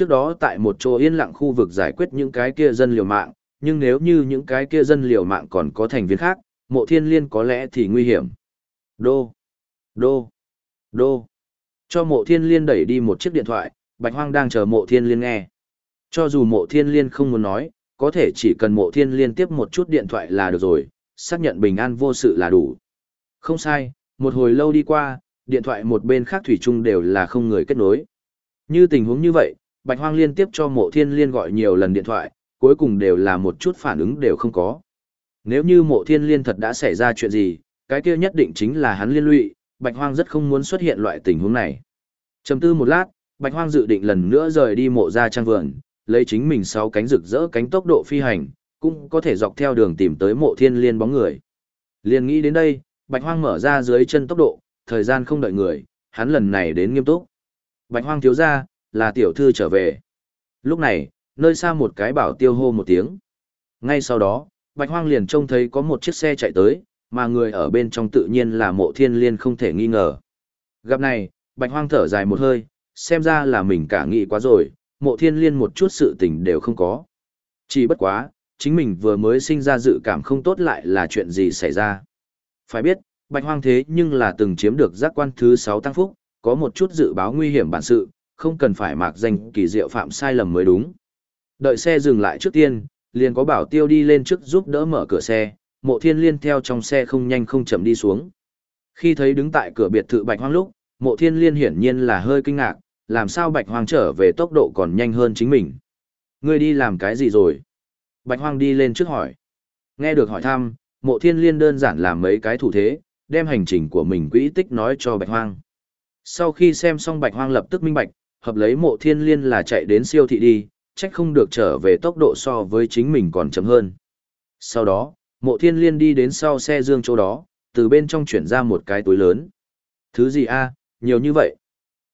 trước đó tại một chỗ yên lặng khu vực giải quyết những cái kia dân liều mạng, nhưng nếu như những cái kia dân liều mạng còn có thành viên khác, mộ thiên liên có lẽ thì nguy hiểm. Đô, đô, đô. Cho mộ thiên liên đẩy đi một chiếc điện thoại, bạch hoang đang chờ mộ thiên liên nghe. Cho dù mộ thiên liên không muốn nói, có thể chỉ cần mộ thiên liên tiếp một chút điện thoại là được rồi, xác nhận bình an vô sự là đủ. Không sai, một hồi lâu đi qua, điện thoại một bên khác thủy chung đều là không người kết nối. Như tình huống như vậy, Bạch Hoang liên tiếp cho mộ thiên liên gọi nhiều lần điện thoại, cuối cùng đều là một chút phản ứng đều không có. Nếu như mộ thiên liên thật đã xảy ra chuyện gì, cái kia nhất định chính là hắn liên lụy, Bạch Hoang rất không muốn xuất hiện loại tình huống này. Trầm tư một lát, Bạch Hoang dự định lần nữa rời đi mộ ra trang vườn, lấy chính mình sáu cánh rực rỡ cánh tốc độ phi hành, cũng có thể dọc theo đường tìm tới mộ thiên liên bóng người. Liên nghĩ đến đây, Bạch Hoang mở ra dưới chân tốc độ, thời gian không đợi người, hắn lần này đến nghiêm túc. Bạch Hoang thiếu gia, là tiểu thư trở về. Lúc này, nơi xa một cái bảo tiêu hô một tiếng. Ngay sau đó, Bạch Hoang liền trông thấy có một chiếc xe chạy tới, mà người ở bên trong tự nhiên là mộ thiên liên không thể nghi ngờ. Gặp này, Bạch Hoang thở dài một hơi, xem ra là mình cả nghĩ quá rồi, mộ thiên liên một chút sự tình đều không có. Chỉ bất quá, chính mình vừa mới sinh ra dự cảm không tốt lại là chuyện gì xảy ra. Phải biết, Bạch Hoang thế nhưng là từng chiếm được giác quan thứ 6 tăng phúc, có một chút dự báo nguy hiểm bản sự, không cần phải mạc danh kỳ diệu phạm sai lầm mới đúng. Đợi xe dừng lại trước tiên, liền có bảo tiêu đi lên trước giúp đỡ mở cửa xe, mộ thiên liên theo trong xe không nhanh không chậm đi xuống. Khi thấy đứng tại cửa biệt thự Bạch Hoang lúc, mộ thiên liên hiển nhiên là hơi kinh ngạc, làm sao Bạch Hoang trở về tốc độ còn nhanh hơn chính mình. Ngươi đi làm cái gì rồi? Bạch Hoang đi lên trước hỏi. Nghe được hỏi thăm, mộ thiên liên đơn giản làm mấy cái thủ thế, đem hành trình của mình quỹ tích nói cho Bạch Hoang. Sau khi xem xong Bạch Hoang lập tức minh bạch, hợp lấy mộ thiên liên là chạy đến siêu thị đi, trách không được trở về tốc độ so với chính mình còn chậm hơn. Sau đó, mộ thiên liên đi đến sau xe dương chỗ đó, từ bên trong chuyển ra một cái túi lớn. Thứ gì a nhiều như vậy.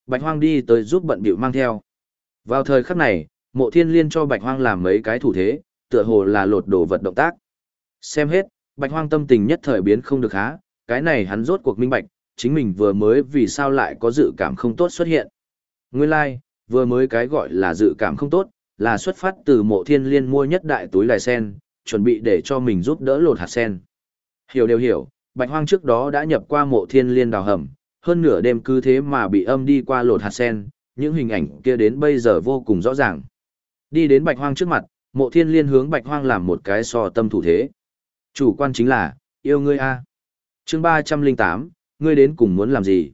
Bạch Hoang đi tới giúp bận bịu mang theo. Vào thời khắc này, mộ thiên liên cho Bạch Hoang làm mấy cái thủ thế, tựa hồ là lột đồ vật động tác. Xem hết, Bạch Hoang tâm tình nhất thời biến không được há, cái này hắn rốt cuộc minh bạch, chính mình vừa mới vì sao lại có dự cảm không tốt xuất hiện. Nguyên lai, like, vừa mới cái gọi là dự cảm không tốt, là xuất phát từ mộ thiên liên mua nhất đại túi đài sen, chuẩn bị để cho mình giúp đỡ lột hạt sen. Hiểu đều hiểu, Bạch Hoang trước đó đã nhập qua mộ thiên liên đào hầm, hơn nửa đêm cứ thế mà bị âm đi qua lột hạt sen, những hình ảnh kia đến bây giờ vô cùng rõ ràng. Đi đến Bạch Hoang trước mặt, mộ thiên liên hướng Bạch Hoang làm một cái so tâm thủ thế. Chủ quan chính là, yêu ngươi a. Chương 308, ngươi đến cùng muốn làm gì?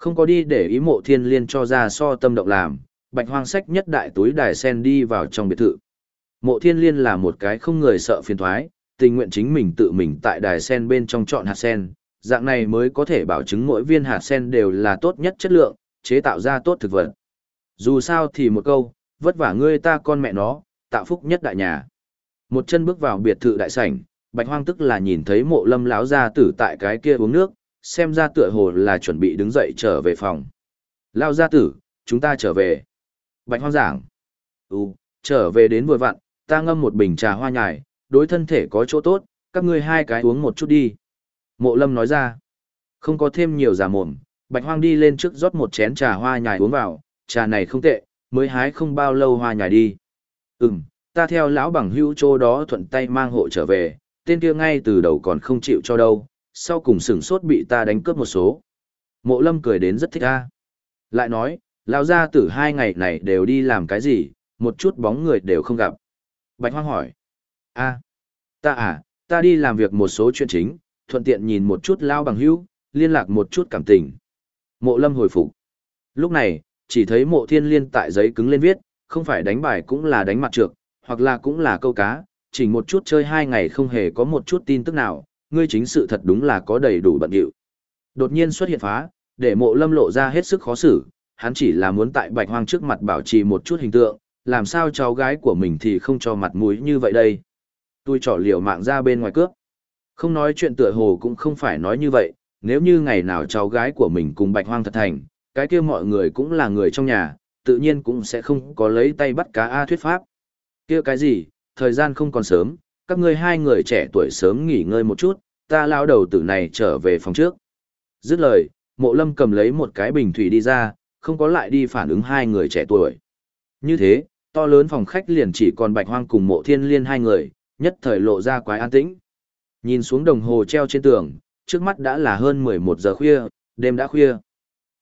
Không có đi để ý mộ thiên liên cho ra so tâm động làm, bạch hoang sách nhất đại túi đài sen đi vào trong biệt thự. Mộ thiên liên là một cái không người sợ phiền thoái, tình nguyện chính mình tự mình tại đài sen bên trong chọn hạt sen, dạng này mới có thể bảo chứng mỗi viên hạt sen đều là tốt nhất chất lượng, chế tạo ra tốt thực vật. Dù sao thì một câu, vất vả ngươi ta con mẹ nó, tạo phúc nhất đại nhà. Một chân bước vào biệt thự đại sảnh, bạch hoang tức là nhìn thấy mộ lâm láo ra tử tại cái kia uống nước, xem ra tựa hồ là chuẩn bị đứng dậy trở về phòng. Lao gia tử, chúng ta trở về. Bạch hoang giảng. Ừ, trở về đến vừa vặn, ta ngâm một bình trà hoa nhài, đối thân thể có chỗ tốt, các ngươi hai cái uống một chút đi. Mộ lâm nói ra. Không có thêm nhiều giả mồm, bạch hoang đi lên trước rót một chén trà hoa nhài uống vào, trà này không tệ, mới hái không bao lâu hoa nhài đi. Ừm, ta theo lão bằng hữu chỗ đó thuận tay mang hộ trở về, tên kia ngay từ đầu còn không chịu cho đâu, sau cùng sửng sốt bị ta đánh cướp một số. Mộ lâm cười đến rất thích ta. Lại nói, lão gia tử hai ngày này đều đi làm cái gì, một chút bóng người đều không gặp. Bạch hoang hỏi. a ta à, ta đi làm việc một số chuyện chính, thuận tiện nhìn một chút lao bằng hữu, liên lạc một chút cảm tình. Mộ lâm hồi phục. Lúc này, chỉ thấy mộ thiên liên tại giấy cứng lên viết, không phải đánh bài cũng là đánh mặt trược, hoặc là cũng là câu cá, chỉ một chút chơi hai ngày không hề có một chút tin tức nào, ngươi chính sự thật đúng là có đầy đủ bận điệu. Đột nhiên xuất hiện phá, để mộ lâm lộ ra hết sức khó xử, hắn chỉ là muốn tại bạch hoang trước mặt bảo trì một chút hình tượng, làm sao cháu gái của mình thì không cho mặt mũi như vậy đây. Tôi trỏ liều mạng ra bên ngoài cướp. Không nói chuyện tựa hồ cũng không phải nói như vậy, nếu như ngày nào cháu gái của mình cùng bạch hoang thật thành, cái kia mọi người cũng là người trong nhà, tự nhiên cũng sẽ không có lấy tay bắt cá A thuyết pháp. kia cái gì, thời gian không còn sớm, các ngươi hai người trẻ tuổi sớm nghỉ ngơi một chút, ta lao đầu tử này trở về phòng trước. Dứt lời, mộ lâm cầm lấy một cái bình thủy đi ra, không có lại đi phản ứng hai người trẻ tuổi. Như thế, to lớn phòng khách liền chỉ còn bạch hoang cùng mộ thiên liên hai người, nhất thời lộ ra quái an tĩnh. Nhìn xuống đồng hồ treo trên tường, trước mắt đã là hơn 11 giờ khuya, đêm đã khuya.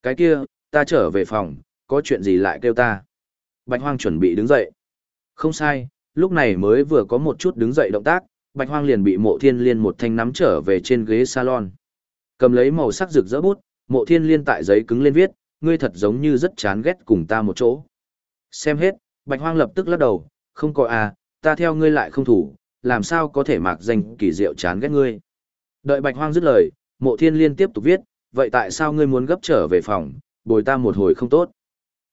Cái kia, ta trở về phòng, có chuyện gì lại kêu ta. Bạch hoang chuẩn bị đứng dậy. Không sai, lúc này mới vừa có một chút đứng dậy động tác, bạch hoang liền bị mộ thiên liên một thanh nắm trở về trên ghế salon. Cầm lấy màu sắc rực rỡ bút, mộ thiên liên tại giấy cứng lên viết, ngươi thật giống như rất chán ghét cùng ta một chỗ. Xem hết, bạch hoang lập tức lắc đầu, không có à, ta theo ngươi lại không thủ, làm sao có thể mạc danh kỳ diệu chán ghét ngươi. Đợi bạch hoang dứt lời, mộ thiên liên tiếp tục viết, vậy tại sao ngươi muốn gấp trở về phòng, bồi ta một hồi không tốt.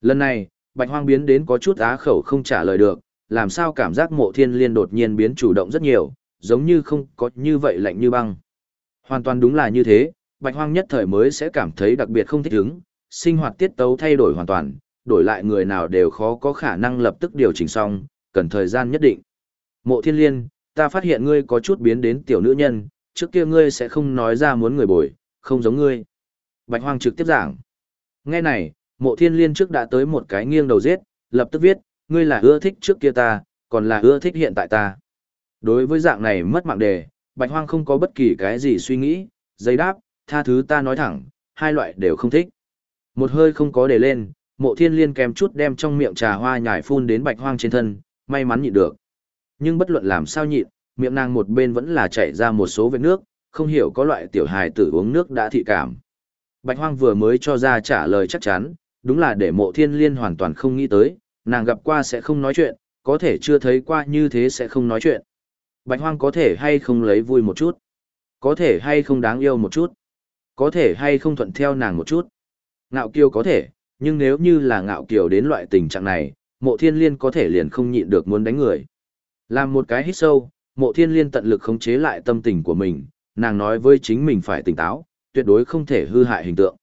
Lần này, bạch hoang biến đến có chút á khẩu không trả lời được, làm sao cảm giác mộ thiên liên đột nhiên biến chủ động rất nhiều, giống như không có như vậy lạnh như băng. Hoàn toàn đúng là như thế, bạch hoang nhất thời mới sẽ cảm thấy đặc biệt không thích ứng, sinh hoạt tiết tấu thay đổi hoàn toàn, đổi lại người nào đều khó có khả năng lập tức điều chỉnh xong, cần thời gian nhất định. Mộ thiên liên, ta phát hiện ngươi có chút biến đến tiểu nữ nhân, trước kia ngươi sẽ không nói ra muốn người bồi, không giống ngươi. Bạch hoang trực tiếp giảng. Nghe này, mộ thiên liên trước đã tới một cái nghiêng đầu giết, lập tức viết, ngươi là ưa thích trước kia ta, còn là ưa thích hiện tại ta. Đối với dạng này mất mạng đề, bạch hoang không có bất kỳ cái gì suy nghĩ, giấy đáp, tha thứ ta nói thẳng, hai loại đều không thích. Một hơi không có để lên, mộ thiên liên kèm chút đem trong miệng trà hoa nhải phun đến bạch hoang trên thân, may mắn nhịn được. Nhưng bất luận làm sao nhịn, miệng nàng một bên vẫn là chảy ra một số vết nước, không hiểu có loại tiểu hài tử uống nước đã thị cảm. Bạch hoang vừa mới cho ra trả lời chắc chắn, đúng là để mộ thiên liên hoàn toàn không nghĩ tới, nàng gặp qua sẽ không nói chuyện, có thể chưa thấy qua như thế sẽ không nói chuyện. Bạch hoang có thể hay không lấy vui một chút, có thể hay không đáng yêu một chút, có thể hay không thuận theo nàng một chút. Ngạo kiều có thể, nhưng nếu như là ngạo kiều đến loại tình trạng này, mộ thiên liên có thể liền không nhịn được muốn đánh người. Làm một cái hít sâu, mộ thiên liên tận lực khống chế lại tâm tình của mình, nàng nói với chính mình phải tỉnh táo, tuyệt đối không thể hư hại hình tượng.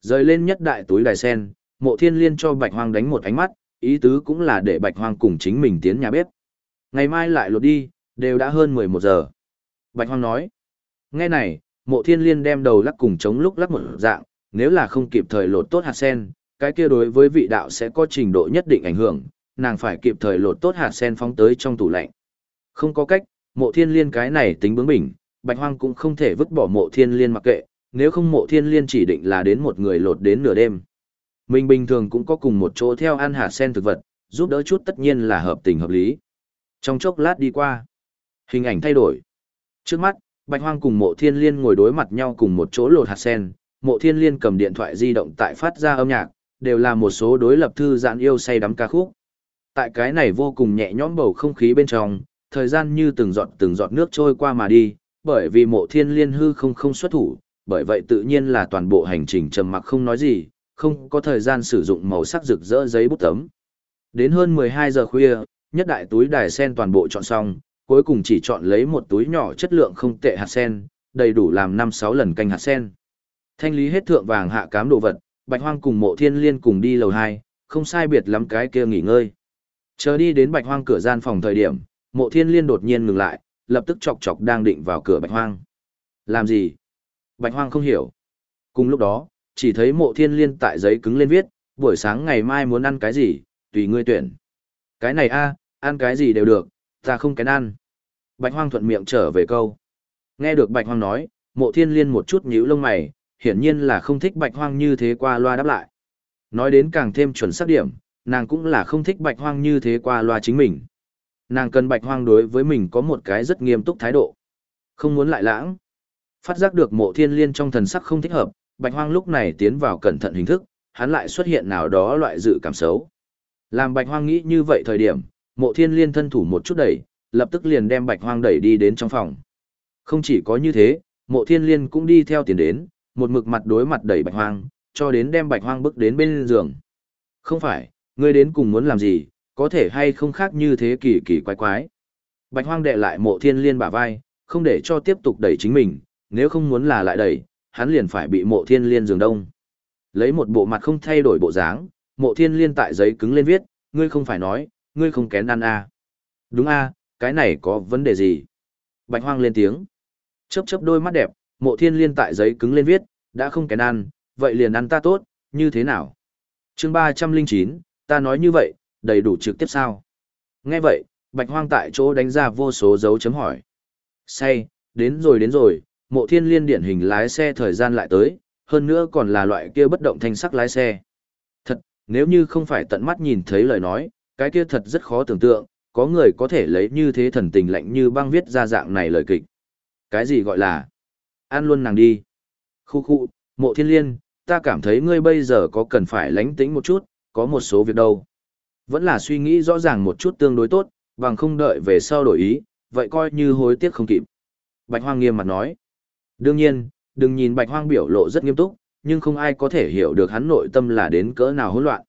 Rời lên nhất đại túi đài sen, mộ thiên liên cho bạch hoang đánh một ánh mắt, ý tứ cũng là để bạch hoang cùng chính mình tiến nhà bếp. Ngày mai lại lột đi, đều đã hơn 11 giờ. Bạch hoang nói. Nghe này, mộ thiên liên đem đầu lắc cùng chống lúc lắc một dạng, nếu là không kịp thời lột tốt hạt sen, cái kia đối với vị đạo sẽ có trình độ nhất định ảnh hưởng, nàng phải kịp thời lột tốt hạt sen phóng tới trong tủ lạnh. Không có cách, mộ thiên liên cái này tính bướng bỉnh, bạch hoang cũng không thể vứt bỏ mộ thiên liên mặc kệ, nếu không mộ thiên liên chỉ định là đến một người lột đến nửa đêm. Mình bình thường cũng có cùng một chỗ theo ăn hạt sen thực vật, giúp đỡ chút tất nhiên là hợp tình hợp lý. Trong chốc lát đi qua, hình ảnh thay đổi. Trước mắt, Bạch Hoang cùng Mộ Thiên Liên ngồi đối mặt nhau cùng một chỗ lột hạt sen, Mộ Thiên Liên cầm điện thoại di động tại phát ra âm nhạc, đều là một số đối lập thư giãn yêu say đắm ca khúc. Tại cái này vô cùng nhẹ nhõm bầu không khí bên trong, thời gian như từng giọt từng giọt nước trôi qua mà đi, bởi vì Mộ Thiên Liên hư không không xuất thủ, bởi vậy tự nhiên là toàn bộ hành trình trầm mặc không nói gì, không có thời gian sử dụng màu sắc rực rỡ giấy bút tấm. Đến hơn 12 giờ khuya, nhất đại túi đài sen toàn bộ chọn xong, cuối cùng chỉ chọn lấy một túi nhỏ chất lượng không tệ hạt sen, đầy đủ làm 5-6 lần canh hạt sen. Thanh lý hết thượng vàng hạ cám đồ vật, Bạch Hoang cùng Mộ Thiên Liên cùng đi lầu 2, không sai biệt lắm cái kia nghỉ ngơi. Chờ đi đến Bạch Hoang cửa gian phòng thời điểm, Mộ Thiên Liên đột nhiên ngừng lại, lập tức chọc chọc đang định vào cửa Bạch Hoang. Làm gì? Bạch Hoang không hiểu. Cùng lúc đó, chỉ thấy Mộ Thiên Liên tại giấy cứng lên viết, buổi sáng ngày mai muốn ăn cái gì, tùy ngươi tuyển. Cái này a, ăn cái gì đều được, ta không kén ăn. Bạch Hoang thuận miệng trở về câu. Nghe được Bạch Hoang nói, Mộ Thiên Liên một chút nhíu lông mày, hiển nhiên là không thích Bạch Hoang như thế qua loa đáp lại. Nói đến càng thêm chuẩn xác điểm, nàng cũng là không thích Bạch Hoang như thế qua loa chính mình. Nàng cần Bạch Hoang đối với mình có một cái rất nghiêm túc thái độ. Không muốn lại lãng. Phát giác được mộ thiên liên trong thần sắc không thích hợp, Bạch Hoang lúc này tiến vào cẩn thận hình thức, hắn lại xuất hiện nào đó loại dự cảm xấu. Làm Bạch Hoang nghĩ như vậy thời điểm, mộ thiên liên thân thủ một chút đẩy, lập tức liền đem Bạch Hoang đẩy đi đến trong phòng. Không chỉ có như thế, mộ thiên liên cũng đi theo tiền đến, một mực mặt đối mặt đẩy bạch hoang, cho đến đem bạch hoang bước đến bên giường. Không phải, ngươi đến cùng muốn làm gì, có thể hay không khác như thế kỳ kỳ quái quái. Bạch hoang đệ lại mộ thiên liên bả vai, không để cho tiếp tục đẩy chính mình, nếu không muốn là lại đẩy, hắn liền phải bị mộ thiên liên giường đông. Lấy một bộ mặt không thay đổi bộ dáng, mộ thiên liên tại giấy cứng lên viết, ngươi không phải nói, ngươi không kén ăn à. Đúng a, à, cái này có vấn đề gì? Bạch hoang lên tiếng. Chớp chớp đôi mắt đẹp, mộ thiên liên tại giấy cứng lên viết, đã không kén ăn, vậy liền ăn ta tốt, như thế nào? chương ba trăm linh chín ta nói như vậy, đầy đủ trực tiếp sao? Nghe vậy, bạch hoang tại chỗ đánh ra vô số dấu chấm hỏi. Say, đến rồi đến rồi, mộ thiên liên điển hình lái xe thời gian lại tới, hơn nữa còn là loại kia bất động thanh sắc lái xe. Thật, nếu như không phải tận mắt nhìn thấy lời nói, cái kia thật rất khó tưởng tượng, có người có thể lấy như thế thần tình lạnh như băng viết ra dạng này lời kịch. Cái gì gọi là, ăn luôn nàng đi. Khu khu, mộ thiên liên, ta cảm thấy ngươi bây giờ có cần phải lánh tĩnh một chút, có một số việc đâu. Vẫn là suy nghĩ rõ ràng một chút tương đối tốt, bằng không đợi về sau đổi ý, vậy coi như hối tiếc không kịp. Bạch Hoang nghiêm mặt nói. Đương nhiên, đừng nhìn Bạch Hoang biểu lộ rất nghiêm túc, nhưng không ai có thể hiểu được hắn nội tâm là đến cỡ nào hỗn loạn.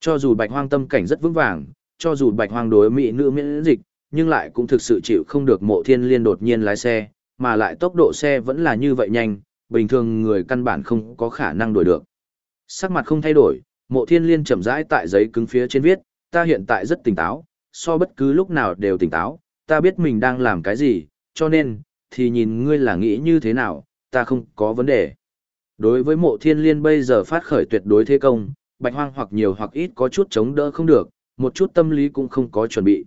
Cho dù Bạch Hoang tâm cảnh rất vững vàng, cho dù Bạch Hoang đối mỹ nữ miễn dịch, nhưng lại cũng thực sự chịu không được mộ thiên liên đột nhiên lái xe, mà lại tốc độ xe vẫn là như vậy nhanh, bình thường người căn bản không có khả năng đuổi được. Sắc mặt không thay đổi, mộ thiên liên chậm rãi tại giấy cứng phía trên viết, ta hiện tại rất tỉnh táo, so bất cứ lúc nào đều tỉnh táo, ta biết mình đang làm cái gì, cho nên, thì nhìn ngươi là nghĩ như thế nào, ta không có vấn đề. Đối với mộ thiên liên bây giờ phát khởi tuyệt đối thế công, bạch hoang hoặc nhiều hoặc ít có chút chống đỡ không được, một chút tâm lý cũng không có chuẩn bị.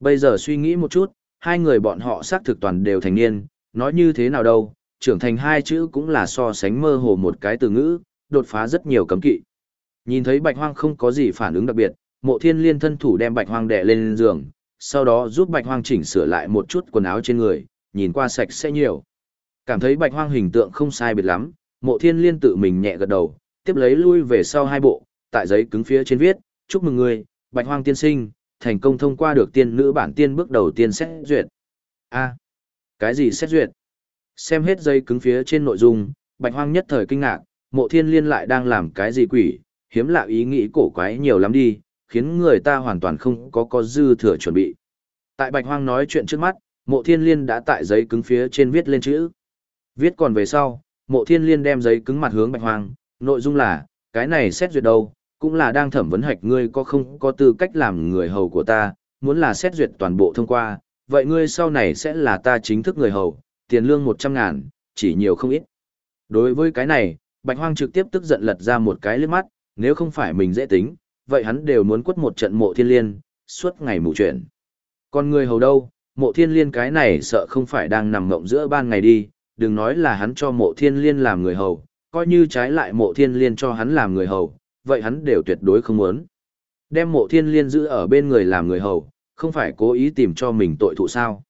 Bây giờ suy nghĩ một chút, hai người bọn họ xác thực toàn đều thành niên, nói như thế nào đâu, trưởng thành hai chữ cũng là so sánh mơ hồ một cái từ ngữ, đột phá rất nhiều cấm kỵ. Nhìn thấy bạch hoang không có gì phản ứng đặc biệt, mộ thiên liên thân thủ đem bạch hoang đè lên giường, sau đó giúp bạch hoang chỉnh sửa lại một chút quần áo trên người, nhìn qua sạch sẽ nhiều. Cảm thấy bạch hoang hình tượng không sai biệt lắm, mộ thiên liên tự mình nhẹ gật đầu, tiếp lấy lui về sau hai bộ, tại giấy cứng phía trên viết, chúc mừng người, bạch hoang tiên sinh, thành công thông qua được tiên nữ bản tiên bước đầu tiên xét duyệt. A, cái gì xét duyệt? Xem hết giấy cứng phía trên nội dung, bạch hoang nhất thời kinh ngạc, mộ thiên liên lại đang làm cái gì quỷ, hiếm lạ ý nghĩ cổ quái nhiều lắm đi, khiến người ta hoàn toàn không có có dư thừa chuẩn bị. Tại bạch hoang nói chuyện trước mắt, mộ thiên liên đã tại giấy cứng phía trên viết lên chữ. Viết còn về sau, mộ thiên liên đem giấy cứng mặt hướng bạch hoang, nội dung là, cái này xét duyệt đâu, cũng là đang thẩm vấn hạch ngươi có không có tư cách làm người hầu của ta, muốn là xét duyệt toàn bộ thông qua, vậy ngươi sau này sẽ là ta chính thức người hầu, tiền lương 100 ngàn, chỉ nhiều không ít. Đối với cái này, Bạch Hoang trực tiếp tức giận lật ra một cái liếc mắt, nếu không phải mình dễ tính, vậy hắn đều muốn quất một trận mộ thiên liên, suốt ngày mù chuyện. Còn người hầu đâu, mộ thiên liên cái này sợ không phải đang nằm ngộng giữa ban ngày đi, đừng nói là hắn cho mộ thiên liên làm người hầu, coi như trái lại mộ thiên liên cho hắn làm người hầu, vậy hắn đều tuyệt đối không muốn. Đem mộ thiên liên giữ ở bên người làm người hầu, không phải cố ý tìm cho mình tội thụ sao.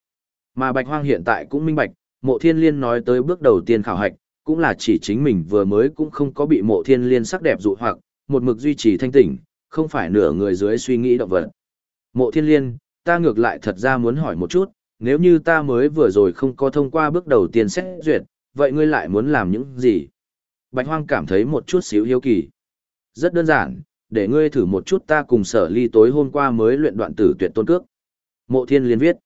Mà bạch hoang hiện tại cũng minh bạch, mộ thiên liên nói tới bước đầu tiên khảo hạch, cũng là chỉ chính mình vừa mới cũng không có bị mộ thiên liên sắc đẹp dụ hoặc, một mực duy trì thanh tỉnh, không phải nửa người dưới suy nghĩ động vật. Mộ thiên liên, ta ngược lại thật ra muốn hỏi một chút, nếu như ta mới vừa rồi không có thông qua bước đầu tiên xét duyệt, vậy ngươi lại muốn làm những gì? Bạch hoang cảm thấy một chút xíu hiếu kỳ. Rất đơn giản, để ngươi thử một chút ta cùng sở ly tối hôm qua mới luyện đoạn tử tuyệt tôn cước. Mộ thiên liên viết.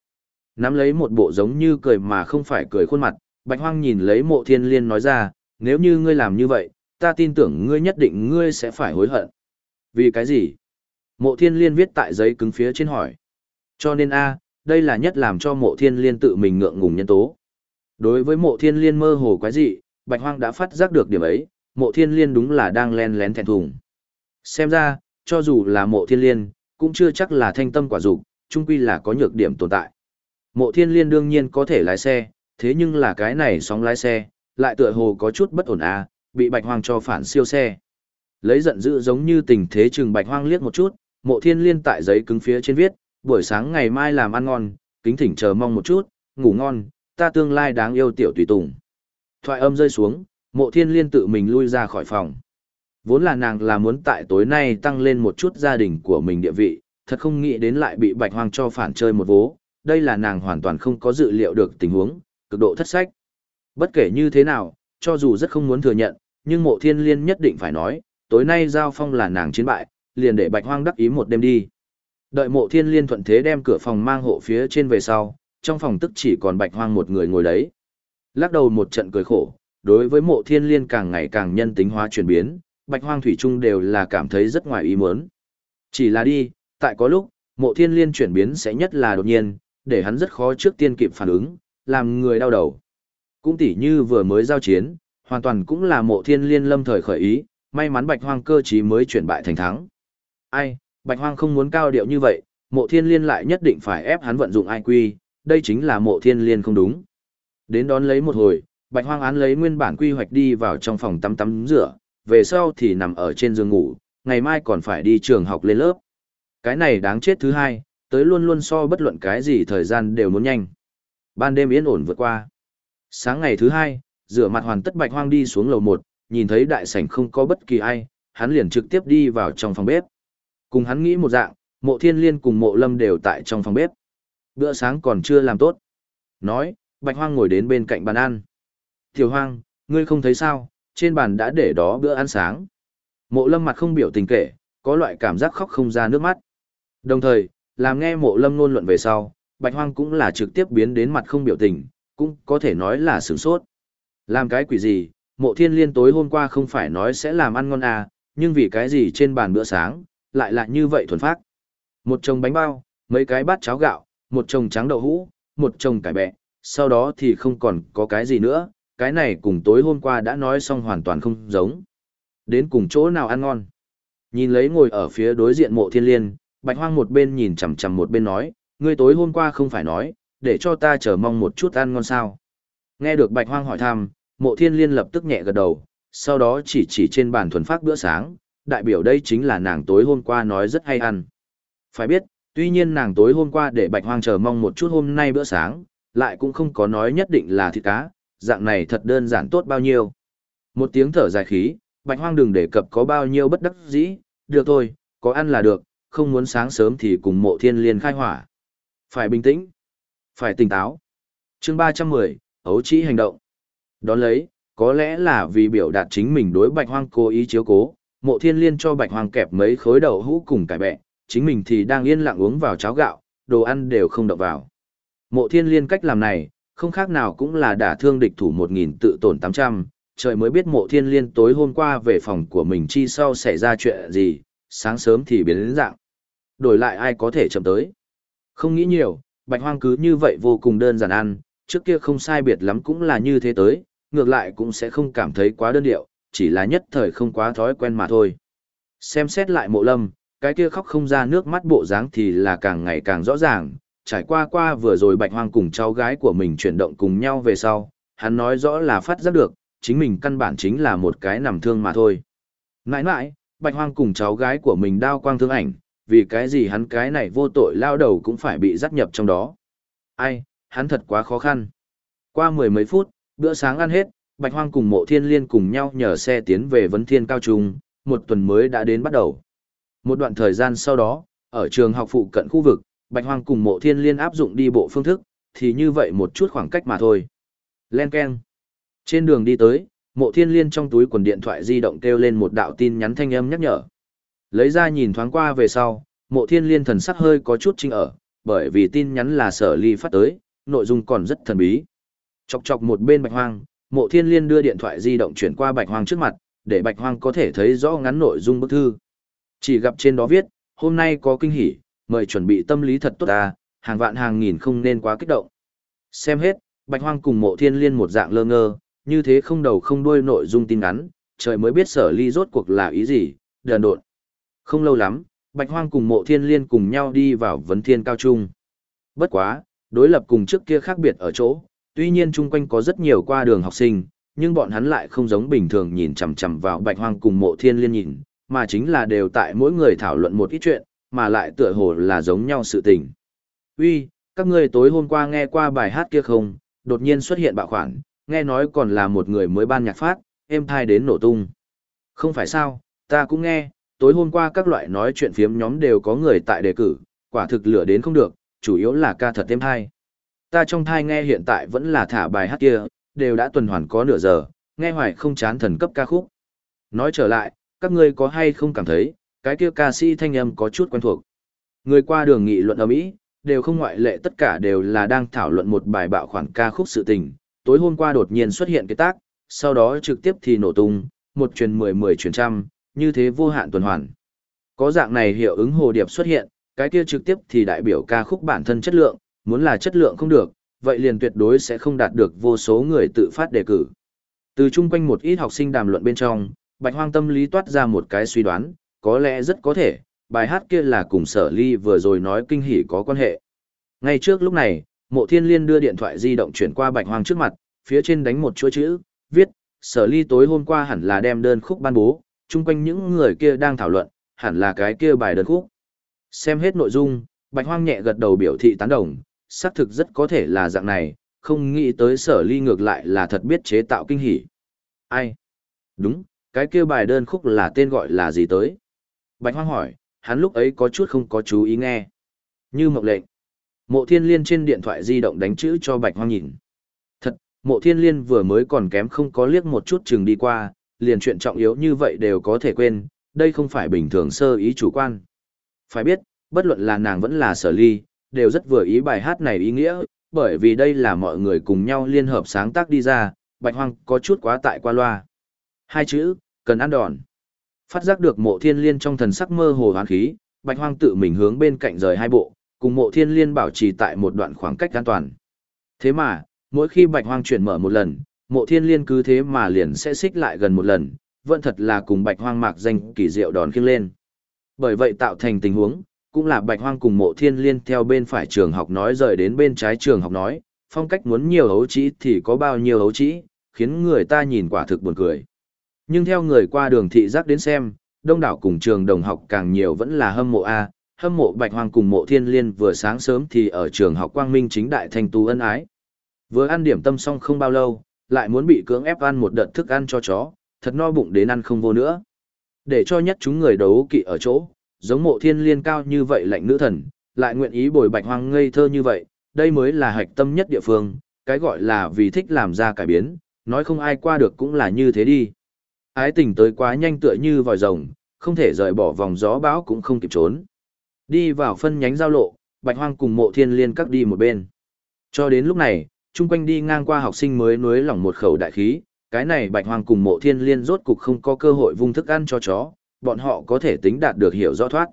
Nắm lấy một bộ giống như cười mà không phải cười khuôn mặt, bạch hoang nhìn lấy mộ thiên liên nói ra, nếu như ngươi làm như vậy, ta tin tưởng ngươi nhất định ngươi sẽ phải hối hận. Vì cái gì? Mộ thiên liên viết tại giấy cứng phía trên hỏi. Cho nên a, đây là nhất làm cho mộ thiên liên tự mình ngượng ngùng nhân tố. Đối với mộ thiên liên mơ hồ quái dị, bạch hoang đã phát giác được điểm ấy, mộ thiên liên đúng là đang len lén thẹn thùng. Xem ra, cho dù là mộ thiên liên, cũng chưa chắc là thanh tâm quả dục, chung quy là có nhược điểm tồn tại. Mộ thiên liên đương nhiên có thể lái xe, thế nhưng là cái này sóng lái xe, lại tựa hồ có chút bất ổn à, bị bạch hoang cho phản siêu xe. Lấy giận dữ giống như tình thế trừng bạch hoang liếc một chút, mộ thiên liên tại giấy cứng phía trên viết, buổi sáng ngày mai làm ăn ngon, kính thỉnh chờ mong một chút, ngủ ngon, ta tương lai đáng yêu tiểu tùy tùng. Thoại âm rơi xuống, mộ thiên liên tự mình lui ra khỏi phòng. Vốn là nàng là muốn tại tối nay tăng lên một chút gia đình của mình địa vị, thật không nghĩ đến lại bị bạch hoang cho phản chơi một vố, đây là nàng hoàn toàn không có dự liệu được tình huống, cực độ thất sách. Bất kể như thế nào, cho dù rất không muốn thừa nhận, nhưng mộ thiên liên nhất định phải nói, tối nay giao phong là nàng chiến bại, liền để bạch hoang đắc ý một đêm đi. Đợi mộ thiên liên thuận thế đem cửa phòng mang hộ phía trên về sau, trong phòng tức chỉ còn bạch hoang một người ngồi đấy. Lắc đầu một trận cười khổ, đối với mộ thiên liên càng ngày càng nhân tính hóa chuyển biến, bạch hoang thủy trung đều là cảm thấy rất ngoài ý muốn. Chỉ là đi, tại có lúc, mộ thiên liên chuyển biến sẽ nhất là đột nhiên, để hắn rất khó trước tiên kịp phản ứng, làm người đau đầu. Cũng tỉ như vừa mới giao chiến, hoàn toàn cũng là mộ thiên liên lâm thời khởi ý, may mắn bạch hoang cơ trí mới chuyển bại thành thắng. Ai, Bạch Hoang không muốn cao điệu như vậy, mộ thiên liên lại nhất định phải ép hắn vận dụng IQ, đây chính là mộ thiên liên không đúng. Đến đón lấy một hồi, Bạch Hoang án lấy nguyên bản quy hoạch đi vào trong phòng tắm tắm rửa, về sau thì nằm ở trên giường ngủ, ngày mai còn phải đi trường học lên lớp. Cái này đáng chết thứ hai, tới luôn luôn so bất luận cái gì thời gian đều muốn nhanh. Ban đêm yên ổn vượt qua. Sáng ngày thứ hai, rửa mặt hoàn tất Bạch Hoang đi xuống lầu một, nhìn thấy đại sảnh không có bất kỳ ai, hắn liền trực tiếp đi vào trong phòng bếp. Cùng hắn nghĩ một dạng, mộ thiên liên cùng mộ lâm đều tại trong phòng bếp. Bữa sáng còn chưa làm tốt. Nói, Bạch Hoang ngồi đến bên cạnh bàn ăn. Tiểu Hoang, ngươi không thấy sao, trên bàn đã để đó bữa ăn sáng. Mộ lâm mặt không biểu tình kể, có loại cảm giác khóc không ra nước mắt. Đồng thời, làm nghe mộ lâm ngôn luận về sau, Bạch Hoang cũng là trực tiếp biến đến mặt không biểu tình, cũng có thể nói là sửng sốt. Làm cái quỷ gì, mộ thiên liên tối hôm qua không phải nói sẽ làm ăn ngon à, nhưng vì cái gì trên bàn bữa sáng, lại là như vậy thuần phát. Một chồng bánh bao, mấy cái bát cháo gạo, một chồng trắng đậu hũ, một chồng cải bẹ, sau đó thì không còn có cái gì nữa, cái này cùng tối hôm qua đã nói xong hoàn toàn không giống. Đến cùng chỗ nào ăn ngon. Nhìn lấy ngồi ở phía đối diện mộ thiên liên, bạch hoang một bên nhìn chằm chằm một bên nói, ngươi tối hôm qua không phải nói, để cho ta chờ mong một chút ăn ngon sao. Nghe được bạch hoang hỏi thăm, mộ thiên liên lập tức nhẹ gật đầu, sau đó chỉ chỉ trên bàn thuần phát bữa sáng, đại biểu đây chính là nàng tối hôm qua nói rất hay ăn. Phải biết, tuy nhiên nàng tối hôm qua để bạch hoang chờ mong một chút hôm nay bữa sáng, lại cũng không có nói nhất định là thịt cá, dạng này thật đơn giản tốt bao nhiêu. Một tiếng thở dài khí, bạch hoang đừng đề cập có bao nhiêu bất đắc dĩ, được thôi, có ăn là được, không muốn sáng sớm thì cùng mộ thiên liên khai hỏa. Phải bình tĩnh, phải tỉnh táo. Chương 310, ấu trĩ hành động. Đón lấy, có lẽ là vì biểu đạt chính mình đối bạch hoang cố ý chiếu cố, mộ thiên liên cho bạch hoang kẹp mấy khối đậu hũ cùng cải bẹ, chính mình thì đang yên lặng uống vào cháo gạo, đồ ăn đều không đập vào. Mộ thiên liên cách làm này, không khác nào cũng là đả thương địch thủ một nghìn tự tổn tám trăm. trời mới biết mộ thiên liên tối hôm qua về phòng của mình chi sau xảy ra chuyện gì, sáng sớm thì biến đến dạng. Đổi lại ai có thể chậm tới. Không nghĩ nhiều, bạch hoang cứ như vậy vô cùng đơn giản ăn, trước kia không sai biệt lắm cũng là như thế tới, ngược lại cũng sẽ không cảm thấy quá đơn điệu, chỉ là nhất thời không quá thói quen mà thôi. Xem xét lại mộ lâm, cái kia khóc không ra nước mắt bộ dáng thì là càng ngày càng rõ ràng, trải qua qua vừa rồi bạch hoang cùng cháu gái của mình chuyển động cùng nhau về sau, hắn nói rõ là phát giác được, chính mình căn bản chính là một cái nằm thương mà thôi. Nãi nãi, bạch hoang cùng cháu gái của mình đau quang thương ảnh, vì cái gì hắn cái này vô tội lao đầu cũng phải bị dắt nhập trong đó. Ai, hắn thật quá khó khăn. Qua mười mấy phút, bữa sáng ăn hết, Bạch Hoang cùng mộ thiên liên cùng nhau nhờ xe tiến về vấn thiên cao trung, một tuần mới đã đến bắt đầu. Một đoạn thời gian sau đó, ở trường học phụ cận khu vực, Bạch Hoang cùng mộ thiên liên áp dụng đi bộ phương thức, thì như vậy một chút khoảng cách mà thôi. Len Ken. Trên đường đi tới, mộ thiên liên trong túi quần điện thoại di động kêu lên một đạo tin nhắn thanh âm nhắc nhở. Lấy ra nhìn thoáng qua về sau, mộ thiên liên thần sắc hơi có chút chinh ở, bởi vì tin nhắn là sở ly phát tới, nội dung còn rất thần bí. Chọc chọc một bên bạch hoang, mộ thiên liên đưa điện thoại di động chuyển qua bạch hoang trước mặt, để bạch hoang có thể thấy rõ ngắn nội dung bức thư. Chỉ gặp trên đó viết, hôm nay có kinh hỉ, mời chuẩn bị tâm lý thật tốt ta, hàng vạn hàng nghìn không nên quá kích động. Xem hết, bạch hoang cùng mộ thiên liên một dạng lơ ngơ, như thế không đầu không đuôi nội dung tin ngắn, trời mới biết sở ly rốt cuộc là ý gì, đần độn. Không lâu lắm, bạch hoang cùng mộ thiên liên cùng nhau đi vào vấn thiên cao trung. Bất quá, đối lập cùng trước kia khác biệt ở chỗ, tuy nhiên chung quanh có rất nhiều qua đường học sinh, nhưng bọn hắn lại không giống bình thường nhìn chằm chằm vào bạch hoang cùng mộ thiên liên nhìn, mà chính là đều tại mỗi người thảo luận một ít chuyện, mà lại tựa hồ là giống nhau sự tình. Uy, các ngươi tối hôm qua nghe qua bài hát kia không, đột nhiên xuất hiện bạo khoản, nghe nói còn là một người mới ban nhạc phát, êm thai đến nổ tung. Không phải sao, ta cũng nghe, tối hôm qua các loại nói chuyện phiếm nhóm đều có người tại đề cử, quả thực lửa đến không được, chủ yếu là ca thật êm thai. Ta trong thai nghe hiện tại vẫn là thả bài hát kia, đều đã tuần hoàn có nửa giờ, nghe hoài không chán thần cấp ca khúc. Nói trở lại, các ngươi có hay không cảm thấy, cái kia ca sĩ thanh âm có chút quen thuộc. Người qua đường nghị luận ở Mỹ, đều không ngoại lệ tất cả đều là đang thảo luận một bài bạo khoản ca khúc sự tình. Tối hôm qua đột nhiên xuất hiện cái tác, sau đó trực tiếp thì nổ tung, một truyền mười mười truyền trăm, như thế vô hạn tuần hoàn. Có dạng này hiệu ứng hồ điệp xuất hiện, cái kia trực tiếp thì đại biểu ca khúc bản thân chất lượng, muốn là chất lượng không được, vậy liền tuyệt đối sẽ không đạt được vô số người tự phát đề cử. Từ chung quanh một ít học sinh đàm luận bên trong, Bạch Hoang tâm lý toát ra một cái suy đoán, có lẽ rất có thể, bài hát kia là cùng sở ly vừa rồi nói kinh hỉ có quan hệ. Ngay trước lúc này, mộ thiên liên đưa điện thoại di động chuyển qua bạch hoang trước mặt, phía trên đánh một chuỗi chữ, viết, sở ly tối hôm qua hẳn là đem đơn khúc ban bố, chung quanh những người kia đang thảo luận, hẳn là cái kia bài đơn khúc. Xem hết nội dung, bạch hoang nhẹ gật đầu biểu thị tán đồng, xác thực rất có thể là dạng này, không nghĩ tới sở ly ngược lại là thật biết chế tạo kinh hỉ. Ai? Đúng, cái kia bài đơn khúc là tên gọi là gì tới? Bạch hoang hỏi, hắn lúc ấy có chút không có chú ý nghe. Như mộng lệnh. Mộ thiên liên trên điện thoại di động đánh chữ cho bạch hoang nhìn. Thật, mộ thiên liên vừa mới còn kém không có liếc một chút chừng đi qua, liền chuyện trọng yếu như vậy đều có thể quên, đây không phải bình thường sơ ý chủ quan. Phải biết, bất luận là nàng vẫn là sở ly, đều rất vừa ý bài hát này ý nghĩa, bởi vì đây là mọi người cùng nhau liên hợp sáng tác đi ra, bạch hoang có chút quá tại qua loa. Hai chữ, cần ăn đòn. Phát giác được mộ thiên liên trong thần sắc mơ hồ hoán khí, bạch hoang tự mình hướng bên cạnh rời hai bộ, cùng mộ thiên liên bảo trì tại một đoạn khoảng cách an toàn. Thế mà, mỗi khi bạch hoang chuyển mở một lần, mộ thiên liên cứ thế mà liền sẽ xích lại gần một lần, vẫn thật là cùng bạch hoang mạc danh kỳ diệu đòn khiêng lên. Bởi vậy tạo thành tình huống, cũng là bạch hoang cùng mộ thiên liên theo bên phải trường học nói rời đến bên trái trường học nói, phong cách muốn nhiều hấu trĩ thì có bao nhiêu hấu trĩ, khiến người ta nhìn quả thực buồn cười. Nhưng theo người qua đường thị giác đến xem, đông đảo cùng trường đồng học càng nhiều vẫn là hâm mộ A, hâm mộ bạch hoang cùng mộ thiên liên vừa sáng sớm thì ở trường học quang minh chính đại thành tu ân ái. Vừa ăn điểm tâm xong không bao lâu, lại muốn bị cưỡng ép ăn một đợt thức ăn cho chó, thật no bụng đến ăn không vô nữa. Để cho nhất chúng người đấu kỵ ở chỗ, giống mộ thiên liên cao như vậy lạnh nữ thần, lại nguyện ý bồi bạch hoang ngây thơ như vậy, đây mới là hạch tâm nhất địa phương, cái gọi là vì thích làm ra cải biến, nói không ai qua được cũng là như thế đi. Ái tình tới quá nhanh tựa như vòi rồng, không thể rời bỏ vòng gió bão cũng không kịp trốn. Đi vào phân nhánh giao lộ, bạch hoang cùng mộ thiên liên cắt đi một bên. Cho đến lúc này, chung quanh đi ngang qua học sinh mới nuối lỏng một khẩu đại khí, cái này bạch hoang cùng mộ thiên liên rốt cục không có cơ hội vung thức ăn cho chó, bọn họ có thể tính đạt được hiểu rõ thoát.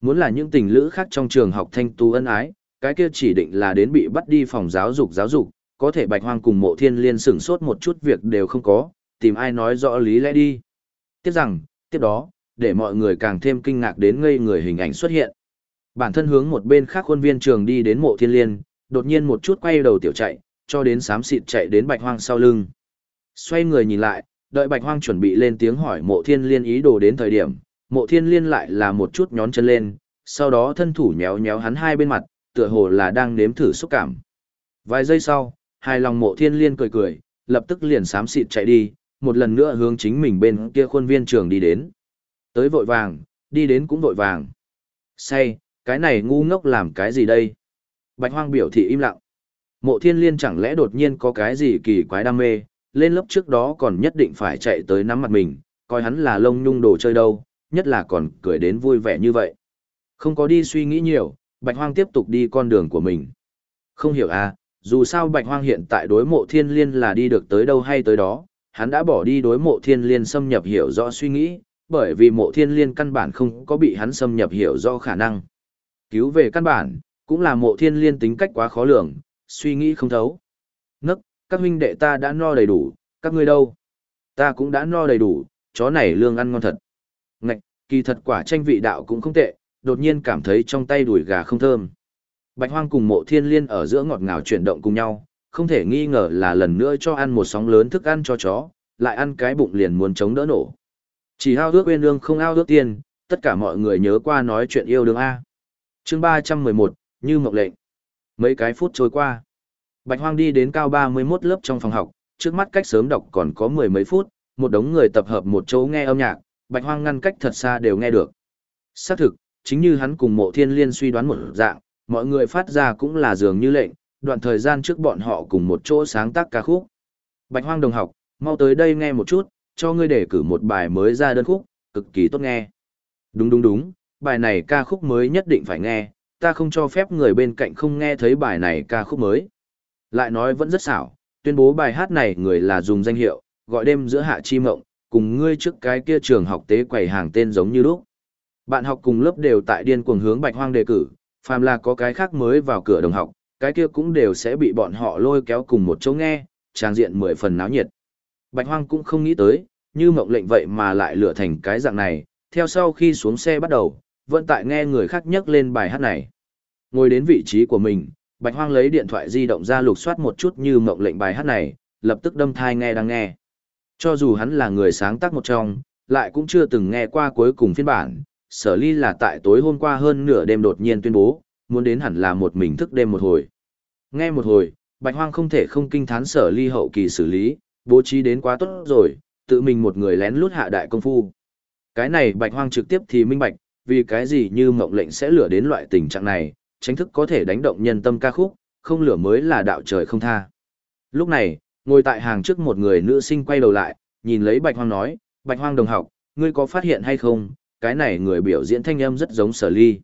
Muốn là những tình lữ khác trong trường học thanh tu ân ái, cái kia chỉ định là đến bị bắt đi phòng giáo dục giáo dục, có thể bạch hoang cùng mộ thiên liên sửng sốt một chút việc đều không có, tìm ai nói rõ lý lẽ đi. Tiếp rằng, tiếp đó, để mọi người càng thêm kinh ngạc đến ngây người hình ảnh xuất hiện. Bản thân hướng một bên khác khuôn viên trường đi đến mộ thiên liên, đột nhiên một chút quay đầu tiểu chạy, cho đến sám xịt chạy đến bạch hoang sau lưng. Xoay người nhìn lại, đợi bạch hoang chuẩn bị lên tiếng hỏi mộ thiên liên ý đồ đến thời điểm, mộ thiên liên lại là một chút nhón chân lên, sau đó thân thủ nhéo nhéo hắn hai bên mặt, tựa hồ là đang nếm thử xúc cảm. Vài giây sau, hai lòng mộ thiên liên cười cười, lập tức liền sám xịt chạy đi, một lần nữa hướng chính mình bên kia khuôn viên trường đi đến. Tới vội vàng, đi đến cũng vội vàng. Say, cái này ngu ngốc làm cái gì đây? Bạch hoang biểu thị im lặng. Mộ thiên liên chẳng lẽ đột nhiên có cái gì kỳ quái đam mê, lên lớp trước đó còn nhất định phải chạy tới nắm mặt mình, coi hắn là lông nhung đồ chơi đâu, nhất là còn cười đến vui vẻ như vậy. Không có đi suy nghĩ nhiều, Bạch Hoang tiếp tục đi con đường của mình. Không hiểu à, dù sao Bạch Hoang hiện tại đối mộ thiên liên là đi được tới đâu hay tới đó, hắn đã bỏ đi đối mộ thiên liên xâm nhập hiểu rõ suy nghĩ, bởi vì mộ thiên liên căn bản không có bị hắn xâm nhập hiểu rõ khả năng. Cứu về căn bản, cũng là mộ thiên liên tính cách quá khó lường, suy nghĩ không thấu. Các huynh đệ ta đã no đầy đủ, các ngươi đâu? Ta cũng đã no đầy đủ, chó này lương ăn ngon thật. Ngạch, kỳ thật quả tranh vị đạo cũng không tệ, đột nhiên cảm thấy trong tay đùi gà không thơm. Bạch hoang cùng mộ thiên liên ở giữa ngọt ngào chuyển động cùng nhau, không thể nghi ngờ là lần nữa cho ăn một sóng lớn thức ăn cho chó, lại ăn cái bụng liền muốn chống đỡ nổ. Chỉ ao ước quên lương không ao ước tiền, tất cả mọi người nhớ qua nói chuyện yêu đương A. Chương 311, như mộng lệnh. Mấy cái phút trôi qua. Bạch Hoang đi đến cao 31 lớp trong phòng học, trước mắt cách sớm đọc còn có mười mấy phút, một đống người tập hợp một chỗ nghe âm nhạc, Bạch Hoang ngăn cách thật xa đều nghe được. Xác thực, chính như hắn cùng mộ thiên liên suy đoán một dạng, mọi người phát ra cũng là dường như lệnh, đoạn thời gian trước bọn họ cùng một chỗ sáng tác ca khúc. Bạch Hoang đồng học, mau tới đây nghe một chút, cho ngươi để cử một bài mới ra đơn khúc, cực kỳ tốt nghe. Đúng đúng đúng, bài này ca khúc mới nhất định phải nghe, ta không cho phép người bên cạnh không nghe thấy bài này ca khúc mới. Lại nói vẫn rất xảo, tuyên bố bài hát này người là dùng danh hiệu, gọi đêm giữa hạ chi mộng, cùng ngươi trước cái kia trường học tế quầy hàng tên giống như lúc. Bạn học cùng lớp đều tại điên cuồng hướng bạch hoang đề cử, phàm là có cái khác mới vào cửa đồng học, cái kia cũng đều sẽ bị bọn họ lôi kéo cùng một chỗ nghe, trang diện mười phần náo nhiệt. Bạch hoang cũng không nghĩ tới, như mộng lệnh vậy mà lại lựa thành cái dạng này, theo sau khi xuống xe bắt đầu, vẫn tại nghe người khác nhắc lên bài hát này. Ngồi đến vị trí của mình, Bạch Hoang lấy điện thoại di động ra lục soát một chút như mộng lệnh bài hát này, lập tức đâm thai nghe đang nghe. Cho dù hắn là người sáng tác một trong, lại cũng chưa từng nghe qua cuối cùng phiên bản, sở ly là tại tối hôm qua hơn nửa đêm đột nhiên tuyên bố, muốn đến hẳn là một mình thức đêm một hồi. Nghe một hồi, Bạch Hoang không thể không kinh thán sở ly hậu kỳ xử lý, bố trí đến quá tốt rồi, tự mình một người lén lút hạ đại công phu. Cái này Bạch Hoang trực tiếp thì minh bạch, vì cái gì như mộng lệnh sẽ lửa đến loại tình trạng này, tránh thức có thể đánh động nhân tâm ca khúc, không lửa mới là đạo trời không tha. Lúc này, ngồi tại hàng trước một người nữ sinh quay đầu lại, nhìn lấy Bạch Hoang nói, Bạch Hoang đồng học, ngươi có phát hiện hay không, cái này người biểu diễn thanh âm rất giống sở ly.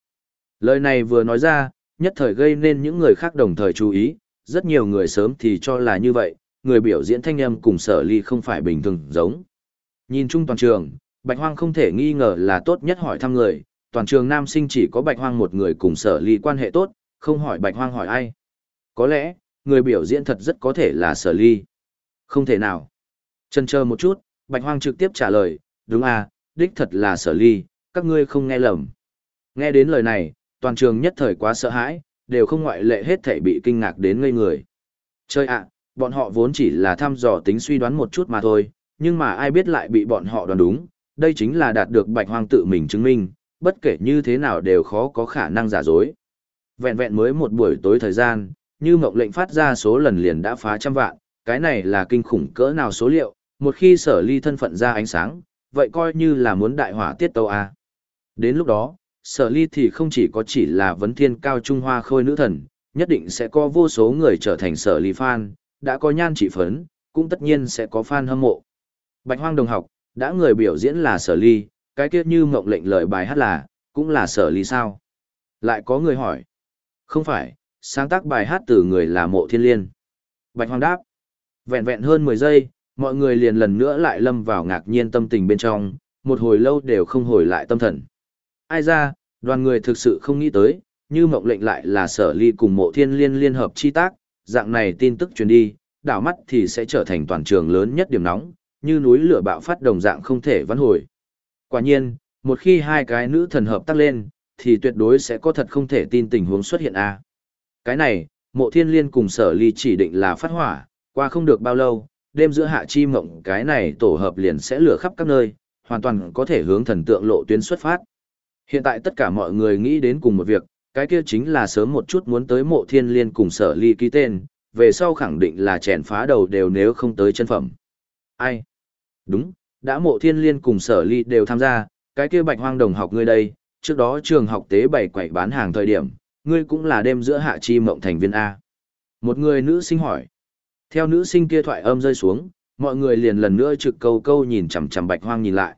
Lời này vừa nói ra, nhất thời gây nên những người khác đồng thời chú ý, rất nhiều người sớm thì cho là như vậy, người biểu diễn thanh âm cùng sở ly không phải bình thường giống. Nhìn chung toàn trường, Bạch Hoang không thể nghi ngờ là tốt nhất hỏi thăm người, toàn trường nam sinh chỉ có Bạch Hoang một người cùng sở ly quan hệ tốt, không hỏi Bạch Hoang hỏi ai. Có lẽ, người biểu diễn thật rất có thể là sở ly. Không thể nào. Chân chờ một chút, Bạch Hoang trực tiếp trả lời, đúng à, đích thật là sở ly, các ngươi không nghe lầm. Nghe đến lời này, toàn trường nhất thời quá sợ hãi, đều không ngoại lệ hết thảy bị kinh ngạc đến ngây người. Chơi ạ, bọn họ vốn chỉ là thăm dò tính suy đoán một chút mà thôi, nhưng mà ai biết lại bị bọn họ đoán đúng, đây chính là đạt được bạch hoang tự mình chứng minh, bất kể như thế nào đều khó có khả năng giả dối. Vẹn vẹn mới một buổi tối thời gian, như mộng lệnh phát ra số lần liền đã phá trăm vạn, cái này là kinh khủng cỡ nào số liệu, một khi sở ly thân phận ra ánh sáng, vậy coi như là muốn đại hỏa tiết tâu A. Đến lúc đó, sở ly thì không chỉ có chỉ là vấn thiên cao trung hoa khôi nữ thần, nhất định sẽ có vô số người trở thành sở ly fan, đã có nhan trị phấn, cũng tất nhiên sẽ có fan hâm mộ. Bạch hoang đồng học, đã người biểu diễn là sở ly, cái kia như mộng lệnh lời bài hát là, cũng là sở ly sao? Lại có người hỏi. Không phải, sáng tác bài hát từ người là mộ thiên liên. Bạch Hoàng đáp. Vẹn vẹn hơn 10 giây, mọi người liền lần nữa lại lâm vào ngạc nhiên tâm tình bên trong, một hồi lâu đều không hồi lại tâm thần. Ai ra, đoàn người thực sự không nghĩ tới, như mộng lệnh lại là sở ly cùng mộ thiên liên liên hợp chi tác, dạng này tin tức truyền đi, đảo mắt thì sẽ trở thành toàn trường lớn nhất điểm nóng, như núi lửa bạo phát đồng dạng không thể vãn hồi. Quả nhiên, một khi hai cái nữ thần hợp tác lên, thì tuyệt đối sẽ có thật không thể tin tình huống xuất hiện a. Cái này, mộ thiên liên cùng sở ly chỉ định là phát hỏa, qua không được bao lâu, đêm giữa hạ chi mộng cái này tổ hợp liền sẽ lửa khắp các nơi, hoàn toàn có thể hướng thần tượng lộ tuyến xuất phát. Hiện tại tất cả mọi người nghĩ đến cùng một việc, cái kia chính là sớm một chút muốn tới mộ thiên liên cùng sở ly ký tên, về sau khẳng định là chèn phá đầu đều nếu không tới chân phẩm. Ai? Đúng, đã mộ thiên liên cùng sở ly đều tham gia, cái kia bạch hoang đồng học ngươi đây, trước đó trường học tế bày quậy bán hàng thời điểm, ngươi cũng là đêm giữa hạ chi mộng thành viên A. Một người nữ sinh hỏi. Theo nữ sinh kia thoại âm rơi xuống, mọi người liền lần nữa trực câu câu nhìn chằm chằm bạch hoang nhìn lại.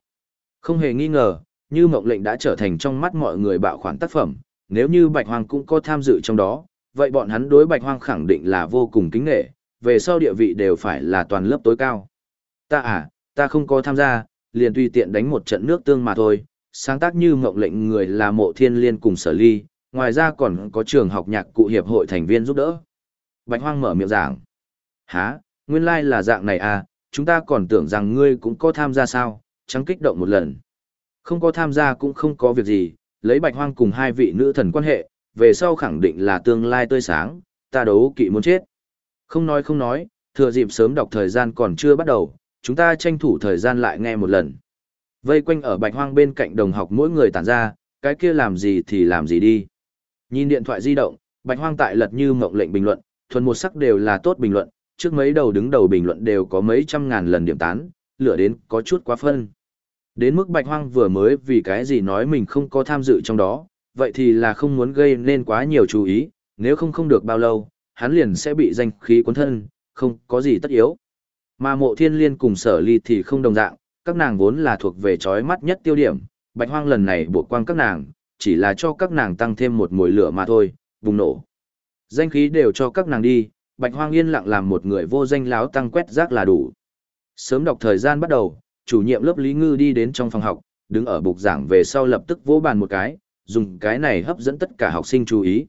Không hề nghi ngờ, như mộng lệnh đã trở thành trong mắt mọi người bạo khoản tác phẩm, nếu như bạch hoang cũng có tham dự trong đó, vậy bọn hắn đối bạch hoang khẳng định là vô cùng kính nghệ, về sau địa vị đều phải là toàn lớp tối cao. Ta à, ta không có tham gia, liền tùy tiện đánh một trận nước tương mà thôi, sáng tác như mộng lệnh người là mộ thiên liên cùng sở ly, ngoài ra còn có trường học nhạc cụ hiệp hội thành viên giúp đỡ. Bạch hoang mở miệng giảng. Hả, nguyên lai like là dạng này à, chúng ta còn tưởng rằng ngươi cũng có tham gia sao, trắng kích động một lần. Không có tham gia cũng không có việc gì, lấy bạch hoang cùng hai vị nữ thần quan hệ, về sau khẳng định là tương lai tươi sáng, ta đấu kỵ muốn chết. Không nói không nói, thừa dịp sớm đọc thời gian còn chưa bắt đầu, chúng ta tranh thủ thời gian lại nghe một lần. Vây quanh ở bạch hoang bên cạnh đồng học mỗi người tản ra, cái kia làm gì thì làm gì đi. Nhìn điện thoại di động, bạch hoang tại lật như mộng lệnh bình luận, thuần một sắc đều là tốt bình luận, trước mấy đầu đứng đầu bình luận đều có mấy trăm ngàn lần điểm tán, lửa đến có chút quá phân. Đến mức bạch hoang vừa mới vì cái gì nói mình không có tham dự trong đó, vậy thì là không muốn gây nên quá nhiều chú ý, nếu không không được bao lâu, hắn liền sẽ bị danh khí cuốn thân, không có gì tất yếu. Mà mộ thiên liên cùng sở ly thì không đồng dạng, các nàng vốn là thuộc về trói mắt nhất tiêu điểm, bạch hoang lần này buộc quang các nàng, chỉ là cho các nàng tăng thêm một mùi lửa mà thôi, bùng nổ. Danh khí đều cho các nàng đi, bạch hoang yên lặng làm một người vô danh láo tăng quét rác là đủ. Sớm đọc thời gian bắt đầu, chủ nhiệm lớp Lý Ngư đi đến trong phòng học, đứng ở bục giảng về sau lập tức vỗ bàn một cái, dùng cái này hấp dẫn tất cả học sinh chú ý.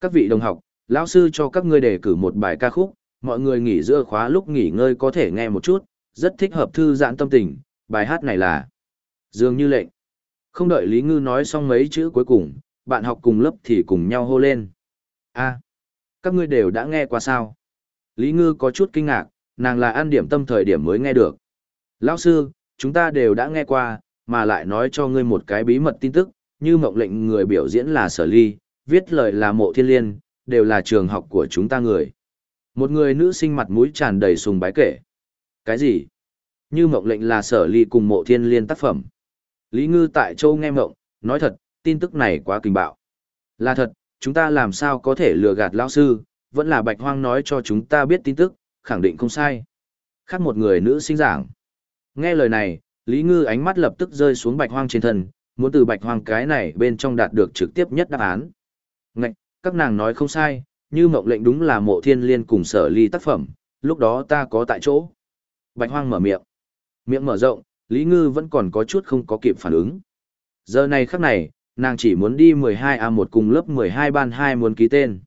Các vị đồng học, lão sư cho các ngươi đề cử một bài ca khúc, mọi người nghỉ giữa khóa lúc nghỉ ngơi có thể nghe một chút, rất thích hợp thư giãn tâm tình, bài hát này là Dường như lệnh. Không đợi Lý Ngư nói xong mấy chữ cuối cùng, bạn học cùng lớp thì cùng nhau hô lên. a các ngươi đều đã nghe qua sao? Lý Ngư có chút kinh ngạc, nàng là ăn điểm tâm thời điểm mới nghe được. Lão sư, chúng ta đều đã nghe qua, mà lại nói cho ngươi một cái bí mật tin tức, như mộng lệnh người biểu diễn là sở ly, viết lời là mộ thiên liên, đều là trường học của chúng ta người. Một người nữ sinh mặt mũi tràn đầy sùng bái kể. Cái gì? Như mộng lệnh là sở ly cùng mộ thiên liên tác phẩm. Lý Ngư tại châu nghe mộng, nói thật, tin tức này quá kinh bạo. Là thật, chúng ta làm sao có thể lừa gạt lão sư, vẫn là bạch hoang nói cho chúng ta biết tin tức, khẳng định không sai. Khác một người nữ sinh giảng. Nghe lời này, Lý Ngư ánh mắt lập tức rơi xuống bạch hoang trên thân, muốn từ bạch hoang cái này bên trong đạt được trực tiếp nhất đáp án. Ngạch, các nàng nói không sai, như mộng lệnh đúng là mộ thiên liên cùng sở ly tác phẩm, lúc đó ta có tại chỗ. Bạch hoang mở miệng. Miệng mở rộng, Lý Ngư vẫn còn có chút không có kịp phản ứng. Giờ này khắc này, nàng chỉ muốn đi 12A1 cùng lớp 12 ban 2 muốn ký tên.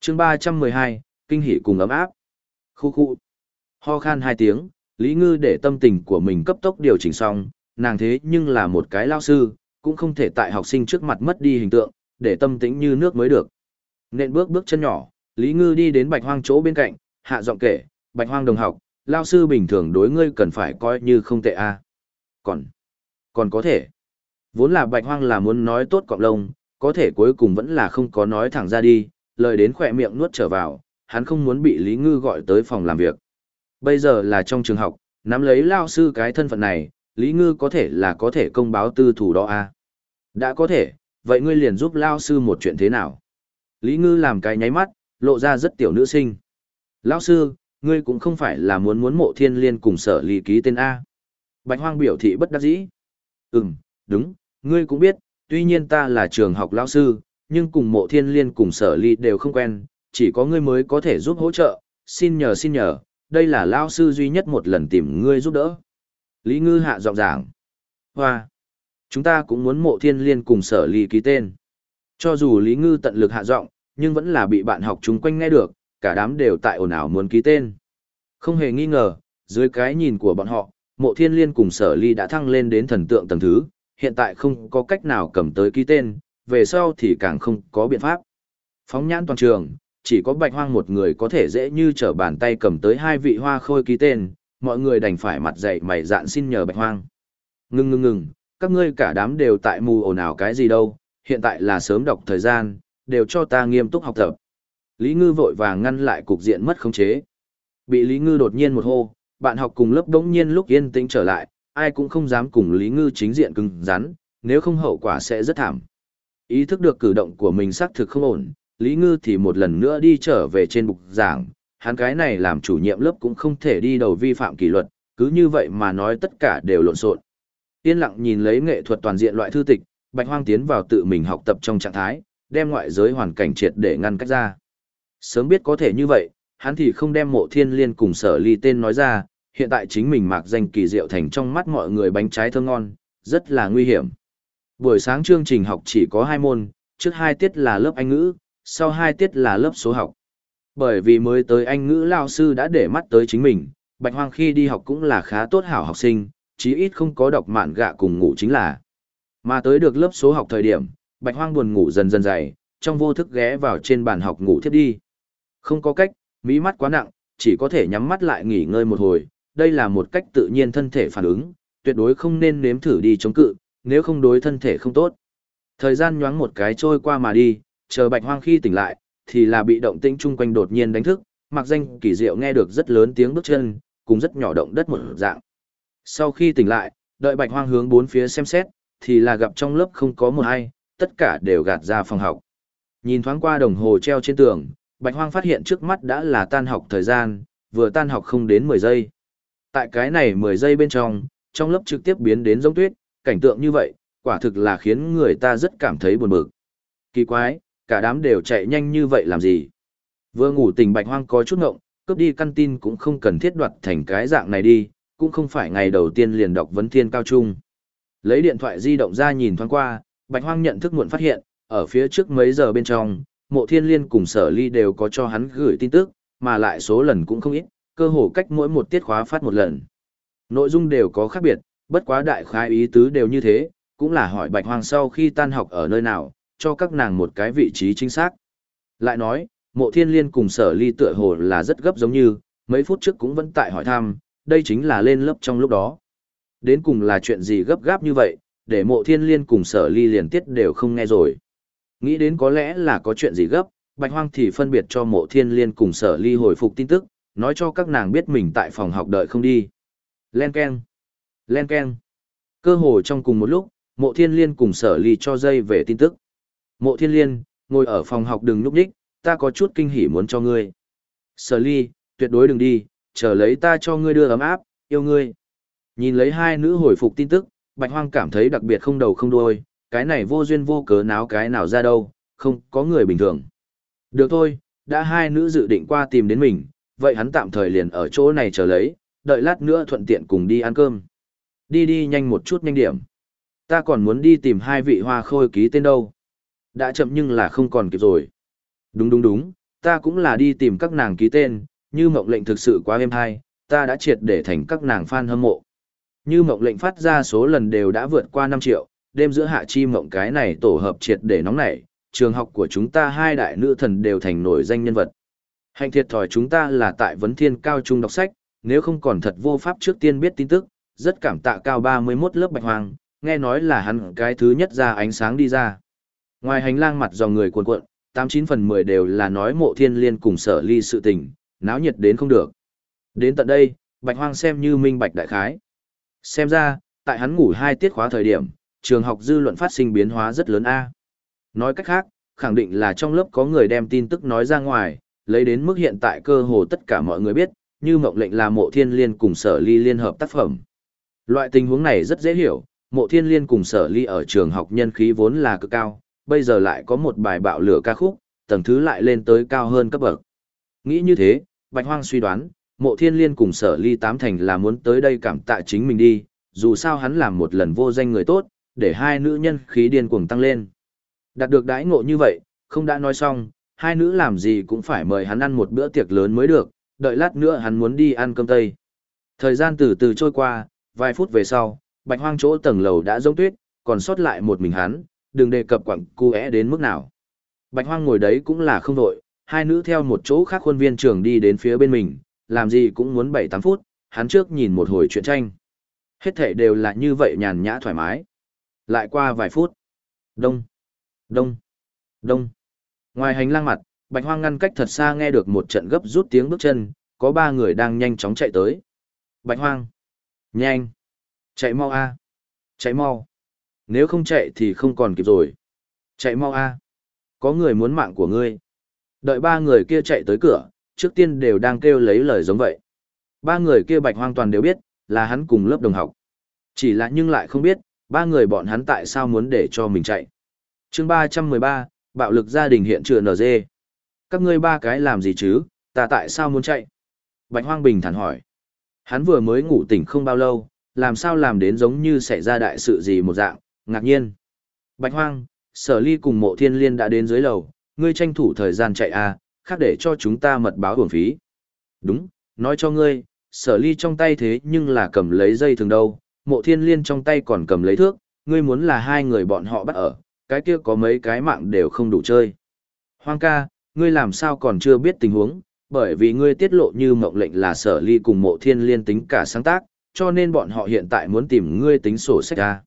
chương 312, kinh hỉ cùng ấm áp. Khu khu. Ho khan hai tiếng, Lý Ngư để tâm tình của mình cấp tốc điều chỉnh xong, nàng thế nhưng là một cái lao sư, cũng không thể tại học sinh trước mặt mất đi hình tượng, để tâm tĩnh như nước mới được. Nên bước bước chân nhỏ, Lý Ngư đi đến bạch hoang chỗ bên cạnh, hạ giọng kể, bạch hoang đồng học, lao sư bình thường đối ngươi cần phải coi như không tệ a. Còn, còn có thể. Vốn là bạch hoang là muốn nói tốt cọng lông, có thể cuối cùng vẫn là không có nói thẳng ra đi, lời đến khỏe miệng nuốt trở vào, hắn không muốn bị Lý Ngư gọi tới phòng làm việc. Bây giờ là trong trường học, nắm lấy lao sư cái thân phận này, Lý Ngư có thể là có thể công báo tư thủ đó a. Đã có thể, vậy ngươi liền giúp lao sư một chuyện thế nào? Lý Ngư làm cái nháy mắt, lộ ra rất tiểu nữ sinh. Lão sư, ngươi cũng không phải là muốn muốn mộ thiên liên cùng sở lý ký tên A. Bạch Hoang biểu thị bất đắc dĩ. Ừm, đúng, ngươi cũng biết, tuy nhiên ta là trường học lão sư, nhưng cùng mộ thiên liên cùng sở lý đều không quen, chỉ có ngươi mới có thể giúp hỗ trợ, xin nhờ xin nhờ, đây là lão sư duy nhất một lần tìm ngươi giúp đỡ. Lý Ngư hạ giọng giảng. Hoa! Chúng ta cũng muốn mộ thiên liên cùng sở lý ký tên. Cho dù Lý Ngư tận lực hạ giọng, nhưng vẫn là bị bạn học chung quanh nghe được, cả đám đều tại ồn ào muốn ký tên. Không hề nghi ngờ, dưới cái nhìn của bọn họ, mộ thiên liên cùng sở ly đã thăng lên đến thần tượng tầng thứ, hiện tại không có cách nào cầm tới ký tên, về sau thì càng không có biện pháp. Phóng nhãn toàn trường, chỉ có bạch hoang một người có thể dễ như trở bàn tay cầm tới hai vị hoa khôi ký tên, mọi người đành phải mặt dậy mày dạn xin nhờ bạch hoang. Ngưng ngưng ngừng, các ngươi cả đám đều tại mù ồn ào cái gì đâu, hiện tại là sớm đọc thời gian, đều cho ta nghiêm túc học tập. Lý Ngư vội vàng ngăn lại cục diện mất khống chế. Bị Lý Ngư đột nhiên một hô, bạn học cùng lớp đống nhiên lúc yên tĩnh trở lại, ai cũng không dám cùng Lý Ngư chính diện cứng rắn, nếu không hậu quả sẽ rất thảm. Ý thức được cử động của mình xác thực không ổn, Lý Ngư thì một lần nữa đi trở về trên bục giảng, hắn cái này làm chủ nhiệm lớp cũng không thể đi đầu vi phạm kỷ luật, cứ như vậy mà nói tất cả đều lộn xộn. Yên lặng nhìn lấy nghệ thuật toàn diện loại thư tịch, Bạch Hoang tiến vào tự mình học tập trong trạng thái, đem ngoại giới hoàn cảnh triệt để ngăn cách ra. Sớm biết có thể như vậy, hắn thì không đem mộ thiên liên cùng sở ly tên nói ra, hiện tại chính mình mạc danh kỳ diệu thành trong mắt mọi người bánh trái thơm ngon, rất là nguy hiểm. Buổi sáng chương trình học chỉ có hai môn, trước hai tiết là lớp Anh ngữ, sau hai tiết là lớp số học. Bởi vì mới tới Anh ngữ lao sư đã để mắt tới chính mình, Bạch Hoang khi đi học cũng là khá tốt hảo học sinh, chí ít không có đọc mạn gạ cùng ngủ chính là. Mà tới được lớp số học thời điểm, Bạch Hoang buồn ngủ dần dần dày, trong vô thức ghé vào trên bàn học ngủ thiếp đi. Không có cách, mí mắt quá nặng, chỉ có thể nhắm mắt lại nghỉ ngơi một hồi, đây là một cách tự nhiên thân thể phản ứng, tuyệt đối không nên nếm thử đi chống cự, nếu không đối thân thể không tốt. Thời gian nhoáng một cái trôi qua mà đi, chờ Bạch Hoang khi tỉnh lại, thì là bị động tĩnh chung quanh đột nhiên đánh thức, mặc danh kỳ diệu nghe được rất lớn tiếng bước chân, cùng rất nhỏ động đất một dạng. Sau khi tỉnh lại, đợi Bạch Hoang hướng bốn phía xem xét, thì là gặp trong lớp không có một ai, tất cả đều gạt ra phòng học. Nhìn thoáng qua đồng hồ treo trên tường, Bạch Hoang phát hiện trước mắt đã là tan học thời gian, vừa tan học không đến 10 giây. Tại cái này 10 giây bên trong, trong lớp trực tiếp biến đến giống tuyết, cảnh tượng như vậy, quả thực là khiến người ta rất cảm thấy buồn bực. Kỳ quái, cả đám đều chạy nhanh như vậy làm gì? Vừa ngủ tỉnh Bạch Hoang có chút ngộng, cướp đi căn tin cũng không cần thiết đoạt thành cái dạng này đi, cũng không phải ngày đầu tiên liền đọc vấn thiên cao trung. Lấy điện thoại di động ra nhìn thoáng qua, Bạch Hoang nhận thức muộn phát hiện, ở phía trước mấy giờ bên trong, mộ thiên liên cùng sở ly đều có cho hắn gửi tin tức, mà lại số lần cũng không ít, cơ hồ cách mỗi một tiết khóa phát một lần. Nội dung đều có khác biệt, bất quá đại khái ý tứ đều như thế, cũng là hỏi bạch hoang sau khi tan học ở nơi nào, cho các nàng một cái vị trí chính xác. Lại nói, mộ thiên liên cùng sở ly tựa hồ là rất gấp giống như, mấy phút trước cũng vẫn tại hỏi thăm, đây chính là lên lớp trong lúc đó. Đến cùng là chuyện gì gấp gáp như vậy, để mộ thiên liên cùng sở ly liền tiết đều không nghe rồi. Nghĩ đến có lẽ là có chuyện gì gấp, bạch hoang thì phân biệt cho mộ thiên liên cùng sở ly hồi phục tin tức, nói cho các nàng biết mình tại phòng học đợi không đi. Len Ken. Len Ken. Cơ hồ trong cùng một lúc, mộ thiên liên cùng sở ly cho dây về tin tức. Mộ thiên liên, ngồi ở phòng học đừng núp đích, ta có chút kinh hỉ muốn cho ngươi. Sở ly, tuyệt đối đừng đi, chờ lấy ta cho ngươi đưa ấm áp, yêu ngươi. Nhìn lấy hai nữ hồi phục tin tức, Bạch Hoang cảm thấy đặc biệt không đầu không đuôi, cái này vô duyên vô cớ náo cái nào ra đâu, không có người bình thường. Được thôi, đã hai nữ dự định qua tìm đến mình, vậy hắn tạm thời liền ở chỗ này chờ lấy, đợi lát nữa thuận tiện cùng đi ăn cơm. Đi đi nhanh một chút nhanh điểm. Ta còn muốn đi tìm hai vị hoa khôi ký tên đâu. Đã chậm nhưng là không còn kịp rồi. Đúng đúng đúng, ta cũng là đi tìm các nàng ký tên, như mộng lệnh thực sự quá êm hay, ta đã triệt để thành các nàng fan hâm mộ. Như mộng lệnh phát ra số lần đều đã vượt qua 5 triệu, đêm giữa hạ chi mộng cái này tổ hợp triệt để nóng nảy, trường học của chúng ta hai đại nữ thần đều thành nổi danh nhân vật. Hành thiệt thòi chúng ta là tại vấn thiên cao trung đọc sách, nếu không còn thật vô pháp trước tiên biết tin tức, rất cảm tạ cao 31 lớp bạch hoàng, nghe nói là hắn cái thứ nhất ra ánh sáng đi ra. Ngoài hành lang mặt dòng người cuộn cuộn, 89 phần 10 đều là nói mộ thiên liên cùng sở ly sự tình, náo nhiệt đến không được. Đến tận đây, bạch hoang xem như minh bạch đại khái. Xem ra, tại hắn ngủ hai tiết khóa thời điểm, trường học dư luận phát sinh biến hóa rất lớn A. Nói cách khác, khẳng định là trong lớp có người đem tin tức nói ra ngoài, lấy đến mức hiện tại cơ hồ tất cả mọi người biết, như mộng lệnh là mộ thiên liên cùng sở ly liên hợp tác phẩm. Loại tình huống này rất dễ hiểu, mộ thiên liên cùng sở ly ở trường học nhân khí vốn là cực cao, bây giờ lại có một bài bạo lửa ca khúc, tầng thứ lại lên tới cao hơn cấp bậc. Nghĩ như thế, Bạch Hoang suy đoán, mộ thiên liên cùng sở ly tám thành là muốn tới đây cảm tạ chính mình đi, dù sao hắn làm một lần vô danh người tốt, để hai nữ nhân khí điên cuồng tăng lên. Đạt được đãi ngộ như vậy, không đã nói xong, hai nữ làm gì cũng phải mời hắn ăn một bữa tiệc lớn mới được, đợi lát nữa hắn muốn đi ăn cơm tây. Thời gian từ từ trôi qua, vài phút về sau, bạch hoang chỗ tầng lầu đã giống tuyết, còn sót lại một mình hắn, đừng đề cập quặng cu é đến mức nào. Bạch hoang ngồi đấy cũng là không đội, hai nữ theo một chỗ khác khuôn viên trường đi đến phía bên mình, làm gì cũng muốn 7-8 phút, hắn trước nhìn một hồi chuyện tranh. Hết thể đều là như vậy nhàn nhã thoải mái. Lại qua vài phút. Đông, đông, đông. Ngoài hành lang mặt, Bạch Hoang ngăn cách thật xa nghe được một trận gấp rút tiếng bước chân, có ba người đang nhanh chóng chạy tới. Bạch Hoang, nhanh, chạy mau a, chạy mau. Nếu không chạy thì không còn kịp rồi. Chạy mau a, có người muốn mạng của ngươi. Đợi ba người kia chạy tới cửa, trước tiên đều đang kêu lấy lời giống vậy. Ba người kia Bạch Hoang toàn đều biết, là hắn cùng lớp đồng học. Chỉ là nhưng lại không biết, ba người bọn hắn tại sao muốn để cho mình chạy. Chương 313, bạo lực gia đình hiện trường NG. Các ngươi ba cái làm gì chứ, ta tại sao muốn chạy? Bạch Hoang bình thản hỏi. Hắn vừa mới ngủ tỉnh không bao lâu, làm sao làm đến giống như xảy ra đại sự gì một dạng, ngạc nhiên. Bạch Hoang, sở ly cùng mộ thiên liên đã đến dưới lầu, ngươi tranh thủ thời gian chạy à, khác để cho chúng ta mật báo hưởng phí. Đúng, nói cho ngươi, sở ly trong tay thế nhưng là cầm lấy dây thường đâu, mộ thiên liên trong tay còn cầm lấy thước, ngươi muốn là hai người bọn họ bắt ở, cái kia có mấy cái mạng đều không đủ chơi. Hoang ca, ngươi làm sao còn chưa biết tình huống, bởi vì ngươi tiết lộ như mộng lệnh là sở ly cùng mộ thiên liên tính cả sáng tác, cho nên bọn họ hiện tại muốn tìm ngươi tính sổ sách ra.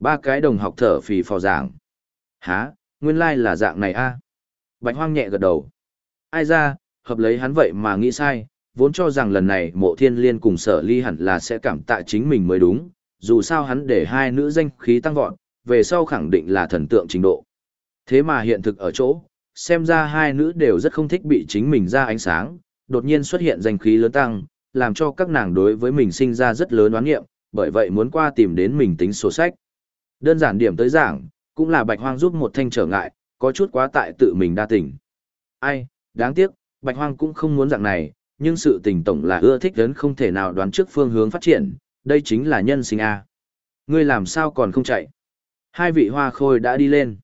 Ba cái đồng học thở phì phò giảng. Hả, nguyên lai like là dạng này a Bạch hoang nhẹ gật đầu. Ai ra, hợp lấy hắn vậy mà nghĩ sai, vốn cho rằng lần này mộ thiên liên cùng sở ly hẳn là sẽ cảm tạ chính mình mới đúng, dù sao hắn để hai nữ danh khí tăng vọt, về sau khẳng định là thần tượng trình độ. Thế mà hiện thực ở chỗ, xem ra hai nữ đều rất không thích bị chính mình ra ánh sáng, đột nhiên xuất hiện danh khí lớn tăng, làm cho các nàng đối với mình sinh ra rất lớn oán nghiệm, bởi vậy muốn qua tìm đến mình tính sổ sách. Đơn giản điểm tới giảng, cũng là bạch hoang giúp một thanh trở ngại, có chút quá tại tự mình đa tình. Ai, đáng tiếc, bạch hoang cũng không muốn dạng này, nhưng sự tình tổng là ưa thích đến không thể nào đoán trước phương hướng phát triển, đây chính là nhân sinh A. Ngươi làm sao còn không chạy? Hai vị hoa khôi đã đi lên.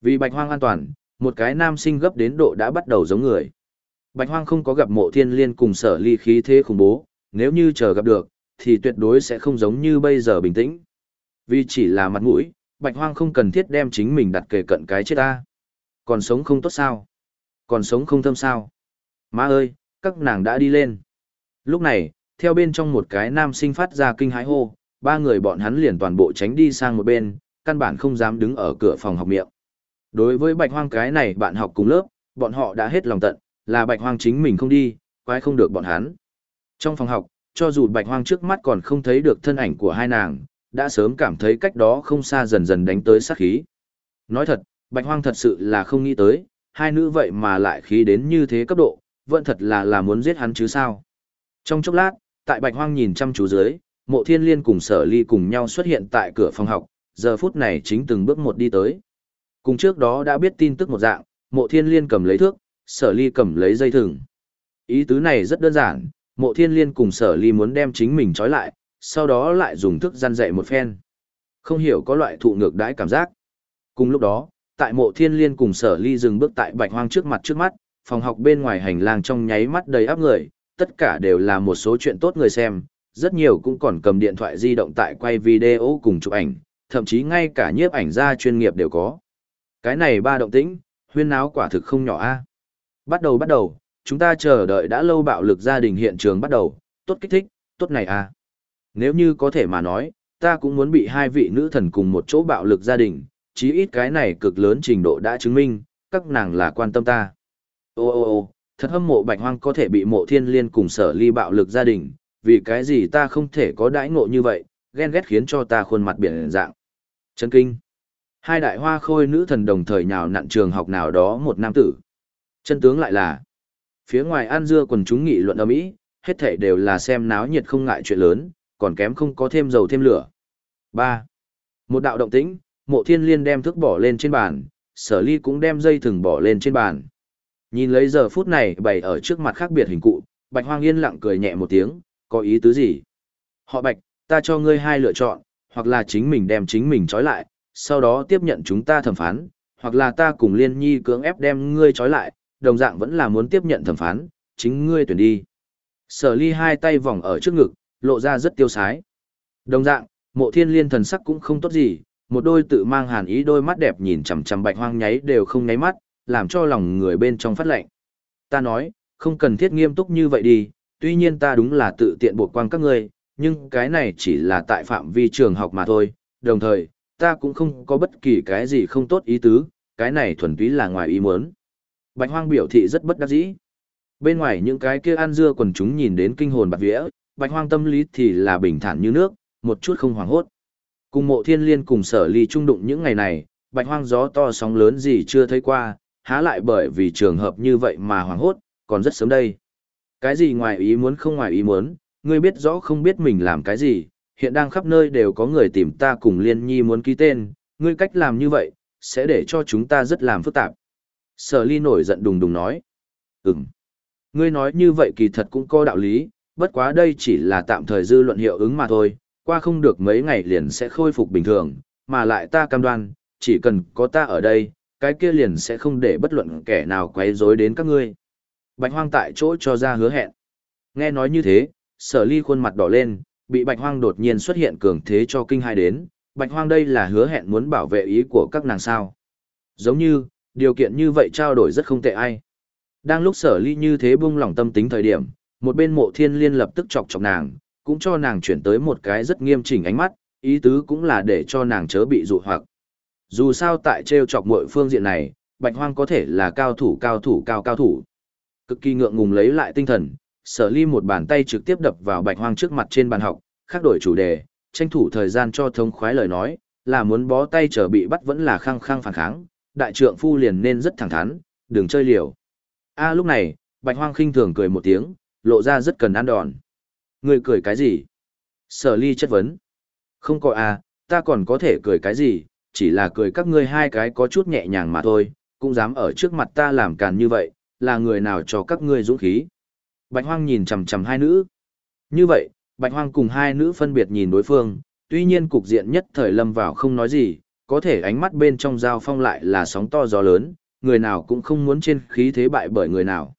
Vì bạch hoang an toàn, một cái nam sinh gấp đến độ đã bắt đầu giống người. Bạch hoang không có gặp mộ thiên liên cùng sở ly khí thế khủng bố, nếu như chờ gặp được, thì tuyệt đối sẽ không giống như bây giờ bình tĩnh. Vì chỉ là mặt mũi, bạch hoang không cần thiết đem chính mình đặt kề cận cái chết ta. Còn sống không tốt sao? Còn sống không thâm sao? Má ơi, các nàng đã đi lên. Lúc này, theo bên trong một cái nam sinh phát ra kinh hãi hô, ba người bọn hắn liền toàn bộ tránh đi sang một bên, căn bản không dám đứng ở cửa phòng học miệng. Đối với bạch hoang cái này bạn học cùng lớp, bọn họ đã hết lòng tận, là bạch hoang chính mình không đi, quái không được bọn hắn. Trong phòng học, cho dù bạch hoang trước mắt còn không thấy được thân ảnh của hai nàng, đã sớm cảm thấy cách đó không xa dần dần đánh tới sát khí. Nói thật, bạch hoang thật sự là không nghĩ tới, hai nữ vậy mà lại khí đến như thế cấp độ, vẫn thật là là muốn giết hắn chứ sao. Trong chốc lát, tại bạch hoang nhìn chăm chú dưới, mộ thiên liên cùng sở ly cùng nhau xuất hiện tại cửa phòng học, giờ phút này chính từng bước một đi tới. Cùng trước đó đã biết tin tức một dạng, mộ thiên liên cầm lấy thước, sở ly cầm lấy dây thừng. Ý tứ này rất đơn giản, mộ thiên liên cùng sở ly muốn đem chính mình trói lại, sau đó lại dùng thức gian dạy một phen. Không hiểu có loại thụ ngược đãi cảm giác. Cùng lúc đó, tại mộ thiên liên cùng sở ly dừng bước tại bạch hoang trước mặt trước mắt, phòng học bên ngoài hành lang trong nháy mắt đầy áp người, tất cả đều là một số chuyện tốt người xem, rất nhiều cũng còn cầm điện thoại di động tại quay video cùng chụp ảnh, thậm chí ngay cả nhiếp ảnh gia chuyên nghiệp đều có. Cái này ba động tĩnh, huyên náo quả thực không nhỏ a. Bắt đầu bắt đầu, chúng ta chờ đợi đã lâu bạo lực gia đình hiện trường bắt đầu, tốt kích thích, tốt này a. Nếu như có thể mà nói, ta cũng muốn bị hai vị nữ thần cùng một chỗ bạo lực gia đình, chí ít cái này cực lớn trình độ đã chứng minh, các nàng là quan tâm ta. Ô ô ô, thật hâm mộ bạch hoang có thể bị mộ thiên liên cùng sở ly bạo lực gia đình, vì cái gì ta không thể có đãi ngộ như vậy, ghen ghét khiến cho ta khuôn mặt biển dạng. Chân kinh. Hai đại hoa khôi nữ thần đồng thời nhào nặn trường học nào đó một nam tử. Chân tướng lại là, phía ngoài an dưa quần chúng nghị luận ở mỹ, hết thảy đều là xem náo nhiệt không ngại chuyện lớn, còn kém không có thêm dầu thêm lửa. 3. Một đạo động tĩnh, mộ thiên liên đem thức bỏ lên trên bàn, sở ly cũng đem dây thừng bỏ lên trên bàn. Nhìn lấy giờ phút này bày ở trước mặt khác biệt hình cụ, bạch hoang yên lặng cười nhẹ một tiếng, có ý tứ gì? Họ bạch, ta cho ngươi hai lựa chọn, hoặc là chính mình đem chính mình trói lại, sau đó tiếp nhận chúng ta thẩm phán, hoặc là ta cùng liên nhi cưỡng ép đem ngươi trói lại, đồng dạng vẫn là muốn tiếp nhận thẩm phán, chính ngươi tuyển đi. Sở ly hai tay vòng ở trước ngực, lộ ra rất tiêu sái. Đồng dạng, mộ thiên liên thần sắc cũng không tốt gì, một đôi tự mang hàn ý đôi mắt đẹp nhìn chằm chằm bạch hoang nháy đều không nháy mắt, làm cho lòng người bên trong phát lạnh Ta nói, không cần thiết nghiêm túc như vậy đi, tuy nhiên ta đúng là tự tiện buộc quang các ngươi, nhưng cái này chỉ là tại phạm vi trường học mà thôi, đồng thời, ta cũng không có bất kỳ cái gì không tốt ý tứ, cái này thuần túy là ngoài ý muốn. Bạch hoang biểu thị rất bất đắc dĩ. Bên ngoài những cái kia ăn dưa quần chúng nhìn đến kinh hồn bạc vía, bạch hoang tâm lý thì là bình thản như nước, một chút không hoảng hốt. Cùng mộ thiên liên cùng sở ly trung đụng những ngày này, bạch hoang gió to sóng lớn gì chưa thấy qua, há lại bởi vì trường hợp như vậy mà hoảng hốt, còn rất sớm đây. Cái gì ngoài ý muốn không ngoài ý muốn, ngươi biết rõ không biết mình làm cái gì, hiện đang khắp nơi đều có người tìm ta cùng liên nhi muốn ký tên, ngươi cách làm như vậy, sẽ để cho chúng ta rất làm phức tạp. Sở ly nổi giận đùng đùng nói. Ừm. Ngươi nói như vậy kỳ thật cũng có đạo lý, bất quá đây chỉ là tạm thời dư luận hiệu ứng mà thôi, qua không được mấy ngày liền sẽ khôi phục bình thường, mà lại ta cam đoan, chỉ cần có ta ở đây, cái kia liền sẽ không để bất luận kẻ nào quấy rối đến các ngươi. Bạch hoang tại chỗ cho ra hứa hẹn. Nghe nói như thế, sở ly khuôn mặt đỏ lên, bị bạch hoang đột nhiên xuất hiện cường thế cho kinh hai đến, bạch hoang đây là hứa hẹn muốn bảo vệ ý của các nàng sao. Giống như, điều kiện như vậy trao đổi rất không tệ ai. Đang lúc sở ly như thế buông lỏng tâm tính thời điểm, một bên mộ thiên liên lập tức chọc chọc nàng, cũng cho nàng chuyển tới một cái rất nghiêm chỉnh ánh mắt, ý tứ cũng là để cho nàng chớ bị dụ hoặc. Dù sao tại treo chọc mọi phương diện này, bạch hoang có thể là cao thủ cao thủ cao cao thủ. Cực kỳ ngượng ngùng lấy lại tinh thần, sở ly một bàn tay trực tiếp đập vào bạch hoang trước mặt trên bàn học, khác đổi chủ đề, tranh thủ thời gian cho thông khoái lời nói, là muốn bó tay trở bị bắt vẫn là khăng khăng phản kháng, đại trượng phu liền nên rất thẳng thắn, đừng chơi liều. A lúc này, bạch hoang khinh thường cười một tiếng, lộ ra rất cần ăn đòn. Người cười cái gì? Sở ly chất vấn. Không có a, ta còn có thể cười cái gì, chỉ là cười các ngươi hai cái có chút nhẹ nhàng mà thôi, cũng dám ở trước mặt ta làm càn như vậy, là người nào cho các ngươi dũng khí. Bạch hoang nhìn chằm chằm hai nữ. Như vậy, bạch hoang cùng hai nữ phân biệt nhìn đối phương, tuy nhiên cục diện nhất thời lâm vào không nói gì, có thể ánh mắt bên trong giao phong lại là sóng to gió lớn, người nào cũng không muốn trên khí thế bại bởi người nào.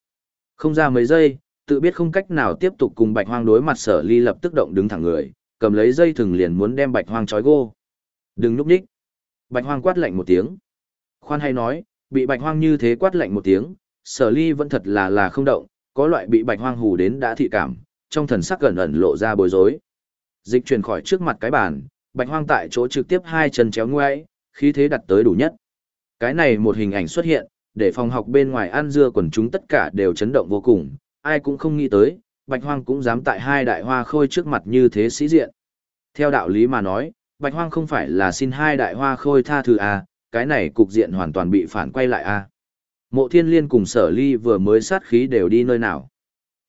Không ra mấy giây, tự biết không cách nào tiếp tục cùng bạch hoang đối mặt sở ly lập tức động đứng thẳng người, cầm lấy dây thừng liền muốn đem bạch hoang trói gô. Đừng núp nhích. Bạch hoang quát lạnh một tiếng. Khoan hay nói, bị bạch hoang như thế quát lạnh một tiếng, sở ly vẫn thật là là không động, có loại bị bạch hoang hù đến đã thị cảm, trong thần sắc gần ẩn lộ ra bối rối. Dịch chuyển khỏi trước mặt cái bàn, bạch hoang tại chỗ trực tiếp hai chân chéo ngoe, khí thế đặt tới đủ nhất. Cái này một hình ảnh xuất hiện, để phòng học bên ngoài ăn dưa quần chúng tất cả đều chấn động vô cùng, ai cũng không nghĩ tới, bạch hoang cũng dám tại hai đại hoa khôi trước mặt như thế sĩ diện. Theo đạo lý mà nói, bạch hoang không phải là xin hai đại hoa khôi tha thứ à, cái này cục diện hoàn toàn bị phản quay lại à. Mộ thiên liên cùng sở ly vừa mới sát khí đều đi nơi nào.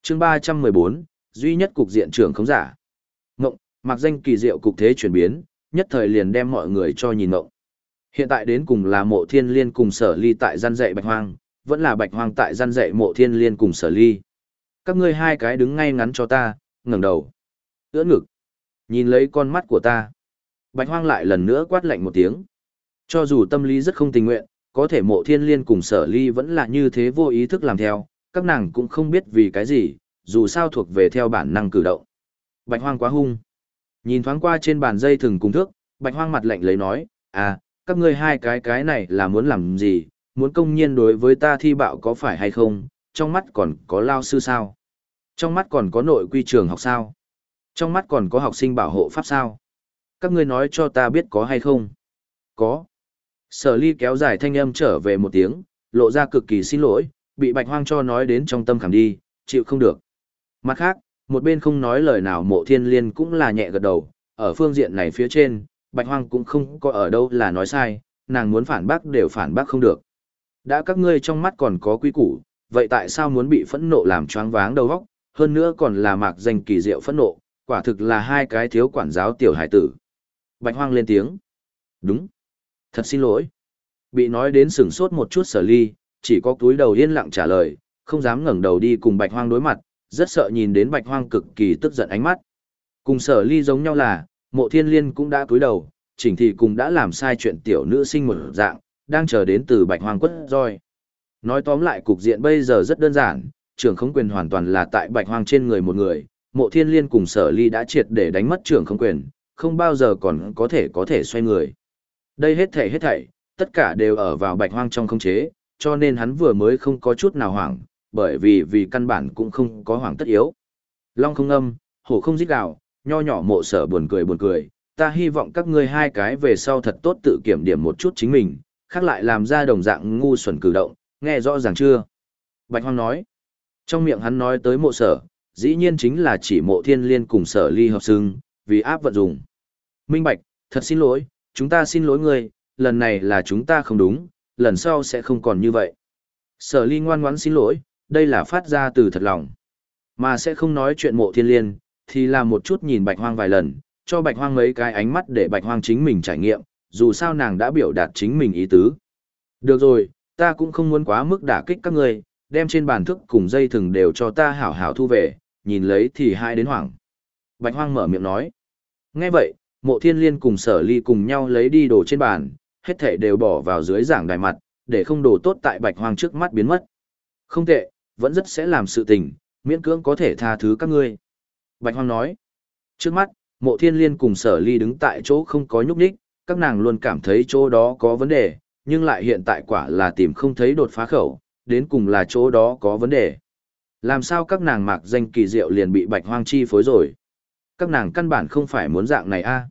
Chương 314, duy nhất cục diện trưởng không giả. Ngộng, mặc danh kỳ diệu cục thế chuyển biến, nhất thời liền đem mọi người cho nhìn ngộng. Hiện tại đến cùng là mộ thiên liên cùng sở ly tại gian dạy bạch hoang, vẫn là bạch hoang tại gian dạy mộ thiên liên cùng sở ly. Các ngươi hai cái đứng ngay ngắn cho ta, ngẩng đầu. Ưỡn ngực. Nhìn lấy con mắt của ta. Bạch hoang lại lần nữa quát lạnh một tiếng. Cho dù tâm lý rất không tình nguyện, có thể mộ thiên liên cùng sở ly vẫn là như thế vô ý thức làm theo, các nàng cũng không biết vì cái gì, dù sao thuộc về theo bản năng cử động. Bạch hoang quá hung. Nhìn thoáng qua trên bàn dây thừng cùng thước, bạch hoang mặt lạnh lấy nói, à, các ngươi hai cái cái này là muốn làm gì, muốn công nhiên đối với ta thi bạo có phải hay không, trong mắt còn có lao sư sao? Trong mắt còn có nội quy trường học sao? Trong mắt còn có học sinh bảo hộ pháp sao? Các ngươi nói cho ta biết có hay không? Có. Sở ly kéo dài thanh âm trở về một tiếng, lộ ra cực kỳ xin lỗi, bị bạch hoang cho nói đến trong tâm khảm đi, chịu không được. Mặt khác, một bên không nói lời nào mộ thiên liên cũng là nhẹ gật đầu, ở phương diện này phía trên, bạch hoang cũng không có ở đâu là nói sai, nàng muốn phản bác đều phản bác không được. Đã các ngươi trong mắt còn có quý củ, vậy tại sao muốn bị phẫn nộ làm choáng váng đầu óc, hơn nữa còn là mạc danh kỳ diệu phẫn nộ, quả thực là hai cái thiếu quản giáo tiểu hải tử. Bạch hoang lên tiếng. Đúng. Thật xin lỗi. Bị nói đến sừng sốt một chút sở ly, chỉ có túi đầu yên lặng trả lời, không dám ngẩng đầu đi cùng bạch hoang đối mặt, rất sợ nhìn đến bạch hoang cực kỳ tức giận ánh mắt. Cùng sở ly giống nhau là, mộ thiên liên cũng đã túi đầu, chỉnh thì cùng đã làm sai chuyện tiểu nữ sinh một dạng, đang chờ đến từ bạch hoang quất roi. Nói tóm lại cục diện bây giờ rất đơn giản, trưởng không quyền hoàn toàn là tại bạch hoang trên người một người, mộ thiên liên cùng sở ly đã triệt để đánh mất trưởng không quyền, không bao giờ còn có thể có thể xoay người. Đây hết thảy hết thảy, tất cả đều ở vào bạch hoang trong không chế, cho nên hắn vừa mới không có chút nào hoảng, bởi vì vì căn bản cũng không có hoảng tất yếu. Long không âm, hổ không giết gào, nho nhỏ mộ sở buồn cười buồn cười, ta hy vọng các ngươi hai cái về sau thật tốt tự kiểm điểm một chút chính mình, khác lại làm ra đồng dạng ngu xuẩn cử động, nghe rõ ràng chưa? Bạch Hoang nói, trong miệng hắn nói tới mộ sở, dĩ nhiên chính là chỉ mộ thiên liên cùng sở ly hợp xưng, vì áp vận dụng. Minh Bạch, thật xin lỗi, chúng ta xin lỗi ngươi, lần này là chúng ta không đúng, lần sau sẽ không còn như vậy. Sở ly ngoan ngoãn xin lỗi, đây là phát ra từ thật lòng. Mà sẽ không nói chuyện mộ thiên liên, thì là một chút nhìn bạch hoang vài lần, cho bạch hoang mấy cái ánh mắt để bạch hoang chính mình trải nghiệm, dù sao nàng đã biểu đạt chính mình ý tứ. Được rồi, ta cũng không muốn quá mức đả kích các ngươi, đem trên bàn thức cùng dây thừng đều cho ta hảo hảo thu về, nhìn lấy thì hai đến hoảng. Bạch hoang mở miệng nói. Nghe vậy, mộ thiên liên cùng sở ly cùng nhau lấy đi đồ trên bàn, hết thảy đều bỏ vào dưới giảng đài mặt, để không đồ tốt tại bạch hoang trước mắt biến mất. Không tệ, vẫn rất sẽ làm sự tình, miễn cưỡng có thể tha thứ các ngươi. Bạch hoang nói. Trước mắt, mộ thiên liên cùng sở ly đứng tại chỗ không có nhúc nhích, các nàng luôn cảm thấy chỗ đó có vấn đề, nhưng lại hiện tại quả là tìm không thấy đột phá khẩu, đến cùng là chỗ đó có vấn đề. Làm sao các nàng mặc danh kỳ diệu liền bị bạch hoang chi phối rồi? Các nàng căn bản không phải muốn dạng này a. À?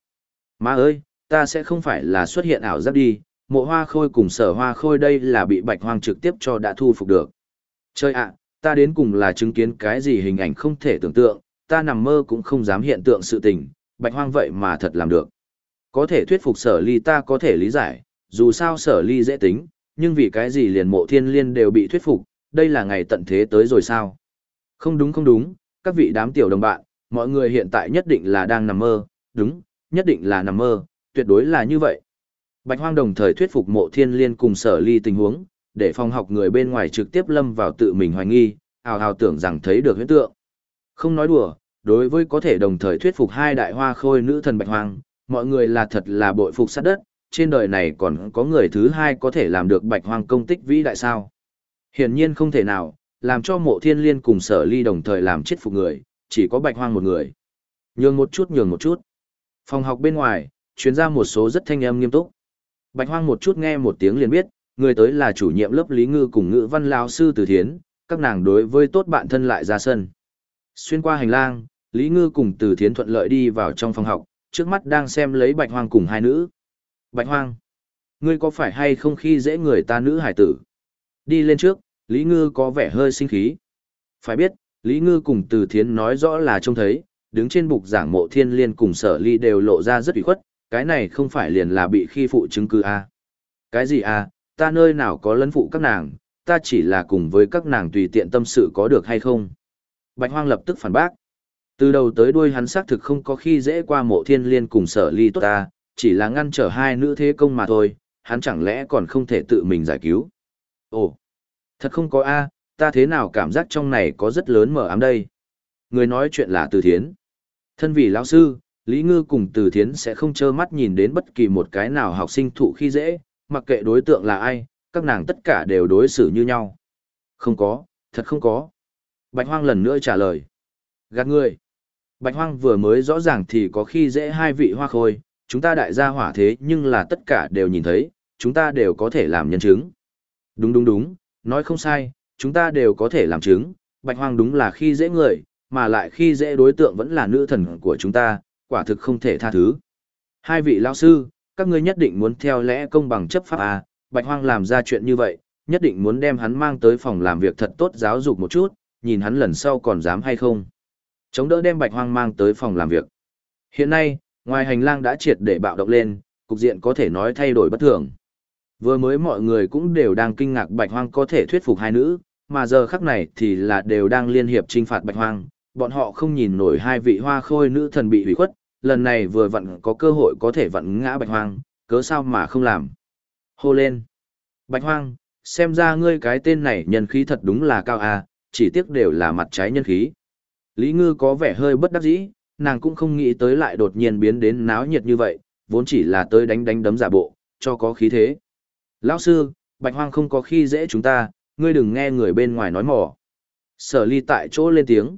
Má ơi, ta sẽ không phải là xuất hiện ảo giác đi, mộ hoa khôi cùng sở hoa khôi đây là bị bạch hoang trực tiếp cho đã thu phục được. Chơi ạ, ta đến cùng là chứng kiến cái gì hình ảnh không thể tưởng tượng, ta nằm mơ cũng không dám hiện tượng sự tình, bạch hoang vậy mà thật làm được. Có thể thuyết phục sở ly ta có thể lý giải, dù sao sở ly dễ tính, nhưng vì cái gì liền mộ thiên liên đều bị thuyết phục, đây là ngày tận thế tới rồi sao? Không đúng không đúng, các vị đám tiểu đồng bạn, mọi người hiện tại nhất định là đang nằm mơ, đúng, nhất định là nằm mơ, tuyệt đối là như vậy. Bạch Hoang đồng thời thuyết phục mộ thiên liên cùng sở ly tình huống, để phòng học người bên ngoài trực tiếp lâm vào tự mình hoài nghi, hào hào tưởng rằng thấy được huyễn tượng. Không nói đùa, đối với có thể đồng thời thuyết phục hai đại hoa khôi nữ thần Bạch Hoang, mọi người là thật là bội phục sát đất, trên đời này còn có người thứ hai có thể làm được Bạch Hoang công tích vĩ đại sao. Hiển nhiên không thể nào, làm cho mộ thiên liên cùng sở ly đồng thời làm chết phục người, chỉ có Bạch Hoang một người. Nhường một chút nhường một chút. Phòng học bên ngoài, chuyên ra một số rất thanh âm nghiêm túc. Bạch Hoang một chút nghe một tiếng liền biết, người tới là chủ nhiệm lớp Lý Ngư cùng ngữ văn lao sư Từ Thiến, các nàng đối với tốt bạn thân lại ra sân. Xuyên qua hành lang, Lý Ngư cùng Từ Thiến thuận lợi đi vào trong phòng học, trước mắt đang xem lấy Bạch Hoang cùng hai nữ. Bạch Hoang, ngươi có phải hay không khi dễ người ta nữ hải tử? Đi lên trước, Lý Ngư có vẻ hơi sinh khí. Phải biết, Lý Ngư cùng Từ Thiến nói rõ là trông thấy, đứng trên bục giảng mộ thiên liên cùng sở ly đều lộ ra rất ủy khuất, cái này không phải liền là bị khi phụ chứng cứ à? Cái gì à, ta nơi nào có lấn phụ các nàng, ta chỉ là cùng với các nàng tùy tiện tâm sự có được hay không. Bạch Hoang lập tức phản bác. Từ đầu tới đuôi hắn xác thực không có khi dễ qua mộ thiên liên cùng sở ly tốt ta, chỉ là ngăn trở hai nữ thế công mà thôi, hắn chẳng lẽ còn không thể tự mình giải cứu. Ồ, thật không có a, ta thế nào cảm giác trong này có rất lớn mở ám đây. Người nói chuyện là Từ Thiến. Thân vì lão sư, Lý Ngư cùng Từ Thiến sẽ không trơ mắt nhìn đến bất kỳ một cái nào học sinh thụ khi dễ, mặc kệ đối tượng là ai, các nàng tất cả đều đối xử như nhau. Không có, thật không có. Bạch Hoang lần nữa trả lời. Gạt người. Bạch Hoang vừa mới rõ ràng thì có khi dễ hai vị hoa khôi, chúng ta đại gia hỏa thế nhưng là tất cả đều nhìn thấy, chúng ta đều có thể làm nhân chứng. Đúng đúng đúng, nói không sai, chúng ta đều có thể làm chứng, Bạch Hoang đúng là khi dễ người, mà lại khi dễ đối tượng vẫn là nữ thần của chúng ta, quả thực không thể tha thứ. Hai vị lão sư, các ngươi nhất định muốn theo lẽ công bằng chấp pháp à, Bạch Hoang làm ra chuyện như vậy, nhất định muốn đem hắn mang tới phòng làm việc thật tốt giáo dục một chút, nhìn hắn lần sau còn dám hay không. Chống đỡ đem Bạch Hoang mang tới phòng làm việc. Hiện nay, ngoài hành lang đã triệt để bạo động lên, cục diện có thể nói thay đổi bất thường. Vừa mới mọi người cũng đều đang kinh ngạc Bạch Hoang có thể thuyết phục hai nữ, mà giờ khắc này thì là đều đang liên hiệp trinh phạt Bạch Hoang, bọn họ không nhìn nổi hai vị hoa khôi nữ thần bị hủy khuất, lần này vừa vặn có cơ hội có thể vặn ngã Bạch Hoang, cớ sao mà không làm. Hô lên. Bạch Hoang, xem ra ngươi cái tên này nhân khí thật đúng là cao à, chỉ tiếc đều là mặt trái nhân khí. Lý Ngư có vẻ hơi bất đắc dĩ, nàng cũng không nghĩ tới lại đột nhiên biến đến náo nhiệt như vậy, vốn chỉ là tới đánh đánh đấm giả bộ, cho có khí thế. Lão sư, Bạch Hoang không có khi dễ chúng ta, ngươi đừng nghe người bên ngoài nói mỏ. Sở ly tại chỗ lên tiếng.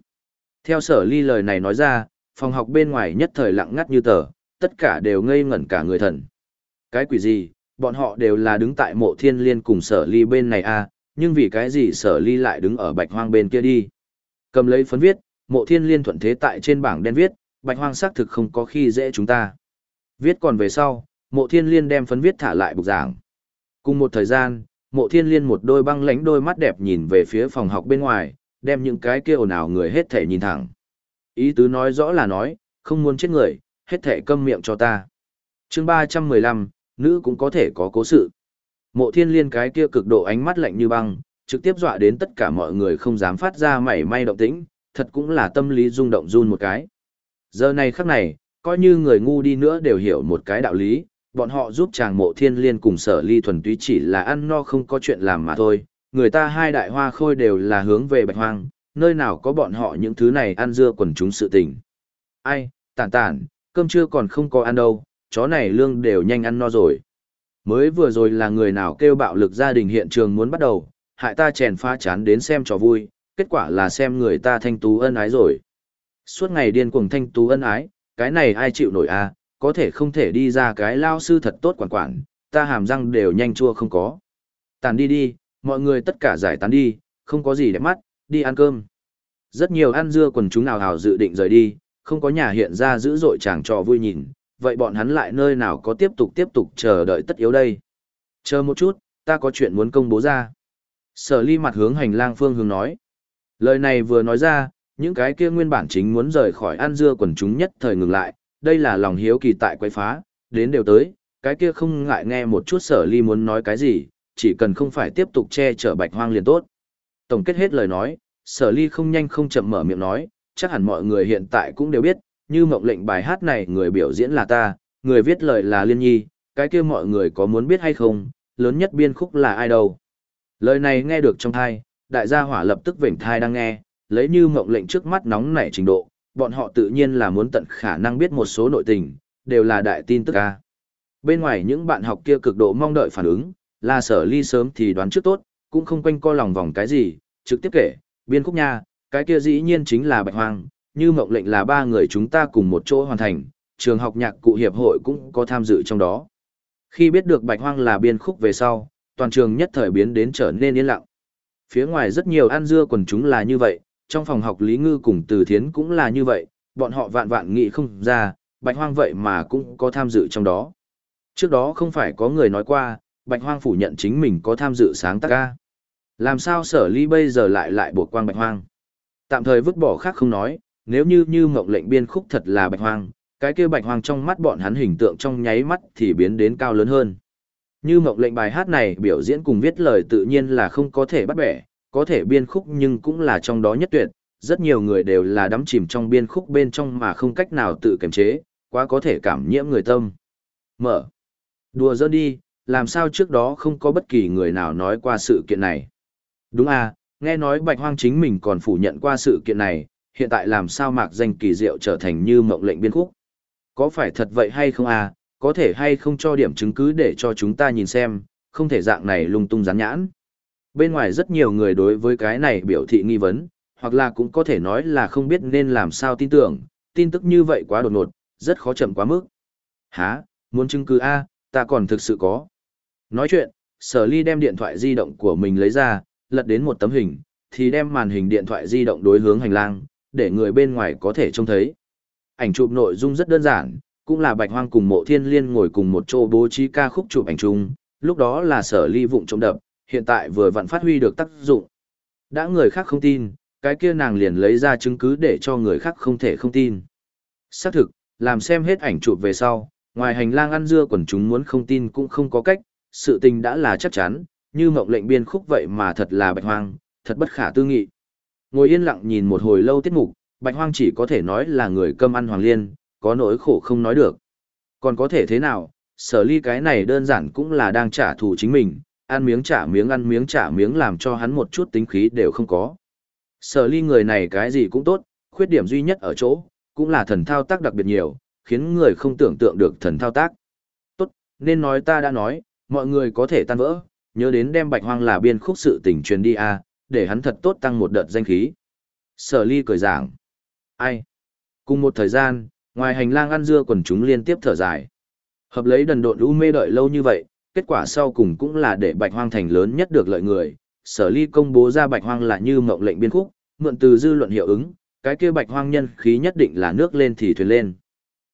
Theo sở ly lời này nói ra, phòng học bên ngoài nhất thời lặng ngắt như tờ, tất cả đều ngây ngẩn cả người thần. Cái quỷ gì, bọn họ đều là đứng tại mộ thiên liên cùng sở ly bên này à, nhưng vì cái gì sở ly lại đứng ở bạch hoang bên kia đi. Cầm lấy phấn viết, mộ thiên liên thuận thế tại trên bảng đen viết, bạch hoang xác thực không có khi dễ chúng ta. Viết còn về sau, mộ thiên liên đem phấn viết thả lại bục giảng. Cùng một thời gian, mộ thiên liên một đôi băng lánh đôi mắt đẹp nhìn về phía phòng học bên ngoài, đem những cái kia ồn ào người hết thể nhìn thẳng. Ý tứ nói rõ là nói, không muốn chết người, hết thể câm miệng cho ta. chương 315, nữ cũng có thể có cố sự. Mộ thiên liên cái kia cực độ ánh mắt lạnh như băng, trực tiếp dọa đến tất cả mọi người không dám phát ra mảy may động tĩnh, thật cũng là tâm lý rung động run một cái. Giờ này khắc này, coi như người ngu đi nữa đều hiểu một cái đạo lý, bọn họ giúp chàng mộ thiên liên cùng sở ly thuần túy chỉ là ăn no không có chuyện làm mà thôi, người ta hai đại hoa khôi đều là hướng về bạch hoang, nơi nào có bọn họ những thứ này ăn dưa quần chúng sự tình. Ai, tản tản, cơm trưa còn không có ăn đâu, chó này lương đều nhanh ăn no rồi. Mới vừa rồi là người nào kêu bạo lực gia đình hiện trường muốn bắt đầu, hại ta chèn pha chán đến xem trò vui, kết quả là xem người ta thanh tú ân ái rồi. Suốt ngày điên cuồng thanh tú ân ái, cái này ai chịu nổi à, có thể không thể đi ra cái lao sư thật tốt quản quản, ta hàm răng đều nhanh chua không có. Tàn đi đi, mọi người tất cả giải tán đi, không có gì để mắt, đi ăn cơm. Rất nhiều ăn dưa quần chúng nào hào dự định rời đi, không có nhà hiện ra dữ dội chàng trò vui nhìn, vậy bọn hắn lại nơi nào có tiếp tục tiếp tục chờ đợi tất yếu đây. Chờ một chút, ta có chuyện muốn công bố ra. Sở ly mặt hướng hành lang phương hướng nói. Lời này vừa nói ra, những cái kia nguyên bản chính muốn rời khỏi ăn dưa quần chúng nhất thời ngừng lại, đây là lòng hiếu kỳ tại quay phá, đến đều tới, cái kia không ngại nghe một chút sở ly muốn nói cái gì, chỉ cần không phải tiếp tục che chở bạch hoang liền tốt. Tổng kết hết lời nói, sở ly không nhanh không chậm mở miệng nói, chắc hẳn mọi người hiện tại cũng đều biết, như mộng lệnh bài hát này người biểu diễn là ta, người viết lời là Liên Nhi, cái kia mọi người có muốn biết hay không, lớn nhất biên khúc là ai đâu. Lời này nghe được trong thai, đại gia hỏa lập tức vểnh thai đang nghe, lấy như mộng lệnh trước mắt nóng nảy trình độ, bọn họ tự nhiên là muốn tận khả năng biết một số nội tình, đều là đại tin tức ca. Bên ngoài những bạn học kia cực độ mong đợi phản ứng, là sở ly sớm thì đoán trước tốt, cũng không quanh co lòng vòng cái gì, trực tiếp kể, biên khúc nha, cái kia dĩ nhiên chính là bạch hoang, như mộng lệnh là ba người chúng ta cùng một chỗ hoàn thành, trường học nhạc cụ hiệp hội cũng có tham dự trong đó. Khi biết được Bạch Hoang là biên khúc về sau, toàn trường nhất thời biến đến trở nên yên lặng. Phía ngoài rất nhiều ăn dưa quần chúng là như vậy, trong phòng học Lý Ngư cùng Từ Thiến cũng là như vậy, bọn họ vạn vạn nghĩ không ra, Bạch Hoang vậy mà cũng có tham dự trong đó. Trước đó không phải có người nói qua, Bạch Hoang phủ nhận chính mình có tham dự sáng tác ca. Làm sao sở ly bây giờ lại lại buộc quang Bạch Hoang? Tạm thời vứt bỏ khác không nói, nếu như như mộng lệnh biên khúc thật là Bạch Hoang, cái kia Bạch Hoang trong mắt bọn hắn hình tượng trong nháy mắt thì biến đến cao lớn hơn. Như mộng lệnh bài hát này biểu diễn cùng viết lời tự nhiên là không có thể bắt bẻ, có thể biên khúc nhưng cũng là trong đó nhất tuyệt, rất nhiều người đều là đắm chìm trong biên khúc bên trong mà không cách nào tự kiềm chế, quá có thể cảm nhiễm người tâm. Mở. Đùa dỡ đi, làm sao trước đó không có bất kỳ người nào nói qua sự kiện này. Đúng à, nghe nói Bạch Hoang chính mình còn phủ nhận qua sự kiện này, hiện tại làm sao mạc danh kỳ diệu trở thành như mộng lệnh biên khúc. Có phải thật vậy hay không à, có thể hay không cho điểm chứng cứ để cho chúng ta nhìn xem, không thể dạng này lung tung rán nhãn. Bên ngoài rất nhiều người đối với cái này biểu thị nghi vấn, hoặc là cũng có thể nói là không biết nên làm sao tin tưởng, tin tức như vậy quá đột ngột, rất khó chậm quá mức. Hả, muốn chứng cứ A, ta còn thực sự có. Nói chuyện, sở ly đem điện thoại di động của mình lấy ra, lật đến một tấm hình, thì đem màn hình điện thoại di động đối hướng hành lang, để người bên ngoài có thể trông thấy. Ảnh chụp nội dung rất đơn giản, cũng là bạch hoang cùng mộ thiên liên ngồi cùng một chỗ bố trí ca khúc chụp ảnh chung, lúc đó là sở ly vụng trộm đập, hiện tại vừa vặn phát huy được tác dụng. Đã người khác không tin, cái kia nàng liền lấy ra chứng cứ để cho người khác không thể không tin. Xác thực, làm xem hết ảnh chụp về sau, ngoài hành lang ăn dưa quần chúng muốn không tin cũng không có cách, sự tình đã là chắc chắn, như mộng lệnh biên khúc vậy mà thật là bạch hoang, thật bất khả tư nghị. Ngồi yên lặng nhìn một hồi lâu tiết mục, bạch hoang chỉ có thể nói là người cơm ăn hoàng liên, có nỗi khổ không nói được. Còn có thể thế nào, sở ly cái này đơn giản cũng là đang trả thù chính mình, ăn miếng trả miếng ăn miếng trả miếng làm cho hắn một chút tính khí đều không có. Sở ly người này cái gì cũng tốt, khuyết điểm duy nhất ở chỗ, cũng là thần thao tác đặc biệt nhiều, khiến người không tưởng tượng được thần thao tác. Tốt, nên nói ta đã nói, mọi người có thể tan vỡ, nhớ đến đem bạch hoang là biên khúc sự tình truyền đi a, để hắn thật tốt tăng một đợt danh khí. Sở ly cười giảng. Ai? Cùng một thời gian, ngoài hành lang ăn dưa quần chúng liên tiếp thở dài. Hợp lấy đần độn u mê đợi lâu như vậy, kết quả sau cùng cũng là để bạch hoang thành lớn nhất được lợi người. Sở ly công bố ra bạch hoang là như mộng lệnh biên khúc, mượn từ dư luận hiệu ứng, cái kia bạch hoang nhân khí nhất định là nước lên thì thuyền lên.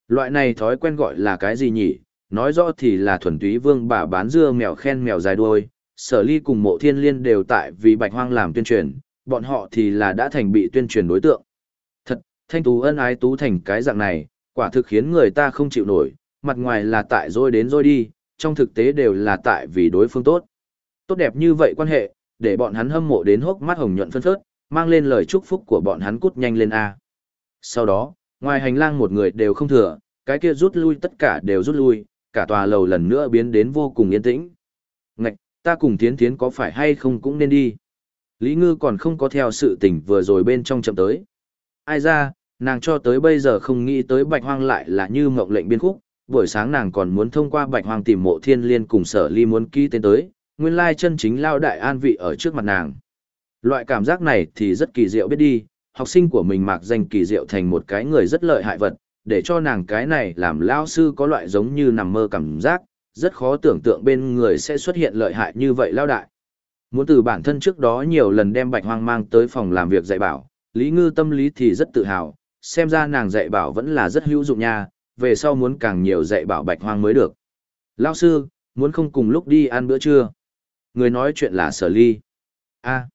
Loại này thói quen gọi là cái gì nhỉ? Nói rõ thì là thuần túy vương bà bán dưa mèo khen mèo dài đuôi, sở ly cùng mộ thiên liên đều tại vì bạch hoang làm tuyên truyền, bọn họ thì là đã thành bị tuyên truyền đối tượng. Thanh tú ân ái tú thành cái dạng này, quả thực khiến người ta không chịu nổi, mặt ngoài là tại rồi đến rồi đi, trong thực tế đều là tại vì đối phương tốt. Tốt đẹp như vậy quan hệ, để bọn hắn hâm mộ đến hốc mắt hồng nhuận phân phớt, mang lên lời chúc phúc của bọn hắn cút nhanh lên A. Sau đó, ngoài hành lang một người đều không thừa, cái kia rút lui tất cả đều rút lui, cả tòa lầu lần nữa biến đến vô cùng yên tĩnh. Ngạch, ta cùng tiến tiến có phải hay không cũng nên đi. Lý Ngư còn không có theo sự tình vừa rồi bên trong chậm tới. Ai ra, nàng cho tới bây giờ không nghĩ tới bạch hoang lại là như mộng lệnh biên khúc, buổi sáng nàng còn muốn thông qua bạch hoang tìm mộ thiên liên cùng sở ly muốn ký tên tới, nguyên lai chân chính lao đại an vị ở trước mặt nàng. Loại cảm giác này thì rất kỳ diệu biết đi, học sinh của mình mạc danh kỳ diệu thành một cái người rất lợi hại vật, để cho nàng cái này làm lao sư có loại giống như nằm mơ cảm giác, rất khó tưởng tượng bên người sẽ xuất hiện lợi hại như vậy lao đại. Muốn từ bản thân trước đó nhiều lần đem bạch hoang mang tới phòng làm việc dạy bảo, Lý Ngư tâm lý thì rất tự hào, xem ra nàng dạy bảo vẫn là rất hữu dụng nha, về sau muốn càng nhiều dạy bảo bạch hoang mới được. Lao sư, muốn không cùng lúc đi ăn bữa trưa? Người nói chuyện là sở ly. a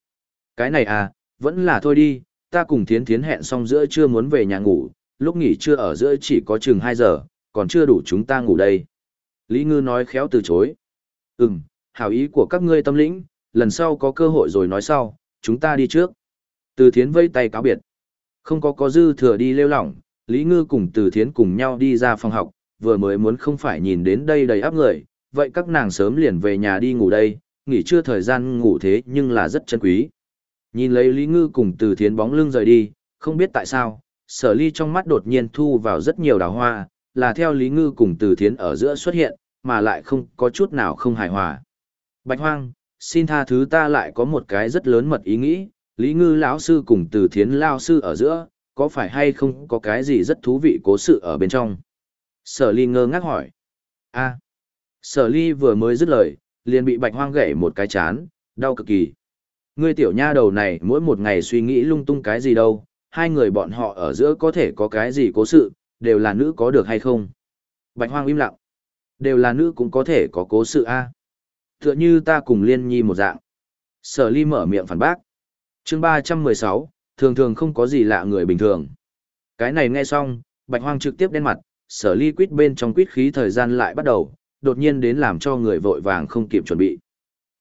cái này à, vẫn là thôi đi, ta cùng thiến thiến hẹn xong giữa trưa muốn về nhà ngủ, lúc nghỉ trưa ở giữa chỉ có chừng 2 giờ, còn chưa đủ chúng ta ngủ đây. Lý Ngư nói khéo từ chối. Ừm, hảo ý của các ngươi tâm lĩnh, lần sau có cơ hội rồi nói sau, chúng ta đi trước. Từ thiến vây tay cáo biệt. Không có có dư thừa đi lêu lỏng, Lý Ngư cùng từ thiến cùng nhau đi ra phòng học, vừa mới muốn không phải nhìn đến đây đầy áp người, vậy các nàng sớm liền về nhà đi ngủ đây, nghỉ trưa thời gian ngủ thế nhưng là rất chân quý. Nhìn lấy Lý Ngư cùng từ thiến bóng lưng rời đi, không biết tại sao, sở ly trong mắt đột nhiên thu vào rất nhiều đào hoa, là theo Lý Ngư cùng từ thiến ở giữa xuất hiện, mà lại không có chút nào không hài hòa. Bạch hoang, xin tha thứ ta lại có một cái rất lớn mật ý nghĩ, Lý Ngư lão sư cùng từ thiến lao sư ở giữa, có phải hay không có cái gì rất thú vị cố sự ở bên trong. Sở ly ngơ ngác hỏi. a Sở ly vừa mới dứt lời, liền bị bạch hoang gãy một cái chán, đau cực kỳ. Ngươi tiểu nha đầu này mỗi một ngày suy nghĩ lung tung cái gì đâu, hai người bọn họ ở giữa có thể có cái gì cố sự, đều là nữ có được hay không. Bạch hoang im lặng. Đều là nữ cũng có thể có cố sự a. Tựa như ta cùng liên nhi một dạng. Sở ly mở miệng phản bác. Chương 316, thường thường không có gì lạ người bình thường. Cái này nghe xong, bạch hoang trực tiếp đen mặt, sở ly quýt bên trong quýt khí thời gian lại bắt đầu, đột nhiên đến làm cho người vội vàng không kịp chuẩn bị.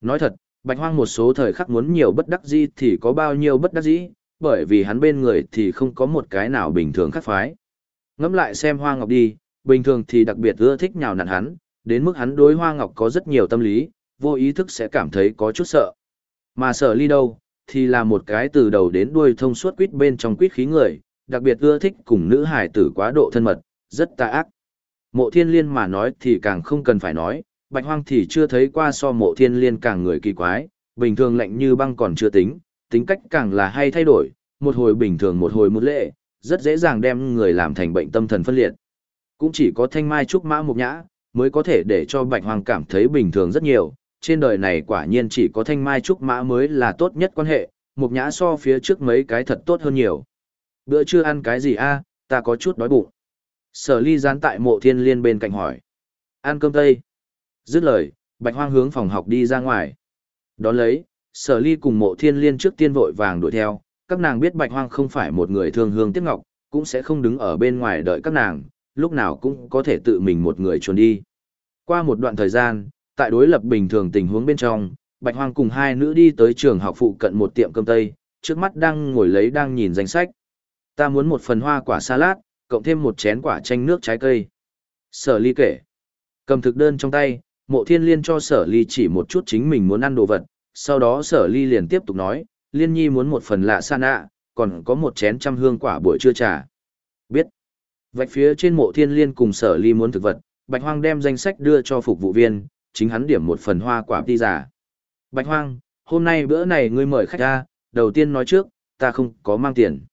Nói thật, bạch hoang một số thời khắc muốn nhiều bất đắc dĩ thì có bao nhiêu bất đắc dĩ, bởi vì hắn bên người thì không có một cái nào bình thường khác phái. Ngẫm lại xem hoa ngọc đi, bình thường thì đặc biệt ưa thích nhào nặn hắn, đến mức hắn đối hoa ngọc có rất nhiều tâm lý, vô ý thức sẽ cảm thấy có chút sợ. Mà sở ly đâu, thì là một cái từ đầu đến đuôi thông suốt quýt bên trong quýt khí người, đặc biệt ưa thích cùng nữ hải tử quá độ thân mật, rất tà ác. Mộ thiên liên mà nói thì càng không cần phải nói, bạch hoang thì chưa thấy qua so mộ thiên liên càng người kỳ quái, bình thường lạnh như băng còn chưa tính, tính cách càng là hay thay đổi, một hồi bình thường một hồi một lệ, rất dễ dàng đem người làm thành bệnh tâm thần phân liệt. Cũng chỉ có thanh mai trúc mã mục nhã, mới có thể để cho bạch hoang cảm thấy bình thường rất nhiều, trên đời này quả nhiên chỉ có thanh mai trúc mã mới là tốt nhất quan hệ, mục nhã so phía trước mấy cái thật tốt hơn nhiều. Bữa trưa ăn cái gì a? ta có chút đói bụng. Sở ly gián tại mộ thiên liên bên cạnh hỏi. Ăn cơm tây. Dứt lời, bạch hoang hướng phòng học đi ra ngoài. Đón lấy, sở ly cùng mộ thiên liên trước tiên vội vàng đuổi theo. Các nàng biết bạch hoang không phải một người thương hương tiếc ngọc, cũng sẽ không đứng ở bên ngoài đợi các nàng, lúc nào cũng có thể tự mình một người trốn đi. Qua một đoạn thời gian, tại đối lập bình thường tình huống bên trong, Bạch Hoang cùng hai nữ đi tới trường học phụ cận một tiệm cơm tây, trước mắt đang ngồi lấy đang nhìn danh sách. Ta muốn một phần hoa quả salad, cộng thêm một chén quả chanh nước trái cây. Sở ly kể. Cầm thực đơn trong tay, mộ thiên liên cho sở ly chỉ một chút chính mình muốn ăn đồ vật, sau đó sở ly liền tiếp tục nói, liên nhi muốn một phần lạ sa nạ, còn có một chén trăm hương quả buổi trưa trà. Biết. Vạch phía trên mộ thiên liên cùng sở ly muốn thực vật, bạch hoang đem danh sách đưa cho phục vụ viên, chính hắn điểm một phần hoa quả đi giả. Bạch hoang, hôm nay bữa này ngươi mời khách ra, đầu tiên nói trước, ta không có mang tiền.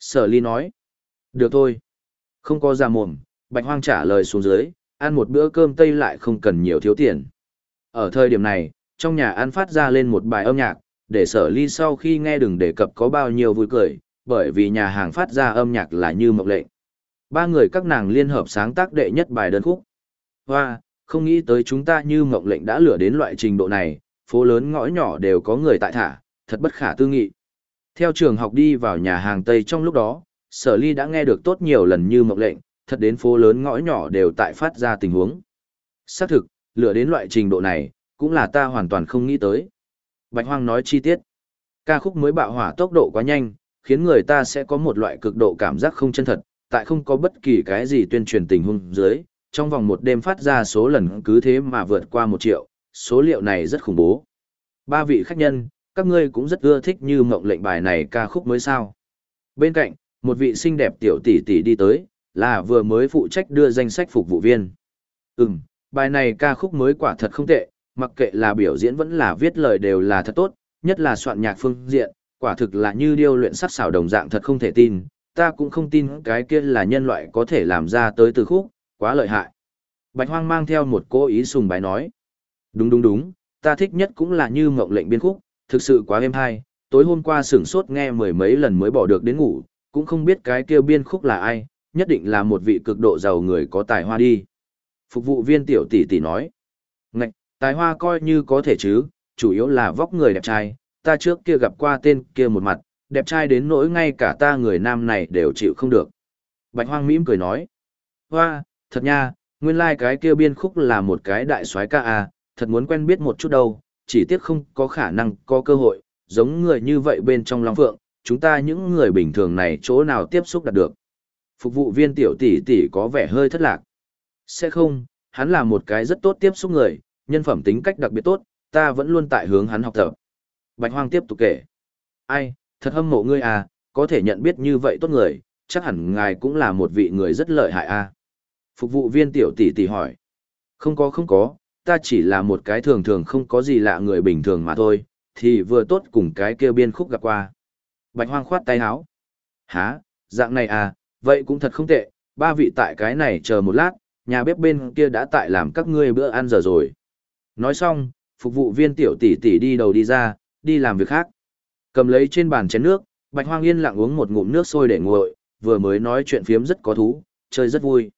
Sở ly nói. Được thôi. Không có ra mồm, bạch hoang trả lời xuống dưới, ăn một bữa cơm tây lại không cần nhiều thiếu tiền. Ở thời điểm này, trong nhà ăn phát ra lên một bài âm nhạc, để sở ly sau khi nghe đừng đề cập có bao nhiêu vui cười, bởi vì nhà hàng phát ra âm nhạc là như mộc lệnh. Ba người các nàng liên hợp sáng tác đệ nhất bài đơn khúc. Hoa, không nghĩ tới chúng ta như mộng lệnh đã lửa đến loại trình độ này, phố lớn ngõ nhỏ đều có người tại thả, thật bất khả tư nghị. Theo trường học đi vào nhà hàng Tây trong lúc đó, sở ly đã nghe được tốt nhiều lần như mộng lệnh, thật đến phố lớn ngõ nhỏ đều tại phát ra tình huống. Xác thực, lửa đến loại trình độ này, cũng là ta hoàn toàn không nghĩ tới. Bạch Hoang nói chi tiết. Ca khúc mới bạo hỏa tốc độ quá nhanh, khiến người ta sẽ có một loại cực độ cảm giác không chân thật, tại không có bất kỳ cái gì tuyên truyền tình huống dưới, trong vòng một đêm phát ra số lần cứ thế mà vượt qua một triệu, số liệu này rất khủng bố. Ba vị khách nhân, các ngươi cũng rất ưa thích như mộng lệnh bài này ca khúc mới sao. Bên cạnh, một vị xinh đẹp tiểu tỷ tỷ đi tới, là vừa mới phụ trách đưa danh sách phục vụ viên. Ừm, bài này ca khúc mới quả thật không tệ, mặc kệ là biểu diễn vẫn là viết lời đều là thật tốt, nhất là soạn nhạc phương diện, quả thực là như điêu luyện sắc xảo đồng dạng thật không thể tin, ta cũng không tin cái kia là nhân loại có thể làm ra tới từ khúc, quá lợi hại. Bạch Hoang mang theo một cố ý sùng bái nói. Đúng đúng đúng, ta thích nhất cũng là như mộng lệnh biên khúc, thực sự quá êm hay, tối hôm qua sửng sốt nghe mười mấy lần mới bỏ được đến ngủ, cũng không biết cái kia biên khúc là ai, nhất định là một vị cực độ giàu người có tài hoa đi. Phục vụ viên tiểu tỷ tỷ nói. Ngạch, tài hoa coi như có thể chứ, chủ yếu là vóc người đẹp trai, ta trước kia gặp qua tên kia một mặt, đẹp trai đến nỗi ngay cả ta người nam này đều chịu không được. Bạch hoang mỉm cười nói. Hoa, thật nha, nguyên lai like cái kia biên khúc là một cái đại soái ca à, thật muốn quen biết một chút đâu, chỉ tiếc không có khả năng có cơ hội, giống người như vậy bên trong Long Phượng, chúng ta những người bình thường này chỗ nào tiếp xúc đạt được. Phục vụ viên tiểu tỷ tỷ có vẻ hơi thất lạc. Sẽ không, hắn là một cái rất tốt tiếp xúc người, nhân phẩm tính cách đặc biệt tốt, ta vẫn luôn tại hướng hắn học tập. Bạch Hoang tiếp tục kể. Ai, thật hâm mộ ngươi à, có thể nhận biết như vậy tốt người, chắc hẳn ngài cũng là một vị người rất lợi hại à. Phục vụ viên tiểu tỷ tỷ hỏi. Không có không có, ta chỉ là một cái thường thường không có gì lạ người bình thường mà thôi, thì vừa tốt cùng cái kêu biên khúc gặp qua. Bạch hoang khoát tay áo. Hả, dạng này à, vậy cũng thật không tệ, ba vị tại cái này chờ một lát, nhà bếp bên kia đã tại làm các ngươi bữa ăn giờ rồi. Nói xong, phục vụ viên tiểu tỷ tỷ đi đầu đi ra, đi làm việc khác. Cầm lấy trên bàn chén nước, Bạch Hoang yên lặng uống một ngụm nước sôi để nguội, vừa mới nói chuyện phiếm rất có thú, chơi rất vui.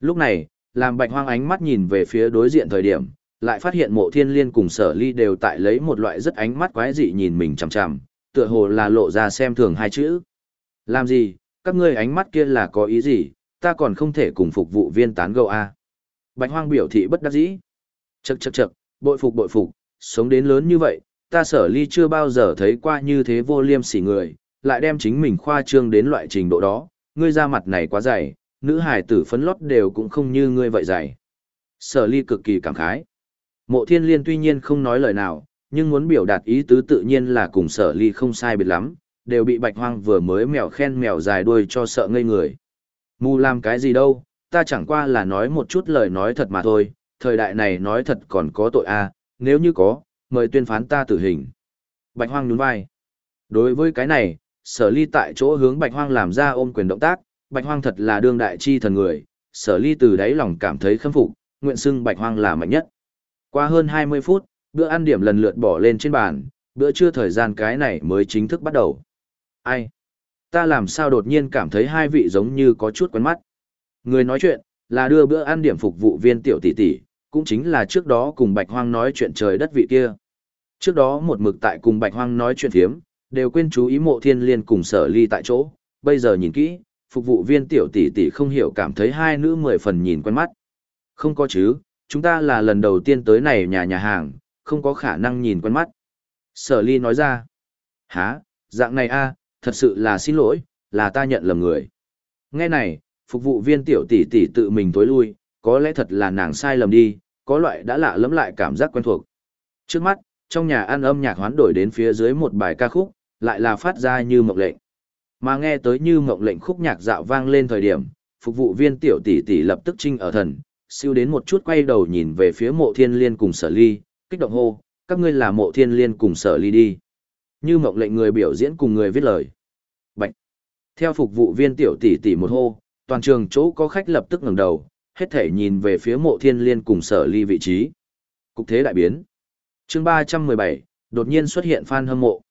Lúc này, làm Bạch Hoang ánh mắt nhìn về phía đối diện thời điểm, lại phát hiện mộ thiên liên cùng sở ly đều tại lấy một loại rất ánh mắt quái dị nhìn mình chằm chằm, tựa hồ là lộ ra xem thường hai chữ. Làm gì, các ngươi ánh mắt kia là có ý gì, ta còn không thể cùng phục vụ viên tán gẫu a. À? Bạch Hoang biểu thị bất đắc dĩ. Chậc chậc chậc, bội phục bội phục, sống đến lớn như vậy, ta sở ly chưa bao giờ thấy qua như thế vô liêm sỉ người, lại đem chính mình khoa trương đến loại trình độ đó, ngươi ra mặt này quá dày, nữ hài tử phấn lót đều cũng không như ngươi vậy dày. Sở ly cực kỳ cảm khái. Mộ thiên liên tuy nhiên không nói lời nào, nhưng muốn biểu đạt ý tứ tự nhiên là cùng sở ly không sai biệt lắm, đều bị bạch hoang vừa mới mèo khen mèo dài đuôi cho sợ ngây người. Mù làm cái gì đâu, ta chẳng qua là nói một chút lời nói thật mà thôi, thời đại này nói thật còn có tội a, à, nếu như có, mời tuyên phán ta tử hình. Bạch hoang nhún vai. Đối với cái này, sở ly tại chỗ hướng bạch hoang làm ra ôm quyền động tác, bạch hoang thật là đương đại chi thần người, sở ly từ đáy lòng cảm thấy khâm phục, nguyện xưng bạch hoang là mạnh nhất. Qua hơn 20 phút, bữa ăn điểm lần lượt bỏ lên trên bàn, bữa trưa thời gian cái này mới chính thức bắt đầu. Ai? Ta làm sao đột nhiên cảm thấy hai vị giống như có chút quen mắt. Người nói chuyện, là đưa bữa ăn điểm phục vụ viên tiểu tỷ tỷ, cũng chính là trước đó cùng Bạch Hoang nói chuyện trời đất vị kia. Trước đó một mực tại cùng Bạch Hoang nói chuyện thiếm, đều quên chú ý mộ thiên liên cùng sở ly tại chỗ, bây giờ nhìn kỹ, phục vụ viên tiểu tỷ tỷ không hiểu cảm thấy hai nữ mười phần nhìn quen mắt. Không có chứ, chúng ta là lần đầu tiên tới này nhà nhà hàng, không có khả năng nhìn quen mắt. Sở ly nói ra, Hả, dạng này a, thật sự là xin lỗi, là ta nhận lầm người. Nghe này, phục vụ viên tiểu tỷ tỷ tự mình tối lui, có lẽ thật là nàng sai lầm đi, có loại đã lạ lẫm lại cảm giác quen thuộc. Trước mắt, trong nhà ăn âm nhạc hoán đổi đến phía dưới một bài ca khúc, lại là phát ra như mộng lệnh. Mà nghe tới như mộng lệnh khúc nhạc dạo vang lên thời điểm, phục vụ viên tiểu tỷ tỷ lập tức trinh ở thần, siêu đến một chút quay đầu nhìn về phía mộ thiên liên cùng sở ly, kích động hô, các ngươi là mộ thiên liên cùng sở ly đi. Như mộng lệnh người biểu diễn cùng người viết lời. Bạch. Theo phục vụ viên tiểu tỷ tỷ một hô, toàn trường chỗ có khách lập tức ngẩng đầu, hết thể nhìn về phía mộ thiên liên cùng sở ly vị trí. Cục thế đại biến. chương 317, đột nhiên xuất hiện fan hâm mộ.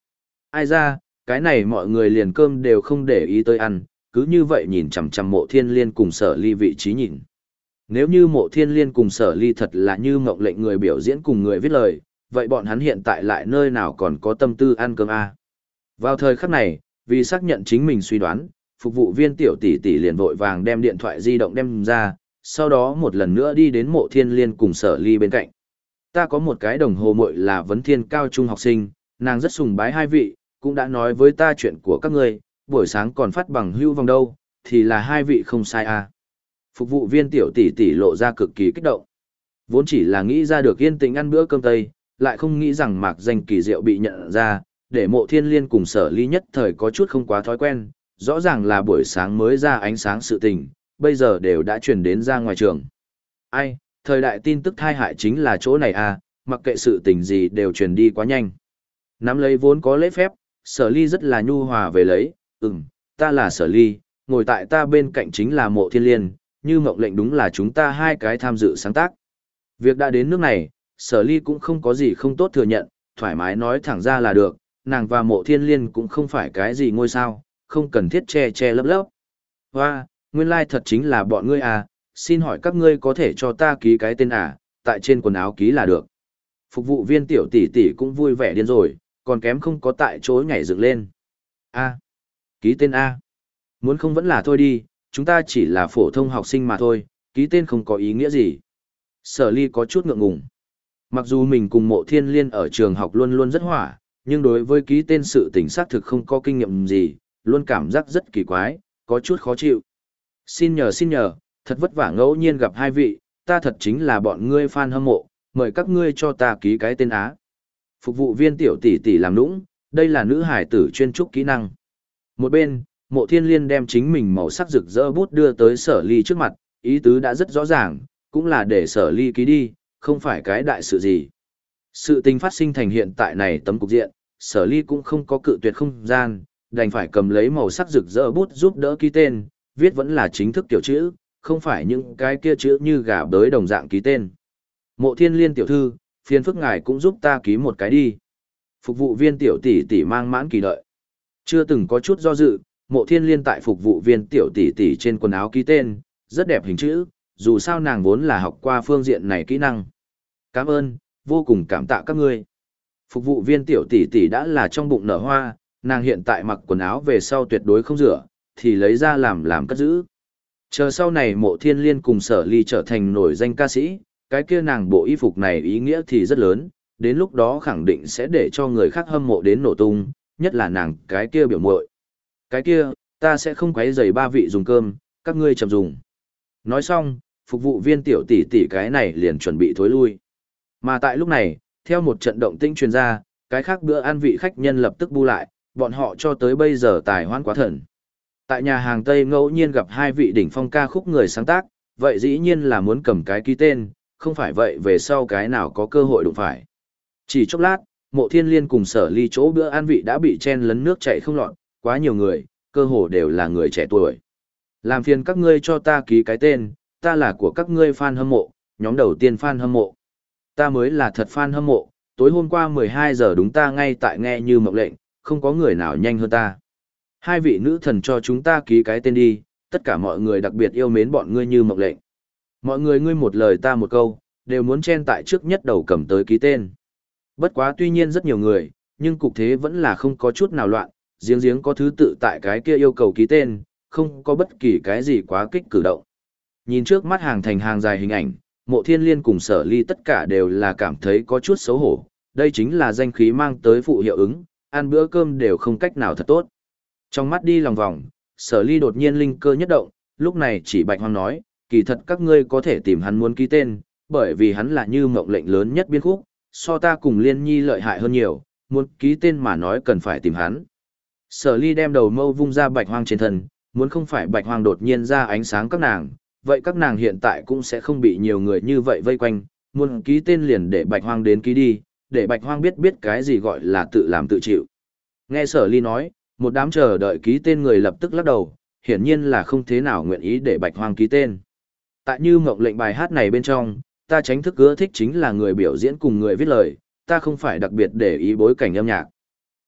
Ai ra, cái này mọi người liền cơm đều không để ý tới ăn, cứ như vậy nhìn chằm chằm mộ thiên liên cùng sở ly vị trí nhìn. Nếu như mộ thiên liên cùng sở ly thật là như mộng lệnh người biểu diễn cùng người viết lời, vậy bọn hắn hiện tại lại nơi nào còn có tâm tư ăn cơm a à? Vào thời khắc này, vì xác nhận chính mình suy đoán, phục vụ viên tiểu tỷ tỷ liền vội vàng đem điện thoại di động đem ra, sau đó một lần nữa đi đến mộ thiên liên cùng sở ly bên cạnh. Ta có một cái đồng hồ muội là vấn thiên cao trung học sinh, nàng rất sùng bái hai vị, cũng đã nói với ta chuyện của các ngươi, buổi sáng còn phát bằng hưu vòng đâu, thì là hai vị không sai à. Phục vụ viên tiểu tỷ tỷ lộ ra cực kỳ kích động. Vốn chỉ là nghĩ ra được yên tĩnh ăn bữa cơm tây, lại không nghĩ rằng mạc danh kỳ diệu bị nhận ra, để mộ thiên liên cùng sở ly nhất thời có chút không quá thói quen, rõ ràng là buổi sáng mới ra ánh sáng sự tình, bây giờ đều đã truyền đến ra ngoài trường. Ai, thời đại tin tức thai hại chính là chỗ này à, mặc kệ sự tình gì đều truyền đi quá nhanh. Nắm lấy vốn có lễ phép, sở ly rất là nhu hòa về lấy, ừm, ta là sở ly, ngồi tại ta bên cạnh chính là mộ thiên liên, như mộng lệnh đúng là chúng ta hai cái tham dự sáng tác. Việc đã đến nước này, sở ly cũng không có gì không tốt thừa nhận, thoải mái nói thẳng ra là được, nàng và mộ thiên liên cũng không phải cái gì ngôi sao, không cần thiết che che lấp lấp. Hoa, nguyên lai thật chính là bọn ngươi à, xin hỏi các ngươi có thể cho ta ký cái tên à, tại trên quần áo ký là được. Phục vụ viên tiểu tỷ tỷ cũng vui vẻ điên rồi, còn kém không có tại chỗ nhảy dựng lên. A. Ký tên A. Muốn không vẫn là thôi đi, chúng ta chỉ là phổ thông học sinh mà thôi, ký tên không có ý nghĩa gì. Sở ly có chút ngượng ngùng. Mặc dù mình cùng mộ thiên liên ở trường học luôn luôn rất hỏa, nhưng đối với ký tên sự tình xác thực không có kinh nghiệm gì, luôn cảm giác rất kỳ quái, có chút khó chịu. Xin nhờ xin nhờ, thật vất vả ngẫu nhiên gặp hai vị, ta thật chính là bọn ngươi fan hâm mộ, mời các ngươi cho ta ký cái tên Á. Phục vụ viên tiểu tỷ tỷ làm nũng, đây là nữ hải tử chuyên trúc kỹ năng. Một bên, mộ thiên liên đem chính mình màu sắc rực rỡ bút đưa tới sở ly trước mặt, ý tứ đã rất rõ ràng, cũng là để sở ly ký đi, không phải cái đại sự gì. Sự tình phát sinh thành hiện tại này tấm cục diện, sở ly cũng không có cự tuyệt không gian, đành phải cầm lấy màu sắc rực rỡ bút giúp đỡ ký tên, viết vẫn là chính thức tiểu chữ, không phải những cái kia chữ như gà bới đồng dạng ký tên. Mộ thiên liên tiểu thư, phiền phức ngài cũng giúp ta ký một cái đi. Phục vụ viên tiểu tỷ tỷ mang mãn kỳ đợi. Chưa từng có chút do dự, mộ thiên liên tại phục vụ viên tiểu tỷ tỷ trên quần áo ký tên, rất đẹp hình chữ, dù sao nàng vốn là học qua phương diện này kỹ năng. Cảm ơn, vô cùng cảm tạ các ngươi. Phục vụ viên tiểu tỷ tỷ đã là trong bụng nở hoa, nàng hiện tại mặc quần áo về sau tuyệt đối không rửa, thì lấy ra làm làm cất giữ. Chờ sau này mộ thiên liên cùng sở ly trở thành nổi danh ca sĩ, cái kia nàng bộ y phục này ý nghĩa thì rất lớn, đến lúc đó khẳng định sẽ để cho người khác hâm mộ đến nổ tung, nhất là nàng cái kia biểu muội. Cái kia, ta sẽ không quấy rầy ba vị dùng cơm, các ngươi chậm dùng. Nói xong, phục vụ viên tiểu tỷ tỷ cái này liền chuẩn bị thối lui. Mà tại lúc này, theo một trận động tĩnh truyền ra, cái khác bữa ăn vị khách nhân lập tức bu lại, bọn họ cho tới bây giờ tài hoan quá thần. Tại nhà hàng Tây ngẫu nhiên gặp hai vị đỉnh phong ca khúc người sáng tác, vậy dĩ nhiên là muốn cầm cái ký tên, không phải vậy về sau cái nào có cơ hội đụng phải. Chỉ chốc lát, mộ thiên liên cùng sở ly chỗ bữa ăn vị đã bị chen lấn nước chảy không lọt, quá nhiều người, cơ hồ đều là người trẻ tuổi. Làm phiền các ngươi cho ta ký cái tên, ta là của các ngươi fan hâm mộ, nhóm đầu tiên fan hâm mộ. Ta mới là thật fan hâm mộ, tối hôm qua 12 giờ đúng ta ngay tại nghe như mộng lệnh, không có người nào nhanh hơn ta. Hai vị nữ thần cho chúng ta ký cái tên đi, tất cả mọi người đặc biệt yêu mến bọn ngươi như mộng lệnh. Mọi người ngươi một lời ta một câu, đều muốn chen tại trước nhất đầu cầm tới ký tên. Bất quá tuy nhiên rất nhiều người, nhưng cục thế vẫn là không có chút nào loạn, giếng giếng có thứ tự tại cái kia yêu cầu ký tên, không có bất kỳ cái gì quá kích cử động. Nhìn trước mắt hàng thành hàng dài hình ảnh, mộ thiên liên cùng sở ly tất cả đều là cảm thấy có chút xấu hổ, đây chính là danh khí mang tới phụ hiệu ứng, ăn bữa cơm đều không cách nào thật tốt. Trong mắt đi lòng vòng, sở ly đột nhiên linh cơ nhất động, lúc này chỉ bạch hoang nói, kỳ thật các ngươi có thể tìm hắn muốn ký tên, bởi vì hắn là như mộng lệnh lớn nhất biên khúc, so ta cùng liên nhi lợi hại hơn nhiều, muốn ký tên mà nói cần phải tìm hắn. Sở ly đem đầu mâu vung ra bạch hoang trên thân, muốn không phải bạch hoang đột nhiên ra ánh sáng các nàng, vậy các nàng hiện tại cũng sẽ không bị nhiều người như vậy vây quanh, muốn ký tên liền để bạch hoang đến ký đi, để bạch hoang biết biết cái gì gọi là tự làm tự chịu. Nghe sở ly nói, một đám chờ đợi ký tên người lập tức lắc đầu, hiển nhiên là không thế nào nguyện ý để bạch hoang ký tên. Tại như mộng lệnh bài hát này bên trong, ta tránh thức ưa thích chính là người biểu diễn cùng người viết lời, ta không phải đặc biệt để ý bối cảnh âm nhạc.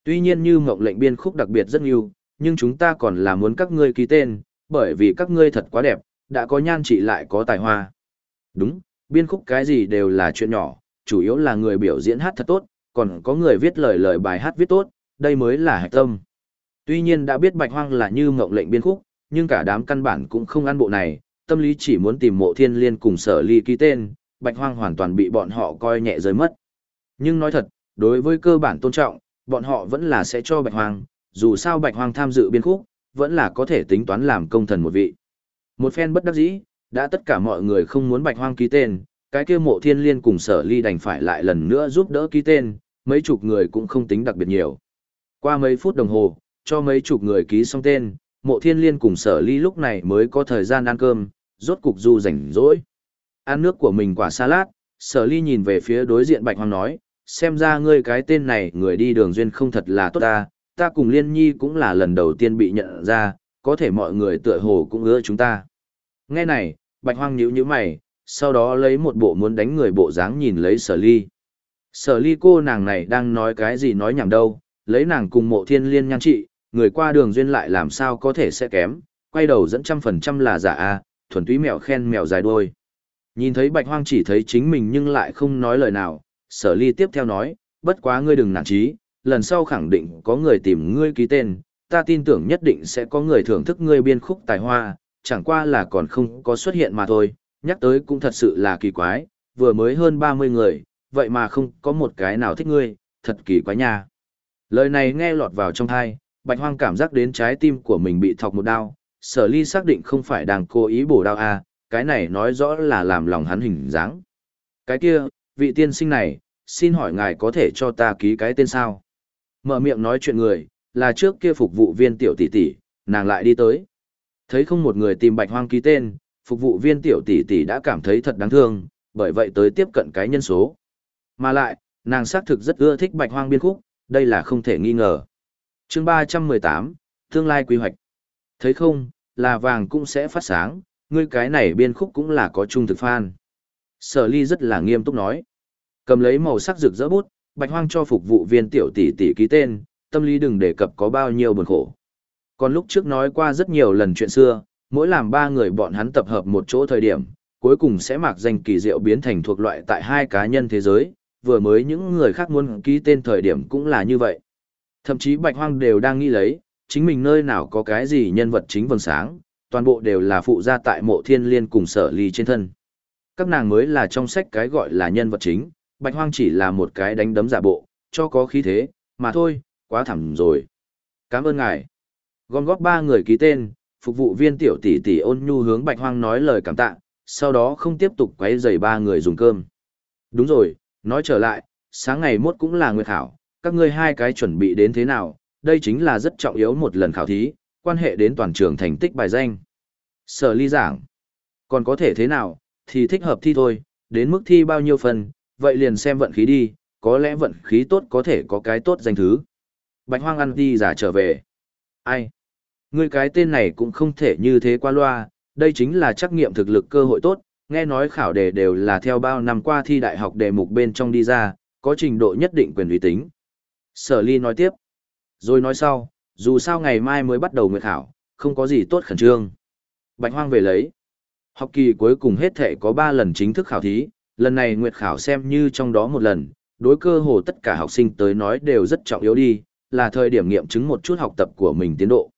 Tuy nhiên như mộng lệnh biên khúc đặc biệt rất nhiều, nhưng chúng ta còn là muốn các ngươi ký tên, bởi vì các ngươi thật quá đẹp, đã có nhan trị lại có tài hoa. Đúng, biên khúc cái gì đều là chuyện nhỏ, chủ yếu là người biểu diễn hát thật tốt, còn có người viết lời lời bài hát viết tốt, đây mới là hạch tâm. Tuy nhiên đã biết bạch hoang là như mộng lệnh biên khúc, nhưng cả đám căn bản cũng không ăn bộ này, tâm lý chỉ muốn tìm mộ thiên liên cùng sở ly ký tên, bạch hoang hoàn toàn bị bọn họ coi nhẹ rơi mất. Nhưng nói thật, đối với cơ bản tôn trọng, bọn họ vẫn là sẽ cho bạch hoang, dù sao bạch hoang tham dự biên khúc, vẫn là có thể tính toán làm công thần một vị. Một phen bất đắc dĩ, đã tất cả mọi người không muốn bạch hoang ký tên, cái kia mộ thiên liên cùng sở ly đành phải lại lần nữa giúp đỡ ký tên, mấy chục người cũng không tính đặc biệt nhiều. Qua mấy phút đồng hồ, cho mấy chục người ký xong tên, mộ thiên liên cùng sở ly lúc này mới có thời gian ăn cơm, rốt cục du rảnh rỗi. Ăn nước của mình quả salad, sở ly nhìn về phía đối diện bạch hoang nói, xem ra ngươi cái tên này người đi đường duyên không thật là tốt ta, ta cùng liên nhi cũng là lần đầu tiên bị nhận ra, có thể mọi người tựa hồ cũng ưa chúng ta. Nghe này, bạch hoang nhíu nhíu mày, sau đó lấy một bộ muốn đánh người bộ dáng nhìn lấy sở ly. Sở ly cô nàng này đang nói cái gì nói nhảm đâu, lấy nàng cùng mộ thiên liên nhan trị, người qua đường duyên lại làm sao có thể sẽ kém, quay đầu dẫn trăm phần trăm là giả a, thuần túy mèo khen mèo dài đuôi. Nhìn thấy bạch hoang chỉ thấy chính mình nhưng lại không nói lời nào, sở ly tiếp theo nói, bất quá ngươi đừng nản chí, lần sau khẳng định có người tìm ngươi ký tên, ta tin tưởng nhất định sẽ có người thưởng thức ngươi biên khúc tài hoa, chẳng qua là còn không có xuất hiện mà thôi, nhắc tới cũng thật sự là kỳ quái, vừa mới hơn 30 người, vậy mà không có một cái nào thích ngươi, thật kỳ quái nha. Lời này nghe lọt vào trong tai, bạch hoang cảm giác đến trái tim của mình bị thọc một đao, sở ly xác định không phải đang cố ý bổ đao à, cái này nói rõ là làm lòng hắn hình dáng. Cái kia, vị tiên sinh này, xin hỏi ngài có thể cho ta ký cái tên sao? Mở miệng nói chuyện người, là trước kia phục vụ viên tiểu tỷ tỷ, nàng lại đi tới. Thấy không một người tìm bạch hoang ký tên, phục vụ viên tiểu tỷ tỷ đã cảm thấy thật đáng thương, bởi vậy tới tiếp cận cái nhân số. Mà lại, nàng xác thực rất ưa thích bạch hoang biên khúc, đây là không thể nghi ngờ. Chương 318, tương lai quy hoạch. Thấy không, là vàng cũng sẽ phát sáng, ngươi cái này biên khúc cũng là có trung thực fan. Sở ly rất là nghiêm túc nói. Cầm lấy màu sắc rực rỡ bút, bạch hoang cho phục vụ viên tiểu tỷ tỷ ký tên, tâm lý đừng đề cập có bao nhiêu buồn khổ. Còn lúc trước nói qua rất nhiều lần chuyện xưa, mỗi làm ba người bọn hắn tập hợp một chỗ thời điểm, cuối cùng sẽ mặc danh kỳ diệu biến thành thuộc loại tại hai cá nhân thế giới, vừa mới những người khác muốn ký tên thời điểm cũng là như vậy. Thậm chí bạch hoang đều đang nghĩ lấy, chính mình nơi nào có cái gì nhân vật chính vầng sáng, toàn bộ đều là phụ gia tại mộ thiên liên cùng sở ly trên thân. Các nàng mới là trong sách cái gọi là nhân vật chính, bạch hoang chỉ là một cái đánh đấm giả bộ, cho có khí thế, mà thôi, quá thẳng rồi. Cảm ơn ngài. Gom góp ba người ký tên, phục vụ viên tiểu tỷ tỷ ôn nhu hướng bạch hoang nói lời cảm tạ, sau đó không tiếp tục quấy rầy ba người dùng cơm. Đúng rồi, nói trở lại, sáng ngày mốt cũng là nguyệt thảo, các ngươi hai cái chuẩn bị đến thế nào, đây chính là rất trọng yếu một lần khảo thí, quan hệ đến toàn trường thành tích bài danh. Sở ly giảng, còn có thể thế nào, thì thích hợp thi thôi, đến mức thi bao nhiêu phần, vậy liền xem vận khí đi, có lẽ vận khí tốt có thể có cái tốt danh thứ. Bạch hoang ăn đi giả trở về. Ai? Ngươi cái tên này cũng không thể như thế qua loa, đây chính là trắc nghiệm thực lực cơ hội tốt, nghe nói khảo đề đều là theo bao năm qua thi đại học đề mục bên trong đi ra, có trình độ nhất định quyền uy tính. Sở ly nói tiếp. Rồi nói sau, dù sao ngày mai mới bắt đầu nguyệt khảo, không có gì tốt khẩn trương. Bạch hoang về lấy. Học kỳ cuối cùng hết thể có 3 lần chính thức khảo thí, lần này nguyệt khảo xem như trong đó một lần, đối cơ hồ tất cả học sinh tới nói đều rất trọng yếu đi, là thời điểm nghiệm chứng một chút học tập của mình tiến độ.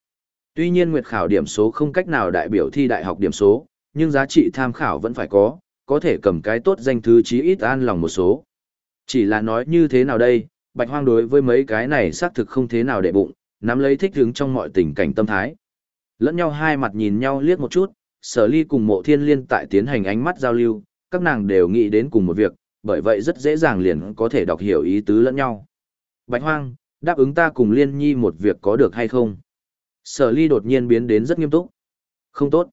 Tuy nhiên nguyệt khảo điểm số không cách nào đại biểu thi đại học điểm số, nhưng giá trị tham khảo vẫn phải có, có thể cầm cái tốt danh thứ chí ít an lòng một số. Chỉ là nói như thế nào đây, bạch hoang đối với mấy cái này xác thực không thế nào để bụng, nắm lấy thích hứng trong mọi tình cảnh tâm thái. Lẫn nhau hai mặt nhìn nhau liếc một chút, sở ly cùng mộ thiên liên tại tiến hành ánh mắt giao lưu, các nàng đều nghĩ đến cùng một việc, bởi vậy rất dễ dàng liền có thể đọc hiểu ý tứ lẫn nhau. Bạch hoang, đáp ứng ta cùng liên nhi một việc có được hay không? Sở ly đột nhiên biến đến rất nghiêm túc. Không tốt.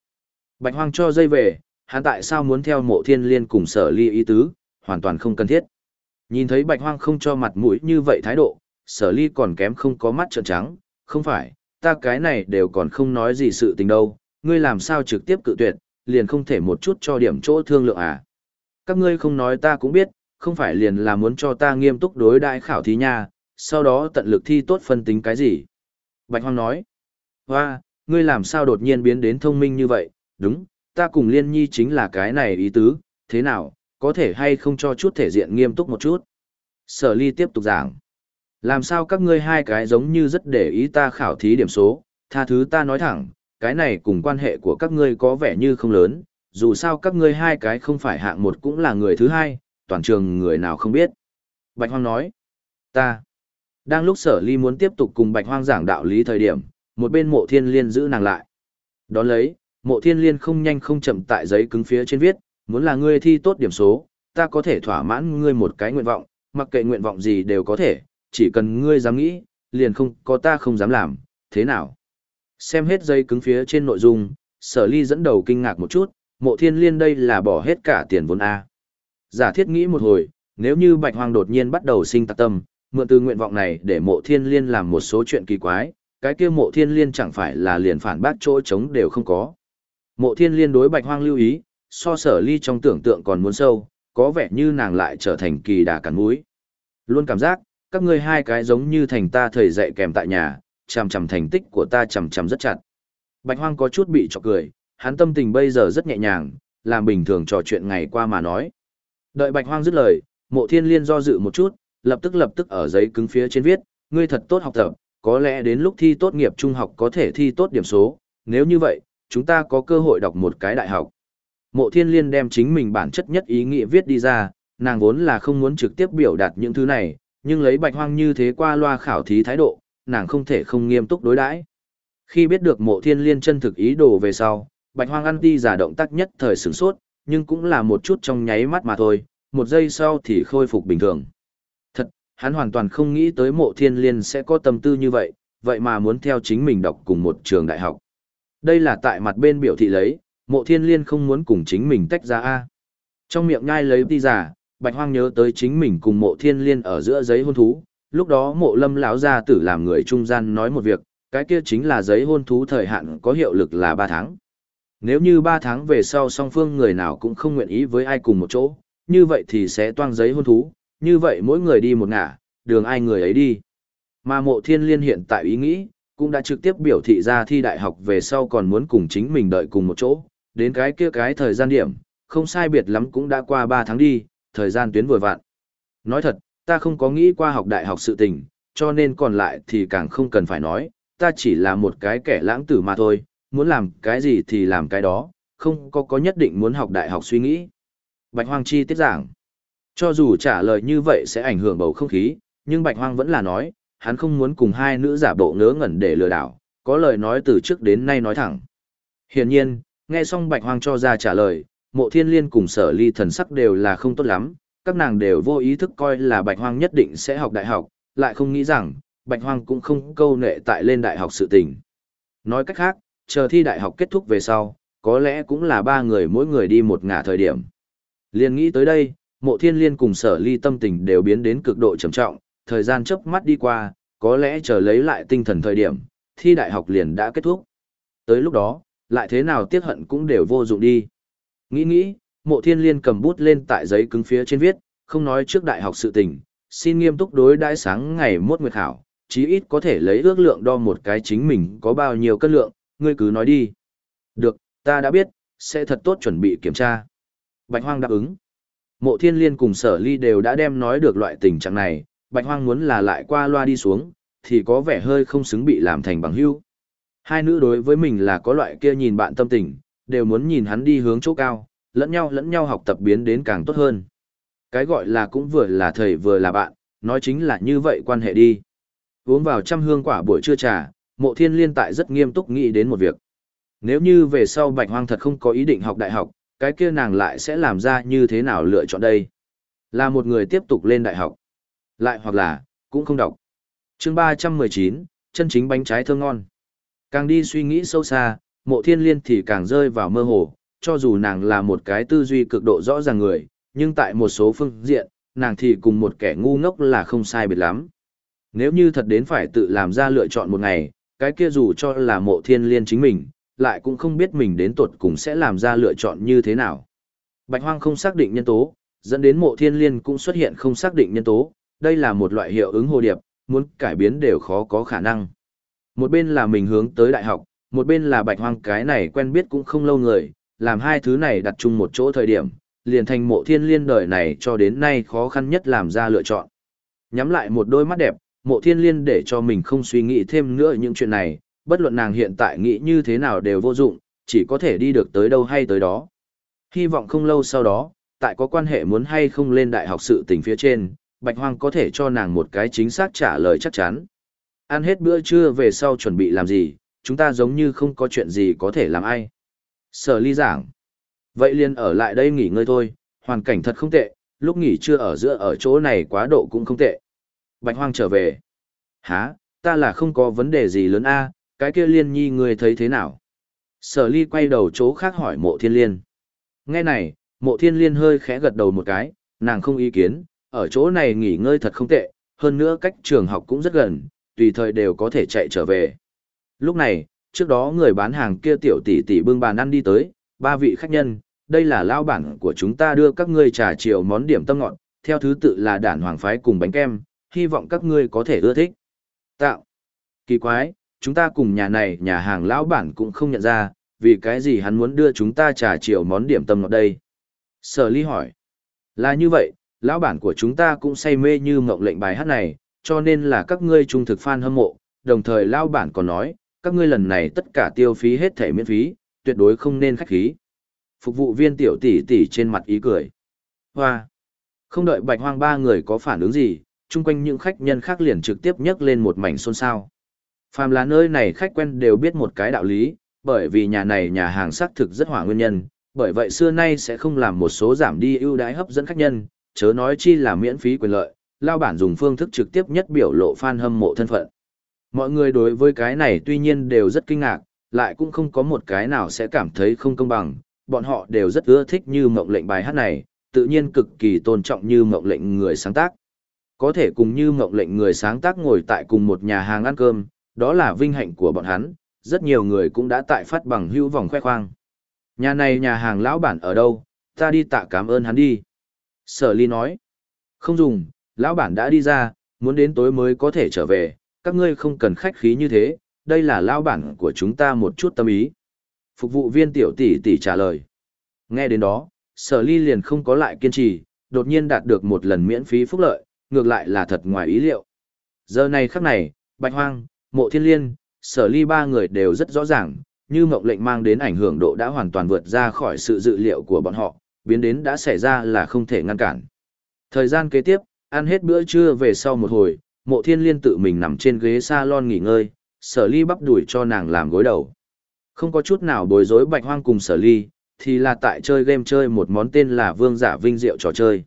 Bạch hoang cho dây về, hắn tại sao muốn theo mộ thiên liên cùng sở ly ý tứ, hoàn toàn không cần thiết. Nhìn thấy bạch hoang không cho mặt mũi như vậy thái độ, sở ly còn kém không có mắt trợn trắng, không phải, ta cái này đều còn không nói gì sự tình đâu, ngươi làm sao trực tiếp cự tuyệt, liền không thể một chút cho điểm chỗ thương lượng à. Các ngươi không nói ta cũng biết, không phải liền là muốn cho ta nghiêm túc đối đại khảo thí nha, sau đó tận lực thi tốt phân tính cái gì. Bạch Hoang nói, hoa, ngươi làm sao đột nhiên biến đến thông minh như vậy, đúng, ta cùng liên nhi chính là cái này ý tứ, thế nào, có thể hay không cho chút thể diện nghiêm túc một chút. Sở ly tiếp tục giảng. Làm sao các ngươi hai cái giống như rất để ý ta khảo thí điểm số, tha thứ ta nói thẳng, cái này cùng quan hệ của các ngươi có vẻ như không lớn, dù sao các ngươi hai cái không phải hạng một cũng là người thứ hai, toàn trường người nào không biết. Bạch Hoang nói, ta, đang lúc sở ly muốn tiếp tục cùng Bạch Hoang giảng đạo lý thời điểm, một bên mộ thiên liên giữ nàng lại. Đón lấy, mộ thiên liên không nhanh không chậm tại giấy cứng phía trên viết, muốn là ngươi thi tốt điểm số, ta có thể thỏa mãn ngươi một cái nguyện vọng, mặc kệ nguyện vọng gì đều có thể, chỉ cần ngươi dám nghĩ, liền không có ta không dám làm, thế nào? Xem hết dây cứng phía trên nội dung, sở ly dẫn đầu kinh ngạc một chút, mộ thiên liên đây là bỏ hết cả tiền vốn A. Giả thiết nghĩ một hồi, nếu như bạch hoang đột nhiên bắt đầu sinh tạc tâm, mượn từ nguyện vọng này để mộ thiên liên làm một số chuyện kỳ quái, cái kia mộ thiên liên chẳng phải là liền phản bác chỗ chống đều không có. Mộ thiên liên đối bạch hoang lưu ý, so sở ly trong tưởng tượng còn muốn sâu, có vẻ như nàng lại trở thành kỳ đà cắn mũi. Luôn cảm giác, các ngươi hai cái giống như thành ta thầy dạy kèm tại nhà, chằm chằm thành tích của ta chằm chằm rất chặt. Bạch hoang có chút bị chọc cười, hắn tâm tình bây giờ rất nhẹ nhàng, làm bình thường trò chuyện ngày qua mà nói. Đợi bạch hoang dứt lời, mộ thiên liên do dự một chút, lập tức lập tức ở giấy cứng phía trên viết, ngươi thật tốt học tập, có lẽ đến lúc thi tốt nghiệp trung học có thể thi tốt điểm số, nếu như vậy, chúng ta có cơ hội đọc một cái đại học. Mộ thiên liên đem chính mình bản chất nhất ý nghĩa viết đi ra, nàng vốn là không muốn trực tiếp biểu đạt những thứ này, nhưng lấy bạch hoang như thế qua loa khảo thí thái độ, nàng không thể không nghiêm túc đối đãi. Khi biết được mộ thiên liên chân thực ý đồ về sau, bạch hoang ăn đi giả động tác nhất thời sửng sốt, nhưng cũng là một chút trong nháy mắt mà thôi, một giây sau thì khôi phục bình thường. Thật, hắn hoàn toàn không nghĩ tới mộ thiên liên sẽ có tâm tư như vậy, vậy mà muốn theo chính mình đọc cùng một trường đại học. Đây là tại mặt bên biểu thị lấy, mộ thiên liên không muốn cùng chính mình tách ra A. Trong miệng nhai lấy ti giả, bạch hoang nhớ tới chính mình cùng mộ thiên liên ở giữa giấy hôn thú, lúc đó mộ lâm lão gia tử làm người trung gian nói một việc, cái kia chính là giấy hôn thú thời hạn có hiệu lực là 3 tháng. Nếu như 3 tháng về sau song phương người nào cũng không nguyện ý với ai cùng một chỗ, như vậy thì sẽ toang giấy hôn thú, như vậy mỗi người đi một ngả, đường ai người ấy đi. Mà mộ thiên liên hiện tại ý nghĩ, cũng đã trực tiếp biểu thị ra thi đại học về sau còn muốn cùng chính mình đợi cùng một chỗ, đến cái kia cái thời gian điểm, không sai biệt lắm cũng đã qua 3 tháng đi, thời gian tuyến vừa vặn. Nói thật, ta không có nghĩ qua học đại học sự tình, cho nên còn lại thì càng không cần phải nói, ta chỉ là một cái kẻ lãng tử mà thôi, muốn làm cái gì thì làm cái đó, không có có nhất định muốn học đại học suy nghĩ. Bạch Hoang chi tiết giảng. Cho dù trả lời như vậy sẽ ảnh hưởng bầu không khí, nhưng Bạch Hoang vẫn là nói, hắn không muốn cùng hai nữ giả bộ ngớ ngẩn để lừa đảo, có lời nói từ trước đến nay nói thẳng. Hiển nhiên, nghe xong Bạch Hoang cho ra trả lời, mộ thiên liên cùng sở ly thần sắc đều là không tốt lắm, các nàng đều vô ý thức coi là Bạch Hoang nhất định sẽ học đại học, lại không nghĩ rằng, Bạch Hoang cũng không câu nệ tại lên đại học sự tình. Nói cách khác, chờ thi đại học kết thúc về sau, có lẽ cũng là ba người mỗi người đi một ngả thời điểm. Liên nghĩ tới đây, mộ thiên liên cùng sở ly tâm tình đều biến đến cực độ trầm trọng, thời gian chớp mắt đi qua, có lẽ chờ lấy lại tinh thần thời điểm, thi đại học liền đã kết thúc. Tới lúc đó, lại thế nào tiếc hận cũng đều vô dụng đi. Nghĩ nghĩ, mộ thiên liên cầm bút lên tại giấy cứng phía trên viết, không nói trước đại học sự tình, xin nghiêm túc đối đãi sáng ngày mốt nguyệt hảo, chí ít có thể lấy ước lượng đo một cái chính mình có bao nhiêu cân lượng, ngươi cứ nói đi. Được, ta đã biết, sẽ thật tốt chuẩn bị kiểm tra. Bạch Hoang đáp ứng. Mộ Thiên Liên cùng Sở Ly đều đã đem nói được loại tình trạng này, Bạch Hoang muốn là lại qua loa đi xuống, thì có vẻ hơi không xứng bị làm thành bằng hữu. Hai nữ đối với mình là có loại kia nhìn bạn tâm tình, đều muốn nhìn hắn đi hướng chỗ cao, lẫn nhau lẫn nhau học tập biến đến càng tốt hơn. Cái gọi là cũng vừa là thầy vừa là bạn, nói chính là như vậy quan hệ đi. Uống vào trăm hương quả buổi trưa trà, mộ thiên liên tại rất nghiêm túc nghĩ đến một việc. Nếu như về sau bạch hoang thật không có ý định học đại học, cái kia nàng lại sẽ làm ra như thế nào lựa chọn đây? Là một người tiếp tục lên đại học. Lại hoặc là, cũng không đọc. chương 319, chân chính bánh trái thơm ngon. Càng đi suy nghĩ sâu xa, mộ thiên liên thì càng rơi vào mơ hồ, cho dù nàng là một cái tư duy cực độ rõ ràng người, nhưng tại một số phương diện, nàng thì cùng một kẻ ngu ngốc là không sai biệt lắm. Nếu như thật đến phải tự làm ra lựa chọn một ngày, cái kia dù cho là mộ thiên liên chính mình, lại cũng không biết mình đến tuột cùng sẽ làm ra lựa chọn như thế nào. Bạch hoang không xác định nhân tố, dẫn đến mộ thiên liên cũng xuất hiện không xác định nhân tố, đây là một loại hiệu ứng hồ điệp, muốn cải biến đều khó có khả năng. Một bên là mình hướng tới đại học, một bên là bạch hoang cái này quen biết cũng không lâu người, làm hai thứ này đặt chung một chỗ thời điểm, liền thành mộ thiên liên đời này cho đến nay khó khăn nhất làm ra lựa chọn. Nhắm lại một đôi mắt đẹp, mộ thiên liên để cho mình không suy nghĩ thêm nữa những chuyện này, bất luận nàng hiện tại nghĩ như thế nào đều vô dụng, chỉ có thể đi được tới đâu hay tới đó. Hy vọng không lâu sau đó, tại có quan hệ muốn hay không lên đại học sự tình phía trên, Bạch Hoang có thể cho nàng một cái chính xác trả lời chắc chắn. Ăn hết bữa trưa về sau chuẩn bị làm gì, chúng ta giống như không có chuyện gì có thể làm ai. Sở ly giảng. Vậy liền ở lại đây nghỉ ngơi thôi, hoàn cảnh thật không tệ, lúc nghỉ trưa ở giữa ở chỗ này quá độ cũng không tệ. Bạch Hoang trở về. Hả, ta là không có vấn đề gì lớn a, cái kia liên nhi ngươi thấy thế nào? Sở ly quay đầu chỗ khác hỏi mộ thiên liên. Nghe này, mộ thiên liên hơi khẽ gật đầu một cái, nàng không ý kiến, ở chỗ này nghỉ ngơi thật không tệ, hơn nữa cách trường học cũng rất gần, tùy thời đều có thể chạy trở về. Lúc này, trước đó người bán hàng kia tiểu tỷ tỷ bưng bàn ăn đi tới, ba vị khách nhân, đây là lao bản của chúng ta đưa các ngươi trà chiều món điểm tâm ngọt, theo thứ tự là đản hoàng phái cùng bánh kem, hy vọng các ngươi có thể ưa thích. Tạo. Kỳ quái, chúng ta cùng nhà này nhà hàng lão bản cũng không nhận ra, vì cái gì hắn muốn đưa chúng ta trà chiều món điểm tâm ngọt đây. Sở ly hỏi. Là như vậy, lão bản của chúng ta cũng say mê như mộng lệnh bài hát này, cho nên là các ngươi trung thực fan hâm mộ, đồng thời lao bản còn nói, các ngươi lần này tất cả tiêu phí hết thể miễn phí, tuyệt đối không nên khách khí. Phục vụ viên tiểu tỷ tỷ trên mặt ý cười. Hoa! Không đợi bạch hoang ba người có phản ứng gì, chung quanh những khách nhân khác liền trực tiếp nhấc lên một mảnh xôn xao. Phàm là nơi này khách quen đều biết một cái đạo lý, bởi vì nhà này nhà hàng xác thực rất hỏa nguyên nhân, bởi vậy xưa nay sẽ không làm một số giảm đi ưu đãi hấp dẫn khách nhân, chớ nói chi là miễn phí quyền lợi, lao bản dùng phương thức trực tiếp nhất biểu lộ fan hâm mộ thân phận. Mọi người đối với cái này tuy nhiên đều rất kinh ngạc, lại cũng không có một cái nào sẽ cảm thấy không công bằng, bọn họ đều rất ưa thích như mộng lệnh bài hát này, tự nhiên cực kỳ tôn trọng như mộng lệnh người sáng tác. Có thể cùng như mộng lệnh người sáng tác ngồi tại cùng một nhà hàng ăn cơm, đó là vinh hạnh của bọn hắn, rất nhiều người cũng đã tại phát bằng hữu vòng khoe khoang. Nhà này nhà hàng lão bản ở đâu, ta đi tạ cảm ơn hắn đi. Sở ly nói. Không dùng, lão bản đã đi ra, muốn đến tối mới có thể trở về, các ngươi không cần khách khí như thế, đây là lão bản của chúng ta một chút tâm ý. Phục vụ viên tiểu tỷ tỷ trả lời. Nghe đến đó, sở ly liền không có lại kiên trì, đột nhiên đạt được một lần miễn phí phúc lợi, ngược lại là thật ngoài ý liệu. Giờ này khắc này, Bạch Hoang, Mộ Thiên Liên, sở ly ba người đều rất rõ ràng, như mộng lệnh mang đến ảnh hưởng độ đã hoàn toàn vượt ra khỏi sự dự liệu của bọn họ, biến đến đã xảy ra là không thể ngăn cản. Thời gian kế tiếp, ăn hết bữa trưa về sau một hồi, mộ thiên liên tự mình nằm trên ghế salon nghỉ ngơi, sở ly bắp đuổi cho nàng làm gối đầu. Không có chút nào bối rối bạch hoang cùng sở ly, thì là tại chơi game chơi một món tên là vương giả vinh diệu trò chơi.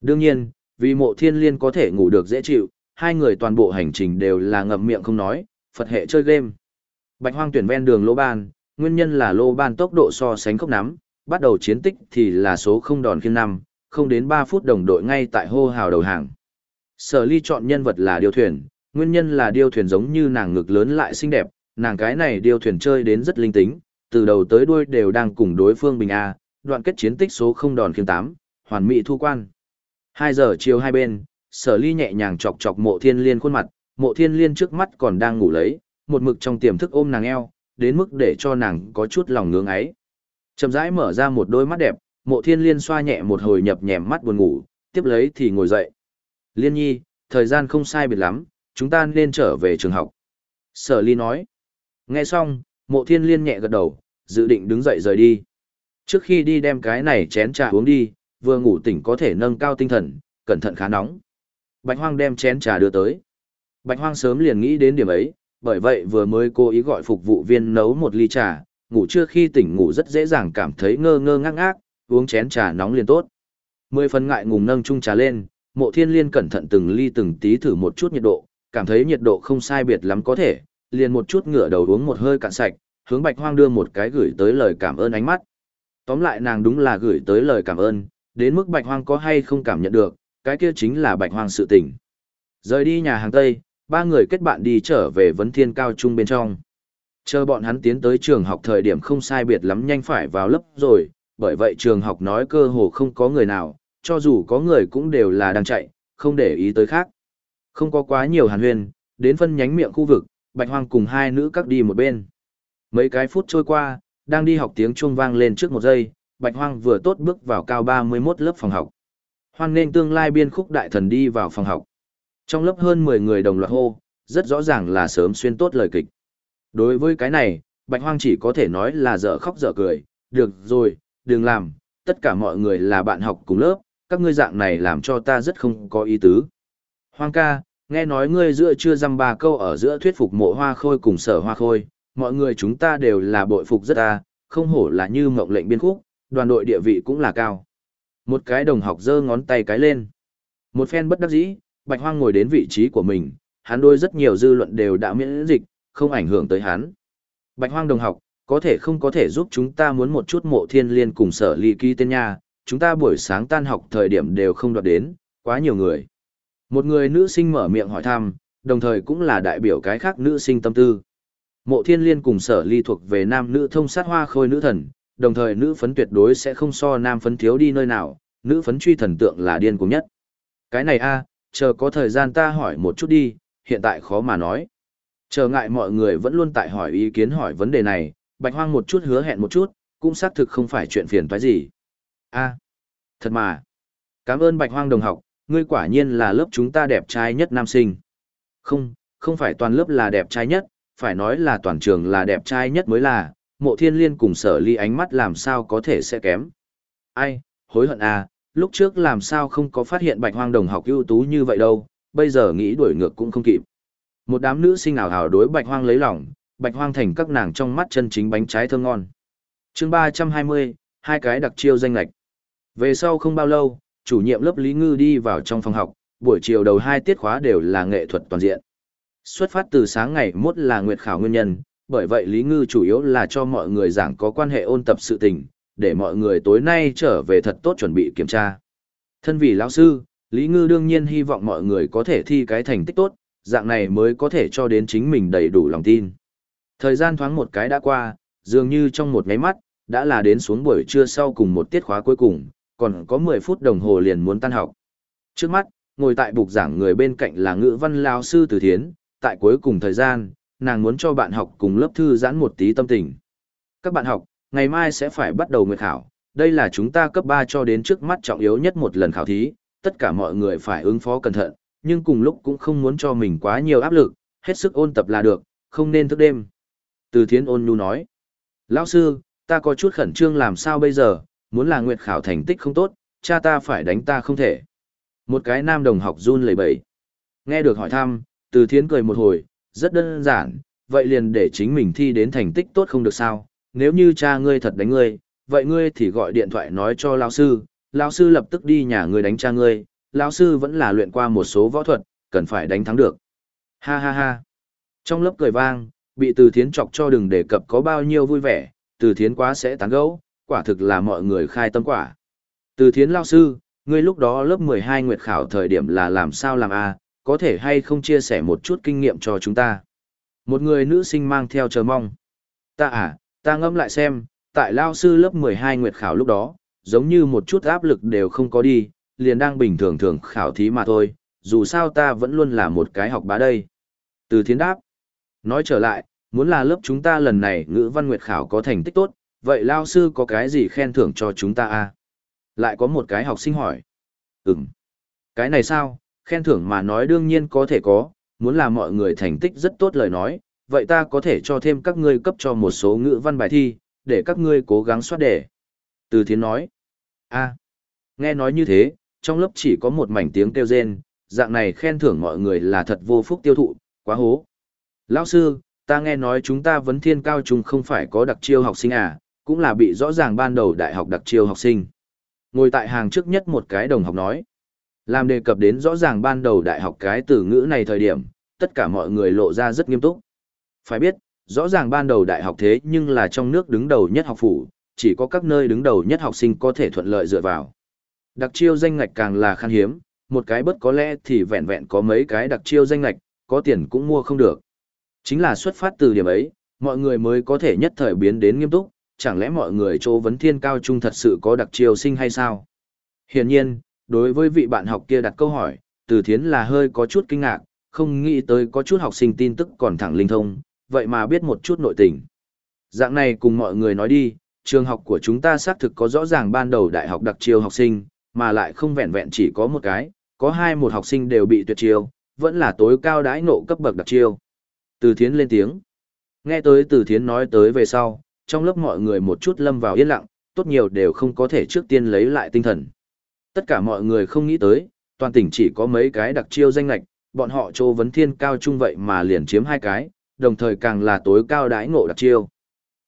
Đương nhiên, vì mộ thiên liên có thể ngủ được dễ chịu, hai người toàn bộ hành trình đều là ngậm miệng không nói, Phật hệ chơi game. Bạch hoang tuyển ven đường lô ban, nguyên nhân là lô ban tốc độ so sánh khốc nắm, bắt đầu chiến tích thì là số không đòn khiên năm, không đến 3 phút đồng đội ngay tại hô hào đầu hàng. Sở ly chọn nhân vật là điêu thuyền, nguyên nhân là điêu thuyền giống như nàng ngực lớn lại xinh đẹp, nàng cái này điêu thuyền chơi đến rất linh tính, từ đầu tới đuôi đều đang cùng đối phương bình A, đoạn kết chiến tích số không đòn khiên 8, hoàn mỹ thu quan. 2 giờ chiều hai bên, sở ly nhẹ nhàng chọc chọc mộ thiên liên khuôn mặt, mộ thiên liên trước mắt còn đang ngủ lấy, một mực trong tiềm thức ôm nàng eo, đến mức để cho nàng có chút lòng ngưỡng ấy. Chậm rãi mở ra một đôi mắt đẹp, mộ thiên liên xoa nhẹ một hồi nhập nhèm mắt buồn ngủ, tiếp lấy thì ngồi dậy. Liên nhi, thời gian không sai biệt lắm, chúng ta nên trở về trường học. Sở ly nói. Nghe xong, mộ thiên liên nhẹ gật đầu, dự định đứng dậy rời đi. Trước khi đi đem cái này chén trà uống đi, vừa ngủ tỉnh có thể nâng cao tinh thần, cẩn thận khá nóng. Bạch hoang đem chén trà đưa tới. Bạch hoang sớm liền nghĩ đến điểm ấy, bởi vậy vừa mới cố ý gọi phục vụ viên nấu một ly trà, ngủ trưa khi tỉnh ngủ rất dễ dàng cảm thấy ngơ ngơ ngác ngác, uống chén trà nóng liền tốt. Mười phần ngại ngùng nâng chung trà lên, mộ thiên liên cẩn thận từng ly từng tí thử một chút nhiệt độ, cảm thấy nhiệt độ không sai biệt lắm có thể, liền một chút ngửa đầu uống một hơi cạn sạch, hướng bạch hoang đưa một cái gửi tới lời cảm ơn ánh mắt. Tóm lại nàng đúng là gửi tới lời cảm ơn, đến mức bạch hoang có hay không cảm nhận được, cái kia chính là bạch hoang sự tình. Rời đi nhà hàng Tây, ba người kết bạn đi trở về vấn thiên cao trung bên trong. Chờ bọn hắn tiến tới trường học thời điểm không sai biệt lắm nhanh phải vào lớp rồi, bởi vậy trường học nói cơ hồ không có người nào, cho dù có người cũng đều là đang chạy, không để ý tới khác. Không có quá nhiều hàn huyền, đến phân nhánh miệng khu vực, bạch hoang cùng hai nữ các đi một bên. Mấy cái phút trôi qua, đang đi học tiếng chuông vang lên trước một giây, bạch hoang vừa tốt bước vào cao 31 lớp phòng học. Hoan nên tương lai biên khúc đại thần đi vào phòng học. Trong lớp hơn 10 người đồng loạt hô, rất rõ ràng là sớm xuyên tốt lời kịch. Đối với cái này, Bạch Hoang chỉ có thể nói là dở khóc dở cười, được rồi, đừng làm, tất cả mọi người là bạn học cùng lớp, các ngươi dạng này làm cho ta rất không có ý tứ. Hoang ca, nghe nói ngươi giữa chưa dăm ba câu ở giữa thuyết phục mộ hoa khôi cùng sở hoa khôi, mọi người chúng ta đều là bội phục rất ta, không hổ là như mộng lệnh biên khúc, đoàn đội địa vị cũng là cao. Một cái đồng học giơ ngón tay cái lên. Một phen bất đắc dĩ, Bạch Hoang ngồi đến vị trí của mình, hắn đôi rất nhiều dư luận đều đã miễn dịch, không ảnh hưởng tới hắn. Bạch Hoang đồng học, có thể không có thể giúp chúng ta muốn một chút mộ thiên liên cùng sở ly ký tên nha, chúng ta buổi sáng tan học thời điểm đều không đoạt đến, quá nhiều người. Một người nữ sinh mở miệng hỏi thăm, đồng thời cũng là đại biểu cái khác nữ sinh tâm tư. Mộ thiên liên cùng sở ly thuộc về nam nữ thông sát hoa khôi nữ thần, đồng thời nữ phấn tuyệt đối sẽ không so nam phấn thiếu đi nơi nào, nữ phấn truy thần tượng là điên cùng nhất. Cái này a, chờ có thời gian ta hỏi một chút đi, hiện tại khó mà nói. Chờ ngại mọi người vẫn luôn tại hỏi ý kiến hỏi vấn đề này, bạch hoang một chút hứa hẹn một chút, cũng xác thực không phải chuyện phiền toái gì. a thật mà. Cảm ơn bạch hoang đồng học, ngươi quả nhiên là lớp chúng ta đẹp trai nhất nam sinh. Không, không phải toàn lớp là đẹp trai nhất, phải nói là toàn trường là đẹp trai nhất mới là, mộ thiên liên cùng sở ly ánh mắt làm sao có thể sẽ kém. Ai, hối hận à, lúc trước làm sao không có phát hiện bạch hoang đồng học ưu tú như vậy đâu, bây giờ nghĩ đuổi ngược cũng không kịp. Một đám nữ sinh ảo hào đối bạch hoang lấy lòng, bạch hoang thành các nàng trong mắt chân chính bánh trái thơm ngon. Chương 320, hai cái đặc chiêu danh lạch. Về sau không bao lâu, chủ nhiệm lớp Lý Ngư đi vào trong phòng học, buổi chiều đầu hai tiết khóa đều là nghệ thuật toàn diện. Xuất phát từ sáng ngày mốt là nguyệt khảo nguyên nhân, bởi vậy Lý Ngư chủ yếu là cho mọi người giảng có quan hệ ôn tập sự tình, để mọi người tối nay trở về thật tốt chuẩn bị kiểm tra. Thân vì lão sư, Lý Ngư đương nhiên hy vọng mọi người có thể thi cái thành tích tốt, dạng này mới có thể cho đến chính mình đầy đủ lòng tin. Thời gian thoáng một cái đã qua, dường như trong một nháy mắt, đã là đến xuống buổi trưa sau cùng một tiết khóa cuối cùng, còn có 10 phút đồng hồ liền muốn tan học. Trước mắt, ngồi tại bục giảng người bên cạnh là ngữ văn lao sư Từ Thiến, tại cuối cùng thời gian, nàng muốn cho bạn học cùng lớp thư giãn một tí tâm tình. Các bạn học, ngày mai sẽ phải bắt đầu nguyệt khảo, đây là chúng ta cấp 3 cho đến trước mắt trọng yếu nhất một lần khảo thí, tất cả mọi người phải ứng phó cẩn thận, nhưng cùng lúc cũng không muốn cho mình quá nhiều áp lực, hết sức ôn tập là được, không nên thức đêm. Từ Thiến ôn nhu nói, Lão sư, ta có chút khẩn trương làm sao bây giờ, muốn là nguyệt khảo thành tích không tốt, cha ta phải đánh ta không thể. Một cái nam đồng học run lẩy bẩy. Nghe được hỏi thăm, Từ Thiến cười một hồi, rất đơn giản, vậy liền để chính mình thi đến thành tích tốt không được sao, nếu như cha ngươi thật đánh ngươi, vậy ngươi thì gọi điện thoại nói cho lão sư, lão sư lập tức đi nhà ngươi đánh cha ngươi, lão sư vẫn là luyện qua một số võ thuật, cần phải đánh thắng được. Ha ha ha. Trong lớp cười vang, bị Từ Thiến chọc cho đừng đề cập có bao nhiêu vui vẻ, Từ Thiến quá sẽ tán gẫu, quả thực là mọi người khai tâm quả. Từ Thiến lão sư, ngươi lúc đó lớp 12 nguyệt khảo thời điểm là làm sao làm a, có thể hay không chia sẻ một chút kinh nghiệm cho chúng ta. Một người nữ sinh mang theo chờ mong. Ta à, ta ngẫm lại xem, tại lao sư lớp 12 nguyệt khảo lúc đó, giống như một chút áp lực đều không có đi, liền đang bình thường thường khảo thí mà thôi, dù sao ta vẫn luôn là một cái học bá đây. Từ thiến đáp. Nói trở lại, muốn là lớp chúng ta lần này ngữ văn nguyệt khảo có thành tích tốt, vậy lao sư có cái gì khen thưởng cho chúng ta à? Lại có một cái học sinh hỏi. Ừm. Cái này sao, khen thưởng mà nói đương nhiên có thể có, muốn là mọi người thành tích rất tốt lời nói, vậy ta có thể cho thêm các ngươi cấp cho một số ngữ văn bài thi, để các ngươi cố gắng soát đề. Từ thiến nói. a nghe nói như thế, trong lớp chỉ có một mảnh tiếng kêu rên, dạng này khen thưởng mọi người là thật vô phúc tiêu thụ, quá hố. Lão sư, ta nghe nói chúng ta vấn thiên cao trung không phải có đặc chiêu học sinh à, cũng là bị rõ ràng ban đầu đại học đặc chiêu học sinh. Ngồi tại hàng trước nhất một cái đồng học nói. Làm đề cập đến rõ ràng ban đầu đại học cái từ ngữ này thời điểm, tất cả mọi người lộ ra rất nghiêm túc. Phải biết, rõ ràng ban đầu đại học thế nhưng là trong nước đứng đầu nhất học phủ, chỉ có các nơi đứng đầu nhất học sinh có thể thuận lợi dựa vào. Đặc chiêu danh ngạch càng là khan hiếm, một cái bất có lẽ thì vẹn vẹn có mấy cái đặc chiêu danh ngạch, có tiền cũng mua không được. Chính là xuất phát từ điểm ấy, mọi người mới có thể nhất thời biến đến nghiêm túc, chẳng lẽ mọi người chỗ vấn thiên cao trung thật sự có đặc chiêu sinh hay sao? Hiển nhiên, đối với vị bạn học kia đặt câu hỏi, từ thiến là hơi có chút kinh ngạc, không nghĩ tới có chút học sinh tin tức còn thẳng linh thông, vậy mà biết một chút nội tình. Dạng này cùng mọi người nói đi, trường học của chúng ta xác thực có rõ ràng ban đầu đại học đặc chiêu học sinh, mà lại không vẹn vẹn chỉ có một cái, có hai một học sinh đều bị tuyệt chiêu, vẫn là tối cao đãi nộ cấp bậc đặc chiêu. Từ thiến lên tiếng. Nghe tới từ thiến nói tới về sau, trong lớp mọi người một chút lâm vào yên lặng, tốt nhiều đều không có thể trước tiên lấy lại tinh thần. Tất cả mọi người không nghĩ tới, toàn tỉnh chỉ có mấy cái đặc chiêu danh lạch, bọn họ trô vấn thiên cao trung vậy mà liền chiếm hai cái, đồng thời càng là tối cao đãi ngộ đặc chiêu.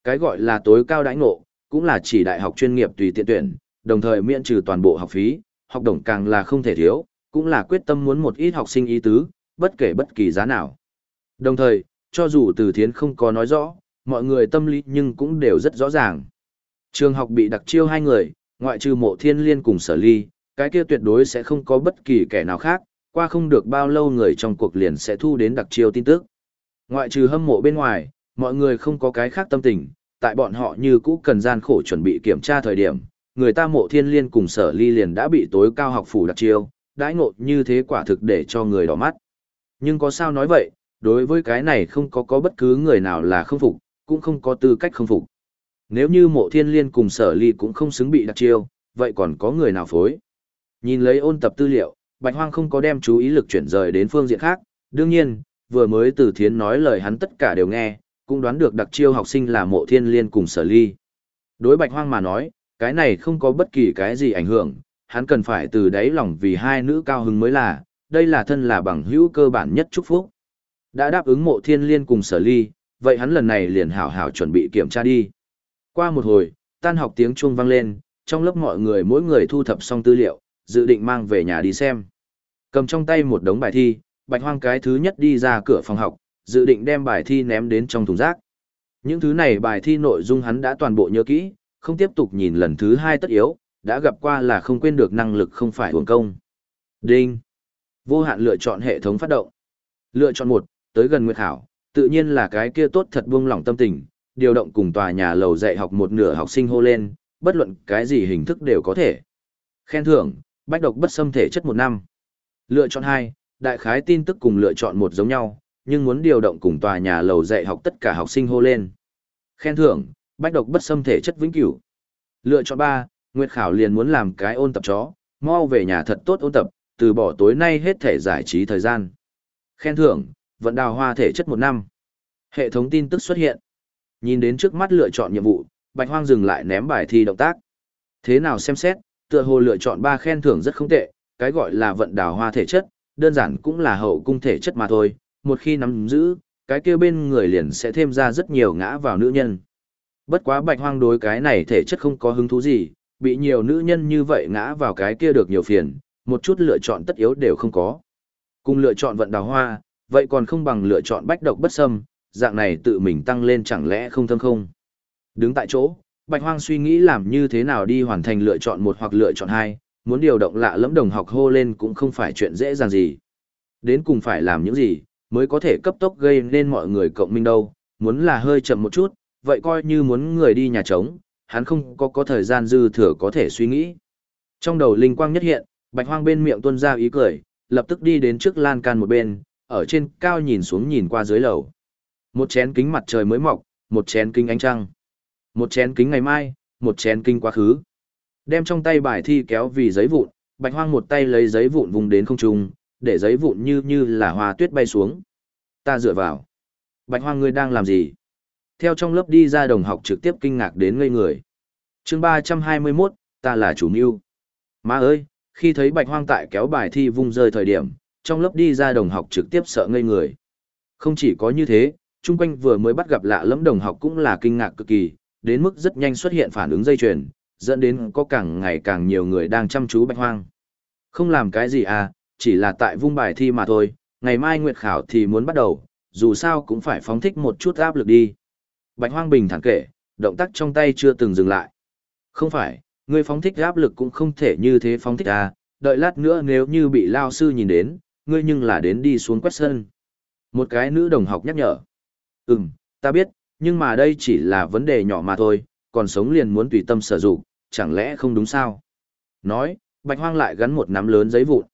Cái gọi là tối cao đãi ngộ, cũng là chỉ đại học chuyên nghiệp tùy tiện tuyển, đồng thời miễn trừ toàn bộ học phí, học đồng càng là không thể thiếu, cũng là quyết tâm muốn một ít học sinh ý tứ, bất kể bất kỳ giá nào. Đồng thời, cho dù từ thiến không có nói rõ, mọi người tâm lý nhưng cũng đều rất rõ ràng. Trường học bị đặc chiêu hai người, ngoại trừ mộ thiên liên cùng sở ly, cái kia tuyệt đối sẽ không có bất kỳ kẻ nào khác, qua không được bao lâu người trong cuộc liền sẽ thu đến đặc chiêu tin tức. Ngoại trừ hâm mộ bên ngoài, mọi người không có cái khác tâm tình, tại bọn họ như cũ cần gian khổ chuẩn bị kiểm tra thời điểm, người ta mộ thiên liên cùng sở ly liền đã bị tối cao học phủ đặc chiêu, đãi ngộ như thế quả thực để cho người đỏ mắt. Nhưng có sao nói vậy, đối với cái này không có có bất cứ người nào là không phục, cũng không có tư cách không phục. Nếu như mộ thiên liên cùng sở ly cũng không xứng bị đặc chiêu, vậy còn có người nào phối? Nhìn lấy ôn tập tư liệu, Bạch Hoang không có đem chú ý lực chuyển rời đến phương diện khác, đương nhiên, vừa mới từ thiến nói lời hắn tất cả đều nghe, cũng đoán được đặc chiêu học sinh là mộ thiên liên cùng sở ly. Đối Bạch Hoang mà nói, cái này không có bất kỳ cái gì ảnh hưởng, hắn cần phải từ đáy lòng vì hai nữ cao hứng mới là, đây là thân là bằng hữu cơ bản nhất chúc phúc. Đã đáp ứng mộ thiên liên cùng sở ly, vậy hắn lần này liền hảo hảo chuẩn bị kiểm tra đi. Qua một hồi, tan học tiếng chuông vang lên, trong lớp mọi người mỗi người thu thập xong tư liệu, dự định mang về nhà đi xem. Cầm trong tay một đống bài thi, bạch hoang cái thứ nhất đi ra cửa phòng học, dự định đem bài thi ném đến trong thùng rác. Những thứ này bài thi nội dung hắn đã toàn bộ nhớ kỹ, không tiếp tục nhìn lần thứ hai tất yếu, đã gặp qua là không quên được năng lực không phải hưởng công. Đinh. Vô hạn lựa chọn hệ thống phát động. Lựa chọn một, tới gần Nguyệt Hảo, tự nhiên là cái kia tốt thật buông lỏng tâm tình, điều động cùng tòa nhà lầu dạy học một nửa học sinh hô lên, bất luận cái gì hình thức đều có thể. Khen thưởng, bách độc bất xâm thể chất một năm. Lựa chọn hai, đại khái tin tức cùng lựa chọn một giống nhau, nhưng muốn điều động cùng tòa nhà lầu dạy học tất cả học sinh hô lên. Khen thưởng, bách độc bất xâm thể chất vĩnh cửu. Lựa chọn ba, Nguyệt Khảo liền muốn làm cái ôn tập chó, mau về nhà thật tốt ôn tập, từ bỏ tối nay hết thể giải trí thời gian. Khen thưởng, vận đào hoa thể chất một năm. Hệ thống tin tức xuất hiện. Nhìn đến trước mắt lựa chọn nhiệm vụ, Bạch Hoang dừng lại ném bài thi động tác. Thế nào xem xét, tựa hồ lựa chọn ba khen thưởng rất không tệ, cái gọi là vận đào hoa thể chất, đơn giản cũng là hậu cung thể chất mà thôi, một khi nắm giữ, cái kia bên người liền sẽ thêm ra rất nhiều ngã vào nữ nhân. Bất quá Bạch Hoang đối cái này thể chất không có hứng thú gì, bị nhiều nữ nhân như vậy ngã vào cái kia được nhiều phiền, một chút lựa chọn tất yếu đều không có. Cùng lựa chọn vận đào hoa, vậy còn không bằng lựa chọn bách độc bất xâm, dạng này tự mình tăng lên chẳng lẽ không thâm không. Đứng tại chỗ, Bạch Hoang suy nghĩ làm như thế nào đi hoàn thành lựa chọn một hoặc lựa chọn hai, muốn điều động lạ lẫm đồng học hô lên cũng không phải chuyện dễ dàng gì. Đến cùng phải làm những gì, mới có thể cấp tốc gây nên mọi người cộng minh đâu, muốn là hơi chậm một chút, vậy coi như muốn người đi nhà trống, hắn không có có thời gian dư thừa có thể suy nghĩ. Trong đầu linh quang nhất hiện, Bạch Hoang bên miệng tuôn ra ý cười, lập tức đi đến trước lan can một bên, ở trên cao nhìn xuống nhìn qua dưới lầu. Một chén kính mặt trời mới mọc, một chén kính ánh trăng. Một chén kính ngày mai, một chén kính quá khứ. Đem trong tay bài thi kéo vì giấy vụn, Bạch Hoang một tay lấy giấy vụn vùng đến không trung, để giấy vụn như như là hoa tuyết bay xuống. Ta dựa vào. Bạch Hoang ngươi đang làm gì? Theo trong lớp đi ra đồng học trực tiếp kinh ngạc đến ngây người. Chương 321, ta là chủ mưu. Má ơi, khi thấy Bạch Hoang tại kéo bài thi vung rơi thời điểm, trong lớp đi ra đồng học trực tiếp sợ ngây người. Không chỉ có như thế, chung quanh vừa mới bắt gặp lạ lẫm đồng học cũng là kinh ngạc cực kỳ, đến mức rất nhanh xuất hiện phản ứng dây chuyền, dẫn đến có càng ngày càng nhiều người đang chăm chú Bạch Hoang. Không làm cái gì à, chỉ là tại vung bài thi mà thôi, ngày mai nguyệt khảo thì muốn bắt đầu, dù sao cũng phải phóng thích một chút áp lực đi. Bạch Hoang bình thản kể, động tác trong tay chưa từng dừng lại. Không phải, ngươi phóng thích áp lực cũng không thể như thế phóng thích à, đợi lát nữa nếu như bị lao sư nhìn đến, ngươi nhưng là đến đi xuống quét sân. Một cái nữ đồng học nhắc nhở. Ừm, ta biết, nhưng mà đây chỉ là vấn đề nhỏ mà thôi, còn sống liền muốn tùy tâm sở dụng, chẳng lẽ không đúng sao? Nói, Bạch Hoang lại gắn một nắm lớn giấy vụn.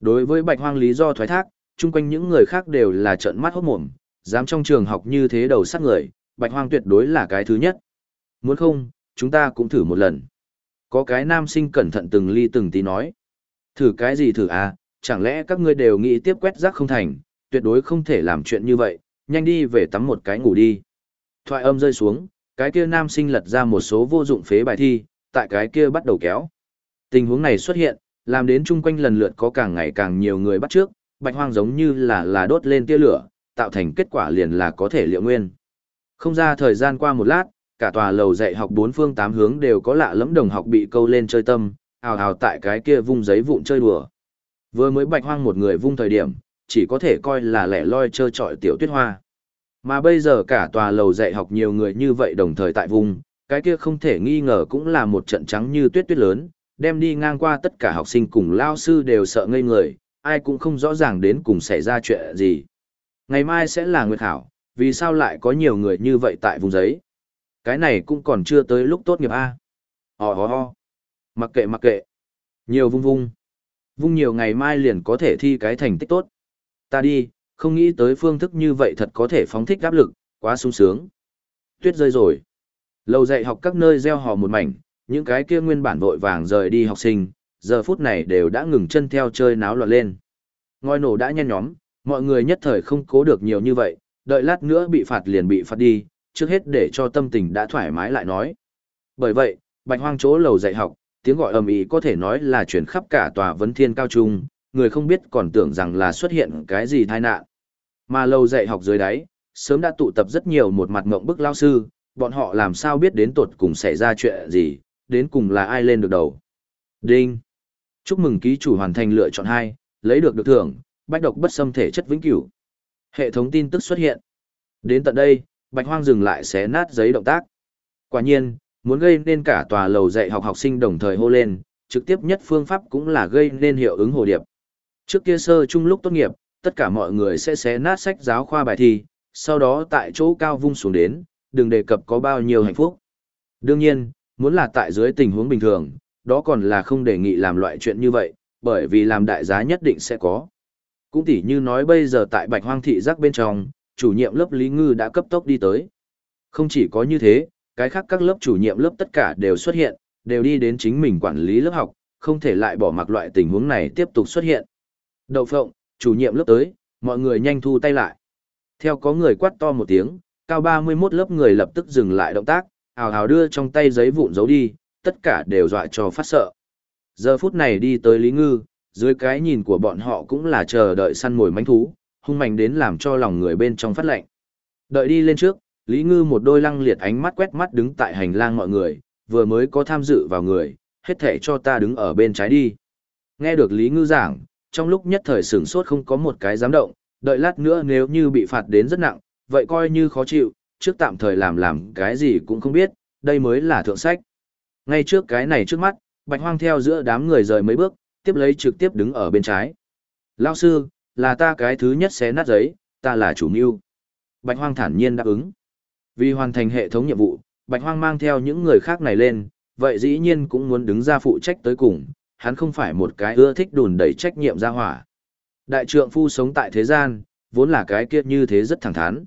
Đối với Bạch Hoang lý do thoái thác, chung quanh những người khác đều là trợn mắt hốt mồm, dám trong trường học như thế đầu sát người, Bạch Hoang tuyệt đối là cái thứ nhất. Muốn không, chúng ta cũng thử một lần. Có cái nam sinh cẩn thận từng ly từng tí nói. Thử cái gì thử à, chẳng lẽ các ngươi đều nghĩ tiếp quét rác không thành, tuyệt đối không thể làm chuyện như vậy, nhanh đi về tắm một cái ngủ đi. Thoại âm rơi xuống, cái kia nam sinh lật ra một số vô dụng phế bài thi, tại cái kia bắt đầu kéo. Tình huống này xuất hiện, làm đến chung quanh lần lượt có càng ngày càng nhiều người bắt trước, bạch hoang giống như là là đốt lên tia lửa, tạo thành kết quả liền là có thể liệu nguyên. Không ra thời gian qua một lát, cả tòa lầu dạy học bốn phương tám hướng đều có lạ lẫm đồng học bị câu lên chơi tâm, ào ào tại cái kia vung giấy vụn chơi đùa. Vừa mới bạch hoang một người vung thời điểm, chỉ có thể coi là lẻ loi chơi trọi tiểu tuyết hoa. Mà bây giờ cả tòa lầu dạy học nhiều người như vậy đồng thời tại vùng, cái kia không thể nghi ngờ cũng là một trận trắng như tuyết tuyết lớn, đem đi ngang qua tất cả học sinh cùng lao sư đều sợ ngây người, ai cũng không rõ ràng đến cùng xảy ra chuyện gì. Ngày mai sẽ là nguyệt hảo, vì sao lại có nhiều người như vậy tại vùng giấy? Cái này cũng còn chưa tới lúc tốt nghiệp A. Ho ho ho. Mặc kệ mặc kệ. Nhiều vung vung. Vung nhiều ngày mai liền có thể thi cái thành tích tốt. Ta đi, không nghĩ tới phương thức như vậy thật có thể phóng thích áp lực, quá sung sướng. Tuyết rơi rồi. Lầu dạy học các nơi gieo hò một mảnh, những cái kia nguyên bản vội vàng rời đi học sinh, giờ phút này đều đã ngừng chân theo chơi náo loạn lên. Ngôi nổ đã nhen nhóm, mọi người nhất thời không cố được nhiều như vậy, đợi lát nữa bị phạt liền bị phạt đi, trước hết để cho tâm tình đã thoải mái lại nói. Bởi vậy, bạch hoang chỗ lầu dạy học, tiếng gọi ầm ĩ có thể nói là chuyển khắp cả tòa vấn thiên cao trung, người không biết còn tưởng rằng là xuất hiện cái gì tai nạn. Mà lâu dạy học dưới đáy, sớm đã tụ tập rất nhiều một mặt ngộng bức lao sư, bọn họ làm sao biết đến tột cùng xảy ra chuyện gì, đến cùng là ai lên được đầu. Đinh! Chúc mừng ký chủ hoàn thành lựa chọn hai lấy được được thưởng, bách độc bất xâm thể chất vĩnh cửu. Hệ thống tin tức xuất hiện. Đến tận đây, Bạch Hoang dừng lại xé nát giấy động tác. Quả nhiên, muốn gây nên cả tòa lầu dạy học học sinh đồng thời hô lên, trực tiếp nhất phương pháp cũng là gây nên hiệu ứng hồ điệp. Trước kia sơ chung lúc tốt nghiệp, tất cả mọi người sẽ xé nát sách giáo khoa bài thi, sau đó tại chỗ cao vung xuống đến, đừng đề cập có bao nhiêu hạnh phúc. Đương nhiên, muốn là tại dưới tình huống bình thường, đó còn là không đề nghị làm loại chuyện như vậy, bởi vì làm đại giá nhất định sẽ có. Cũng tỉ như nói bây giờ tại Bạch Hoang thị giác bên trong, chủ nhiệm lớp Lý Ngư đã cấp tốc đi tới. Không chỉ có như thế, cái khác các lớp chủ nhiệm lớp tất cả đều xuất hiện, đều đi đến chính mình quản lý lớp học, không thể lại bỏ mặc loại tình huống này tiếp tục xuất hiện. Đậu phộng, chủ nhiệm lớp tới, mọi người nhanh thu tay lại. Theo có người quát to một tiếng, cao 31 lớp người lập tức dừng lại động tác, hào hào đưa trong tay giấy vụn giấu đi, tất cả đều dọa cho phát sợ. Giờ phút này đi tới Lý Ngư, dưới cái nhìn của bọn họ cũng là chờ đợi săn mồi manh thú, hung mạnh đến làm cho lòng người bên trong phát lạnh. Đợi đi lên trước, Lý Ngư một đôi lăng liệt ánh mắt quét mắt đứng tại hành lang mọi người, vừa mới có tham dự vào người, hết thể cho ta đứng ở bên trái đi. Nghe được Lý Ngư giảng, trong lúc nhất thời sửng sốt không có một cái dám động, đợi lát nữa nếu như bị phạt đến rất nặng, vậy coi như khó chịu, trước tạm thời làm làm cái gì cũng không biết, đây mới là thượng sách. Ngay trước cái này trước mắt, Bạch Hoang theo giữa đám người rời mấy bước, tiếp lấy trực tiếp đứng ở bên trái. Lão sư, là ta cái thứ nhất xé nát giấy, ta là chủ mưu. Bạch Hoang thản nhiên đáp ứng. Vì hoàn thành hệ thống nhiệm vụ, Bạch Hoang mang theo những người khác này lên, vậy dĩ nhiên cũng muốn đứng ra phụ trách tới cùng, hắn không phải một cái ưa thích đùn đẩy trách nhiệm ra hỏa. Đại trượng phu sống tại thế gian, vốn là cái kiệt như thế rất thẳng thắn.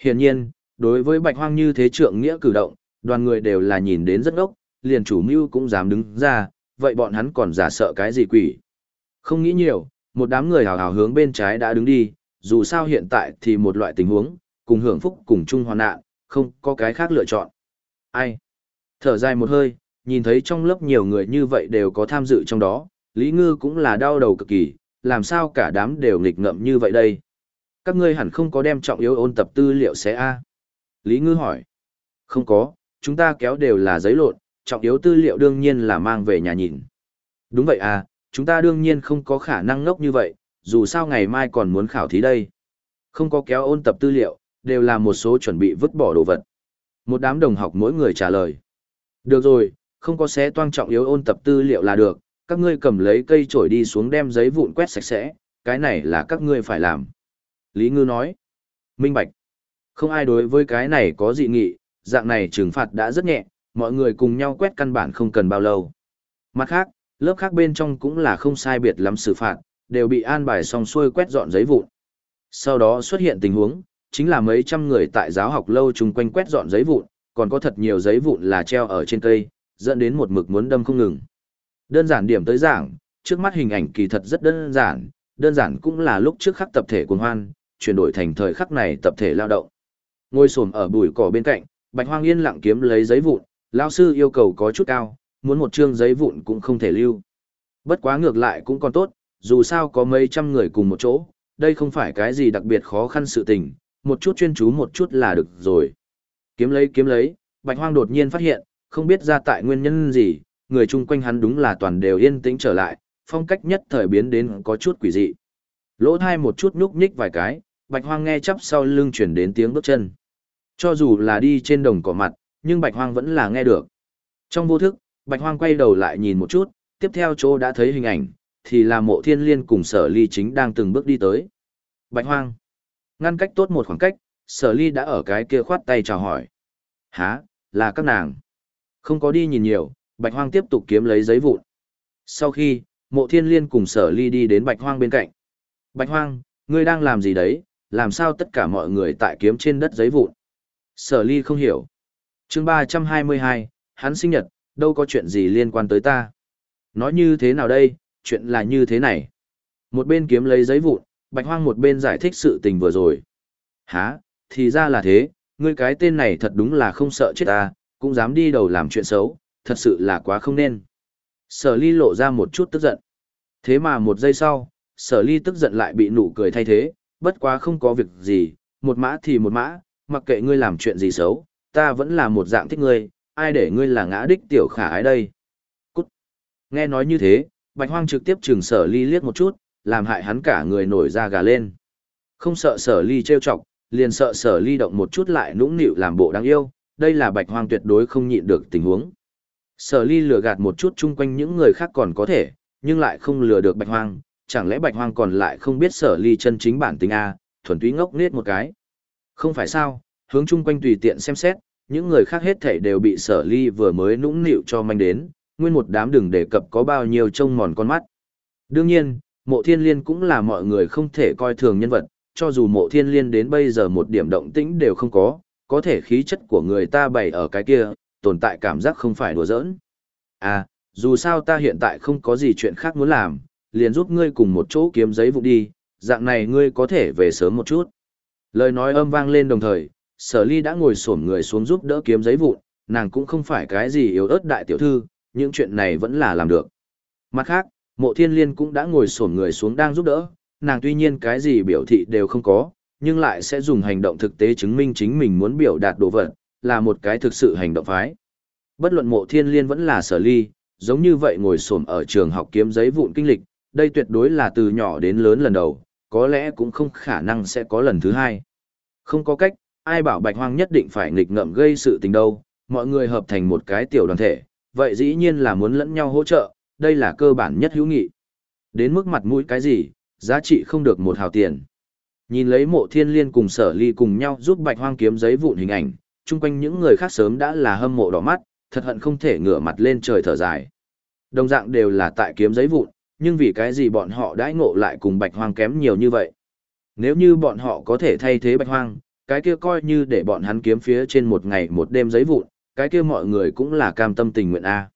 Hiển nhiên, đối với Bạch Hoang như thế trượng nghĩa cử động, đoàn người đều là nhìn đến rất ngốc, liền chủ mưu cũng dám đứng ra, vậy bọn hắn còn giả sợ cái gì quỷ. Không nghĩ nhiều, một đám người hào hào hướng bên trái đã đứng đi, dù sao hiện tại thì một loại tình huống, cùng hưởng phúc cùng chung hoàn nạn, không có cái khác lựa chọn. Ai? Thở dài một hơi, nhìn thấy trong lớp nhiều người như vậy đều có tham dự trong đó, Lý Ngư cũng là đau đầu cực kỳ, làm sao cả đám đều nghịch ngợm như vậy đây? Các ngươi hẳn không có đem trọng yếu ôn tập tư liệu sẽ a Lý Ngư hỏi. Không có, chúng ta kéo đều là giấy lộn, trọng yếu tư liệu đương nhiên là mang về nhà nhìn. Đúng vậy à, chúng ta đương nhiên không có khả năng ngốc như vậy, dù sao ngày mai còn muốn khảo thí đây. Không có kéo ôn tập tư liệu, đều là một số chuẩn bị vứt bỏ đồ vật. Một đám đồng học mỗi người trả lời. Được rồi, không có xé toang trọng yếu ôn tập tư liệu là được, các ngươi cầm lấy cây chổi đi xuống đem giấy vụn quét sạch sẽ, cái này là các ngươi phải làm. Lý Ngư nói. Minh Bạch. Không ai đối với cái này có dị nghị, dạng này trừng phạt đã rất nhẹ, mọi người cùng nhau quét căn bản không cần bao lâu. Mặt khác, lớp khác bên trong cũng là không sai biệt lắm xử phạt, đều bị an bài xong xuôi quét dọn giấy vụn. Sau đó xuất hiện tình huống, chính là mấy trăm người tại giáo học lâu chung quanh quét dọn giấy vụn, còn có thật nhiều giấy vụn là treo ở trên cây, dẫn đến một mực muốn đâm không ngừng. Đơn giản điểm tới giảng, trước mắt hình ảnh kỳ thật rất đơn giản, đơn giản cũng là lúc trước khắc tập thể cuồng hoan, chuyển đổi thành thời khắc này tập thể lao động. Ngồi xổm ở bụi cỏ bên cạnh, Bạch Hoang yên lặng kiếm lấy giấy vụn, lão sư yêu cầu có chút cao, muốn một chương giấy vụn cũng không thể lưu. Bất quá ngược lại cũng còn tốt, dù sao có mấy trăm người cùng một chỗ, đây không phải cái gì đặc biệt khó khăn sự tình, một chút chuyên chú một chút là được rồi. Kiếm lấy kiếm lấy, Bạch Hoang đột nhiên phát hiện, không biết ra tại nguyên nhân gì, người chung quanh hắn đúng là toàn đều yên tĩnh trở lại, phong cách nhất thời biến đến có chút quỷ dị. Lỗ thai một chút nhúc nhích vài cái, Bạch Hoang nghe chắp sau lưng chuyển đến tiếng bước chân. Cho dù là đi trên đồng cỏ mặt, nhưng Bạch Hoang vẫn là nghe được. Trong vô thức, Bạch Hoang quay đầu lại nhìn một chút, tiếp theo chỗ đã thấy hình ảnh, thì là mộ thiên liên cùng sở ly chính đang từng bước đi tới. Bạch Hoang. Ngăn cách tốt một khoảng cách, sở ly đã ở cái kia khoát tay chào hỏi. Hả, là các nàng. Không có đi nhìn nhiều, Bạch Hoang tiếp tục kiếm lấy giấy vụn. Sau khi, mộ thiên liên cùng sở ly đi đến Bạch Hoang bên cạnh. Bạch Hoang, ngươi đang làm gì đấy, làm sao tất cả mọi người tại kiếm trên đất giấy vụn. Sở ly không hiểu. chương 322, hắn sinh nhật, đâu có chuyện gì liên quan tới ta. Nói như thế nào đây, chuyện là như thế này. Một bên kiếm lấy giấy vụn, Bạch Hoang một bên giải thích sự tình vừa rồi. Hả, thì ra là thế, ngươi cái tên này thật đúng là không sợ chết ta, cũng dám đi đầu làm chuyện xấu, thật sự là quá không nên. Sở ly lộ ra một chút tức giận. Thế mà một giây sau, sở ly tức giận lại bị nụ cười thay thế, bất quá không có việc gì, một mã thì một mã, mặc kệ ngươi làm chuyện gì xấu, ta vẫn là một dạng thích ngươi, ai để ngươi là ngã đích tiểu khả ái đây. Cút. Nghe nói như thế, bạch hoang trực tiếp trừng sở ly liếc một chút, làm hại hắn cả người nổi da gà lên. Không sợ sở ly trêu chọc, liền sợ sở ly động một chút lại nũng nịu làm bộ đáng yêu, đây là bạch hoang tuyệt đối không nhịn được tình huống. Sở ly lừa gạt một chút chung quanh những người khác còn có thể, nhưng lại không lừa được bạch hoang, chẳng lẽ bạch hoang còn lại không biết sở ly chân chính bản tính A, thuần túy ngốc nết một cái. Không phải sao, hướng chung quanh tùy tiện xem xét, những người khác hết thảy đều bị sở ly vừa mới nũng nịu cho manh đến, nguyên một đám đừng đề cập có bao nhiêu trông mòn con mắt. Đương nhiên, mộ thiên liên cũng là mọi người không thể coi thường nhân vật, cho dù mộ thiên liên đến bây giờ một điểm động tĩnh đều không có, có thể khí chất của người ta bày ở cái kia, tồn tại cảm giác không phải đùa giỡn. À, dù sao ta hiện tại không có gì chuyện khác muốn làm, liền giúp ngươi cùng một chỗ kiếm giấy vụ đi, dạng này ngươi có thể về sớm một chút. Lời nói âm vang lên đồng thời, sở ly đã ngồi xổm người xuống giúp đỡ kiếm giấy vụn, nàng cũng không phải cái gì yếu ớt đại tiểu thư, những chuyện này vẫn là làm được. Mặt khác, mộ thiên liên cũng đã ngồi sổn người xuống đang giúp đỡ, nàng tuy nhiên cái gì biểu thị đều không có, nhưng lại sẽ dùng hành động thực tế chứng minh chính mình muốn biểu đạt đồ vật, là một cái thực sự hành động phái. Bất luận mộ thiên liên vẫn là sở ly, giống như vậy ngồi sổm ở trường học kiếm giấy vụn kinh lịch, đây tuyệt đối là từ nhỏ đến lớn lần đầu, có lẽ cũng không khả năng sẽ có lần thứ hai. Không có cách, ai bảo bạch hoang nhất định phải nghịch ngợm gây sự tình đâu, mọi người hợp thành một cái tiểu đoàn thể, vậy dĩ nhiên là muốn lẫn nhau hỗ trợ, đây là cơ bản nhất hữu nghị. Đến mức mặt mũi cái gì, giá trị không được một hào tiền. Nhìn lấy mộ thiên liên cùng sở ly cùng nhau giúp bạch hoang kiếm giấy vụn hình ảnh, chung quanh những người khác sớm đã là hâm mộ đỏ mắt, thật hận không thể ngửa mặt lên trời thở dài. Đồng dạng đều là tại kiếm giấy vụn, nhưng vì cái gì bọn họ đãi ngộ lại cùng bạch hoang kém nhiều như vậy. Nếu như bọn họ có thể thay thế bạch hoang, cái kia coi như để bọn hắn kiếm phía trên một ngày một đêm giấy vụn, cái kia mọi người cũng là cam tâm tình nguyện a.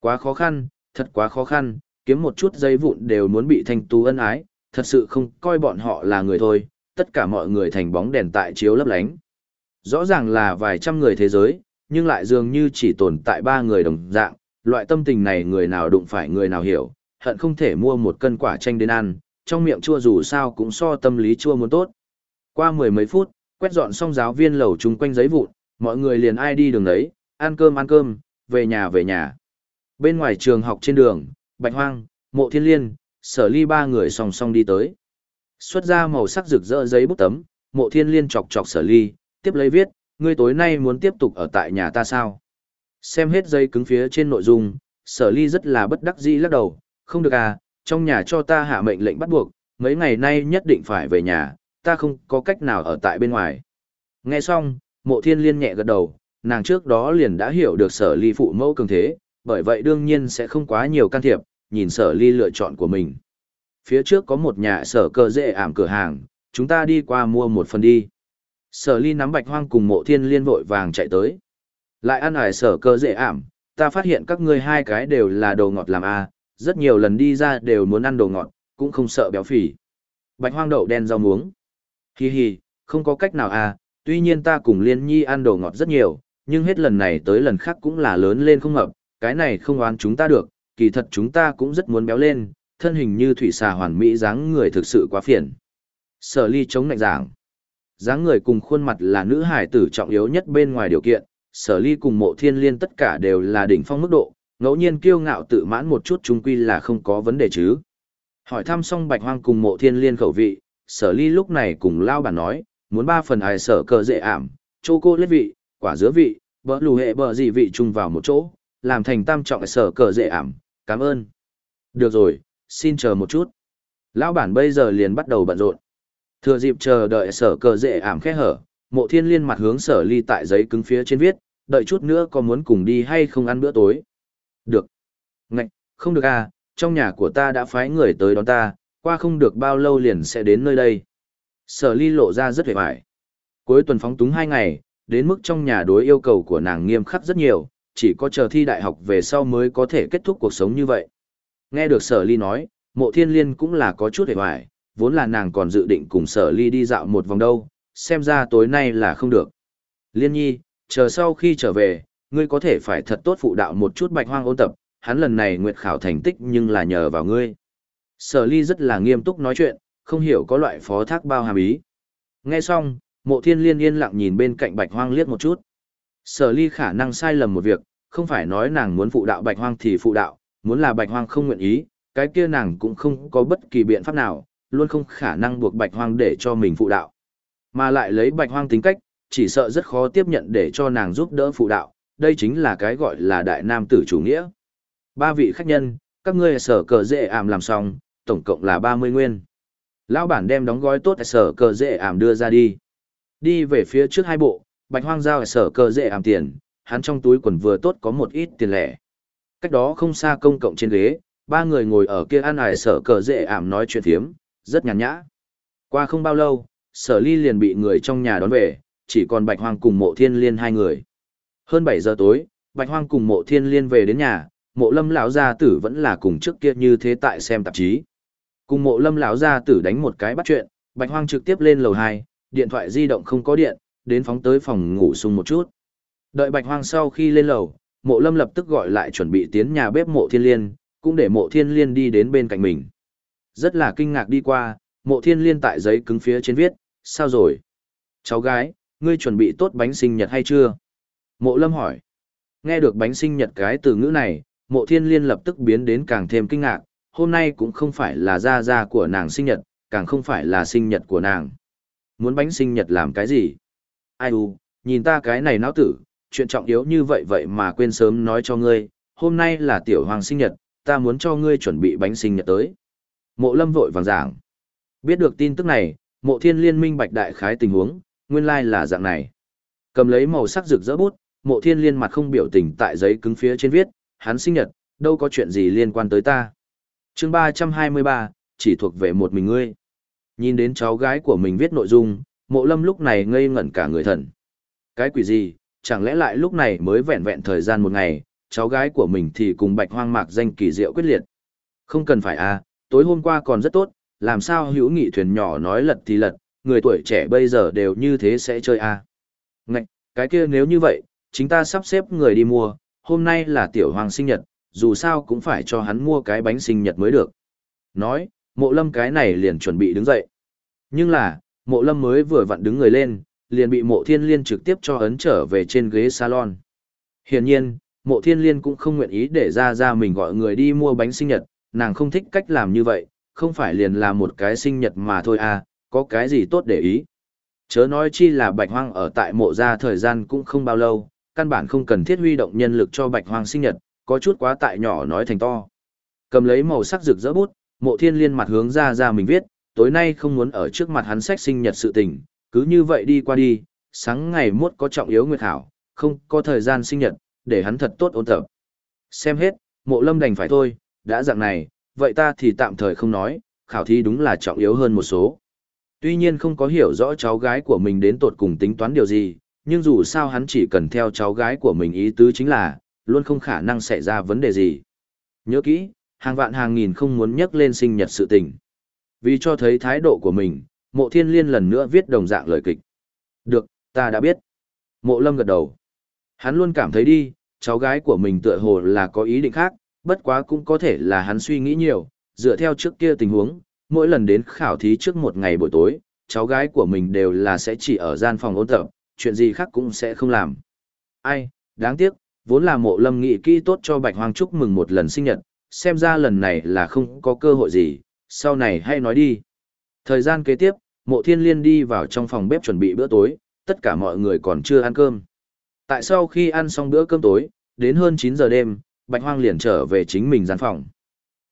Quá khó khăn, thật quá khó khăn, kiếm một chút giấy vụn đều muốn bị thanh tú ân ái, thật sự không coi bọn họ là người thôi, tất cả mọi người thành bóng đèn tại chiếu lấp lánh. Rõ ràng là vài trăm người thế giới, nhưng lại dường như chỉ tồn tại ba người đồng dạng, loại tâm tình này người nào đụng phải người nào hiểu, hận không thể mua một cân quả chanh đến ăn, trong miệng chua dù sao cũng so tâm lý chua muốn tốt. Qua mười mấy phút, quét dọn xong giáo viên lầu chung quanh giấy vụn, mọi người liền ai đi đường đấy, ăn cơm ăn cơm, về nhà về nhà. Bên ngoài trường học trên đường, Bạch Hoang, Mộ Thiên Liên, Sở Ly ba người song song đi tới. Xuất ra màu sắc rực rỡ giấy bút tấm, Mộ Thiên Liên chọc chọc Sở Ly, tiếp lấy viết, ngươi tối nay muốn tiếp tục ở tại nhà ta sao? Xem hết giấy cứng phía trên nội dung, Sở Ly rất là bất đắc dĩ lắc đầu, không được à, trong nhà cho ta hạ mệnh lệnh bắt buộc, mấy ngày nay nhất định phải về nhà, ta không có cách nào ở tại bên ngoài. Nghe xong, mộ thiên liên nhẹ gật đầu, nàng trước đó liền đã hiểu được sở ly phụ mẫu cường thế, bởi vậy đương nhiên sẽ không quá nhiều can thiệp, nhìn sở ly lựa chọn của mình. Phía trước có một nhà sở cơ dễ ảm cửa hàng, chúng ta đi qua mua một phần đi. Sở ly nắm bạch hoang cùng mộ thiên liên vội vàng chạy tới. Lại ăn ải sở cơ dễ ảm, ta phát hiện các ngươi hai cái đều là đồ ngọt làm a rất nhiều lần đi ra đều muốn ăn đồ ngọt, cũng không sợ béo phì. Bạch hoang đậu đen rau muống. Hi hi, không có cách nào à, tuy nhiên ta cùng Liên Nhi ăn đồ ngọt rất nhiều, nhưng hết lần này tới lần khác cũng là lớn lên không ngập, cái này không oán chúng ta được, kỳ thật chúng ta cũng rất muốn béo lên, thân hình như thủy xà hoàn mỹ dáng người thực sự quá phiền. Sở ly chống nạnh giảng. dáng người cùng khuôn mặt là nữ hải tử trọng yếu nhất bên ngoài điều kiện, sở ly cùng mộ thiên liên tất cả đều là đỉnh phong mức độ, ngẫu nhiên kiêu ngạo tự mãn một chút chung quy là không có vấn đề chứ. Hỏi thăm xong bạch hoang cùng mộ thiên liên khẩu vị, sở ly lúc này cùng lao bản nói, muốn ba phần ai sở cờ dễ ảm, chô cô lết vị, quả dứa vị, bỡ lù hệ bỡ gì vị chung vào một chỗ, làm thành tam trọng sở cờ dễ ảm, cảm ơn. Được rồi, xin chờ một chút. Lão bản bây giờ liền bắt đầu bận rộn. Thừa dịp chờ đợi sở cờ dễ ảm khẽ hở, mộ thiên liên mặt hướng sở ly tại giấy cứng phía trên viết, đợi chút nữa có muốn cùng đi hay không ăn bữa tối. Được. Ngạch, không được à, trong nhà của ta đã phái người tới đón ta, qua không được bao lâu liền sẽ đến nơi đây. Sở ly lộ ra rất vẻ vải. Cuối tuần phóng túng hai ngày, đến mức trong nhà đối yêu cầu của nàng nghiêm khắc rất nhiều, chỉ có chờ thi đại học về sau mới có thể kết thúc cuộc sống như vậy. Nghe được sở ly nói, mộ thiên liên cũng là có chút hề hoài, vốn là nàng còn dự định cùng sở ly đi dạo một vòng đâu, xem ra tối nay là không được. Liên nhi, chờ sau khi trở về, ngươi có thể phải thật tốt phụ đạo một chút bạch hoang ôn tập, hắn lần này nguyệt khảo thành tích nhưng là nhờ vào ngươi. Sở ly rất là nghiêm túc nói chuyện, không hiểu có loại phó thác bao hàm ý. Nghe xong, mộ thiên liên yên lặng nhìn bên cạnh bạch hoang liếc một chút. Sở ly khả năng sai lầm một việc, không phải nói nàng muốn phụ đạo bạch hoang thì phụ đạo, muốn là bạch hoang không nguyện ý, cái kia nàng cũng không có bất kỳ biện pháp nào, luôn không khả năng buộc bạch hoang để cho mình phụ đạo. Mà lại lấy bạch hoang tính cách, chỉ sợ rất khó tiếp nhận để cho nàng giúp đỡ phụ đạo, đây chính là cái gọi là đại nam tử chủ nghĩa. Ba vị khách nhân, các ngươi sở cờ dễ ảm làm xong, tổng cộng là 30 nguyên. Lão bản đem đóng gói tốt sở cờ dễ ảm đưa ra đi. Đi về phía trước hai bộ, bạch hoang giao sở cơ dễ ảm tiền, hắn trong túi quần vừa tốt có một ít tiền lẻ. Cách đó không xa công cộng trên ghế, ba người ngồi ở kia ăn ải sở cờ dễ ảm nói chuyện thiếm, rất nhàn nhã. Qua không bao lâu, sở ly liền bị người trong nhà đón về, chỉ còn bạch hoang cùng mộ thiên liên hai người. Hơn 7 giờ tối, bạch hoang cùng mộ thiên liên về đến nhà, mộ lâm lão gia tử vẫn là cùng trước kia như thế tại xem tạp chí. Cùng mộ lâm lão gia tử đánh một cái bắt chuyện, bạch hoang trực tiếp lên lầu 2, điện thoại di động không có điện, đến phóng tới phòng ngủ sung một chút. Đợi bạch hoang sau khi lên lầu, mộ lâm lập tức gọi lại chuẩn bị tiến nhà bếp mộ thiên liên, cũng để mộ thiên liên đi đến bên cạnh mình. Rất là kinh ngạc đi qua, mộ thiên liên tại giấy cứng phía trên viết, sao rồi? Cháu gái, ngươi chuẩn bị tốt bánh sinh nhật hay chưa? Mộ lâm hỏi. Nghe được bánh sinh nhật cái từ ngữ này, mộ thiên liên lập tức biến đến càng thêm kinh ngạc, hôm nay cũng không phải là gia gia của nàng sinh nhật, càng không phải là sinh nhật của nàng. Muốn bánh sinh nhật làm cái gì? Ai u, nhìn ta cái này não tử, chuyện trọng yếu như vậy vậy mà quên sớm nói cho ngươi, hôm nay là tiểu hoàng sinh nhật, ta muốn cho ngươi chuẩn bị bánh sinh nhật tới. Mộ lâm vội vàng giảng. Biết được tin tức này, mộ thiên liên minh bạch đại khái tình huống, nguyên lai là dạng này. Cầm lấy màu sắc rực rỡ bút, mộ thiên liên mặt không biểu tình tại giấy cứng phía trên viết, hắn sinh nhật, đâu có chuyện gì liên quan tới ta. chương 323, chỉ thuộc về một mình ngươi. Nhìn đến cháu gái của mình viết nội dung, mộ lâm lúc này ngây ngẩn cả người thần. Cái quỷ gì, chẳng lẽ lại lúc này mới vẹn vẹn thời gian một ngày, cháu gái của mình thì cùng bạch hoang mạc danh kỳ diệu quyết liệt. Không cần phải à, tối hôm qua còn rất tốt, làm sao hữu nghị thuyền nhỏ nói lật thì lật, người tuổi trẻ bây giờ đều như thế sẽ chơi à. Ngạch, cái kia nếu như vậy, chính ta sắp xếp người đi mua, hôm nay là tiểu hoàng sinh nhật, dù sao cũng phải cho hắn mua cái bánh sinh nhật mới được. Nói, mộ lâm cái này liền chuẩn bị đứng dậy. Nhưng là, mộ lâm mới vừa vặn đứng người lên, liền bị mộ thiên liên trực tiếp cho ấn trở về trên ghế salon. Hiển nhiên, mộ thiên liên cũng không nguyện ý để ra ra mình gọi người đi mua bánh sinh nhật, nàng không thích cách làm như vậy, không phải liền là một cái sinh nhật mà thôi à, có cái gì tốt để ý. Chớ nói chi là bạch hoang ở tại mộ gia thời gian cũng không bao lâu, căn bản không cần thiết huy động nhân lực cho bạch hoang sinh nhật, có chút quá tại nhỏ nói thành to. Cầm lấy màu sắc rực rỡ bút, mộ thiên liên mặt hướng ra ra mình viết, tối nay không muốn ở trước mặt hắn sách sinh nhật sự tình, cứ như vậy đi qua đi, sáng ngày mốt có trọng yếu nguyệt khảo, không có thời gian sinh nhật, để hắn thật tốt ôn tập. Xem hết, mộ lâm đành phải thôi, đã dạng này, vậy ta thì tạm thời không nói, khảo thi đúng là trọng yếu hơn một số. Tuy nhiên không có hiểu rõ cháu gái của mình đến tột cùng tính toán điều gì, nhưng dù sao hắn chỉ cần theo cháu gái của mình ý tứ chính là, luôn không khả năng xảy ra vấn đề gì. Nhớ kỹ, hàng vạn hàng nghìn không muốn nhắc lên sinh nhật sự tình. Vì cho thấy thái độ của mình, mộ thiên liên lần nữa viết đồng dạng lời kịch. Được, ta đã biết. Mộ lâm gật đầu. Hắn luôn cảm thấy đi, cháu gái của mình tựa hồ là có ý định khác, bất quá cũng có thể là hắn suy nghĩ nhiều, dựa theo trước kia tình huống, mỗi lần đến khảo thí trước một ngày buổi tối, cháu gái của mình đều là sẽ chỉ ở gian phòng ôn tập, chuyện gì khác cũng sẽ không làm. Ai, đáng tiếc, vốn là mộ lâm nghị kỹ tốt cho Bạch Hoang chúc mừng một lần sinh nhật, xem ra lần này là không có cơ hội gì, sau này hay nói đi. Thời gian kế tiếp, mộ thiên liên đi vào trong phòng bếp chuẩn bị bữa tối, tất cả mọi người còn chưa ăn cơm. Tại sau khi ăn xong bữa cơm tối, đến hơn 9 giờ đêm, Bạch Hoang liền trở về chính mình gian phòng.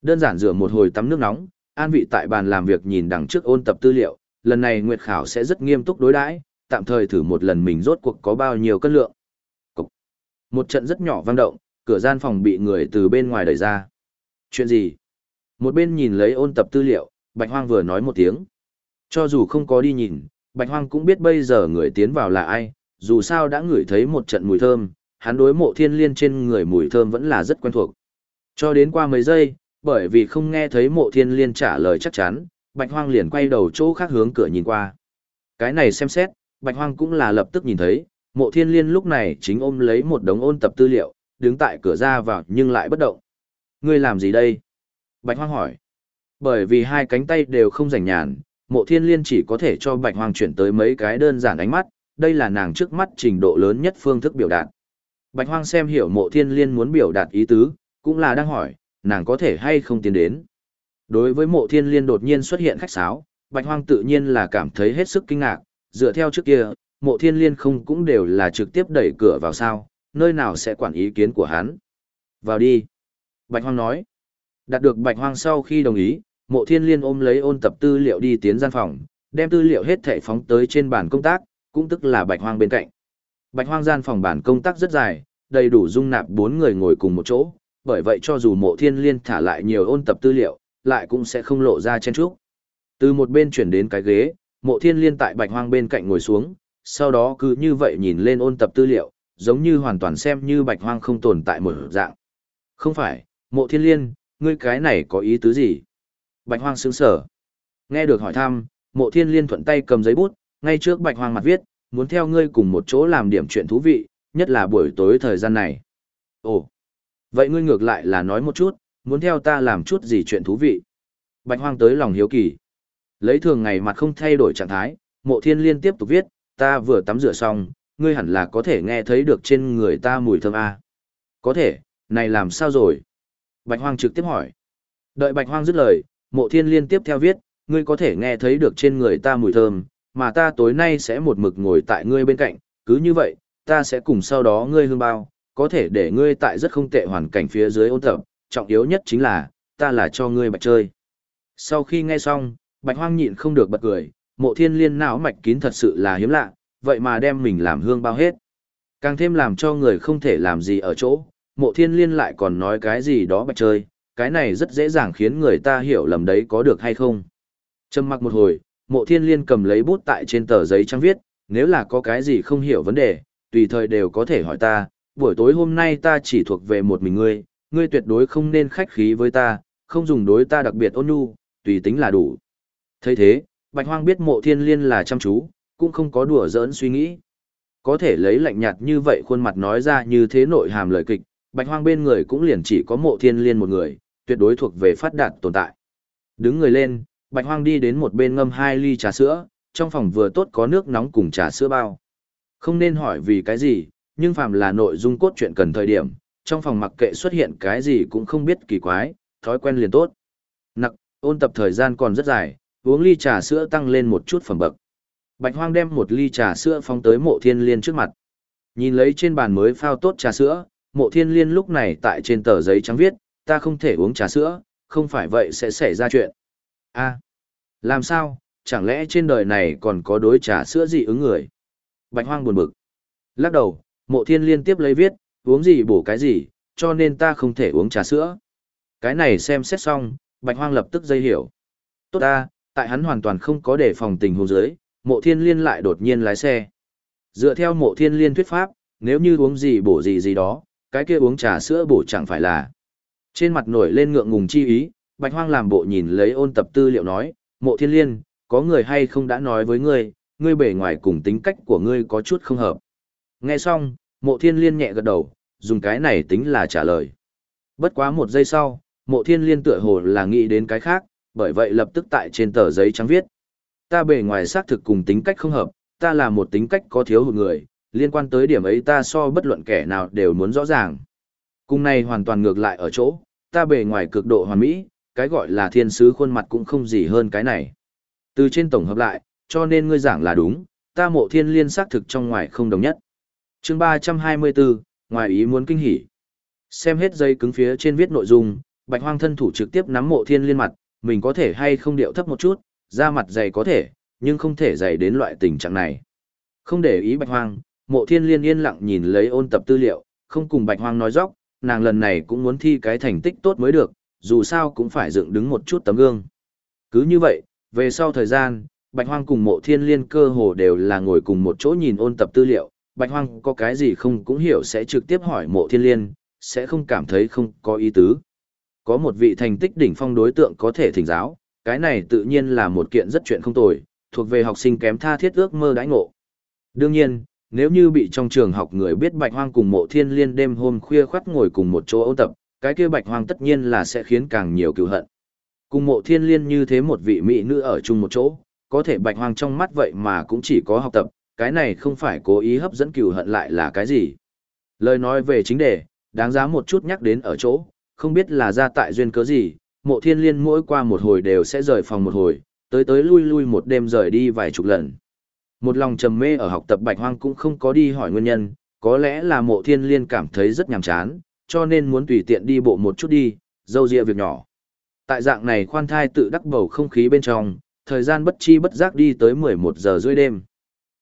Đơn giản rửa một hồi tắm nước nóng, an vị tại bàn làm việc nhìn đằng trước ôn tập tư liệu, lần này Nguyệt Khảo sẽ rất nghiêm túc đối đãi, tạm thời thử một lần mình rốt cuộc có bao nhiêu cân lượng. Cục. Một trận rất nhỏ vang động, cửa gian phòng bị người từ bên ngoài đẩy ra. Chuyện gì? Một bên nhìn lấy ôn tập tư liệu, Bạch Hoang vừa nói một tiếng. Cho dù không có đi nhìn, Bạch Hoang cũng biết bây giờ người tiến vào là ai, dù sao đã ngửi thấy một trận mùi thơm, hắn đối mộ thiên liên trên người mùi thơm vẫn là rất quen thuộc. Cho đến qua mấy giây, bởi vì không nghe thấy mộ thiên liên trả lời chắc chắn, Bạch Hoang liền quay đầu chỗ khác hướng cửa nhìn qua. Cái này xem xét, Bạch Hoang cũng là lập tức nhìn thấy, mộ thiên liên lúc này chính ôm lấy một đống ôn tập tư liệu, đứng tại cửa ra vào nhưng lại bất động. Ngươi làm gì đây? Bạch Hoang hỏi. Bởi vì hai cánh tay đều không rảnh nhàn, mộ thiên liên chỉ có thể cho Bạch Hoang chuyển tới mấy cái đơn giản ánh mắt, đây là nàng trước mắt trình độ lớn nhất phương thức biểu đạt. Bạch Hoang xem hiểu mộ thiên liên muốn biểu đạt ý tứ, cũng là đang hỏi, nàng có thể hay không tiến đến. Đối với mộ thiên liên đột nhiên xuất hiện khách sáo, Bạch Hoang tự nhiên là cảm thấy hết sức kinh ngạc, dựa theo trước kia, mộ thiên liên không cũng đều là trực tiếp đẩy cửa vào sao, nơi nào sẽ quản ý kiến của hắn. Vào đi. Bạch Hoang nói. Đạt được Bạch Hoang sau khi đồng ý, mộ thiên liên ôm lấy ôn tập tư liệu đi tiến gian phòng, đem tư liệu hết thảy phóng tới trên bàn công tác, cũng tức là Bạch Hoang bên cạnh. Bạch hoang gian phòng bàn công tác rất dài, đầy đủ dung nạp bốn người ngồi cùng một chỗ, bởi vậy cho dù mộ thiên liên thả lại nhiều ôn tập tư liệu, lại cũng sẽ không lộ ra chen trúc. Từ một bên chuyển đến cái ghế, mộ thiên liên tại bạch hoang bên cạnh ngồi xuống, sau đó cứ như vậy nhìn lên ôn tập tư liệu, giống như hoàn toàn xem như bạch hoang không tồn tại một dạng. Không phải, mộ thiên liên, ngươi cái này có ý tứ gì? Bạch hoang sững sờ. Nghe được hỏi thăm, mộ thiên liên thuận tay cầm giấy bút, ngay trước bạch hoang mặt viết, muốn theo ngươi cùng một chỗ làm điểm chuyện thú vị, nhất là buổi tối thời gian này. Ồ, vậy ngươi ngược lại là nói một chút, muốn theo ta làm chút gì chuyện thú vị. Bạch hoang tới lòng hiếu kỳ. Lấy thường ngày mặt không thay đổi trạng thái, mộ thiên liên tiếp tục viết, ta vừa tắm rửa xong, ngươi hẳn là có thể nghe thấy được trên người ta mùi thơm A. Có thể, này làm sao rồi? Bạch hoang trực tiếp hỏi. Đợi bạch hoang dứt lời, mộ thiên liên tiếp theo viết, ngươi có thể nghe thấy được trên người ta mùi thơm, mà ta tối nay sẽ một mực ngồi tại ngươi bên cạnh, cứ như vậy, ta sẽ cùng sau đó ngươi hương bao, có thể để ngươi tại rất không tệ hoàn cảnh phía dưới ôn tập, trọng yếu nhất chính là, ta là cho ngươi bạch chơi. Sau khi nghe xong, bạch hoang nhịn không được bật cười, mộ thiên liên não mạch kín thật sự là hiếm lạ, vậy mà đem mình làm hương bao hết. Càng thêm làm cho người không thể làm gì ở chỗ, mộ thiên liên lại còn nói cái gì đó bạch chơi, cái này rất dễ dàng khiến người ta hiểu lầm đấy có được hay không. Trầm mặc một hồi, mộ thiên liên cầm lấy bút tại trên tờ giấy trắng viết, nếu là có cái gì không hiểu vấn đề, tùy thời đều có thể hỏi ta, buổi tối hôm nay ta chỉ thuộc về một mình ngươi, ngươi tuyệt đối không nên khách khí với ta, không dùng đối ta đặc biệt ôn nhu, tùy tính là đủ. thấy thế, Bạch Hoang biết mộ thiên liên là chăm chú, cũng không có đùa giỡn suy nghĩ. Có thể lấy lạnh nhạt như vậy khuôn mặt nói ra như thế nội hàm lời kịch, Bạch Hoang bên người cũng liền chỉ có mộ thiên liên một người, tuyệt đối thuộc về phát đạt tồn tại. Đứng người lên, Bạch Hoang đi đến một bên ngâm hai ly trà sữa, trong phòng vừa tốt có nước nóng cùng trà sữa bao. Không nên hỏi vì cái gì, nhưng phàm là nội dung cốt truyện cần thời điểm, trong phòng mặc kệ xuất hiện cái gì cũng không biết kỳ quái, thói quen liền tốt. Nặc, ôn tập thời gian còn rất dài, uống ly trà sữa tăng lên một chút phẩm bậc. Bạch Hoang đem một ly trà sữa phóng tới mộ thiên liên trước mặt. Nhìn lấy trên bàn mới phao tốt trà sữa, mộ thiên liên lúc này tại trên tờ giấy trắng viết, ta không thể uống trà sữa, không phải vậy sẽ xảy ra chuyện. a à, làm sao, chẳng lẽ trên đời này còn có đối trà sữa gì ứng người? Bạch hoang buồn bực. Lắc đầu, mộ thiên liên tiếp lấy viết, uống gì bổ cái gì, cho nên ta không thể uống trà sữa. Cái này xem xét xong, bạch hoang lập tức dây hiểu. Tốt ta, tại hắn hoàn toàn không có đề phòng tình huống dưới, mộ thiên liên lại đột nhiên lái xe. Dựa theo mộ thiên liên thuyết pháp, nếu như uống gì bổ gì gì đó, cái kia uống trà sữa bổ chẳng phải là. Trên mặt nổi lên ngượng ngùng chi ý, bạch hoang làm bộ nhìn lấy ôn tập tư liệu nói, mộ thiên liên, có người hay không đã nói với ngươi, ngươi bề ngoài cùng tính cách của ngươi có chút không hợp. Nghe xong, mộ thiên liên nhẹ gật đầu, dùng cái này tính là trả lời. Bất quá một giây sau, mộ thiên liên tựa hồ là nghĩ đến cái khác, bởi vậy lập tức tại trên tờ giấy trắng viết. Ta bề ngoài xác thực cùng tính cách không hợp, ta là một tính cách có thiếu hụt người, liên quan tới điểm ấy ta so bất luận kẻ nào đều muốn rõ ràng. Cùng này hoàn toàn ngược lại ở chỗ, ta bề ngoài cực độ hoàn mỹ, cái gọi là thiên sứ khuôn mặt cũng không gì hơn cái này. Từ trên tổng hợp lại, cho nên ngươi giảng là đúng, ta mộ thiên liên xác thực trong ngoài không đồng nhất. chương 324, ngoài ý muốn kinh hỉ. Xem hết dây cứng phía trên viết nội dung, bạch hoang thân thủ trực tiếp nắm mộ thiên liên mặt, mình có thể hay không điệu thấp một chút, da mặt dày có thể, nhưng không thể dày đến loại tình trạng này. Không để ý bạch hoang, mộ thiên liên yên lặng nhìn lấy ôn tập tư liệu, không cùng bạch hoang nói dóc, nàng lần này cũng muốn thi cái thành tích tốt mới được, dù sao cũng phải dựng đứng một chút tấm gương. Cứ như vậy, về sau thời gian, Bạch Hoang cùng mộ thiên liên cơ hồ đều là ngồi cùng một chỗ nhìn ôn tập tư liệu, Bạch Hoang có cái gì không cũng hiểu sẽ trực tiếp hỏi mộ thiên liên, sẽ không cảm thấy không có ý tứ. Có một vị thành tích đỉnh phong đối tượng có thể thỉnh giáo, cái này tự nhiên là một kiện rất chuyện không tồi, thuộc về học sinh kém tha thiết ước mơ đãi ngộ. Đương nhiên, nếu như bị trong trường học người biết Bạch Hoang cùng mộ thiên liên đêm hôm khuya khoắt ngồi cùng một chỗ ôn tập, cái kia Bạch Hoang tất nhiên là sẽ khiến càng nhiều cựu hận. Cùng mộ thiên liên như thế một vị mỹ nữ ở chung một chỗ, có thể Bạch Hoang trong mắt vậy mà cũng chỉ có học tập, cái này không phải cố ý hấp dẫn cựu hận lại là cái gì. Lời nói về chính đề, đáng giá một chút nhắc đến ở chỗ, không biết là ra tại duyên cớ gì, mộ thiên liên mỗi qua một hồi đều sẽ rời phòng một hồi, tới tới lui lui một đêm rời đi vài chục lần. Một lòng trầm mê ở học tập bạch hoang cũng không có đi hỏi nguyên nhân, có lẽ là mộ thiên liên cảm thấy rất nhàm chán, cho nên muốn tùy tiện đi bộ một chút đi, dâu dịa việc nhỏ. Tại dạng này khoan thai tự đắc bầu không khí bên trong, thời gian bất chi bất giác đi tới 11 giờ rưỡi đêm.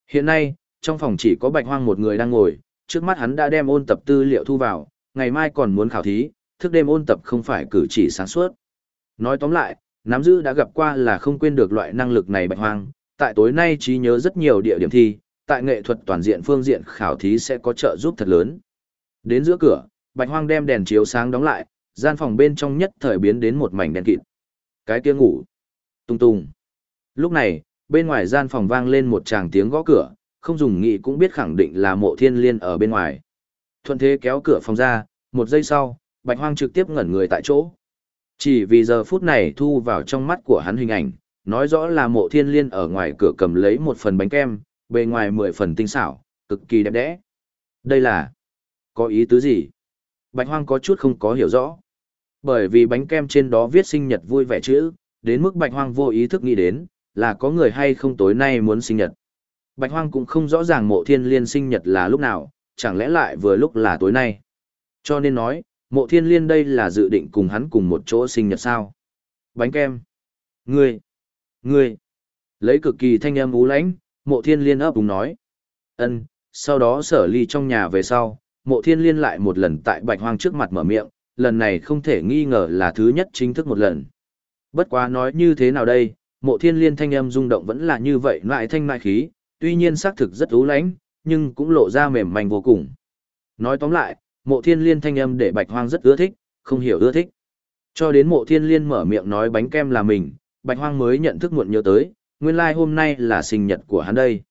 Hiện nay, trong phòng chỉ có bạch hoang một người đang ngồi, trước mắt hắn đã đem ôn tập tư liệu thu vào, ngày mai còn muốn khảo thí, thức đêm ôn tập không phải cử chỉ sáng suốt. Nói tóm lại, nắm giữ đã gặp qua là không quên được loại năng lực này bạch hoang, tại tối nay trí nhớ rất nhiều địa điểm thi, tại nghệ thuật toàn diện phương diện khảo thí sẽ có trợ giúp thật lớn. Đến giữa cửa, bạch hoang đem đèn chiếu sáng đóng lại, gian phòng bên trong nhất thời biến đến một mảnh đen kịt. Cái kia ngủ. Tung tung. Lúc này, bên ngoài gian phòng vang lên một tràng tiếng gõ cửa, không dùng nghĩ cũng biết khẳng định là mộ thiên liên ở bên ngoài. Thuận thế kéo cửa phòng ra, một giây sau, bạch hoang trực tiếp ngẩn người tại chỗ. Chỉ vì giờ phút này thu vào trong mắt của hắn hình ảnh, nói rõ là mộ thiên liên ở ngoài cửa cầm lấy một phần bánh kem, bề ngoài mười phần tinh xảo, cực kỳ đẹp đẽ. Đây là... có ý tứ gì? Bạch hoang có chút không có hiểu rõ. Bởi vì bánh kem trên đó viết sinh nhật vui vẻ chữ, đến mức bạch hoang vô ý thức nghĩ đến, là có người hay không tối nay muốn sinh nhật. Bạch hoang cũng không rõ ràng mộ thiên liên sinh nhật là lúc nào, chẳng lẽ lại vừa lúc là tối nay. Cho nên nói, mộ thiên liên đây là dự định cùng hắn cùng một chỗ sinh nhật sao. Bánh kem. Ngươi. Ngươi. Lấy cực kỳ thanh âm ú lãnh, mộ thiên liên ấp úng nói. ân sau đó sở ly trong nhà về sau, mộ thiên liên lại một lần tại bạch hoang trước mặt mở miệng, lần này không thể nghi ngờ là thứ nhất chính thức một lần. Bất quá nói như thế nào đây, mộ thiên liên thanh âm rung động vẫn là như vậy lại thanh mại khí, tuy nhiên xác thực rất ú lãnh, nhưng cũng lộ ra mềm manh vô cùng. Nói tóm lại, mộ thiên liên thanh âm để bạch hoang rất ưa thích, không hiểu ưa thích. Cho đến mộ thiên liên mở miệng nói bánh kem là mình, bạch hoang mới nhận thức muộn nhớ tới, nguyên lai like hôm nay là sinh nhật của hắn đây.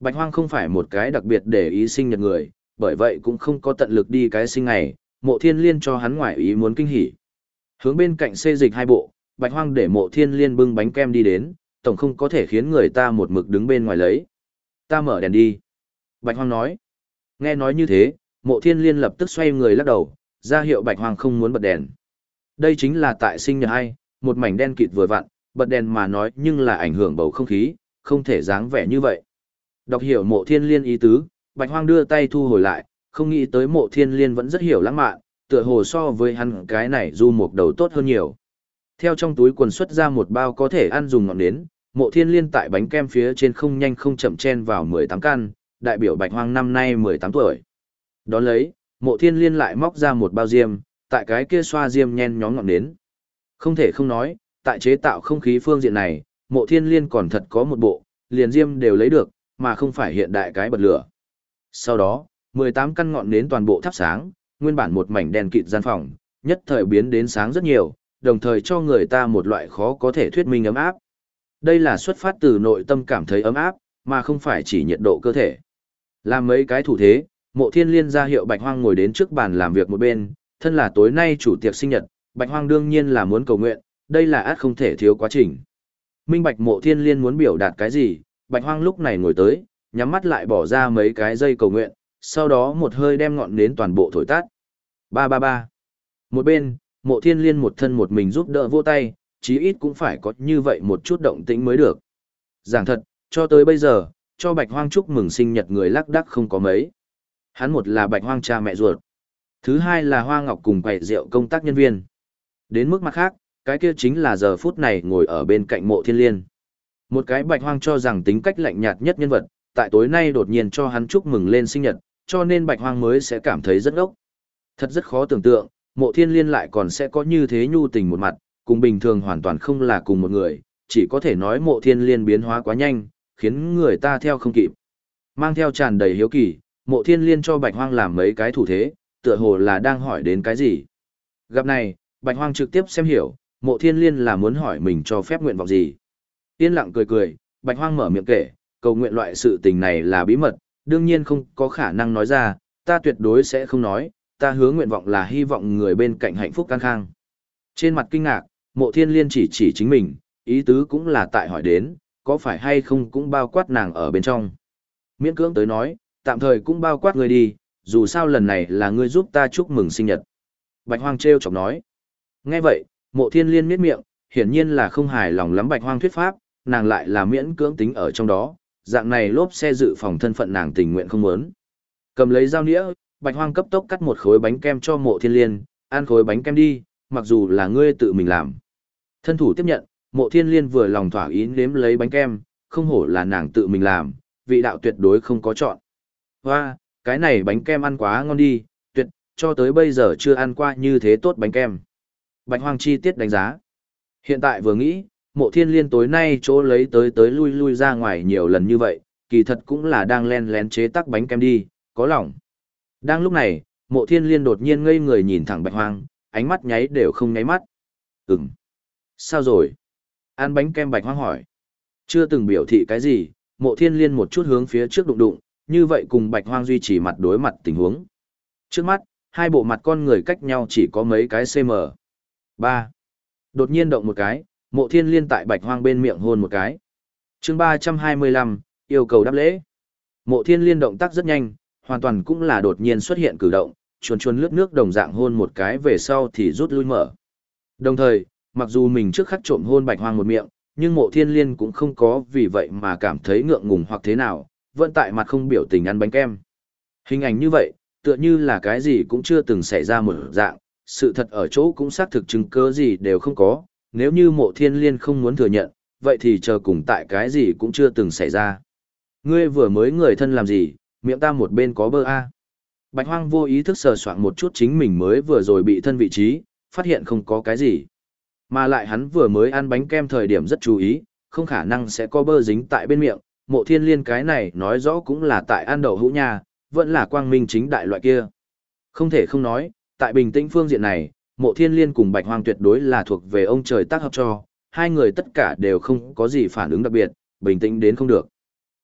Bạch hoang không phải một cái đặc biệt để ý sinh nhật người, bởi vậy cũng không có tận lực đi cái sinh ngày, mộ thiên liên cho hắn ngoại ý muốn kinh hỉ. Hướng bên cạnh xê dịch hai bộ, bạch hoang để mộ thiên liên bưng bánh kem đi đến, tổng không có thể khiến người ta một mực đứng bên ngoài lấy. Ta mở đèn đi. Bạch hoang nói. Nghe nói như thế, mộ thiên liên lập tức xoay người lắc đầu, ra hiệu bạch hoang không muốn bật đèn. Đây chính là tại sinh nhật hay, một mảnh đen kịt vừa vặn, bật đèn mà nói nhưng là ảnh hưởng bầu không khí, không thể dáng vẻ như vậy. Đọc hiểu mộ thiên liên ý tứ, bạch hoang đưa tay thu hồi lại, không nghĩ tới mộ thiên liên vẫn rất hiểu lãng mạn, tựa hồ so với hắn cái này du mục đầu tốt hơn nhiều. Theo trong túi quần xuất ra một bao có thể ăn dùng ngọn nến, mộ thiên liên tại bánh kem phía trên không nhanh không chậm chen vào 18 căn, đại biểu bạch hoang năm nay 18 tuổi. Đón lấy, mộ thiên liên lại móc ra một bao diêm, tại cái kia xoa diêm nhen nhóm ngọn nến. Không thể không nói, tại chế tạo không khí phương diện này, mộ thiên liên còn thật có một bộ, liền diêm đều lấy được, mà không phải hiện đại cái bật lửa. Sau đó, 18 căn ngọn nến toàn bộ thắp sáng, nguyên bản một mảnh đèn kịt gian phòng, nhất thời biến đến sáng rất nhiều, đồng thời cho người ta một loại khó có thể thuyết minh ấm áp. Đây là xuất phát từ nội tâm cảm thấy ấm áp, mà không phải chỉ nhiệt độ cơ thể. Làm mấy cái thủ thế, mộ thiên liên ra hiệu bạch hoang ngồi đến trước bàn làm việc một bên, thân là tối nay chủ tiệc sinh nhật, bạch hoang đương nhiên là muốn cầu nguyện, đây là át không thể thiếu quá trình. Minh bạch mộ thiên liên muốn biểu đạt cái gì, bạch hoang lúc này ngồi tới, nhắm mắt lại bỏ ra mấy cái dây cầu nguyện, sau đó một hơi đem ngọn nến toàn bộ thổi tắt. Ba ba ba. Một bên, mộ thiên liên một thân một mình giúp đỡ vô tay, chí ít cũng phải có như vậy một chút động tĩnh mới được. Giảng thật, cho tới bây giờ, cho bạch hoang chúc mừng sinh nhật người lắc đắc không có mấy. Hắn một là bạch hoang cha mẹ ruột. Thứ hai là hoa ngọc cùng quầy rượu công tác nhân viên. Đến mức mặt khác, cái kia chính là giờ phút này ngồi ở bên cạnh mộ thiên liên. Một cái bạch hoang cho rằng tính cách lạnh nhạt nhất nhân vật, tại tối nay đột nhiên cho hắn chúc mừng lên sinh nhật, cho nên bạch hoang mới sẽ cảm thấy rất ốc. Thật rất khó tưởng tượng, mộ thiên liên lại còn sẽ có như thế nhu tình một mặt, cùng bình thường hoàn toàn không là cùng một người, chỉ có thể nói mộ thiên liên biến hóa quá nhanh, khiến người ta theo không kịp. Mang theo tràn đầy hiếu kỳ, mộ thiên liên cho bạch hoang làm mấy cái thủ thế, tựa hồ là đang hỏi đến cái gì. Gặp này, bạch hoang trực tiếp xem hiểu, mộ thiên liên là muốn hỏi mình cho phép nguyện vọng gì. Yên lặng cười cười, bạch hoang mở miệng kể, cầu nguyện loại sự tình này là bí mật, đương nhiên không có khả năng nói ra, ta tuyệt đối sẽ không nói, ta hứa nguyện vọng là hy vọng người bên cạnh hạnh phúc căng khang. Trên mặt kinh ngạc, mộ thiên liên chỉ chỉ chính mình, ý tứ cũng là tại hỏi đến, có phải hay không cũng bao quát nàng ở bên trong. Miễn cưỡng tới nói, tạm thời cũng bao quát người đi, dù sao lần này là ngươi giúp ta chúc mừng sinh nhật. Bạch Hoang treo chọc nói. Nghe vậy, mộ thiên liên miết miệng, hiển nhiên là không hài lòng lắm Bạch Hoang thuyết pháp, nàng lại là miễn cưỡng tính ở trong đó, dạng này lốp xe dự phòng thân phận nàng tình nguyện không muốn. Cầm lấy dao nĩa, Bạch Hoang cấp tốc cắt một khối bánh kem cho mộ thiên liên, ăn khối bánh kem đi, mặc dù là ngươi tự mình làm. Thân thủ tiếp nhận, mộ thiên liên vừa lòng thỏa ý nếm lấy bánh kem, không hổ là nàng tự mình làm, vị đạo tuyệt đối không có chọn. Hoa, cái này bánh kem ăn quá ngon đi, tuyệt, cho tới bây giờ chưa ăn qua như thế tốt bánh kem. Bạch Hoang chi tiết đánh giá. Hiện tại vừa nghĩ, mộ thiên liên tối nay chỗ lấy tới tới lui lui ra ngoài nhiều lần như vậy, kỳ thật cũng là đang len lén chế tác bánh kem đi, có lòng. Đang lúc này, mộ thiên liên đột nhiên ngây người nhìn thẳng bạch hoang, ánh mắt nháy đều không nháy mắt. Ừm. Sao rồi? Ăn bánh kem bạch hoang hỏi. Chưa từng biểu thị cái gì, mộ thiên liên một chút hướng phía trước đụng đụng, như vậy cùng bạch hoang duy trì mặt đối mặt tình huống. Trước mắt, hai bộ mặt con người cách nhau chỉ có mấy cái cm. 3. Đột nhiên động một cái, mộ thiên liên tại bạch hoang bên miệng hôn một cái. chương 325, yêu cầu đáp lễ. Mộ thiên liên động tác rất nhanh, hoàn toàn cũng là đột nhiên xuất hiện cử động, chuồn chuồn lướt nước đồng dạng hôn một cái về sau thì rút lui mở. Đồng thời, mặc dù mình trước khắc trộm hôn bạch hoang một miệng, nhưng mộ thiên liên cũng không có vì vậy mà cảm thấy ngượng ngùng hoặc thế nào, vẫn tại mặt không biểu tình ăn bánh kem. Hình ảnh như vậy, tựa như là cái gì cũng chưa từng xảy ra một dạng, sự thật ở chỗ cũng xác thực chứng cứ gì đều không có, nếu như mộ thiên liên không muốn thừa nhận, vậy thì chờ cùng tại cái gì cũng chưa từng xảy ra. Ngươi vừa mới người thân làm gì, miệng ta một bên có bơ A. Bạch hoang vô ý thức sờ soạn một chút chính mình mới vừa rồi bị thân vị trí, phát hiện không có cái gì. Mà lại hắn vừa mới ăn bánh kem thời điểm rất chú ý, không khả năng sẽ có bơ dính tại bên miệng, mộ thiên liên cái này nói rõ cũng là tại ăn đậu hũ nha, vẫn là quang minh chính đại loại kia. Không thể không nói, tại bình tĩnh phương diện này, mộ thiên liên cùng bạch hoang tuyệt đối là thuộc về ông trời tác hợp cho, hai người tất cả đều không có gì phản ứng đặc biệt, bình tĩnh đến không được.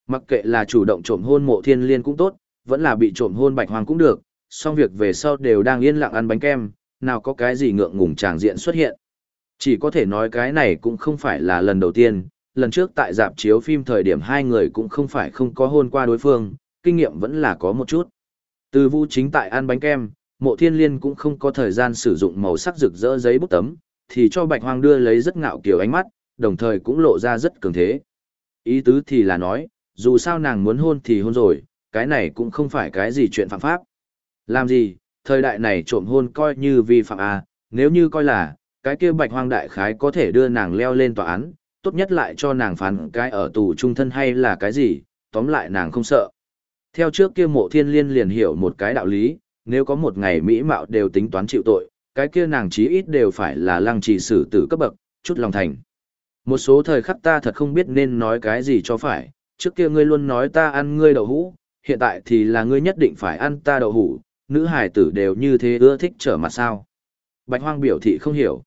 Mặc kệ là chủ động trộm hôn mộ thiên liên cũng tốt, vẫn là bị trộm hôn bạch hoang cũng được, song việc về sau đều đang yên lặng ăn bánh kem, nào có cái gì ngượng ngùng tràng diện xuất hiện. Chỉ có thể nói cái này cũng không phải là lần đầu tiên, lần trước tại dạp chiếu phim thời điểm hai người cũng không phải không có hôn qua đối phương, kinh nghiệm vẫn là có một chút. Từ vu chính tại ăn bánh kem, mộ thiên liên cũng không có thời gian sử dụng màu sắc rực rỡ giấy bút tấm, thì cho bạch hoang đưa lấy rất ngạo kiểu ánh mắt, đồng thời cũng lộ ra rất cường thế. Ý tứ thì là nói, dù sao nàng muốn hôn thì hôn rồi, cái này cũng không phải cái gì chuyện phạm pháp. Làm gì, thời đại này trộm hôn coi như vi phạm à, nếu như coi là, cái kia bạch hoang đại khái có thể đưa nàng leo lên tòa án, tốt nhất lại cho nàng phán cái ở tù trung thân hay là cái gì, tóm lại nàng không sợ. Theo trước kia mộ thiên liên liền hiểu một cái đạo lý, nếu có một ngày mỹ mạo đều tính toán chịu tội, cái kia nàng chí ít đều phải là lăng trì xử tử cấp bậc, chút lòng thành. Một số thời khắc ta thật không biết nên nói cái gì cho phải, trước kia ngươi luôn nói ta ăn ngươi đậu hũ, hiện tại thì là ngươi nhất định phải ăn ta đậu hũ, nữ hài tử đều như thế ưa thích trở mặt sao. Bạch hoang biểu thị không hiểu.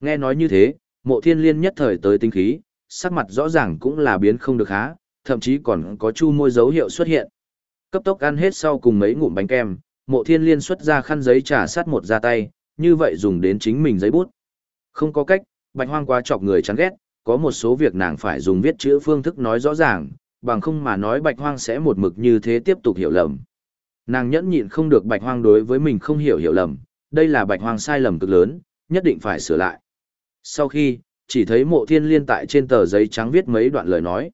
Nghe nói như thế, mộ thiên liên nhất thời tới tinh khí, sắc mặt rõ ràng cũng là biến không được há, thậm chí còn có chu môi dấu hiệu xuất hiện. Cấp tốc ăn hết sau cùng mấy ngụm bánh kem, mộ thiên liên xuất ra khăn giấy trà sát một ra tay, như vậy dùng đến chính mình giấy bút. Không có cách, bạch hoang quá chọc người chán ghét, có một số việc nàng phải dùng viết chữ phương thức nói rõ ràng, bằng không mà nói bạch hoang sẽ một mực như thế tiếp tục hiểu lầm. Nàng nhẫn nhịn không được bạch hoang đối với mình không hiểu hiểu lầm, đây là bạch hoang sai lầm cực lớn, nhất định phải sửa lại. Sau khi, chỉ thấy mộ thiên liên tại trên tờ giấy trắng viết mấy đoạn lời nói.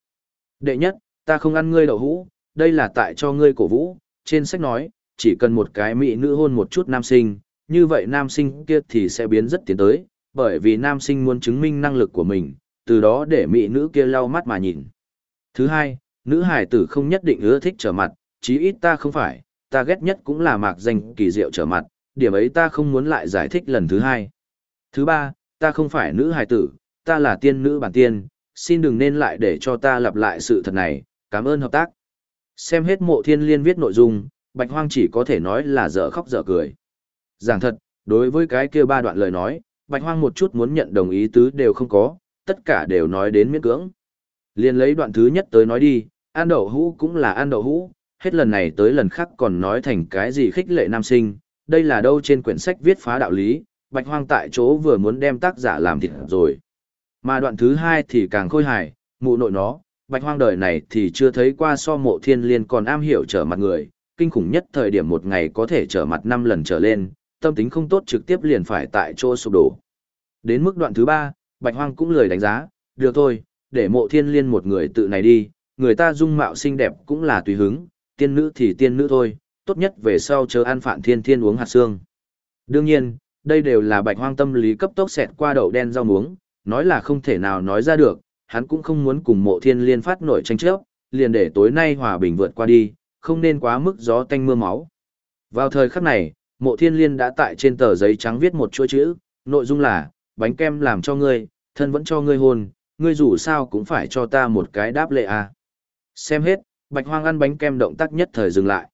Đệ nhất, ta không ăn ngươi đậu hũ, đây là tại cho ngươi cổ vũ, trên sách nói, chỉ cần một cái mỹ nữ hôn một chút nam sinh, như vậy nam sinh kia thì sẽ biến rất tiến tới, bởi vì nam sinh muốn chứng minh năng lực của mình, từ đó để mỹ nữ kia lau mắt mà nhìn. Thứ hai, nữ hải tử không nhất định ưa thích trở mặt, chí ít ta không phải, ta ghét nhất cũng là mạc danh kỳ diệu trở mặt, điểm ấy ta không muốn lại giải thích lần thứ hai. Thứ ba, ta không phải nữ hải tử, ta là tiên nữ bản tiên, xin đừng nên lại để cho ta lặp lại sự thật này, cảm ơn hợp tác. Xem hết mộ thiên liên viết nội dung, bạch hoang chỉ có thể nói là dở khóc dở cười. Giảng thật, đối với cái kia ba đoạn lời nói, bạch hoang một chút muốn nhận đồng ý tứ đều không có, tất cả đều nói đến miễn cưỡng. Liên lấy đoạn thứ nhất tới nói đi, ăn đậu hũ cũng là ăn đậu hũ, hết lần này tới lần khác còn nói thành cái gì khích lệ nam sinh, đây là đâu trên quyển sách viết phá đạo lý, bạch hoang tại chỗ vừa muốn đem tác giả làm thịt rồi. Mà đoạn thứ hai thì càng khôi hài, mụ nội nó, bạch hoang đời này thì chưa thấy qua so mộ thiên liên còn am hiểu trở mặt người, kinh khủng nhất thời điểm một ngày có thể trở mặt năm lần trở lên, tâm tính không tốt trực tiếp liền phải tại chỗ sụp đổ. Đến mức đoạn thứ ba, bạch hoang cũng lười đánh giá, được thôi, để mộ thiên liên một người tự này đi, người ta dung mạo xinh đẹp cũng là tùy hứng, tiên nữ thì tiên nữ thôi, tốt nhất về sau chờ ăn phản thiên thiên uống hạt xương. Đương nhiên, đây đều là bạch hoang tâm lý cấp tốc xẹt qua đậu đen rau muống, nói là không thể nào nói ra được, hắn cũng không muốn cùng mộ thiên liên phát nổi tranh chấp, liền để tối nay hòa bình vượt qua đi, không nên quá mức gió tanh mưa máu. Vào thời khắc này, mộ thiên liên đã tại trên tờ giấy trắng viết một chuỗi chữ, nội dung là, bánh kem làm cho ngươi, thân vẫn cho ngươi hôn, ngươi dù sao cũng phải cho ta một cái đáp lệ à. Xem hết, bạch hoang ăn bánh kem động tác nhất thời dừng lại.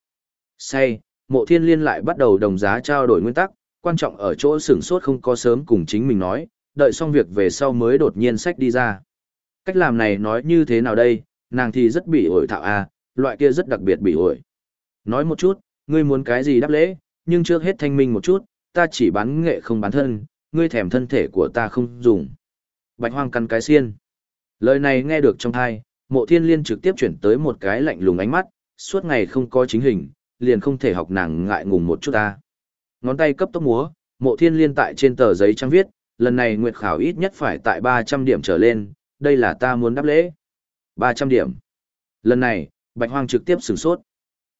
Say, mộ thiên liên lại bắt đầu đồng giá trao đổi nguyên tắc, quan trọng ở chỗ sửng sốt không có sớm cùng chính mình nói, đợi xong việc về sau mới đột nhiên sách đi ra. Cách làm này nói như thế nào đây, nàng thì rất bị ổi thạo à, loại kia rất đặc biệt bị ổi. Nói một chút, ngươi muốn cái gì đáp lễ, nhưng trước hết thanh minh một chút, ta chỉ bán nghệ không bán thân, ngươi thèm thân thể của ta không dùng. Bạch hoang căn cái xiên. Lời này nghe được trong thai, mộ thiên liên trực tiếp chuyển tới một cái lạnh lùng ánh mắt, suốt ngày không có chính hình, liền không thể học nàng ngại ngùng một chút ta. Ngón tay cấp tốc múa, mộ thiên liên tại trên tờ giấy trang viết, lần này nguyệt khảo ít nhất phải tại 300 điểm trở lên, đây là ta muốn đáp lễ. 300 điểm. Lần này, Bạch Hoang trực tiếp sửng sốt.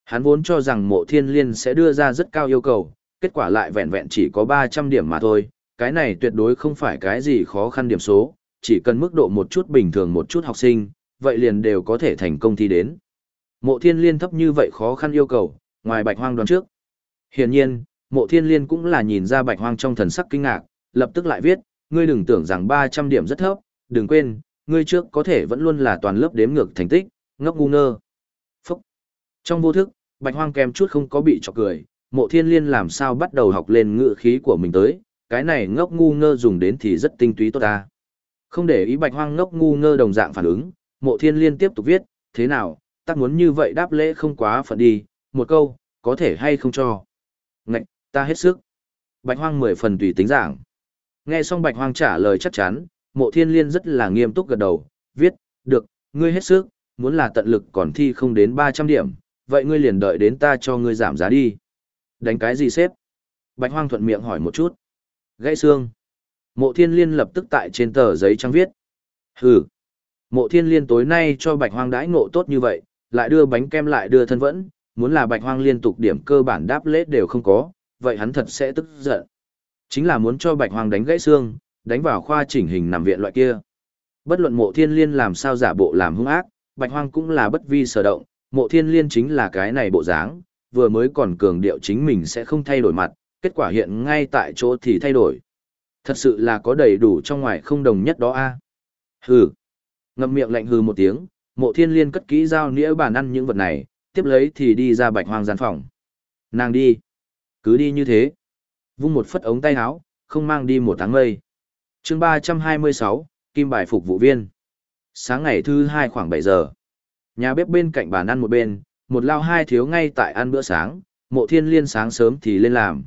Hắn vốn cho rằng mộ thiên liên sẽ đưa ra rất cao yêu cầu, kết quả lại vẹn vẹn chỉ có 300 điểm mà thôi, cái này tuyệt đối không phải cái gì khó khăn điểm số, chỉ cần mức độ một chút bình thường một chút học sinh, vậy liền đều có thể thành công thi đến. Mộ thiên liên thấp như vậy khó khăn yêu cầu, ngoài bạch hoang đoán trước. Hiển nhiên, mộ thiên liên cũng là nhìn ra bạch hoang trong thần sắc kinh ngạc, lập tức lại viết, ngươi đừng tưởng rằng 300 điểm rất thấp, đừng quên, ngươi trước có thể vẫn luôn là toàn lớp đếm ngược thành tích, ngốc ngu ngơ. Trong vô thức, bạch hoang kèm chút không có bị chọc cười, mộ thiên liên làm sao bắt đầu học lên ngữ khí của mình tới, cái này ngốc ngu ngơ dùng đến thì rất tinh túy tốt ta. Không để ý bạch hoang ngốc ngu ngơ đồng dạng phản ứng, mộ thiên liên tiếp tục viết, thế nào, tác muốn như vậy đáp lễ không quá phận đi, một câu, có thể hay không cho. Ngạch, ta hết sức. Bạch hoang mười phần tùy tính giảng. Nghe xong bạch hoang trả lời chắc chắn, mộ thiên liên rất là nghiêm túc gật đầu, viết, được, ngươi hết sức, muốn là tận lực còn thi không đến 300 điểm, vậy ngươi liền đợi đến ta cho ngươi giảm giá đi. Đánh cái gì xếp? Bạch hoang thuận miệng hỏi một chút. Gãy xương. Mộ thiên liên lập tức tại trên tờ giấy trắng viết. Hừ. Mộ thiên liên tối nay cho bạch hoang đãi ngộ tốt như vậy, lại đưa bánh kem lại đưa thân vẫn, muốn là bạch hoang liên tục điểm cơ bản đáp lễ đều không có, vậy hắn thật sẽ tức giận. Chính là muốn cho bạch hoang đánh gãy xương, đánh vào khoa chỉnh hình nằm viện loại kia. Bất luận mộ thiên liên làm sao giả bộ làm hung ác, bạch hoang cũng là bất vi sở động, mộ thiên liên chính là cái này bộ dáng, vừa mới còn cường điệu chính mình sẽ không thay đổi mặt, kết quả hiện ngay tại chỗ thì thay đổi. Thật sự là có đầy đủ trong ngoài không đồng nhất đó a. Hừ. Ngậm miệng lạnh hừ một tiếng, mộ thiên liên cất kỹ dao nĩa bàn ăn những vật này, tiếp lấy thì đi ra bạch hoang gian phòng. Nàng đi. Cứ đi như thế. Vung một phất ống tay áo, không mang đi một tháng mây. chương 326, Kim bài phục vụ viên. Sáng ngày thứ hai khoảng 7 giờ. Nhà bếp bên cạnh bàn ăn một bên, một lao hai thiếu ngay tại ăn bữa sáng, mộ thiên liên sáng sớm thì lên làm.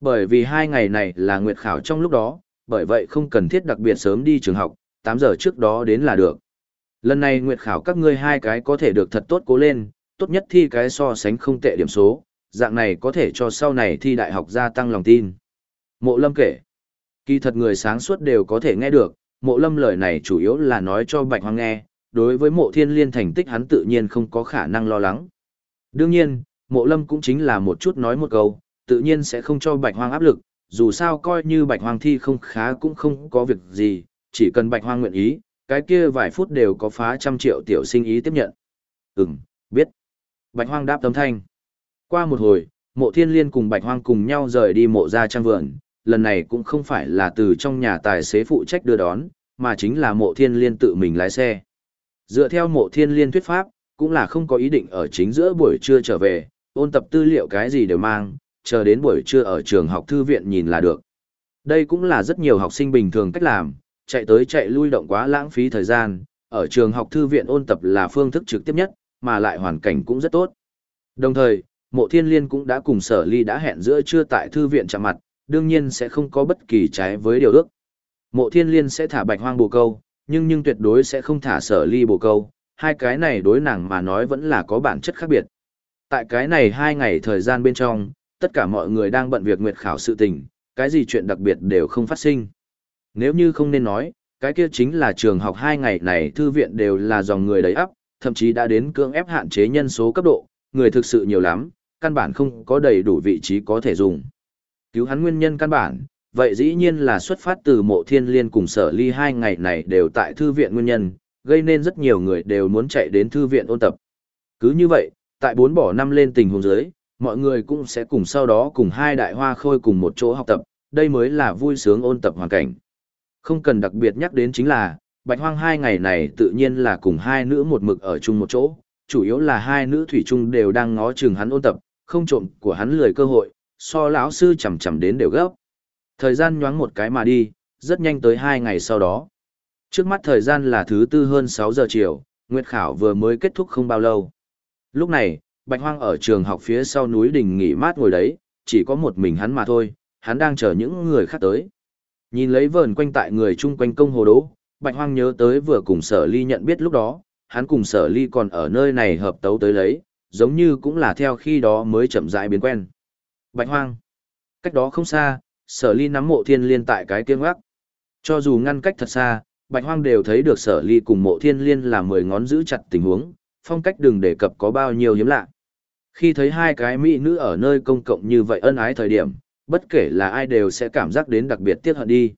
Bởi vì hai ngày này là nguyệt khảo trong lúc đó, bởi vậy không cần thiết đặc biệt sớm đi trường học, 8 giờ trước đó đến là được. Lần này nguyệt khảo các ngươi hai cái có thể được thật tốt cố lên, tốt nhất thi cái so sánh không tệ điểm số, dạng này có thể cho sau này thi đại học gia tăng lòng tin. Mộ lâm kể, kỳ thật người sáng suốt đều có thể nghe được, mộ lâm lời này chủ yếu là nói cho bạch hoang nghe, đối với mộ thiên liên thành tích hắn tự nhiên không có khả năng lo lắng. Đương nhiên, mộ lâm cũng chính là một chút nói một câu, tự nhiên sẽ không cho bạch hoang áp lực, dù sao coi như bạch hoang thi không khá cũng không có việc gì, chỉ cần bạch hoang nguyện ý, cái kia vài phút đều có phá trăm triệu tiểu sinh ý tiếp nhận. Ừm, biết. Bạch hoang đáp tấm thanh. Qua một hồi, mộ thiên liên cùng bạch hoang cùng nhau rời đi mộ ra trang vườn, lần này cũng không phải là từ trong nhà tài xế phụ trách đưa đón, mà chính là mộ thiên liên tự mình lái xe. Dựa theo mộ thiên liên thuyết pháp, cũng là không có ý định ở chính giữa buổi trưa trở về, ôn tập tư liệu cái gì đều mang, chờ đến buổi trưa ở trường học thư viện nhìn là được. Đây cũng là rất nhiều học sinh bình thường cách làm, chạy tới chạy lui động quá lãng phí thời gian, ở trường học thư viện ôn tập là phương thức trực tiếp nhất, mà lại hoàn cảnh cũng rất tốt. Đồng thời, mộ thiên liên cũng đã cùng sở ly đã hẹn giữa trưa tại thư viện chạm mặt, đương nhiên sẽ không có bất kỳ trái với điều ước. Mộ thiên liên sẽ thả bạch hoang bồ câu, nhưng nhưng tuyệt đối sẽ không thả sở ly bồ câu, hai cái này đối nàng mà nói vẫn là có bản chất khác biệt. Tại cái này hai ngày thời gian bên trong, tất cả mọi người đang bận việc nguyệt khảo sự tình, cái gì chuyện đặc biệt đều không phát sinh. Nếu như không nên nói, cái kia chính là trường học hai ngày này thư viện đều là dòng người đầy ắp, thậm chí đã đến cưỡng ép hạn chế nhân số cấp độ, người thực sự nhiều lắm, căn bản không có đầy đủ vị trí có thể dùng. Cứu hắn nguyên nhân căn bản, vậy dĩ nhiên là xuất phát từ mộ thiên liên cùng sở ly hai ngày này đều tại thư viện nguyên nhân, gây nên rất nhiều người đều muốn chạy đến thư viện ôn tập. Cứ như vậy, tại bốn bỏ năm lên tình huống dưới, mọi người cũng sẽ cùng sau đó cùng hai đại hoa khôi cùng một chỗ học tập, đây mới là vui sướng ôn tập hoàn cảnh. Không cần đặc biệt nhắc đến chính là, Bạch Hoang hai ngày này tự nhiên là cùng hai nữ một mực ở chung một chỗ, chủ yếu là hai nữ thủy chung đều đang ngó chừng hắn ôn tập, không trộm của hắn lười cơ hội, so lão sư chầm chầm đến đều gấp. Thời gian nhoáng một cái mà đi, rất nhanh tới hai ngày sau đó. Trước mắt thời gian là thứ tư hơn 6 giờ chiều, Nguyệt Khảo vừa mới kết thúc không bao lâu. Lúc này, Bạch Hoang ở trường học phía sau núi đỉnh nghỉ mát ngồi đấy, chỉ có một mình hắn mà thôi, hắn đang chờ những người khác tới. Nhìn lấy vờn quanh tại người chung quanh công hồ đố, Bạch Hoang nhớ tới vừa cùng sở ly nhận biết lúc đó, hắn cùng sở ly còn ở nơi này hợp tấu tới lấy, giống như cũng là theo khi đó mới chậm rãi biến quen. Bạch Hoang. Cách đó không xa, sở ly nắm mộ thiên liên tại cái kiêng gác, Cho dù ngăn cách thật xa, Bạch Hoang đều thấy được sở ly cùng mộ thiên liên là mười ngón giữ chặt tình huống, phong cách đừng đề cập có bao nhiêu hiếm lạ. Khi thấy hai cái mỹ nữ ở nơi công cộng như vậy ân ái thời điểm, bất kể là ai đều sẽ cảm giác đến đặc biệt tiếc hận đi.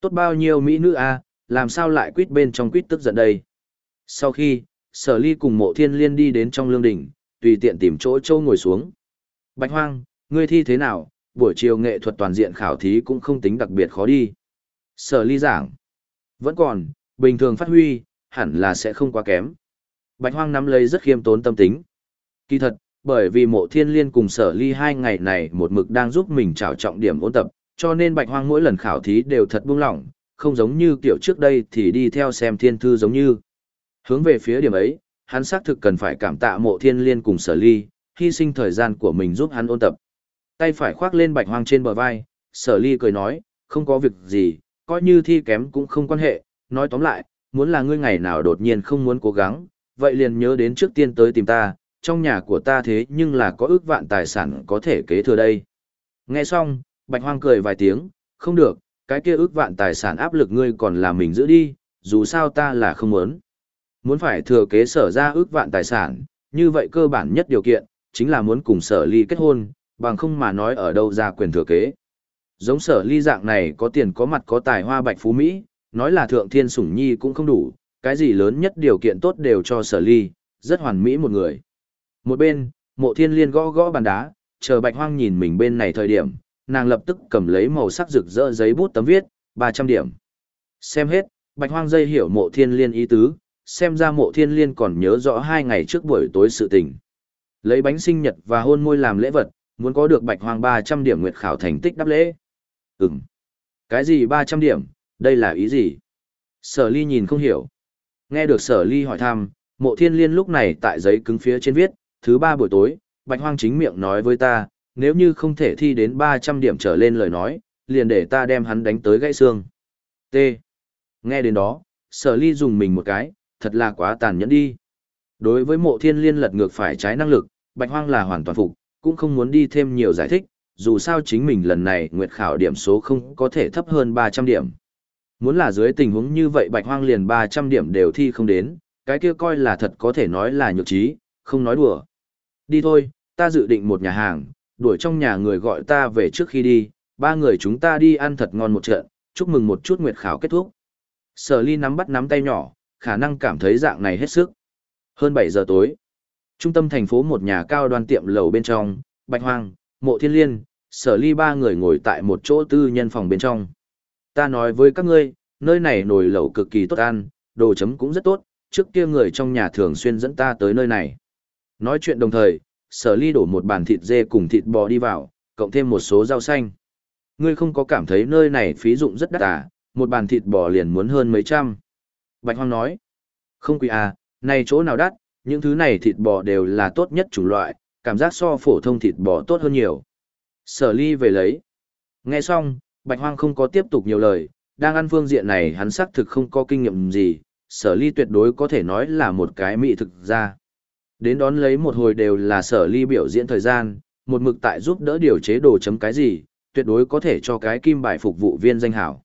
Tốt bao nhiêu mỹ nữ a, làm sao lại quýt bên trong quýt tức giận đây. Sau khi, sở ly cùng mộ thiên liên đi đến trong lương đỉnh, tùy tiện tìm chỗ châu ngồi xuống. Bạch hoang, ngươi thi thế nào, buổi chiều nghệ thuật toàn diện khảo thí cũng không tính đặc biệt khó đi. Sở ly giảng, vẫn còn, bình thường phát huy, hẳn là sẽ không quá kém. Bạch hoang nắm lấy rất khiêm tốn tâm tính. Kỳ thật, bởi vì mộ thiên liên cùng sở ly hai ngày này một mực đang giúp mình trào trọng điểm ôn tập, cho nên bạch hoang mỗi lần khảo thí đều thật buông lỏng, không giống như kiểu trước đây thì đi theo xem thiên thư giống như. Hướng về phía điểm ấy, hắn xác thực cần phải cảm tạ mộ thiên liên cùng sở ly, hy sinh thời gian của mình giúp hắn ôn tập. Tay phải khoác lên bạch hoang trên bờ vai, sở ly cười nói, không có việc gì, coi như thi kém cũng không quan hệ, nói tóm lại, muốn là ngươi ngày nào đột nhiên không muốn cố gắng, vậy liền nhớ đến trước tiên tới tìm ta, trong nhà của ta thế nhưng là có ước vạn tài sản có thể kế thừa đây. Nghe xong, bạch hoang cười vài tiếng, không được, cái kia ước vạn tài sản áp lực ngươi còn là mình giữ đi, dù sao ta là không muốn. Muốn phải thừa kế sở ra ước vạn tài sản, như vậy cơ bản nhất điều kiện, chính là muốn cùng sở ly kết hôn, bằng không mà nói ở đâu ra quyền thừa kế. Giống sở ly dạng này có tiền có mặt có tài hoa bạch phú Mỹ, nói là thượng thiên sủng nhi cũng không đủ, cái gì lớn nhất điều kiện tốt đều cho sở ly, rất hoàn mỹ một người. Một bên, mộ thiên liên gõ gõ bàn đá, chờ bạch hoang nhìn mình bên này thời điểm, nàng lập tức cầm lấy màu sắc rực rỡ giấy bút tấm viết, 300 điểm. Xem hết, bạch hoang dây hiểu mộ thiên liên ý tứ, xem ra mộ thiên liên còn nhớ rõ hai ngày trước buổi tối sự tình. Lấy bánh sinh nhật và hôn môi làm lễ vật, muốn có được bạch hoang 300 điểm nguyệt khảo thành tích đáp lễ. Ừm. Cái gì 300 điểm, đây là ý gì? Sở ly nhìn không hiểu. Nghe được sở ly hỏi thăm, mộ thiên liên lúc này tại giấy cứng phía trên viết, thứ ba buổi tối, bạch hoang chính miệng nói với ta, nếu như không thể thi đến 300 điểm trở lên lời nói, liền để ta đem hắn đánh tới gãy xương. T. Nghe đến đó, sở ly dùng mình một cái, thật là quá tàn nhẫn đi. Đối với mộ thiên liên lật ngược phải trái năng lực, bạch hoang là hoàn toàn phục, cũng không muốn đi thêm nhiều giải thích, dù sao chính mình lần này nguyệt khảo điểm số không có thể thấp hơn 300 điểm. Muốn là dưới tình huống như vậy bạch hoang liền 300 điểm đều thi không đến, cái kia coi là thật có thể nói là nhược trí, không nói đùa. Đi thôi, ta dự định một nhà hàng, đuổi trong nhà người gọi ta về trước khi đi, ba người chúng ta đi ăn thật ngon một trận, chúc mừng một chút nguyệt khảo kết thúc. Sở ly nắm bắt nắm tay nhỏ, khả năng cảm thấy dạng này hết sức. Hơn 7 giờ tối, trung tâm thành phố một nhà cao đoan tiệm lầu bên trong, Bạch Hoang, Mộ Thiên Liên, Sở Ly ba người ngồi tại một chỗ tư nhân phòng bên trong. Ta nói với các ngươi, nơi này nồi lẩu cực kỳ tốt ăn, đồ chấm cũng rất tốt, trước kia người trong nhà thường xuyên dẫn ta tới nơi này. Nói chuyện đồng thời, Sở Ly đổ một bàn thịt dê cùng thịt bò đi vào, cộng thêm một số rau xanh. Ngươi không có cảm thấy nơi này phí dụng rất đắt à, một bàn thịt bò liền muốn hơn mấy trăm. Bạch Hoang nói, không quý à, này chỗ nào đắt, những thứ này thịt bò đều là tốt nhất chủng loại, cảm giác so phổ thông thịt bò tốt hơn nhiều. Sở ly về lấy. Nghe xong, Bạch Hoang không có tiếp tục nhiều lời, đang ăn phương diện này hắn xác thực không có kinh nghiệm gì, sở ly tuyệt đối có thể nói là một cái mỹ thực ra. Đến đón lấy một hồi đều là sở ly biểu diễn thời gian, một mực tại giúp đỡ điều chế đồ chấm cái gì, tuyệt đối có thể cho cái kim bài phục vụ viên danh hảo.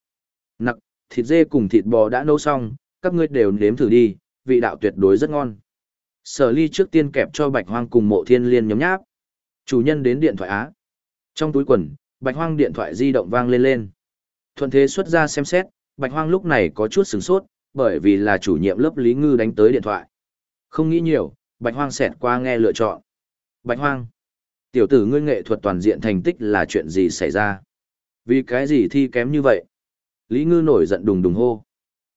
Nặc, thịt dê cùng thịt bò đã nấu xong, các ngươi đều nếm thử đi, vị đạo tuyệt đối rất ngon. Sở ly trước tiên kẹp cho bạch hoang cùng mộ thiên liên nhấm nháp. Chủ nhân đến điện thoại á. Trong túi quần, bạch hoang điện thoại di động vang lên lên. Thuận thế xuất ra xem xét, bạch hoang lúc này có chút sửng sốt, bởi vì là chủ nhiệm lớp Lý Ngư đánh tới điện thoại. Không nghĩ nhiều, Bạch Hoang xẹt qua nghe lựa chọn. Bạch Hoang, tiểu tử ngươi nghệ thuật toàn diện thành tích là chuyện gì xảy ra? Vì cái gì thi kém như vậy? Lý Ngư nổi giận đùng đùng hô.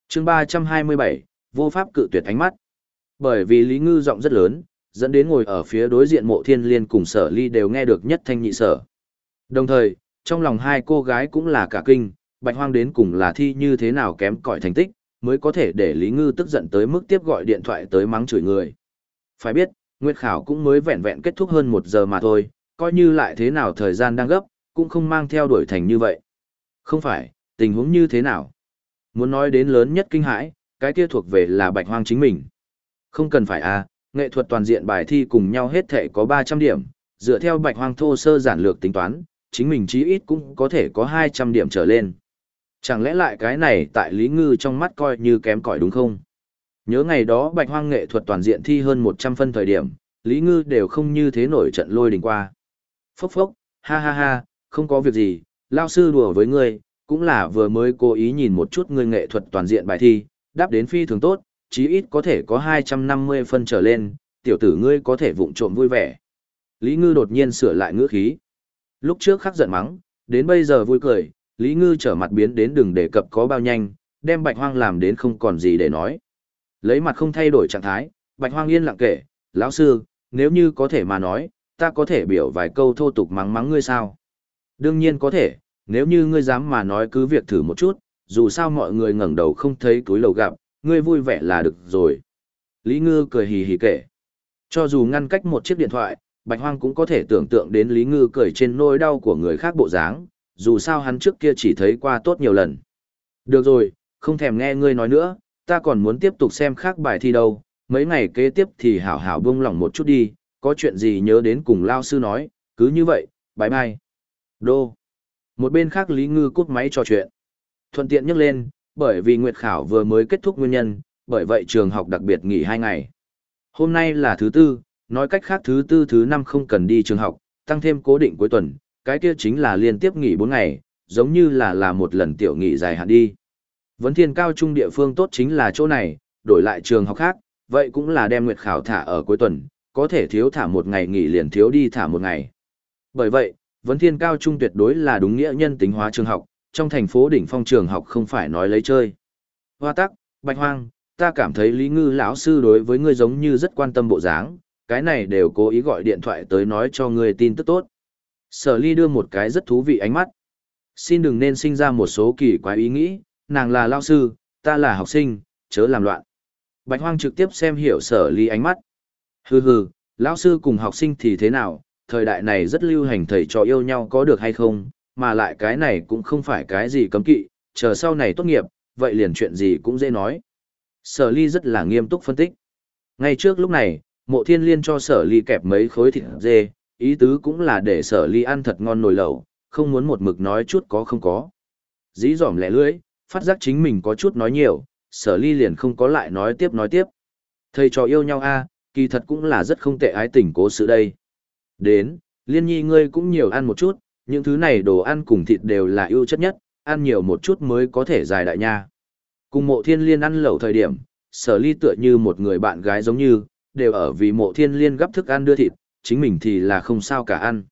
Chương 327, vô pháp cự tuyệt ánh mắt. Bởi vì Lý Ngư giọng rất lớn, dẫn đến ngồi ở phía đối diện mộ thiên liên cùng sở ly đều nghe được nhất thanh nhị sở. Đồng thời, trong lòng hai cô gái cũng là cả kinh, bạch hoang đến cùng là thi như thế nào kém cỏi thành tích, mới có thể để Lý Ngư tức giận tới mức tiếp gọi điện thoại tới mắng chửi người. Phải biết, Nguyệt Khảo cũng mới vẹn vẹn kết thúc hơn một giờ mà thôi, coi như lại thế nào thời gian đang gấp, cũng không mang theo đuổi thành như vậy. Không phải, tình huống như thế nào? Muốn nói đến lớn nhất kinh hãi, cái kia thuộc về là bạch hoang chính mình. Không cần phải à, nghệ thuật toàn diện bài thi cùng nhau hết thể có 300 điểm, dựa theo bạch hoang thô sơ giản lược tính toán, chính mình chí ít cũng có thể có 200 điểm trở lên. Chẳng lẽ lại cái này tại Lý Ngư trong mắt coi như kém cỏi đúng không? Nhớ ngày đó bạch hoang nghệ thuật toàn diện thi hơn 100 phân thời điểm, Lý Ngư đều không như thế nổi trận lôi đình qua. Phốc phốc, ha ha ha, không có việc gì, lao sư đùa với ngươi, cũng là vừa mới cố ý nhìn một chút ngươi nghệ thuật toàn diện bài thi, đáp đến phi thường tốt, chí ít có thể có 250 phân trở lên, tiểu tử ngươi có thể vụng trộm vui vẻ. Lý Ngư đột nhiên sửa lại ngữ khí. Lúc trước khắc giận mắng, đến bây giờ vui cười, Lý Ngư trở mặt biến đến đừng đề cập có bao nhanh, đem Bạch Hoang làm đến không còn gì để nói. Lấy mặt không thay đổi trạng thái, Bạch Hoang yên lặng kể, lão sư, nếu như có thể mà nói, ta có thể biểu vài câu thô tục mắng mắng ngươi sao? Đương nhiên có thể, nếu như ngươi dám mà nói cứ việc thử một chút, dù sao mọi người ngẩng đầu không thấy túi lầu gặp, ngươi vui vẻ là được rồi. Lý Ngư cười hì hì kể. Cho dù ngăn cách một chiếc điện thoại, Bạch Hoang cũng có thể tưởng tượng đến Lý Ngư cười trên nỗi đau của người khác bộ dáng, dù sao hắn trước kia chỉ thấy qua tốt nhiều lần. Được rồi, không thèm nghe ngươi nói nữa, ta còn muốn tiếp tục xem khác bài thi đâu, mấy ngày kế tiếp thì hảo hảo buông lỏng một chút đi, có chuyện gì nhớ đến cùng lao sư nói, cứ như vậy, bye bye. Đô. Một bên khác Lý Ngư cút máy trò chuyện. Thuận tiện nhắc lên, bởi vì Nguyệt Khảo vừa mới kết thúc nguyên nhân, bởi vậy trường học đặc biệt nghỉ hai ngày. Hôm nay là thứ tư, nói cách khác thứ tư thứ năm không cần đi trường học, tăng thêm cố định cuối tuần, cái kia chính là liên tiếp nghỉ bốn ngày, giống như là là một lần tiểu nghỉ dài hạn đi. Vấn thiên cao trung địa phương tốt chính là chỗ này, đổi lại trường học khác, vậy cũng là đem Nguyệt Khảo thả ở cuối tuần, có thể thiếu thả một ngày nghỉ liền thiếu đi thả một ngày. Bởi vậy, vấn thiên cao trung tuyệt đối là đúng nghĩa nhân tính hóa trường học, trong thành phố đỉnh phong trường học không phải nói lấy chơi. Hoa tắc, bạch hoang, ta cảm thấy Lý Ngư lão sư đối với ngươi giống như rất quan tâm bộ dáng, cái này đều cố ý gọi điện thoại tới nói cho ngươi tin tức tốt. Sở ly đưa một cái rất thú vị ánh mắt. Xin đừng nên sinh ra một số kỳ quái ý nghĩ, nàng là lão sư, ta là học sinh, chớ làm loạn. Bạch hoang trực tiếp xem hiểu sở ly ánh mắt. Hừ hừ, lão sư cùng học sinh thì thế nào, thời đại này rất lưu hành thầy trò yêu nhau có được hay không, mà lại cái này cũng không phải cái gì cấm kỵ, chờ sau này tốt nghiệp, vậy liền chuyện gì cũng dễ nói. Sở ly rất là nghiêm túc phân tích. Ngay trước lúc này, mộ thiên liên cho sở ly kẹp mấy khối thịt dê, ý tứ cũng là để sở ly ăn thật ngon nồi lẩu, không muốn một mực nói chút có không có. Dĩ dỏm lẻ lưỡi, phát giác chính mình có chút nói nhiều, sở ly liền không có lại nói tiếp nói tiếp. Thầy trò yêu nhau a kỳ thật cũng là rất không tệ ái tình cố sự đây. Đến, liên nhi ngươi cũng nhiều ăn một chút, những thứ này đồ ăn cùng thịt đều là ưu chất nhất, ăn nhiều một chút mới có thể dài đại nha. Cùng mộ thiên liên ăn lẩu thời điểm, sở ly tựa như một người bạn gái giống như, đều ở vì mộ thiên liên gấp thức ăn đưa thịt, chính mình thì là không sao cả ăn.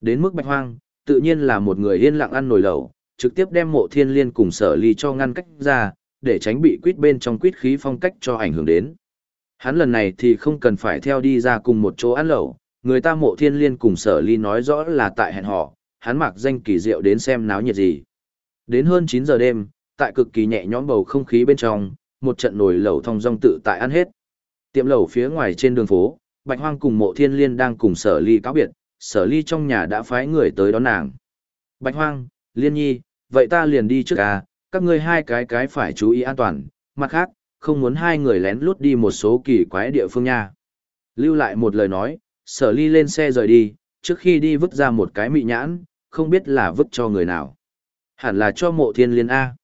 Đến mức bạch hoang, tự nhiên là một người yên lặng ăn nồi lẩu, trực tiếp đem mộ thiên liên cùng sở ly cho ngăn cách ra, để tránh bị quýt bên trong quýt khí phong cách cho ảnh hưởng đến. Hắn lần này thì không cần phải theo đi ra cùng một chỗ ăn lẩu, người ta mộ thiên liên cùng sở ly nói rõ là tại hẹn họ, hắn mặc danh kỳ diệu đến xem náo nhiệt gì. Đến hơn 9 giờ đêm, tại cực kỳ nhẹ nhõm bầu không khí bên trong, một trận nồi lẩu thong dong tự tại ăn hết. Tiệm lẩu phía ngoài trên đường phố, Bạch Hoang cùng Mộ Thiên Liên đang cùng Sở Ly cáo biệt, Sở Ly trong nhà đã phái người tới đón nàng. Bạch Hoang, Liên Nhi, vậy ta liền đi trước à, các ngươi hai cái cái phải chú ý an toàn, mặt khác, không muốn hai người lén lút đi một số kỳ quái địa phương nha. Lưu lại một lời nói, Sở Ly lên xe rời đi, trước khi đi vứt ra một cái mị nhãn, không biết là vứt cho người nào. Hẳn là cho mộ thiên liên A.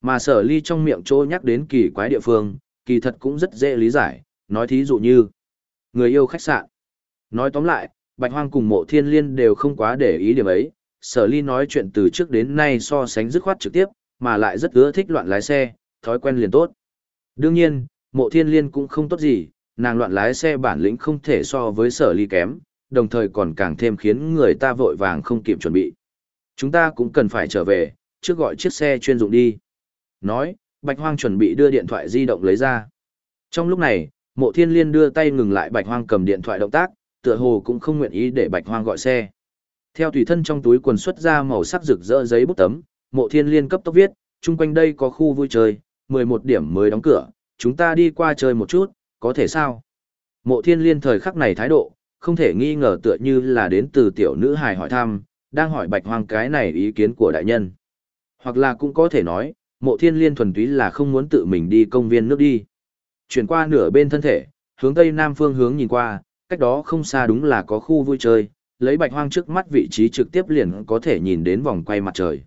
Mà sở ly trong miệng chỗ nhắc đến kỳ quái địa phương, kỳ thật cũng rất dễ lý giải, nói thí dụ như người yêu khách sạn. Nói tóm lại, Bạch Hoang cùng mộ thiên liên đều không quá để ý điểm ấy, sở ly nói chuyện từ trước đến nay so sánh dứt khoát trực tiếp, mà lại rất ưa thích loạn lái xe, thói quen liền tốt. Đương nhiên, mộ thiên liên cũng không tốt gì, nàng loạn lái xe bản lĩnh không thể so với sở ly kém, đồng thời còn càng thêm khiến người ta vội vàng không kịp chuẩn bị. Chúng ta cũng cần phải trở về, trước gọi chiếc xe chuyên dụng đi. Nói, Bạch Hoang chuẩn bị đưa điện thoại di động lấy ra. Trong lúc này, mộ thiên liên đưa tay ngừng lại Bạch Hoang cầm điện thoại động tác, tựa hồ cũng không nguyện ý để Bạch Hoang gọi xe. Theo tùy thân trong túi quần xuất ra màu sắc rực rỡ giấy bút tấm, mộ thiên liên cấp tốc viết, chung quanh đây có khu vui chơi, 11 điểm mới đóng cửa, chúng ta đi qua chơi một chút, có thể sao? Mộ thiên liên thời khắc này thái độ, không thể nghi ngờ tựa như là đến từ tiểu nữ hài hỏi thăm, đang hỏi bạch hoang cái này ý kiến của đại nhân. Hoặc là cũng có thể nói, mộ thiên liên thuần túy là không muốn tự mình đi công viên nước đi. Chuyển qua nửa bên thân thể, hướng tây nam phương hướng nhìn qua, cách đó không xa đúng là có khu vui chơi, lấy bạch hoang trước mắt vị trí trực tiếp liền có thể nhìn đến vòng quay mặt trời.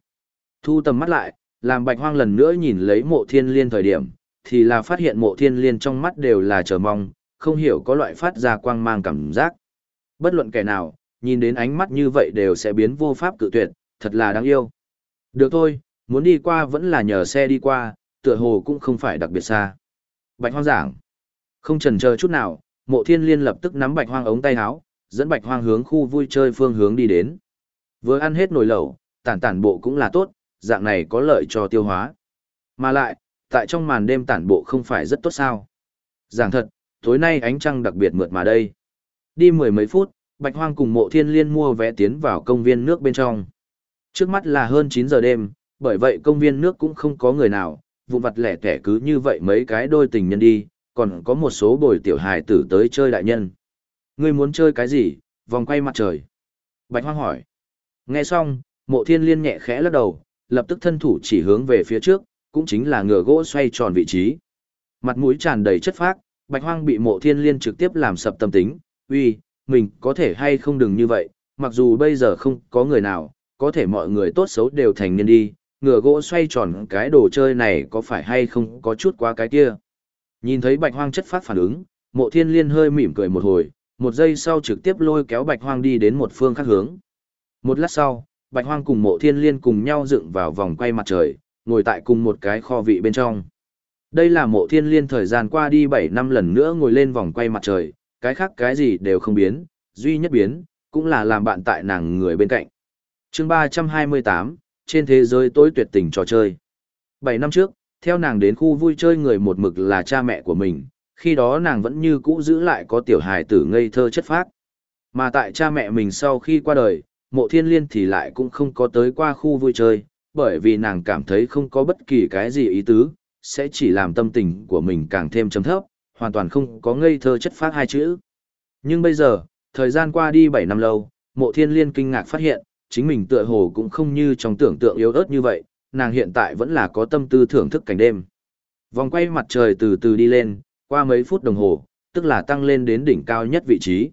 Thu tầm mắt lại, làm bạch hoang lần nữa nhìn lấy mộ thiên liên thời điểm, thì là phát hiện mộ thiên liên trong mắt đều là chờ mong, không hiểu có loại phát ra quang mang cảm giác. Bất luận kẻ nào, nhìn đến ánh mắt như vậy đều sẽ biến vô pháp cự tuyệt, thật là đáng yêu. Được thôi, muốn đi qua vẫn là nhờ xe đi qua, tựa hồ cũng không phải đặc biệt xa. Bạch hoang giảng. Không chần chờ chút nào, mộ thiên liên lập tức nắm bạch hoang ống tay áo, dẫn bạch hoang hướng khu vui chơi phương hướng đi đến. Vừa ăn hết nồi lẩu, tản tản bộ cũng là tốt, dạng này có lợi cho tiêu hóa. Mà lại, tại trong màn đêm tản bộ không phải rất tốt sao. Giảng thật, tối nay ánh trăng đặc biệt mượt mà đây. Đi mười mấy phút, Bạch Hoang cùng mộ thiên liên mua vé tiến vào công viên nước bên trong. Trước mắt là hơn 9 giờ đêm, bởi vậy công viên nước cũng không có người nào, vụ vặt lẻ tẻ cứ như vậy mấy cái đôi tình nhân đi, còn có một số bồi tiểu hài tử tới chơi đại nhân. Ngươi muốn chơi cái gì, vòng quay mặt trời? Bạch Hoang hỏi. Nghe xong, mộ thiên liên nhẹ khẽ lắc đầu, lập tức thân thủ chỉ hướng về phía trước, cũng chính là ngựa gỗ xoay tròn vị trí. Mặt mũi tràn đầy chất phác, Bạch Hoang bị Mộ Thiên Liên trực tiếp làm sập tâm tính, uy, mình có thể hay không đừng như vậy, mặc dù bây giờ không có người nào, có thể mọi người tốt xấu đều thành niên đi, ngựa gỗ xoay tròn cái đồ chơi này có phải hay không có chút quá cái kia. Nhìn thấy Bạch Hoang chất phát phản ứng, Mộ Thiên Liên hơi mỉm cười một hồi, một giây sau trực tiếp lôi kéo Bạch Hoang đi đến một phương khác hướng. Một lát sau, Bạch Hoang cùng Mộ Thiên Liên cùng nhau dựng vào vòng quay mặt trời, ngồi tại cùng một cái kho vị bên trong. Đây là mộ thiên liên thời gian qua đi 7 năm lần nữa ngồi lên vòng quay mặt trời, cái khác cái gì đều không biến, duy nhất biến, cũng là làm bạn tại nàng người bên cạnh. chương 328, trên thế giới tối tuyệt tình trò chơi. 7 năm trước, theo nàng đến khu vui chơi người một mực là cha mẹ của mình, khi đó nàng vẫn như cũ giữ lại có tiểu hài tử ngây thơ chất phác. Mà tại cha mẹ mình sau khi qua đời, mộ thiên liên thì lại cũng không có tới qua khu vui chơi, bởi vì nàng cảm thấy không có bất kỳ cái gì ý tứ, sẽ chỉ làm tâm tình của mình càng thêm chấm thấp, hoàn toàn không có ngây thơ chất phát hai chữ. Nhưng bây giờ, thời gian qua đi 7 năm lâu, mộ thiên liên kinh ngạc phát hiện, chính mình tựa hồ cũng không như trong tưởng tượng yếu ớt như vậy, nàng hiện tại vẫn là có tâm tư thưởng thức cảnh đêm. Vòng quay mặt trời từ từ đi lên, qua mấy phút đồng hồ, tức là tăng lên đến đỉnh cao nhất vị trí.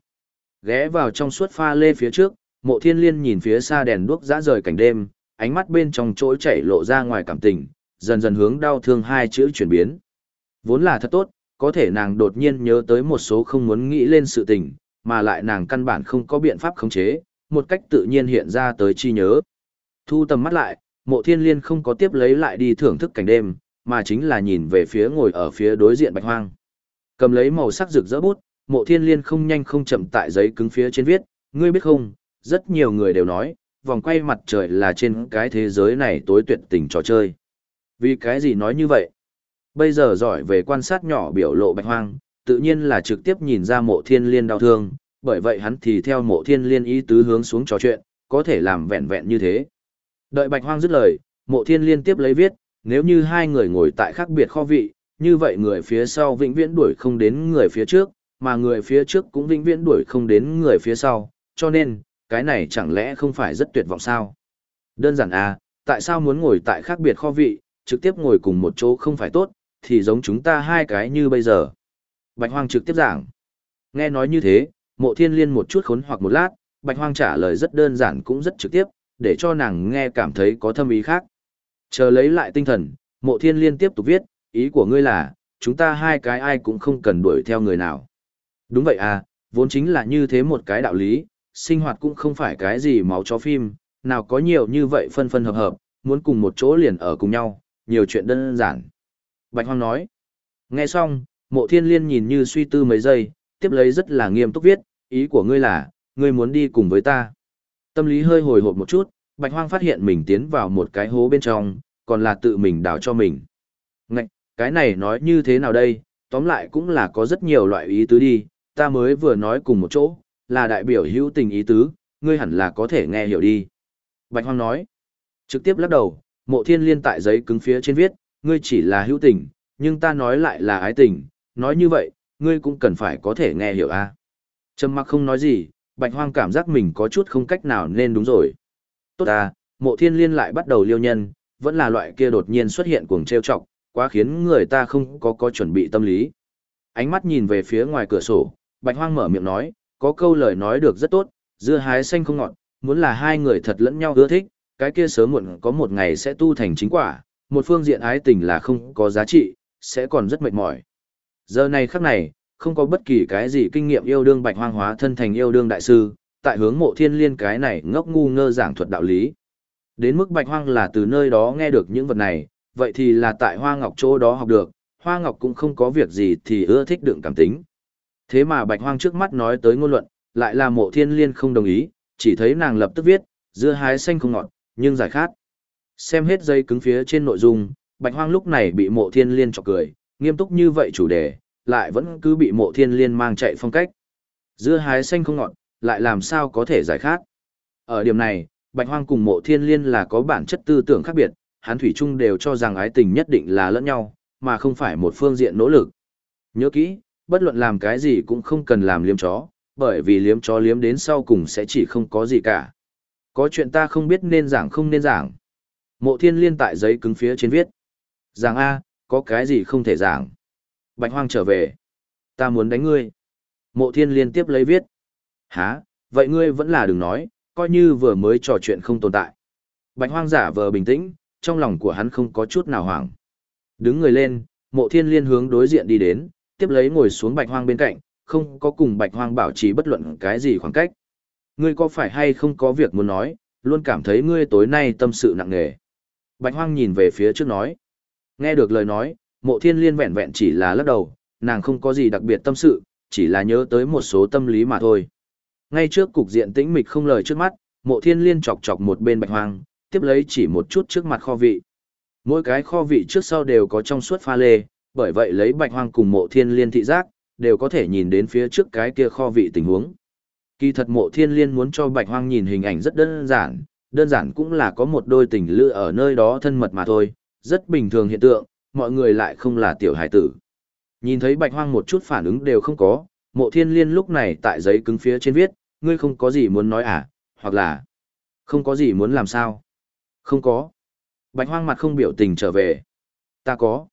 Ghé vào trong suốt pha lê phía trước, mộ thiên liên nhìn phía xa đèn đuốc dã rời cảnh đêm, ánh mắt bên trong chỗ chảy lộ ra ngoài cảm tình, dần dần hướng đau thương hai chữ chuyển biến. Vốn là thật tốt, có thể nàng đột nhiên nhớ tới một số không muốn nghĩ lên sự tình, mà lại nàng căn bản không có biện pháp khống chế, một cách tự nhiên hiện ra tới chi nhớ. Thu tầm mắt lại, mộ thiên liên không có tiếp lấy lại đi thưởng thức cảnh đêm, mà chính là nhìn về phía ngồi ở phía đối diện bạch hoang. Cầm lấy màu sắc rực rỡ bút, mộ thiên liên không nhanh không chậm tại giấy cứng phía trên viết, ngươi biết không, rất nhiều người đều nói, vòng quay mặt trời là trên cái thế giới này tối tuyệt tình trò chơi. Vì cái gì nói như vậy? Bây giờ giỏi về quan sát nhỏ biểu lộ bạch hoang, tự nhiên là trực tiếp nhìn ra mộ thiên liên đau thương, bởi vậy hắn thì theo mộ thiên liên ý tứ hướng xuống trò chuyện, có thể làm vẹn vẹn như thế. Đợi bạch hoang dứt lời, mộ thiên liên tiếp lấy viết, nếu như hai người ngồi tại khác biệt kho vị, như vậy người phía sau vĩnh viễn đuổi không đến người phía trước, mà người phía trước cũng vĩnh viễn đuổi không đến người phía sau, cho nên, cái này chẳng lẽ không phải rất tuyệt vọng sao? Đơn giản à, tại sao muốn ngồi tại khác biệt kho vị, trực tiếp ngồi cùng một chỗ không phải tốt, thì giống chúng ta hai cái như bây giờ. Bạch Hoang trực tiếp giảng. Nghe nói như thế, mộ thiên liên một chút khốn hoặc một lát, Bạch Hoang trả lời rất đơn giản cũng rất trực tiếp, để cho nàng nghe cảm thấy có thâm ý khác. Chờ lấy lại tinh thần, mộ thiên liên tiếp tục viết, ý của ngươi là, chúng ta hai cái ai cũng không cần đuổi theo người nào. Đúng vậy à, vốn chính là như thế một cái đạo lý, sinh hoạt cũng không phải cái gì máu chó phim, nào có nhiều như vậy phân phân hợp hợp, muốn cùng một chỗ liền ở cùng nhau, nhiều chuyện đơn giản. Bạch Hoang nói, Nghe xong, mộ thiên liên nhìn như suy tư mấy giây, tiếp lấy rất là nghiêm túc viết, ý của ngươi là, ngươi muốn đi cùng với ta. Tâm lý hơi hồi hộp một chút, bạch hoang phát hiện mình tiến vào một cái hố bên trong, còn là tự mình đào cho mình. Ngạch, cái này nói như thế nào đây, tóm lại cũng là có rất nhiều loại ý tứ đi, ta mới vừa nói cùng một chỗ, là đại biểu hữu tình ý tứ, ngươi hẳn là có thể nghe hiểu đi. Bạch Hoang nói, trực tiếp lắc đầu, mộ thiên liên tại giấy cứng phía trên viết, ngươi chỉ là hữu tình, nhưng ta nói lại là ái tình, nói như vậy, ngươi cũng cần phải có thể nghe hiểu a. Trầm mặc không nói gì, Bạch Hoang cảm giác mình có chút không cách nào nên đúng rồi. Tốt à, mộ thiên liên lại bắt đầu liêu nhân, vẫn là loại kia đột nhiên xuất hiện cuồng trêu chọc, quá khiến người ta không có có chuẩn bị tâm lý. Ánh mắt nhìn về phía ngoài cửa sổ, Bạch Hoang mở miệng nói, có câu lời nói được rất tốt, dưa hái xanh không ngọt, muốn là hai người thật lẫn nhau ưa thích, cái kia sớm muộn có một ngày sẽ tu thành chính quả, một phương diện ái tình là không có giá trị, sẽ còn rất mệt mỏi. Giờ này khắc này, không có bất kỳ cái gì kinh nghiệm yêu đương bạch hoang hóa thân thành yêu đương đại sư, tại hướng mộ thiên liên cái này ngốc ngu ngơ giảng thuật đạo lý. Đến mức bạch hoang là từ nơi đó nghe được những vật này, vậy thì là tại hoa ngọc chỗ đó học được, hoa ngọc cũng không có việc gì thì ưa thích đựng cảm tính. Thế mà bạch hoang trước mắt nói tới ngôn luận, lại là mộ thiên liên không đồng ý, chỉ thấy nàng lập tức viết, dưa hái xanh không ngọt, nhưng giải khát. Xem hết dây cứng phía trên nội dung, bạch hoang lúc này bị mộ thiên liên chọc cười, nghiêm túc như vậy chủ đề, lại vẫn cứ bị mộ thiên liên mang chạy phong cách. Dưa hái xanh không ngọt, lại làm sao có thể giải khát. Ở điểm này, bạch hoang cùng mộ thiên liên là có bản chất tư tưởng khác biệt, hắn thủy chung đều cho rằng ái tình nhất định là lẫn nhau, mà không phải một phương diện nỗ lực. Nhớ kỹ, bất luận làm cái gì cũng không cần làm liếm chó, bởi vì liếm chó liếm đến sau cùng sẽ chỉ không có gì cả. Có chuyện ta không biết nên giảng không nên giảng. Mộ thiên liên tại giấy cứng phía trên viết. Giảng A, có cái gì không thể giảng. Bạch hoang trở về. Ta muốn đánh ngươi. Mộ thiên liên tiếp lấy viết. Hả, vậy ngươi vẫn là đừng nói, coi như vừa mới trò chuyện không tồn tại. Bạch hoang giả vờ bình tĩnh, trong lòng của hắn không có chút nào hoảng. Đứng người lên, mộ thiên liên hướng đối diện đi đến, tiếp lấy ngồi xuống bạch hoang bên cạnh, không có cùng bạch hoang bảo trì bất luận cái gì khoảng cách. Ngươi có phải hay không có việc muốn nói, luôn cảm thấy ngươi tối nay tâm sự nặng nề. Bạch hoang nhìn về phía trước nói. Nghe được lời nói, mộ thiên liên vẹn vẹn chỉ là lắc đầu, nàng không có gì đặc biệt tâm sự, chỉ là nhớ tới một số tâm lý mà thôi. Ngay trước cục diện tĩnh mịch không lời trước mắt, mộ thiên liên chọc chọc một bên bạch hoang, tiếp lấy chỉ một chút trước mặt kho vị. Mỗi cái kho vị trước sau đều có trong suốt pha lê, bởi vậy lấy bạch hoang cùng mộ thiên liên thị giác, đều có thể nhìn đến phía trước cái kia kho vị tình huống. Kỳ thật mộ thiên liên muốn cho bạch hoang nhìn hình ảnh rất đơn giản, đơn giản cũng là có một đôi tình lữ ở nơi đó thân mật mà thôi, rất bình thường hiện tượng, mọi người lại không là tiểu hải tử. Nhìn thấy bạch hoang một chút phản ứng đều không có, mộ thiên liên lúc này tại giấy cứng phía trên viết, ngươi không có gì muốn nói à, hoặc là không có gì muốn làm sao. Không có. Bạch hoang mặt không biểu tình trở về. Ta có.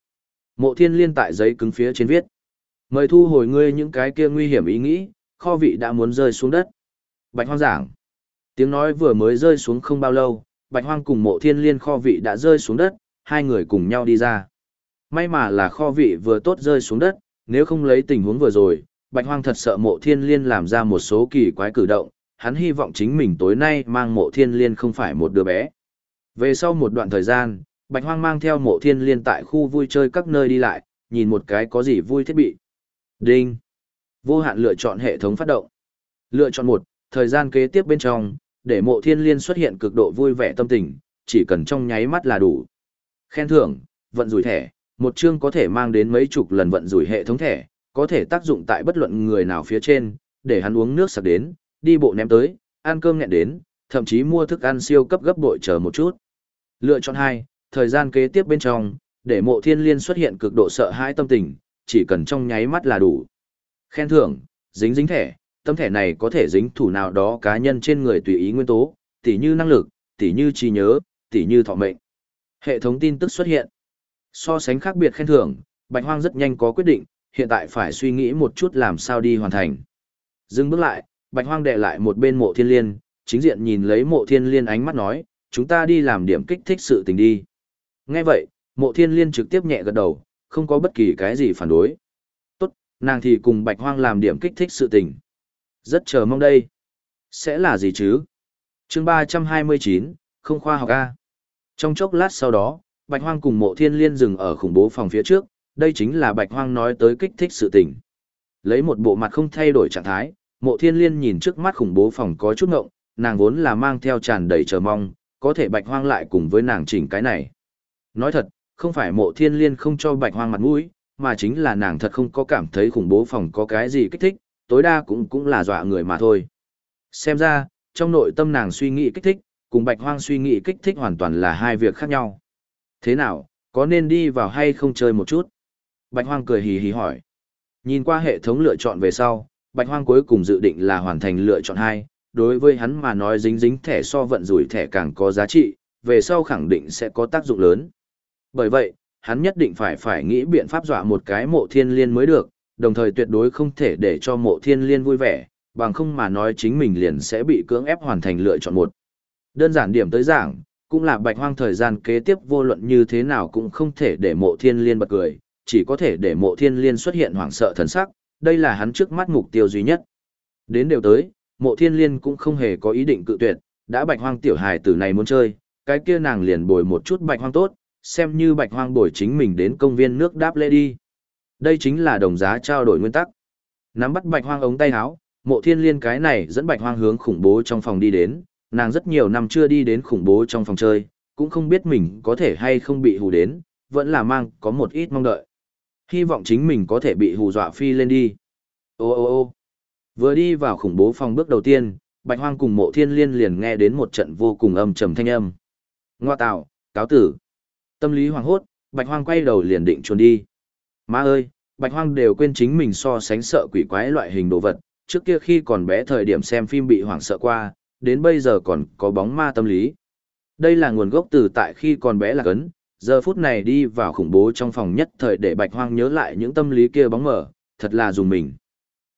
Mộ thiên liên tại giấy cứng phía trên viết. Mời thu hồi ngươi những cái kia nguy hiểm ý nghĩ, kho vị đã muốn rơi xuống đất. Bạch hoang giảng. Tiếng nói vừa mới rơi xuống không bao lâu, bạch hoang cùng mộ thiên liên kho vị đã rơi xuống đất, hai người cùng nhau đi ra. May mà là kho vị vừa tốt rơi xuống đất, nếu không lấy tình huống vừa rồi, bạch hoang thật sợ mộ thiên liên làm ra một số kỳ quái cử động, hắn hy vọng chính mình tối nay mang mộ thiên liên không phải một đứa bé. Về sau một đoạn thời gian, bạch hoang mang theo mộ thiên liên tại khu vui chơi các nơi đi lại, nhìn một cái có gì vui thiết bị. Đinh. Vô hạn lựa chọn hệ thống phát động. Lựa chọn một, thời gian kế tiếp bên trong, để mộ thiên liên xuất hiện cực độ vui vẻ tâm tình, chỉ cần trong nháy mắt là đủ. Khen thưởng, vận rủi thẻ, một chương có thể mang đến mấy chục lần vận rủi hệ thống thẻ, có thể tác dụng tại bất luận người nào phía trên, để hắn uống nước sặc đến, đi bộ ném tới, ăn cơm nghẹn đến, thậm chí mua thức ăn siêu cấp gấp bội chờ một chút. Lựa chọn hai, thời gian kế tiếp bên trong, để mộ thiên liên xuất hiện cực độ sợ hãi tâm tình, chỉ cần trong nháy mắt là đủ. Khen thưởng, dính dính thẻ, tấm thẻ này có thể dính thủ nào đó cá nhân trên người tùy ý nguyên tố, tỉ như năng lực, tỉ như trí nhớ, tỉ như thọ mệnh. Hệ thống tin tức xuất hiện. So sánh khác biệt khen thưởng, Bạch Hoang rất nhanh có quyết định, hiện tại phải suy nghĩ một chút làm sao đi hoàn thành. Dừng bước lại, Bạch Hoang đệ lại một bên mộ thiên liên, chính diện nhìn lấy mộ thiên liên ánh mắt nói, chúng ta đi làm điểm kích thích sự tình đi. Nghe vậy, mộ thiên liên trực tiếp nhẹ gật đầu, không có bất kỳ cái gì phản đối. Tốt, nàng thì cùng Bạch Hoang làm điểm kích thích sự tình. Rất chờ mong đây. Sẽ là gì chứ? Chương 329, không khoa học A. Trong chốc lát sau đó, Bạch Hoang cùng mộ thiên liên dừng ở khủng bố phòng phía trước, đây chính là bạch hoang nói tới kích thích sự tình. Lấy một bộ mặt không thay đổi trạng thái, mộ thiên liên nhìn trước mắt khủng bố phòng có chút ngộng, nàng vốn là mang theo tràn đầy chờ mong, có thể bạch hoang lại cùng với nàng chỉnh cái này. Nói thật, không phải mộ thiên liên không cho bạch hoang mặt mũi, mà chính là nàng thật không có cảm thấy khủng bố phòng có cái gì kích thích, tối đa cũng cũng là dọa người mà thôi. Xem ra, trong nội tâm nàng suy nghĩ kích thích, cùng bạch hoang suy nghĩ kích thích hoàn toàn là hai việc khác nhau. Thế nào, có nên đi vào hay không chơi một chút? Bạch hoang cười hì hì hỏi. Nhìn qua hệ thống lựa chọn về sau, bạch hoang cuối cùng dự định là hoàn thành lựa chọn hai. Đối với hắn mà nói dính dính thẻ so vận rủi thẻ càng có giá trị, về sau khẳng định sẽ có tác dụng lớn. Bởi vậy, hắn nhất định phải phải nghĩ biện pháp dọa một cái mộ thiên liên mới được, đồng thời tuyệt đối không thể để cho mộ thiên liên vui vẻ, bằng không mà nói chính mình liền sẽ bị cưỡng ép hoàn thành lựa chọn một. Đơn giản điểm tới giảng, cũng là bạch hoang thời gian kế tiếp vô luận như thế nào cũng không thể để mộ thiên liên bật cười, chỉ có thể để mộ thiên liên xuất hiện hoảng sợ thần sắc, đây là hắn trước mắt mục tiêu duy nhất. Đến đều tới, mộ thiên liên cũng không hề có ý định cự tuyệt, đã bạch hoang tiểu hài tử này muốn chơi, cái kia nàng liền bồi một chút bạch hoang tốt, xem như bạch hoang bồi chính mình đến công viên nước đáp lễ đi. Đây chính là đồng giá trao đổi nguyên tắc. Nắm bắt bạch hoang ống tay áo, mộ thiên liên cái này dẫn bạch hoang hướng khủng bố trong phòng đi đến, nàng rất nhiều năm chưa đi đến khủng bố trong phòng chơi, cũng không biết mình có thể hay không bị hù đến, vẫn là mang có một ít mong đợi. Hy vọng chính mình có thể bị hù dọa phi lên đi. Ô ô ô vừa đi vào khủng bố phòng bước đầu tiên, bạch hoang cùng mộ thiên liên liền nghe đến một trận vô cùng âm trầm thanh âm. Ngoa tạo, cáo tử. Tâm lý hoàng hốt, bạch hoang quay đầu liền định trốn đi. Má ơi, bạch hoang đều quên chính mình so sánh sợ quỷ quái loại hình đồ vật, trước kia khi còn bé thời điểm xem phim bị hoảng sợ qua, đến bây giờ còn có bóng ma tâm lý. Đây là nguồn gốc từ tại khi còn bé là cấn, giờ phút này đi vào khủng bố trong phòng nhất thời để bạch hoang nhớ lại những tâm lý kia bóng mở, thật là dùng mình.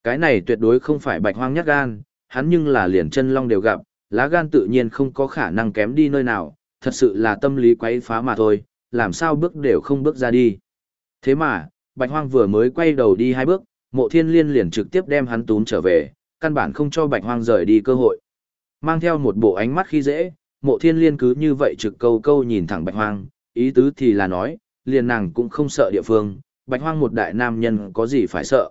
Cái này tuyệt đối không phải bạch hoang nhát gan, hắn nhưng là liền chân long đều gặp, lá gan tự nhiên không có khả năng kém đi nơi nào, thật sự là tâm lý quấy phá mà thôi, làm sao bước đều không bước ra đi. Thế mà, bạch hoang vừa mới quay đầu đi hai bước, mộ thiên liên liền trực tiếp đem hắn tún trở về, căn bản không cho bạch hoang rời đi cơ hội. Mang theo một bộ ánh mắt khi dễ, mộ thiên liên cứ như vậy trực câu câu nhìn thẳng bạch hoang, ý tứ thì là nói, liền nàng cũng không sợ địa phương, bạch hoang một đại nam nhân có gì phải sợ.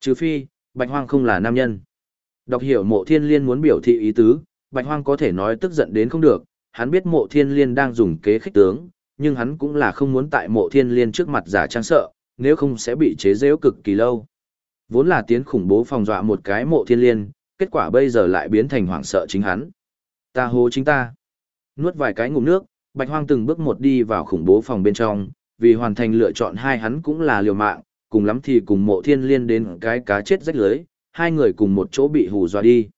Trừ phi, bạch hoang không là nam nhân. Đọc hiểu mộ thiên liên muốn biểu thị ý tứ, bạch hoang có thể nói tức giận đến không được, hắn biết mộ thiên liên đang dùng kế khích tướng, nhưng hắn cũng là không muốn tại mộ thiên liên trước mặt giả trang sợ, nếu không sẽ bị chế giễu cực kỳ lâu. Vốn là tiến khủng bố phòng dọa một cái mộ thiên liên, kết quả bây giờ lại biến thành hoảng sợ chính hắn. Ta hô chính ta. Nuốt vài cái ngụm nước, bạch hoang từng bước một đi vào khủng bố phòng bên trong, vì hoàn thành lựa chọn hai hắn cũng là liều mạng, cùng lắm thì cùng mộ thiên liên đến cái cá chết rách lưới, hai người cùng một chỗ bị hù dọa đi.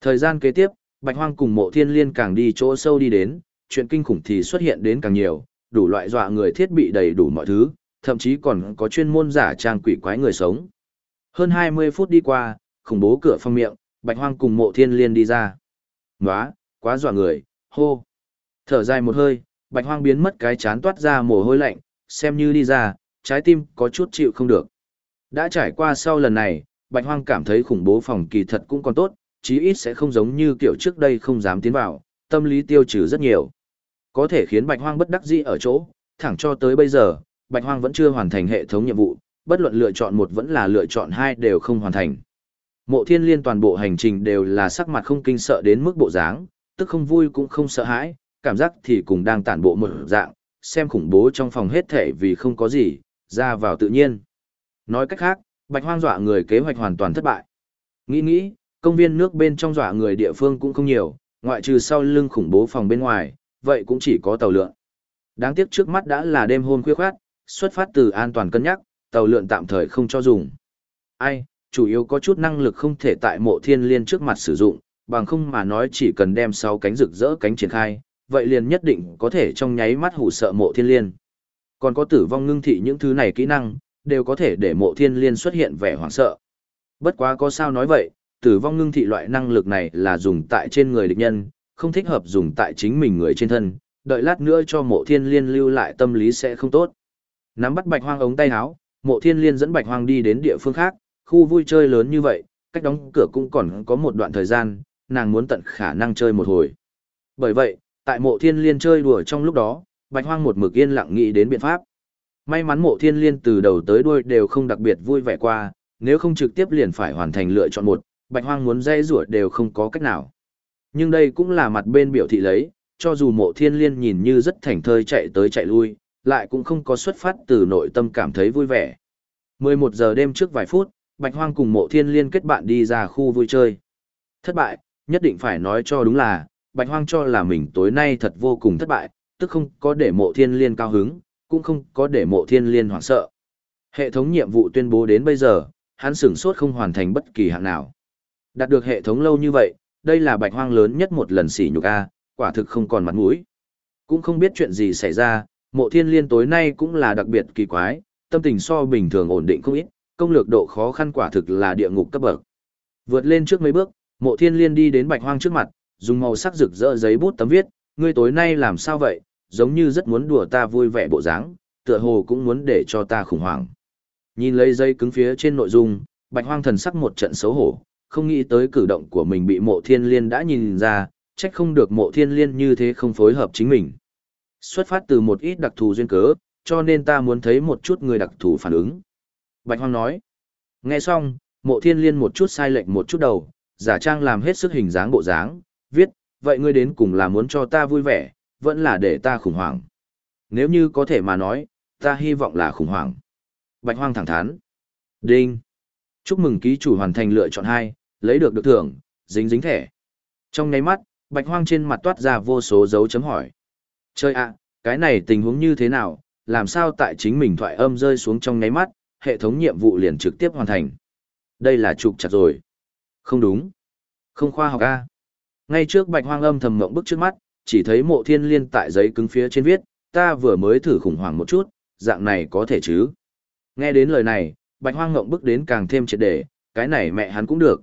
Thời gian kế tiếp, bạch hoang cùng mộ thiên liên càng đi chỗ sâu đi đến, chuyện kinh khủng thì xuất hiện đến càng nhiều, đủ loại dọa người thiết bị đầy đủ mọi thứ, thậm chí còn có chuyên môn giả trang quỷ quái người sống. Hơn 20 phút đi qua, khủng bố cửa phòng miệng, Bạch Hoang cùng Mộ Thiên Liên đi ra. Nóa, quá dọa người, hô. Thở dài một hơi, Bạch Hoang biến mất cái chán toát ra mồ hôi lạnh, xem như đi ra, trái tim có chút chịu không được. Đã trải qua sau lần này, Bạch Hoang cảm thấy khủng bố phòng kỳ thật cũng còn tốt, chí ít sẽ không giống như kiểu trước đây không dám tiến vào, tâm lý tiêu trừ rất nhiều. Có thể khiến Bạch Hoang bất đắc dĩ ở chỗ, thẳng cho tới bây giờ, Bạch Hoang vẫn chưa hoàn thành hệ thống nhiệm vụ, bất luận lựa chọn một vẫn là lựa chọn hai đều không hoàn thành. Mộ thiên liên toàn bộ hành trình đều là sắc mặt không kinh sợ đến mức bộ dáng, tức không vui cũng không sợ hãi, cảm giác thì cùng đang tản bộ một dạng, xem khủng bố trong phòng hết thể vì không có gì, ra vào tự nhiên. Nói cách khác, bạch hoang dọa người kế hoạch hoàn toàn thất bại. Nghĩ nghĩ, công viên nước bên trong dọa người địa phương cũng không nhiều, ngoại trừ sau lưng khủng bố phòng bên ngoài, vậy cũng chỉ có tàu lượn. Đáng tiếc trước mắt đã là đêm hôm khuya khoát, xuất phát từ an toàn cân nhắc, tàu lượn tạm thời không cho dùng. Ai, chủ yếu có chút năng lực không thể tại mộ thiên liên trước mặt sử dụng, bằng không mà nói chỉ cần đem 6 cánh rực rỡ cánh triển khai, vậy liền nhất định có thể trong nháy mắt hủ sợ mộ thiên liên. Còn có tử vong ngưng thị những thứ này kỹ năng, đều có thể để mộ thiên liên xuất hiện vẻ hoảng sợ. Bất quá có sao nói vậy, tử vong ngưng thị loại năng lực này là dùng tại trên người địch nhân, không thích hợp dùng tại chính mình người trên thân, đợi lát nữa cho mộ thiên liên lưu lại tâm lý sẽ không tốt. Nắm bắt bạch hoang ống tay áo, mộ thiên liên dẫn bạch hoang đi đến địa phương khác, khu vui chơi lớn như vậy, cách đóng cửa cũng còn có một đoạn thời gian, nàng muốn tận khả năng chơi một hồi. Bởi vậy, tại mộ thiên liên chơi đùa trong lúc đó, bạch hoang một mực yên lặng nghĩ đến biện pháp. May mắn mộ thiên liên từ đầu tới đuôi đều không đặc biệt vui vẻ qua, nếu không trực tiếp liền phải hoàn thành lựa chọn một, bạch hoang muốn dây rủa đều không có cách nào. Nhưng đây cũng là mặt bên biểu thị lấy, cho dù mộ thiên liên nhìn như rất thành thơi chạy tới chạy lui, lại cũng không có xuất phát từ nội tâm cảm thấy vui vẻ. 11 giờ đêm trước vài phút, bạch hoang cùng mộ thiên liên kết bạn đi ra khu vui chơi. Thất bại, nhất định phải nói cho đúng là, bạch hoang cho là mình tối nay thật vô cùng thất bại, tức không có để mộ thiên liên cao hứng, cũng không có để mộ thiên liên hoảng sợ. Hệ thống nhiệm vụ tuyên bố đến bây giờ, hắn sửng sốt không hoàn thành bất kỳ hạng nào. Đạt được hệ thống lâu như vậy, đây là bạch hoang lớn nhất một lần xỉ nhục A, quả thực không còn mặt mũi. Cũng không biết chuyện gì xảy ra, mộ thiên liên tối nay cũng là đặc biệt kỳ quái, tâm tình so bình thường ổn định không ít, công lược độ khó khăn quả thực là địa ngục cấp bậc. Vượt lên trước mấy bước, mộ thiên liên đi đến bạch hoang trước mặt, dùng màu sắc rực rỡ giấy bút tấm viết, ngươi tối nay làm sao vậy, giống như rất muốn đùa ta vui vẻ bộ dáng, tựa hồ cũng muốn để cho ta khủng hoảng. Nhìn lấy dây cứng phía trên nội dung, bạch hoang thần sắc một trận xấu hổ, không nghĩ tới cử động của mình bị mộ thiên liên đã nhìn ra, trách không được mộ thiên liên như thế không phối hợp chính mình. Xuất phát từ một ít đặc thù duyên cớ, cho nên ta muốn thấy một chút người đặc thù phản ứng. Bạch hoang nói. Nghe xong, mộ thiên liên một chút sai lệch một chút đầu, giả trang làm hết sức hình dáng bộ dáng, viết, vậy ngươi đến cùng là muốn cho ta vui vẻ, vẫn là để ta khủng hoảng. Nếu như có thể mà nói, ta hy vọng là khủng hoảng. Bạch hoang thẳng thắn. Đinh. Chúc mừng ký chủ hoàn thành lựa chọn hai, lấy được được thưởng, dính dính thẻ. Trong nháy mắt, bạch hoang trên mặt toát ra vô số dấu chấm hỏi. Chơi ạ, cái này tình huống như thế nào, làm sao tại chính mình thoại âm rơi xuống trong ngáy mắt, hệ thống nhiệm vụ liền trực tiếp hoàn thành. Đây là trục chặt rồi. Không đúng. Không khoa học a. Ngay trước bạch hoang âm thầm mộng bức trước mắt, chỉ thấy mộ thiên liên tại giấy cứng phía trên viết, ta vừa mới thử khủng hoảng một chút, dạng này có thể chứ. Nghe đến lời này, bạch hoang mộng bức đến càng thêm triệt để, cái này mẹ hắn cũng được.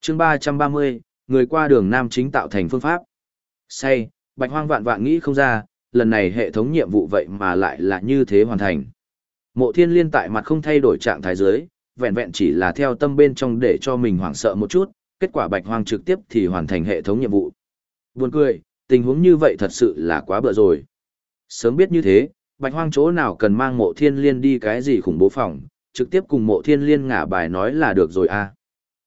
Chương 330, người qua đường nam chính tạo thành phương pháp. Say, bạch hoang vạn vạn nghĩ không ra, lần này hệ thống nhiệm vụ vậy mà lại là như thế hoàn thành. Mộ thiên liên tại mặt không thay đổi trạng thái dưới, vẹn vẹn chỉ là theo tâm bên trong để cho mình hoảng sợ một chút, kết quả bạch hoang trực tiếp thì hoàn thành hệ thống nhiệm vụ. Buồn cười, tình huống như vậy thật sự là quá bựa rồi. Sớm biết như thế, bạch hoang chỗ nào cần mang mộ thiên liên đi cái gì khủng bố phòng, trực tiếp cùng mộ thiên liên ngả bài nói là được rồi à.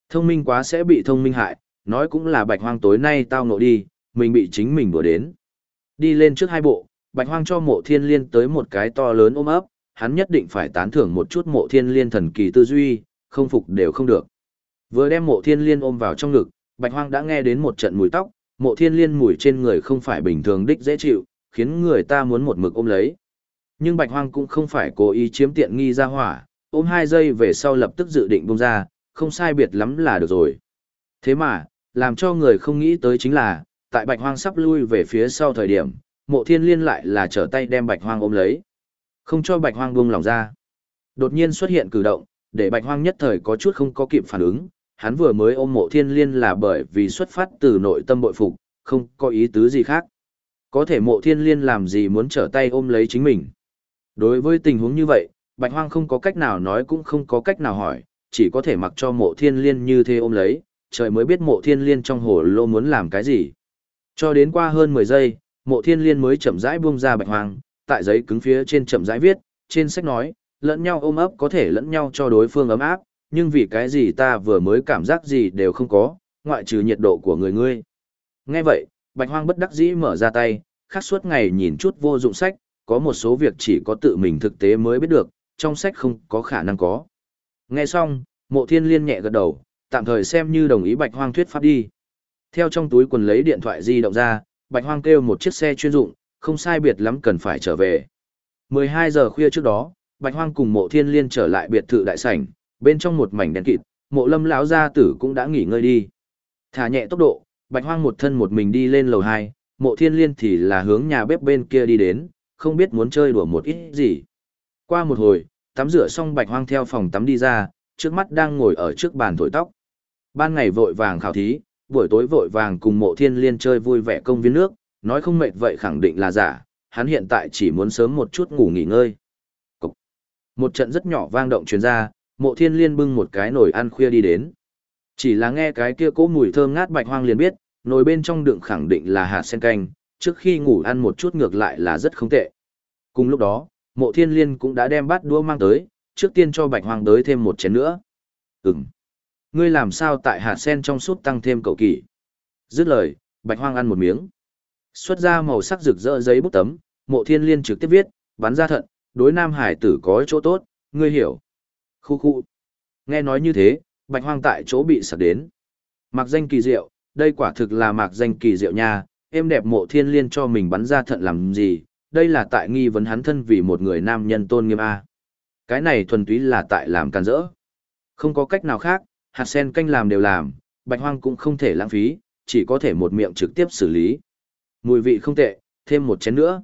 Thông minh quá sẽ bị thông minh hại, nói cũng là bạch hoang tối nay tao ngộ đi, mình bị chính mình đùa đến. Đi lên trước hai bộ, bạch hoang cho mộ thiên liên tới một cái to lớn ôm ấp, hắn nhất định phải tán thưởng một chút mộ thiên liên thần kỳ tư duy, không phục đều không được. Vừa đem mộ thiên liên ôm vào trong ngực, bạch hoang đã nghe đến một trận mùi tóc, mộ thiên liên mùi trên người không phải bình thường đích dễ chịu, khiến người ta muốn một mực ôm lấy. Nhưng bạch hoang cũng không phải cố ý chiếm tiện nghi ra hỏa, ôm hai giây về sau lập tức dự định buông ra, không sai biệt lắm là được rồi. Thế mà, làm cho người không nghĩ tới chính là, tại bạch hoang sắp lui về phía sau thời điểm, mộ thiên liên lại là trở tay đem bạch hoang ôm lấy. Không cho bạch hoang buông lòng ra. Đột nhiên xuất hiện cử động, để bạch hoang nhất thời có chút không có kịp phản ứng, hắn vừa mới ôm mộ thiên liên là bởi vì xuất phát từ nội tâm bội phục, không có ý tứ gì khác. Có thể mộ thiên liên làm gì muốn trở tay ôm lấy chính mình. Đối với tình huống như vậy, bạch hoang không có cách nào nói cũng không có cách nào hỏi, chỉ có thể mặc cho mộ thiên liên như thế ôm lấy, trời mới biết mộ thiên liên trong hồ lô muốn làm cái gì. Cho đến qua hơn 10 giây, mộ thiên liên mới chậm rãi buông ra bạch hoang, tại giấy cứng phía trên chậm rãi viết, trên sách nói, lẫn nhau ôm ấp có thể lẫn nhau cho đối phương ấm áp, nhưng vì cái gì ta vừa mới cảm giác gì đều không có, ngoại trừ nhiệt độ của người ngươi. Nghe vậy, bạch hoang bất đắc dĩ mở ra tay, khắc suốt ngày nhìn chút vô dụng sách, có một số việc chỉ có tự mình thực tế mới biết được, trong sách không có khả năng có. Nghe xong, mộ thiên liên nhẹ gật đầu, tạm thời xem như đồng ý bạch hoang thuyết pháp đi. Theo trong túi quần lấy điện thoại di động ra, bạch hoang kêu một chiếc xe chuyên dụng, không sai biệt lắm cần phải trở về. 12 giờ khuya trước đó, bạch hoang cùng mộ thiên liên trở lại biệt thự đại sảnh, bên trong một mảnh đen kịt, mộ lâm lão gia tử cũng đã nghỉ ngơi đi. Thả nhẹ tốc độ, bạch hoang một thân một mình đi lên lầu 2, mộ thiên liên thì là hướng nhà bếp bên kia đi đến, không biết muốn chơi đùa một ít gì. Qua một hồi, tắm rửa xong bạch hoang theo phòng tắm đi ra, trước mắt đang ngồi ở trước bàn thổi tóc. Ban ngày vội vàng khảo thí, buổi tối vội vàng cùng mộ thiên liên chơi vui vẻ công viên nước, nói không mệt vậy khẳng định là giả, hắn hiện tại chỉ muốn sớm một chút ngủ nghỉ ngơi. Cục. Một trận rất nhỏ vang động truyền ra, mộ thiên liên bưng một cái nồi ăn khuya đi đến. Chỉ là nghe cái kia cỗ mùi thơm ngát bạch hoang liền biết, nồi bên trong đựng khẳng định là hạt sen canh, trước khi ngủ ăn một chút ngược lại là rất không tệ. Cùng lúc đó, mộ thiên liên cũng đã đem bát đũa mang tới, trước tiên cho bạch hoang tới thêm một chén nữa. Ừm. Ngươi làm sao tại hạt sen trong suốt tăng thêm cậu kỳ? Dứt lời, bạch hoang ăn một miếng. Xuất ra màu sắc rực rỡ giấy bút tấm, mộ thiên liên trực tiếp viết, bắn ra thận, đối nam hải tử có chỗ tốt, ngươi hiểu. Khu khu. Nghe nói như thế, bạch hoang tại chỗ bị sặc đến. Mạc danh kỳ diệu, đây quả thực là mạc danh kỳ diệu nha, em đẹp mộ thiên liên cho mình bắn ra thận làm gì, đây là tại nghi vấn hắn thân vì một người nam nhân tôn nghiêm A. Cái này thuần túy là tại làm can rỡ. Không có cách nào khác, hạt sen canh làm đều làm, bạch hoang cũng không thể lãng phí, chỉ có thể một miệng trực tiếp xử lý. Mùi vị không tệ, thêm một chén nữa.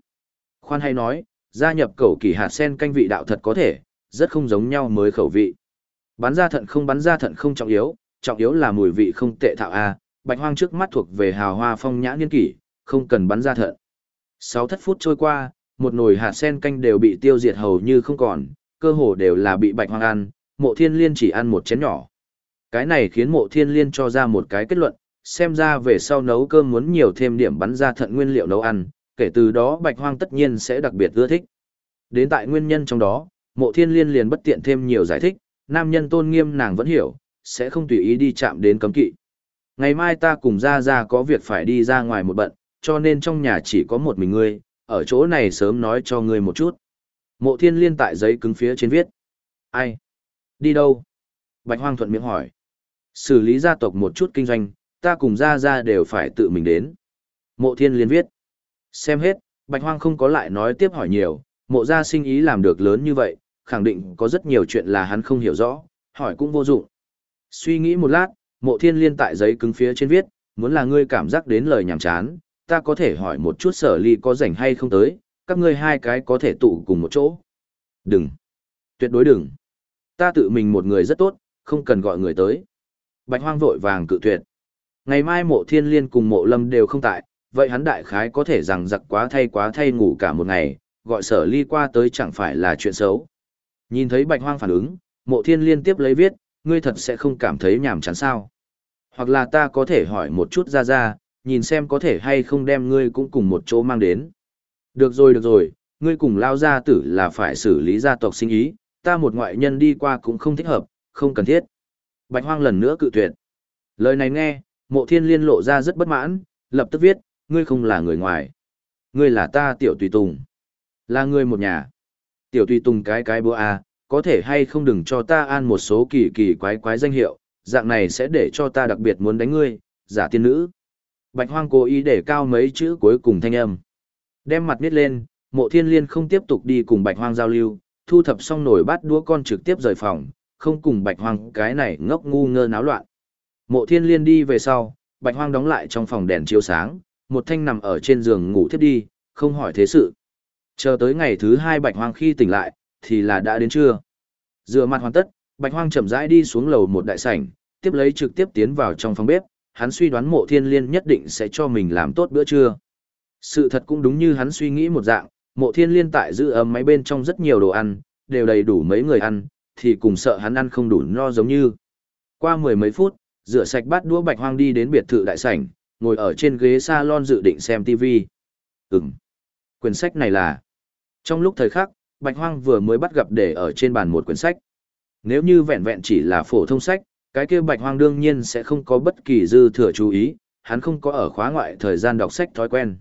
Khoan hay nói, gia nhập cầu kỳ hạt sen canh vị đạo thật có thể, rất không giống nhau mới khẩu vị. Bắn ra thận không bắn ra thận không trọng yếu, trọng yếu là mùi vị không tệ thạo a. Bạch hoang trước mắt thuộc về hào hoa phong nhã niên kỷ, không cần bắn ra thận. Sáu thất phút trôi qua, một nồi hạt sen canh đều bị tiêu diệt hầu như không còn, cơ hồ đều là bị bạch hoang ăn, mộ thiên liên chỉ ăn một chén nhỏ. Cái này khiến mộ thiên liên cho ra một cái kết luận, xem ra về sau nấu cơm muốn nhiều thêm điểm bắn ra thận nguyên liệu nấu ăn, kể từ đó bạch hoang tất nhiên sẽ đặc biệt ưa thích. Đến tại nguyên nhân trong đó, mộ thiên liên liền bất tiện thêm nhiều giải thích, nam nhân tôn nghiêm nàng vẫn hiểu, sẽ không tùy ý đi chạm đến cấm kỵ. Ngày mai ta cùng ra ra có việc phải đi ra ngoài một bận, cho nên trong nhà chỉ có một mình ngươi, ở chỗ này sớm nói cho ngươi một chút. Mộ thiên liên tại giấy cứng phía trên viết. Ai? Đi đâu? Bạch Hoang thuận miệng hỏi. Xử lý gia tộc một chút kinh doanh, ta cùng gia gia đều phải tự mình đến. Mộ thiên liên viết. Xem hết, Bạch Hoang không có lại nói tiếp hỏi nhiều, mộ gia sinh ý làm được lớn như vậy, khẳng định có rất nhiều chuyện là hắn không hiểu rõ, hỏi cũng vô dụng. Suy nghĩ một lát, mộ thiên liên tại giấy cứng phía trên viết, muốn là ngươi cảm giác đến lời nhảm chán, ta có thể hỏi một chút sở ly có rảnh hay không tới, các ngươi hai cái có thể tụ cùng một chỗ. Đừng. Tuyệt đối đừng. Ta tự mình một người rất tốt, không cần gọi người tới. Bạch hoang vội vàng cự tuyệt. Ngày mai mộ thiên liên cùng mộ lâm đều không tại, vậy hắn đại khái có thể rằng giặc quá thay quá thay ngủ cả một ngày, gọi sở ly qua tới chẳng phải là chuyện xấu. Nhìn thấy bạch hoang phản ứng, mộ thiên liên tiếp lấy viết, ngươi thật sẽ không cảm thấy nhàm chán sao. Hoặc là ta có thể hỏi một chút ra ra, nhìn xem có thể hay không đem ngươi cũng cùng một chỗ mang đến. Được rồi được rồi, ngươi cùng lao gia tử là phải xử lý gia tộc sinh ý, ta một ngoại nhân đi qua cũng không thích hợp, không cần thiết. Bạch hoang lần nữa cự tuyệt. Lời này nghe, mộ thiên liên lộ ra rất bất mãn, lập tức viết, ngươi không là người ngoài. Ngươi là ta tiểu tùy tùng. Là ngươi một nhà. Tiểu tùy tùng cái cái bữa à, có thể hay không đừng cho ta an một số kỳ kỳ quái quái danh hiệu, dạng này sẽ để cho ta đặc biệt muốn đánh ngươi, giả tiên nữ. Bạch hoang cố ý để cao mấy chữ cuối cùng thanh âm. Đem mặt nít lên, mộ thiên liên không tiếp tục đi cùng bạch hoang giao lưu, thu thập xong nổi bát đũa con trực tiếp rời phòng, không cùng bạch hoang cái này ngốc ngu ngơ náo loạn. Mộ thiên liên đi về sau, bạch hoang đóng lại trong phòng đèn chiếu sáng, một thanh nằm ở trên giường ngủ thiếp đi, không hỏi thế sự. Chờ tới ngày thứ hai bạch hoang khi tỉnh lại, thì là đã đến trưa. Rửa mặt hoàn tất, bạch hoang chậm rãi đi xuống lầu một đại sảnh, tiếp lấy trực tiếp tiến vào trong phòng bếp, hắn suy đoán mộ thiên liên nhất định sẽ cho mình làm tốt bữa trưa. Sự thật cũng đúng như hắn suy nghĩ một dạng, mộ thiên liên tại giữ ấm máy bên trong rất nhiều đồ ăn, đều đầy đủ mấy người ăn, thì cùng sợ hắn ăn không đủ no giống như. Qua mười mấy phút, rửa sạch bát đũa bạch hoang đi đến biệt thự đại sảnh, ngồi ở trên ghế salon dự định xem TV. Ừm. Quyển sách này là... Trong lúc thời khắc, bạch hoang vừa mới bắt gặp để ở trên bàn một quyển sách. Nếu như vẹn vẹn chỉ là phổ thông sách, cái kia bạch hoang đương nhiên sẽ không có bất kỳ dư thừa chú ý, hắn không có ở khóa ngoại thời gian đọc sách thói quen.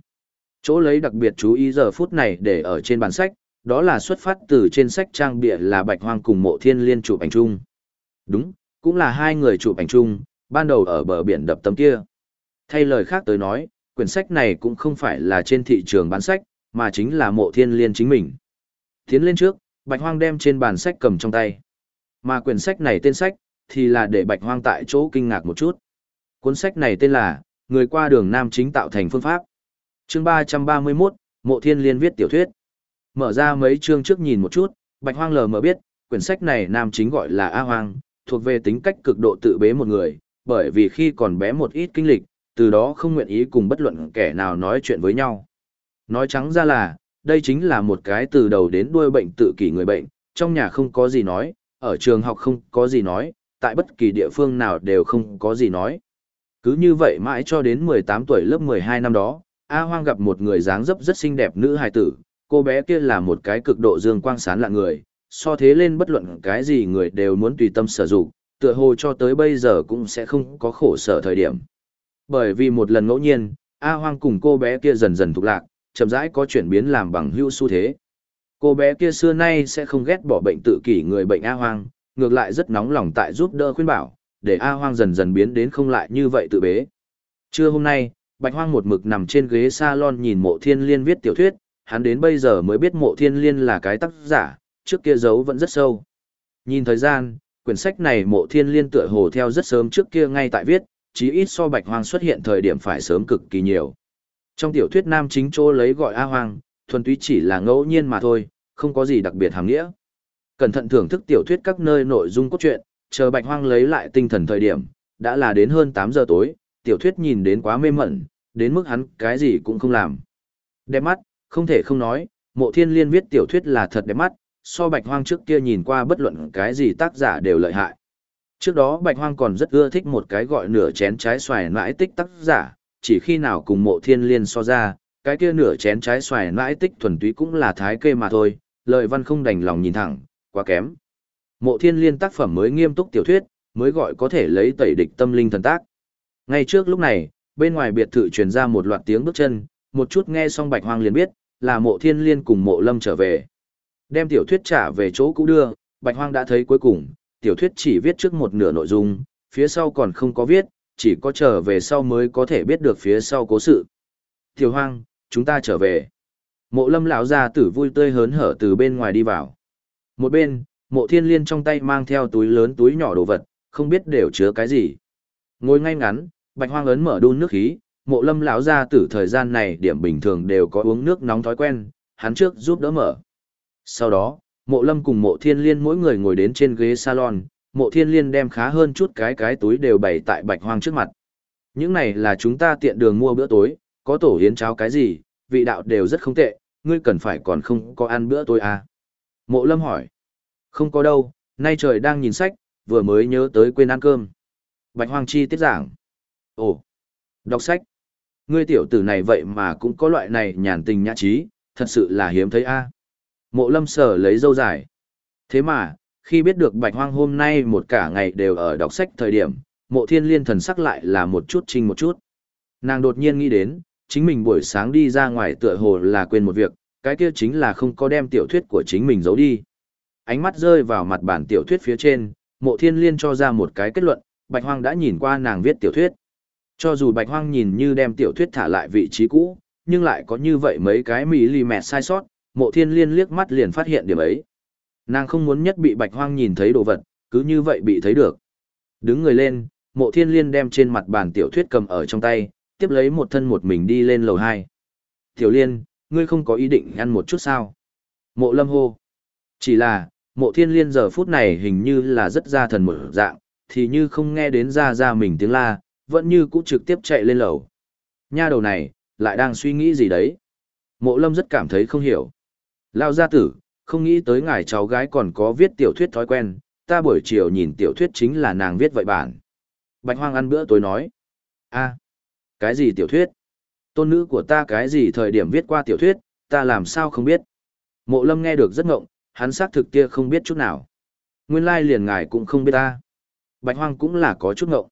Chỗ lấy đặc biệt chú ý giờ phút này để ở trên bàn sách, đó là xuất phát từ trên sách trang bìa là bạch hoang cùng mộ thiên liên chụp ảnh chung. Đúng, cũng là hai người chụp ảnh chung, ban đầu ở bờ biển đập tấm kia. Thay lời khác tới nói, quyển sách này cũng không phải là trên thị trường bán sách, mà chính là mộ thiên liên chính mình. Tiến lên trước, bạch hoang đem trên bàn sách cầm trong tay. Mà quyển sách này tên sách, thì là để bạch hoang tại chỗ kinh ngạc một chút. Cuốn sách này tên là, Người qua đường Nam chính tạo thành phương pháp. Chương 331, Mộ Thiên Liên viết tiểu thuyết. Mở ra mấy chương trước nhìn một chút, bạch hoang lờ mờ biết, quyển sách này Nam chính gọi là A Hoang, thuộc về tính cách cực độ tự bế một người, bởi vì khi còn bé một ít kinh lịch, từ đó không nguyện ý cùng bất luận kẻ nào nói chuyện với nhau. Nói trắng ra là, đây chính là một cái từ đầu đến đuôi bệnh tự kỷ người bệnh, trong nhà không có gì nói, ở trường học không có gì nói, tại bất kỳ địa phương nào đều không có gì nói. Cứ như vậy mãi cho đến 18 tuổi lớp 12 năm đó, A Hoang gặp một người dáng dấp rất xinh đẹp nữ hài tử, cô bé kia là một cái cực độ dương quang sáng lạ người, so thế lên bất luận cái gì người đều muốn tùy tâm sử dụng, tựa hồ cho tới bây giờ cũng sẽ không có khổ sở thời điểm. Bởi vì một lần ngẫu nhiên, A Hoang cùng cô bé kia dần dần thuộc lạc, chậm rãi có chuyển biến làm bằng hữu xu thế. Cô bé kia xưa nay sẽ không ghét bỏ bệnh tự kỷ người bệnh A Hoang, ngược lại rất nóng lòng tại giúp đỡ khuyên bảo, để A Hoang dần dần biến đến không lại như vậy tự bế. Trưa hôm nay, Bạch Hoang một mực nằm trên ghế salon nhìn mộ thiên liên viết tiểu thuyết, hắn đến bây giờ mới biết mộ thiên liên là cái tác giả, trước kia giấu vẫn rất sâu. Nhìn thời gian, quyển sách này mộ thiên liên tựa hồ theo rất sớm trước kia ngay tại viết, chí ít so Bạch Hoang xuất hiện thời điểm phải sớm cực kỳ nhiều. Trong tiểu thuyết nam chính chỗ lấy gọi A Hoang, thuần túy chỉ là ngẫu nhiên mà thôi, không có gì đặc biệt hàng nghĩa. Cẩn thận thưởng thức tiểu thuyết các nơi nội dung cốt truyện, chờ Bạch Hoang lấy lại tinh thần thời điểm, đã là đến hơn 8 giờ tối, tiểu thuyết nhìn đến quá mê mẩn, đến mức hắn cái gì cũng không làm. Đẹp mắt, không thể không nói, mộ thiên liên viết tiểu thuyết là thật đẹp mắt, so bạch hoang trước kia nhìn qua bất luận cái gì tác giả đều lợi hại. Trước đó bạch hoang còn rất ưa thích một cái gọi nửa chén trái xoài nãi tích tác giả, chỉ khi nào cùng mộ thiên liên so ra, cái kia nửa chén trái xoài nãi tích thuần túy cũng là thái kê mà thôi, lời văn không đành lòng nhìn thẳng, quá kém. Mộ thiên liên tác phẩm mới nghiêm túc tiểu thuyết, mới gọi có thể lấy tẩy địch tâm linh thần tác. Ngay trước lúc này, bên ngoài biệt thự truyền ra một loạt tiếng bước chân, một chút nghe xong bạch hoang liền biết, là mộ thiên liên cùng mộ lâm trở về. Đem tiểu thuyết trả về chỗ cũ đưa, bạch hoang đã thấy cuối cùng, tiểu thuyết chỉ viết trước một nửa nội dung, phía sau còn không có viết, chỉ có trở về sau mới có thể biết được phía sau cố sự. Tiểu hoang, chúng ta trở về. Mộ lâm lão gia tử vui tươi hớn hở từ bên ngoài đi vào. Một bên, mộ thiên liên trong tay mang theo túi lớn túi nhỏ đồ vật, không biết đều chứa cái gì. Ngồi ngay ngắn, bạch hoang ấn mở đun nước khí, mộ lâm lão gia tử thời gian này điểm bình thường đều có uống nước nóng thói quen, hắn trước giúp đỡ mở. Sau đó, mộ lâm cùng mộ thiên liên mỗi người ngồi đến trên ghế salon, mộ thiên liên đem khá hơn chút cái cái túi đều bày tại bạch hoang trước mặt. Những này là chúng ta tiện đường mua bữa tối, có tổ hiến cháo cái gì, vị đạo đều rất không tệ, ngươi cần phải còn không có ăn bữa tối à. Mộ lâm hỏi. Không có đâu, nay trời đang nhìn sách, vừa mới nhớ tới quên ăn cơm. Bạch hoang chi tiết giảng. Ồ, đọc sách. Ngươi tiểu tử này vậy mà cũng có loại này nhàn tình nhã trí, thật sự là hiếm thấy a. À. Mộ lâm sở lấy dâu dài. Thế mà, khi biết được bạch hoang hôm nay một cả ngày đều ở đọc sách thời điểm, mộ thiên liên thần sắc lại là một chút trinh một chút. Nàng đột nhiên nghĩ đến, chính mình buổi sáng đi ra ngoài tựa hồ là quên một việc, cái kia chính là không có đem tiểu thuyết của chính mình giấu đi. Ánh mắt rơi vào mặt bản tiểu thuyết phía trên, mộ thiên liên cho ra một cái kết luận, bạch hoang đã nhìn qua nàng viết tiểu thuyết. Cho dù bạch hoang nhìn như đem tiểu thuyết thả lại vị trí cũ, nhưng lại có như vậy mấy cái mì lì mẹt sai sót, mộ thiên liên liếc mắt liền phát hiện điểm ấy. Nàng không muốn nhất bị bạch hoang nhìn thấy đồ vật, cứ như vậy bị thấy được. Đứng người lên, mộ thiên liên đem trên mặt bàn tiểu thuyết cầm ở trong tay, tiếp lấy một thân một mình đi lên lầu 2. Tiểu liên, ngươi không có ý định ăn một chút sao? Mộ lâm hô. Chỉ là, mộ thiên liên giờ phút này hình như là rất ra thần một dạng, thì như không nghe đến ra ra mình tiếng la, vẫn như cũ trực tiếp chạy lên lầu. Nha đầu này, lại đang suy nghĩ gì đấy? Mộ lâm rất cảm thấy không hiểu. Lao gia tử, không nghĩ tới ngài cháu gái còn có viết tiểu thuyết thói quen, ta buổi chiều nhìn tiểu thuyết chính là nàng viết vậy bản. Bạch hoang ăn bữa tối nói. a cái gì tiểu thuyết? Tôn nữ của ta cái gì thời điểm viết qua tiểu thuyết, ta làm sao không biết? Mộ lâm nghe được rất ngộng, hắn xác thực kia không biết chút nào. Nguyên lai liền ngài cũng không biết ta. Bạch hoang cũng là có chút ngộng.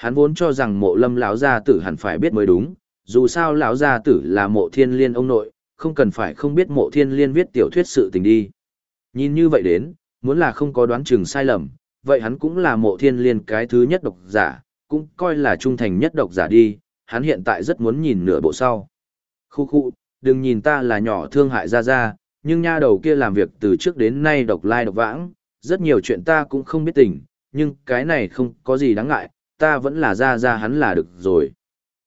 Hắn vốn cho rằng mộ lâm lão gia tử hẳn phải biết mới đúng, dù sao lão gia tử là mộ thiên liên ông nội, không cần phải không biết mộ thiên liên viết tiểu thuyết sự tình đi. Nhìn như vậy đến, muốn là không có đoán chừng sai lầm, vậy hắn cũng là mộ thiên liên cái thứ nhất độc giả, cũng coi là trung thành nhất độc giả đi, hắn hiện tại rất muốn nhìn nửa bộ sau. Khu khu, đừng nhìn ta là nhỏ thương hại ra ra, nhưng nha đầu kia làm việc từ trước đến nay độc lai độc vãng, rất nhiều chuyện ta cũng không biết tình, nhưng cái này không có gì đáng ngại, ta vẫn là ra ra hắn là được rồi.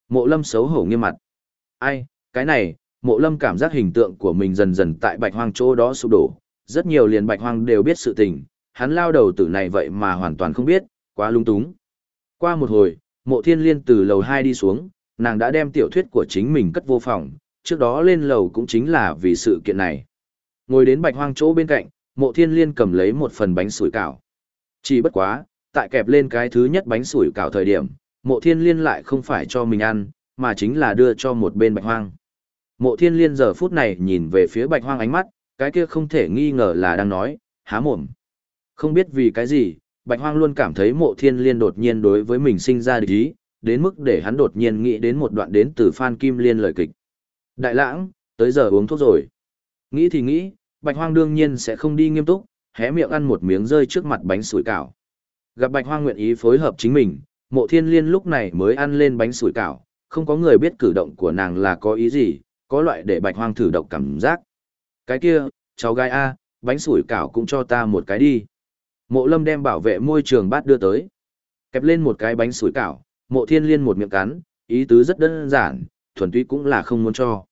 Mộ lâm xấu hổ nghiêm mặt. Ai, cái này, mộ lâm cảm giác hình tượng của mình dần dần tại bạch hoang chỗ đó sụp đổ. Rất nhiều liền bạch hoang đều biết sự tình, hắn lao đầu tử này vậy mà hoàn toàn không biết, quá lung túng. Qua một hồi, mộ thiên liên từ lầu 2 đi xuống, nàng đã đem tiểu thuyết của chính mình cất vô phòng, trước đó lên lầu cũng chính là vì sự kiện này. Ngồi đến bạch hoang chỗ bên cạnh, mộ thiên liên cầm lấy một phần bánh sủi cảo. Chỉ bất quá, tại kẹp lên cái thứ nhất bánh sủi cảo thời điểm, mộ thiên liên lại không phải cho mình ăn, mà chính là đưa cho một bên bạch hoang. Mộ thiên liên giờ phút này nhìn về phía bạch hoang ánh mắt, cái kia không thể nghi ngờ là đang nói, há mồm. Không biết vì cái gì, bạch hoang luôn cảm thấy mộ thiên liên đột nhiên đối với mình sinh ra địch ý, đến mức để hắn đột nhiên nghĩ đến một đoạn đến từ Phan Kim Liên lời kịch. Đại lãng, tới giờ uống thuốc rồi. Nghĩ thì nghĩ, bạch hoang đương nhiên sẽ không đi nghiêm túc, hé miệng ăn một miếng rơi trước mặt bánh sủi cảo. Gặp bạch hoang nguyện ý phối hợp chính mình, mộ thiên liên lúc này mới ăn lên bánh sủi cảo, không có người biết cử động của nàng là có ý gì, có loại để bạch hoang thử độc cảm giác. Cái kia, cháu gái A, bánh sủi cảo cũng cho ta một cái đi. Mộ lâm đem bảo vệ môi trường bát đưa tới. Kẹp lên một cái bánh sủi cảo, mộ thiên liên một miệng cắn, ý tứ rất đơn giản, thuần túy cũng là không muốn cho.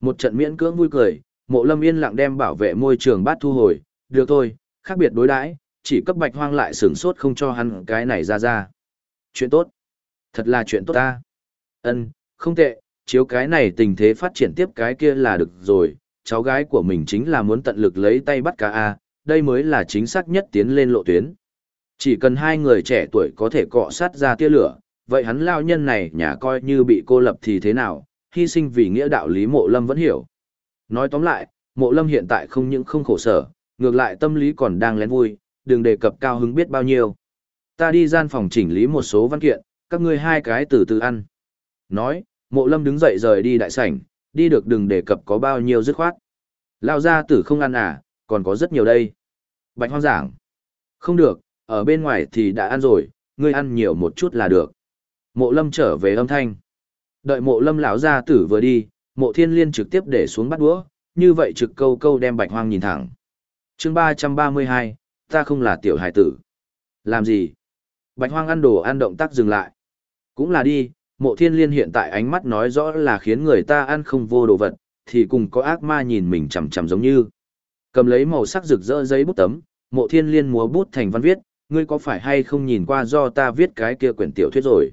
Một trận miễn cưỡng vui cười, mộ lâm yên lặng đem bảo vệ môi trường bát thu hồi, được thôi, khác biệt đối đãi, chỉ cấp bạch hoang lại sướng sốt không cho hắn cái này ra ra. Chuyện tốt. Thật là chuyện tốt ta. Ân, không tệ, chiếu cái này tình thế phát triển tiếp cái kia là được rồi, cháu gái của mình chính là muốn tận lực lấy tay bắt cá A, đây mới là chính xác nhất tiến lên lộ tuyến. Chỉ cần hai người trẻ tuổi có thể cọ sát ra tia lửa, vậy hắn lao nhân này nhà coi như bị cô lập thì thế nào, hy sinh vì nghĩa đạo lý mộ lâm vẫn hiểu. Nói tóm lại, mộ lâm hiện tại không những không khổ sở, ngược lại tâm lý còn đang lén vui, đừng đề cập cao hứng biết bao nhiêu. Ta đi gian phòng chỉnh lý một số văn kiện, các ngươi hai cái từ từ ăn. Nói, mộ lâm đứng dậy rời đi đại sảnh, đi được đừng đề cập có bao nhiêu dứt khoát. Lao ra tử không ăn à, còn có rất nhiều đây. Bạch hoang giảng. Không được, ở bên ngoài thì đã ăn rồi, ngươi ăn nhiều một chút là được. Mộ lâm trở về âm thanh. Đợi mộ lâm lão gia tử vừa đi, mộ thiên liên trực tiếp để xuống bắt đũa, như vậy trực câu câu đem bạch hoang nhìn thẳng. chương ba ba mươi hai, ta không là tiểu hải tử. Làm gì? Bạch hoang ăn đồ ăn động tác dừng lại. Cũng là đi, mộ thiên liên hiện tại ánh mắt nói rõ là khiến người ta ăn không vô đồ vật, thì cùng có ác ma nhìn mình chằm chằm giống như. Cầm lấy màu sắc rực rỡ giấy bút tấm, mộ thiên liên múa bút thành văn viết, ngươi có phải hay không nhìn qua do ta viết cái kia quyển tiểu thuyết rồi?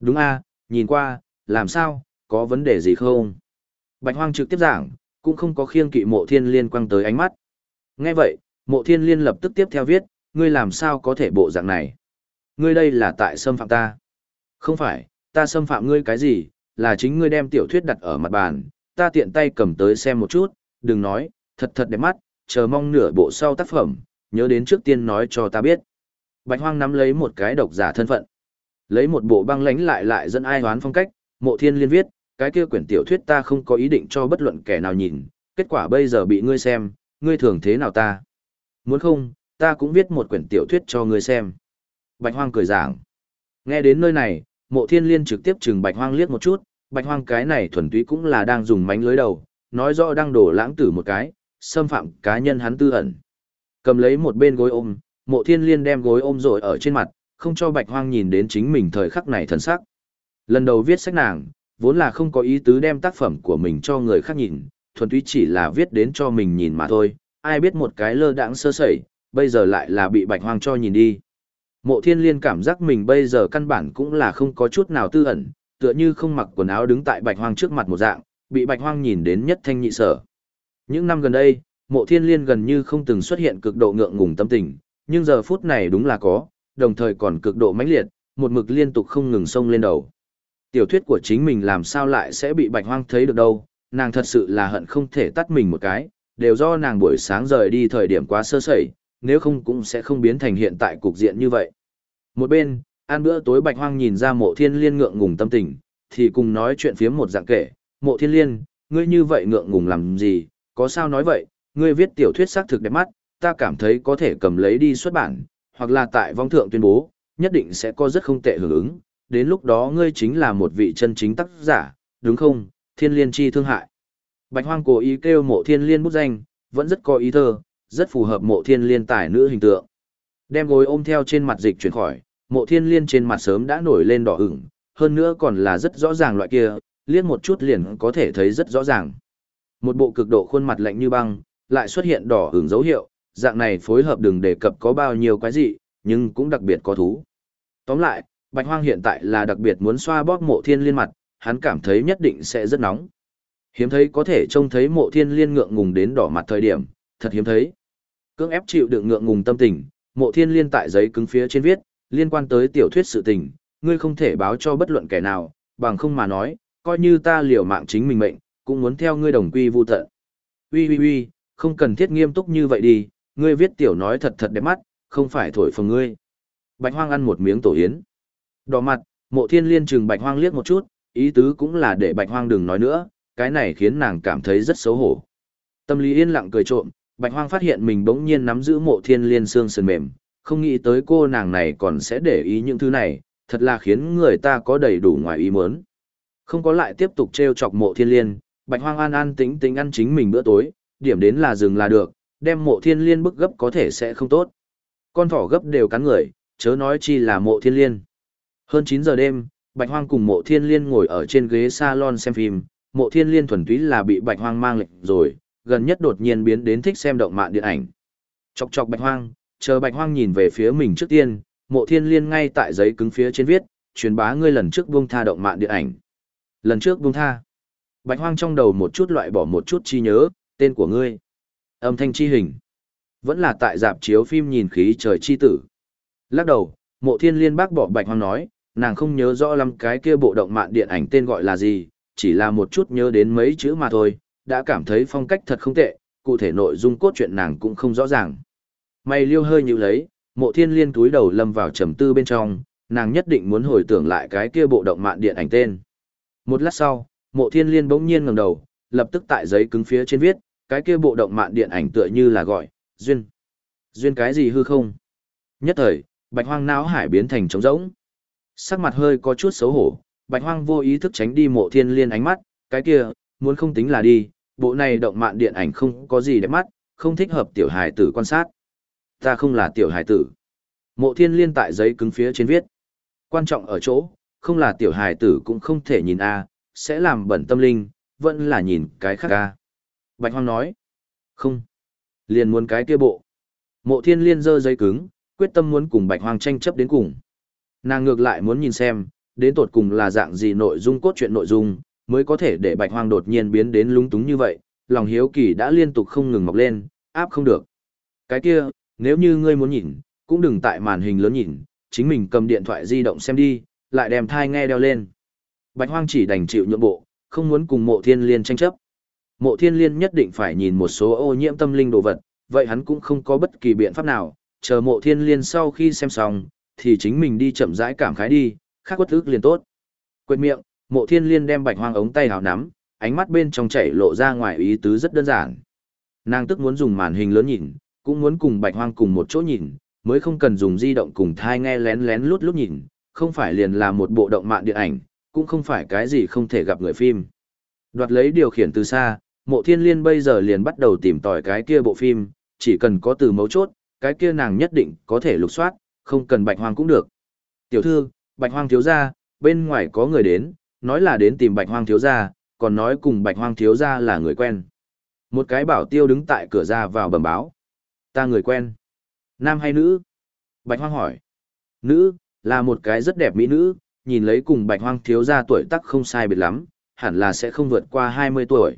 Đúng a, nhìn qua, làm sao, có vấn đề gì không? Bạch hoang trực tiếp giảng, cũng không có khiêng kỵ mộ thiên liên quăng tới ánh mắt. Nghe vậy, mộ thiên liên lập tức tiếp theo viết, ngươi làm sao có thể bộ dạng này? Ngươi đây là tại xâm phạm ta. Không phải, ta xâm phạm ngươi cái gì, là chính ngươi đem tiểu thuyết đặt ở mặt bàn, ta tiện tay cầm tới xem một chút, đừng nói, thật thật đẹp mắt, chờ mong nửa bộ sau tác phẩm, nhớ đến trước tiên nói cho ta biết. Bạch Hoang nắm lấy một cái độc giả thân phận, lấy một bộ băng lãnh lại lại dẫn ai hoán phong cách, mộ thiên liên viết, cái kia quyển tiểu thuyết ta không có ý định cho bất luận kẻ nào nhìn, kết quả bây giờ bị ngươi xem, ngươi thường thế nào ta? Muốn không, ta cũng viết một quyển tiểu thuyết cho ngươi xem. Bạch Hoang cười giảng. Nghe đến nơi này, mộ thiên liên trực tiếp chừng Bạch Hoang liếc một chút, Bạch Hoang cái này thuần túy cũng là đang dùng mánh lưới đầu, nói rõ đang đổ lãng tử một cái, xâm phạm cá nhân hắn tư ẩn. Cầm lấy một bên gối ôm, mộ thiên liên đem gối ôm rồi ở trên mặt, không cho Bạch Hoang nhìn đến chính mình thời khắc này thần sắc. Lần đầu viết sách nàng, vốn là không có ý tứ đem tác phẩm của mình cho người khác nhìn, thuần túy chỉ là viết đến cho mình nhìn mà thôi, ai biết một cái lơ đãng sơ sẩy, bây giờ lại là bị Bạch Hoang cho nhìn đi. Mộ thiên liên cảm giác mình bây giờ căn bản cũng là không có chút nào tư ẩn, tựa như không mặc quần áo đứng tại bạch hoang trước mặt một dạng, bị bạch hoang nhìn đến nhất thanh nhị sở. Những năm gần đây, mộ thiên liên gần như không từng xuất hiện cực độ ngượng ngùng tâm tình, nhưng giờ phút này đúng là có, đồng thời còn cực độ mãnh liệt, một mực liên tục không ngừng sông lên đầu. Tiểu thuyết của chính mình làm sao lại sẽ bị bạch hoang thấy được đâu, nàng thật sự là hận không thể tắt mình một cái, đều do nàng buổi sáng rời đi thời điểm quá sơ sẩy, nếu không cũng sẽ không biến thành hiện tại cục diện như vậy. Một bên, ăn bữa tối bạch hoang nhìn ra mộ thiên liên ngượng ngùng tâm tình, thì cùng nói chuyện phía một dạng kể, mộ thiên liên, ngươi như vậy ngượng ngùng làm gì, có sao nói vậy, ngươi viết tiểu thuyết xác thực đẹp mắt, ta cảm thấy có thể cầm lấy đi xuất bản, hoặc là tại vong thượng tuyên bố, nhất định sẽ có rất không tệ hưởng ứng, đến lúc đó ngươi chính là một vị chân chính tác giả, đúng không, thiên liên chi thương hại. Bạch hoang cố ý kêu mộ thiên liên bút danh, vẫn rất có ý thơ, rất phù hợp mộ thiên liên tài nữ hình tượng. Đem gối ôm theo trên mặt dịch chuyển khỏi, mộ thiên liên trên mặt sớm đã nổi lên đỏ ửng, hơn nữa còn là rất rõ ràng loại kia, liếc một chút liền có thể thấy rất rõ ràng. Một bộ cực độ khuôn mặt lạnh như băng, lại xuất hiện đỏ ửng dấu hiệu, dạng này phối hợp đừng đề cập có bao nhiêu cái gì, nhưng cũng đặc biệt có thú. Tóm lại, Bạch Hoang hiện tại là đặc biệt muốn xoa bóp mộ thiên liên mặt, hắn cảm thấy nhất định sẽ rất nóng. Hiếm thấy có thể trông thấy mộ thiên liên ngượng ngùng đến đỏ mặt thời điểm, thật hiếm thấy. Cưỡng ép chịu đựng ngượng ngùng tâm tình, mộ thiên liên tại giấy cứng phía trên viết, liên quan tới tiểu thuyết sự tình, ngươi không thể báo cho bất luận kẻ nào, bằng không mà nói, coi như ta liều mạng chính mình mệnh, cũng muốn theo ngươi đồng quy vu tận. Ui ui ui, không cần thiết nghiêm túc như vậy đi, ngươi viết tiểu nói thật thật đẹp mắt, không phải thổi phồng ngươi. Bạch hoang ăn một miếng tổ yến. Đỏ mặt, mộ thiên liên trừng bạch hoang liếc một chút, ý tứ cũng là để bạch hoang đừng nói nữa, cái này khiến nàng cảm thấy rất xấu hổ. Tâm lý yên lặng cười trộm, bạch hoang phát hiện mình bỗng nhiên nắm giữ mộ thiên liên xương sườn mềm, không nghĩ tới cô nàng này còn sẽ để ý những thứ này, thật là khiến người ta có đầy đủ ngoài ý muốn. Không có lại tiếp tục treo chọc mộ thiên liên, bạch hoang an an tĩnh tĩnh ăn chính mình bữa tối, điểm đến là dừng là được, đem mộ thiên liên bức gấp có thể sẽ không tốt. Con thỏ gấp đều cắn người, chớ nói chi là mộ thiên liên. Hơn 9 giờ đêm, Bạch Hoang cùng mộ thiên liên ngồi ở trên ghế salon xem phim, mộ thiên liên thuần túy là bị bạch hoang mang lệnh rồi, gần nhất đột nhiên biến đến thích xem động mạng điện ảnh. Chọc chọc bạch hoang, chờ bạch hoang nhìn về phía mình trước tiên, mộ thiên liên ngay tại giấy cứng phía trên viết, truyền bá ngươi lần trước buông tha động mạng điện ảnh. Lần trước buông tha. Bạch hoang trong đầu một chút loại bỏ một chút chi nhớ, tên của ngươi. Âm thanh chi hình. Vẫn là tại dạp chiếu phim nhìn khí trời chi tử. Lắc đầu, mộ thiên liên bác bỏ bạch hoang nói, nàng không nhớ rõ lắm cái kia bộ động mạng điện ảnh tên gọi là gì, chỉ là một chút nhớ đến mấy chữ mà thôi, đã cảm thấy phong cách thật không tệ, cụ thể nội dung cốt truyện nàng cũng không rõ ràng. Mày liêu hơi như lấy, mộ thiên liên túi đầu lâm vào trầm tư bên trong, nàng nhất định muốn hồi tưởng lại cái kia bộ động mạn điện ảnh tên. Một lát sau, mộ thiên liên bỗng nhiên ngẩng đầu, lập tức tại giấy cứng phía trên viết, cái kia bộ động mạn điện ảnh tựa như là gọi, duyên. Duyên cái gì hư không? Nhất thời, bạch hoang não hải biến thành trống rỗng. Sắc mặt hơi có chút xấu hổ, bạch hoang vô ý thức tránh đi mộ thiên liên ánh mắt, cái kia, muốn không tính là đi, bộ này động mạn điện ảnh không có gì đẹp mắt, không thích hợp tiểu hài tử quan sát. Ta không là tiểu hài tử. Mộ thiên liên tại giấy cứng phía trên viết. Quan trọng ở chỗ, không là tiểu hài tử cũng không thể nhìn a, sẽ làm bẩn tâm linh, vẫn là nhìn cái khác a. Bạch hoang nói. Không. Liền muốn cái kia bộ. Mộ thiên liên giơ giấy cứng, quyết tâm muốn cùng bạch hoang tranh chấp đến cùng. Nàng ngược lại muốn nhìn xem, đến tột cùng là dạng gì nội dung cốt truyện nội dung, mới có thể để bạch hoang đột nhiên biến đến lúng túng như vậy, lòng hiếu kỳ đã liên tục không ngừng mọc lên, áp không được. Cái kia, nếu như ngươi muốn nhìn, cũng đừng tại màn hình lớn nhìn, chính mình cầm điện thoại di động xem đi, lại đem thai nghe đeo lên. Bạch hoang chỉ đành chịu nhượng bộ, không muốn cùng mộ thiên liên tranh chấp. Mộ thiên liên nhất định phải nhìn một số ô nhiễm tâm linh đồ vật, vậy hắn cũng không có bất kỳ biện pháp nào, chờ mộ thiên liên sau khi xem xong, thì chính mình đi chậm rãi cảm khái đi, khác quất ức liền tốt. Quệt miệng, mộ thiên liên đem bạch hoang ống tay hào nắm, ánh mắt bên trong chảy lộ ra ngoài ý tứ rất đơn giản. Nàng tức muốn dùng màn hình lớn nhìn, cũng muốn cùng bạch hoang cùng một chỗ nhìn, mới không cần dùng di động cùng thai nghe lén lén lút lút nhìn, không phải liền là một bộ động mạng điện ảnh, cũng không phải cái gì không thể gặp người phim. Đoạt lấy điều khiển từ xa, mộ thiên liên bây giờ liền bắt đầu tìm tòi cái kia bộ phim, chỉ cần có từ mấu chốt, cái kia nàng nhất định có thể lục soát, không cần bạch hoang cũng được. Tiểu thư, bạch hoang thiếu gia, bên ngoài có người đến, nói là đến tìm bạch hoang thiếu gia, còn nói cùng bạch hoang thiếu gia là người quen. Một cái bảo tiêu đứng tại cửa ra vào bẩm báo. Ta người quen. Nam hay nữ? Bạch hoang hỏi. Nữ, là một cái rất đẹp mỹ nữ, nhìn lấy cùng bạch hoang thiếu gia tuổi tác không sai biệt lắm, hẳn là sẽ không vượt qua 20 tuổi.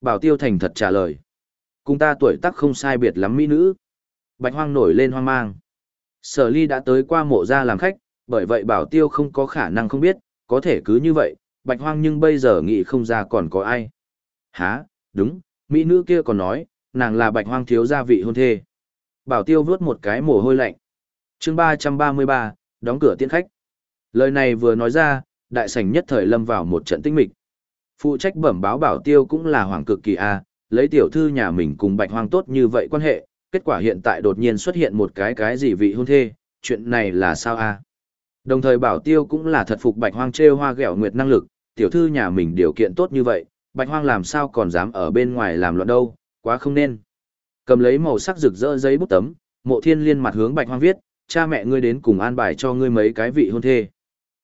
Bảo tiêu thành thật trả lời. Cùng ta tuổi tác không sai biệt lắm mỹ nữ. Bạch hoang nổi lên hoang mang. Sở ly đã tới qua mộ gia làm khách, bởi vậy bảo tiêu không có khả năng không biết, có thể cứ như vậy, bạch hoang nhưng bây giờ nghĩ không ra còn có ai. Hả, đúng, mỹ nữ kia còn nói, nàng là bạch hoang thiếu gia vị hôn thê. Bảo tiêu vớt một cái mồ hôi lạnh. Chương 333, đóng cửa tiễn khách. Lời này vừa nói ra, đại sảnh nhất thời lâm vào một trận tinh mịch. Phụ trách bẩm báo bảo tiêu cũng là hoàng cực kỳ a, lấy tiểu thư nhà mình cùng bạch hoang tốt như vậy quan hệ, kết quả hiện tại đột nhiên xuất hiện một cái cái gì vị hôn thê, chuyện này là sao a? Đồng thời bảo tiêu cũng là thật phục bạch hoang trêu hoa gẹo nguyệt năng lực, tiểu thư nhà mình điều kiện tốt như vậy, bạch hoang làm sao còn dám ở bên ngoài làm loạn đâu, quá không nên. Cầm lấy màu sắc rực rỡ giấy bút tấm, mộ thiên liên mặt hướng bạch hoang viết, cha mẹ ngươi đến cùng an bài cho ngươi mấy cái vị hôn thê.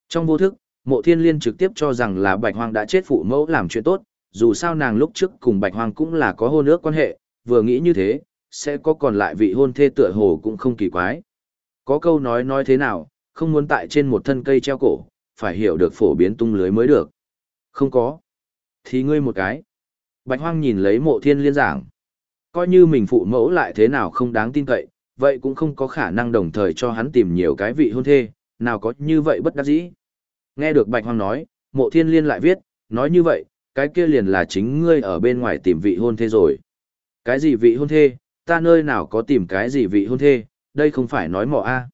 Trong vô thức, mộ thiên liên trực tiếp cho rằng là bạch hoang đã chết phụ mẫu làm chuyện tốt, dù sao nàng lúc trước cùng bạch hoang cũng là có hôn ước quan hệ, vừa nghĩ như thế, sẽ có còn lại vị hôn thê tựa hồ cũng không kỳ quái. Có câu nói nói thế nào, không muốn tại trên một thân cây treo cổ, phải hiểu được phổ biến tung lưới mới được. Không có. Thì ngươi một cái. Bạch hoang nhìn lấy mộ thiên liên giảng. Coi như mình phụ mẫu lại thế nào không đáng tin cậy, vậy cũng không có khả năng đồng thời cho hắn tìm nhiều cái vị hôn thê, nào có như vậy bất đắc dĩ. Nghe được bạch hoang nói, mộ thiên liên lại viết, nói như vậy, cái kia liền là chính ngươi ở bên ngoài tìm vị hôn thê rồi. Cái gì vị hôn thê, ta nơi nào có tìm cái gì vị hôn thê, đây không phải nói mỏ a.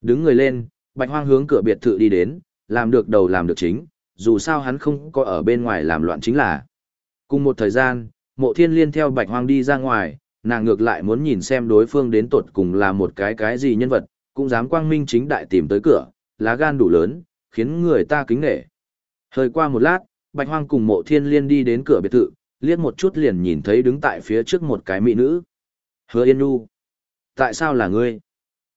Đứng người lên, Bạch Hoang hướng cửa biệt thự đi đến, làm được đầu làm được chính, dù sao hắn không có ở bên ngoài làm loạn chính là. Cùng một thời gian, mộ thiên liên theo Bạch Hoang đi ra ngoài, nàng ngược lại muốn nhìn xem đối phương đến tột cùng là một cái cái gì nhân vật, cũng dám quang minh chính đại tìm tới cửa, lá gan đủ lớn, khiến người ta kính nể. Hơi qua một lát, Bạch Hoang cùng mộ thiên liên đi đến cửa biệt thự, liếc một chút liền nhìn thấy đứng tại phía trước một cái mỹ nữ. Hứa Yên Nhu. Tại sao là ngươi?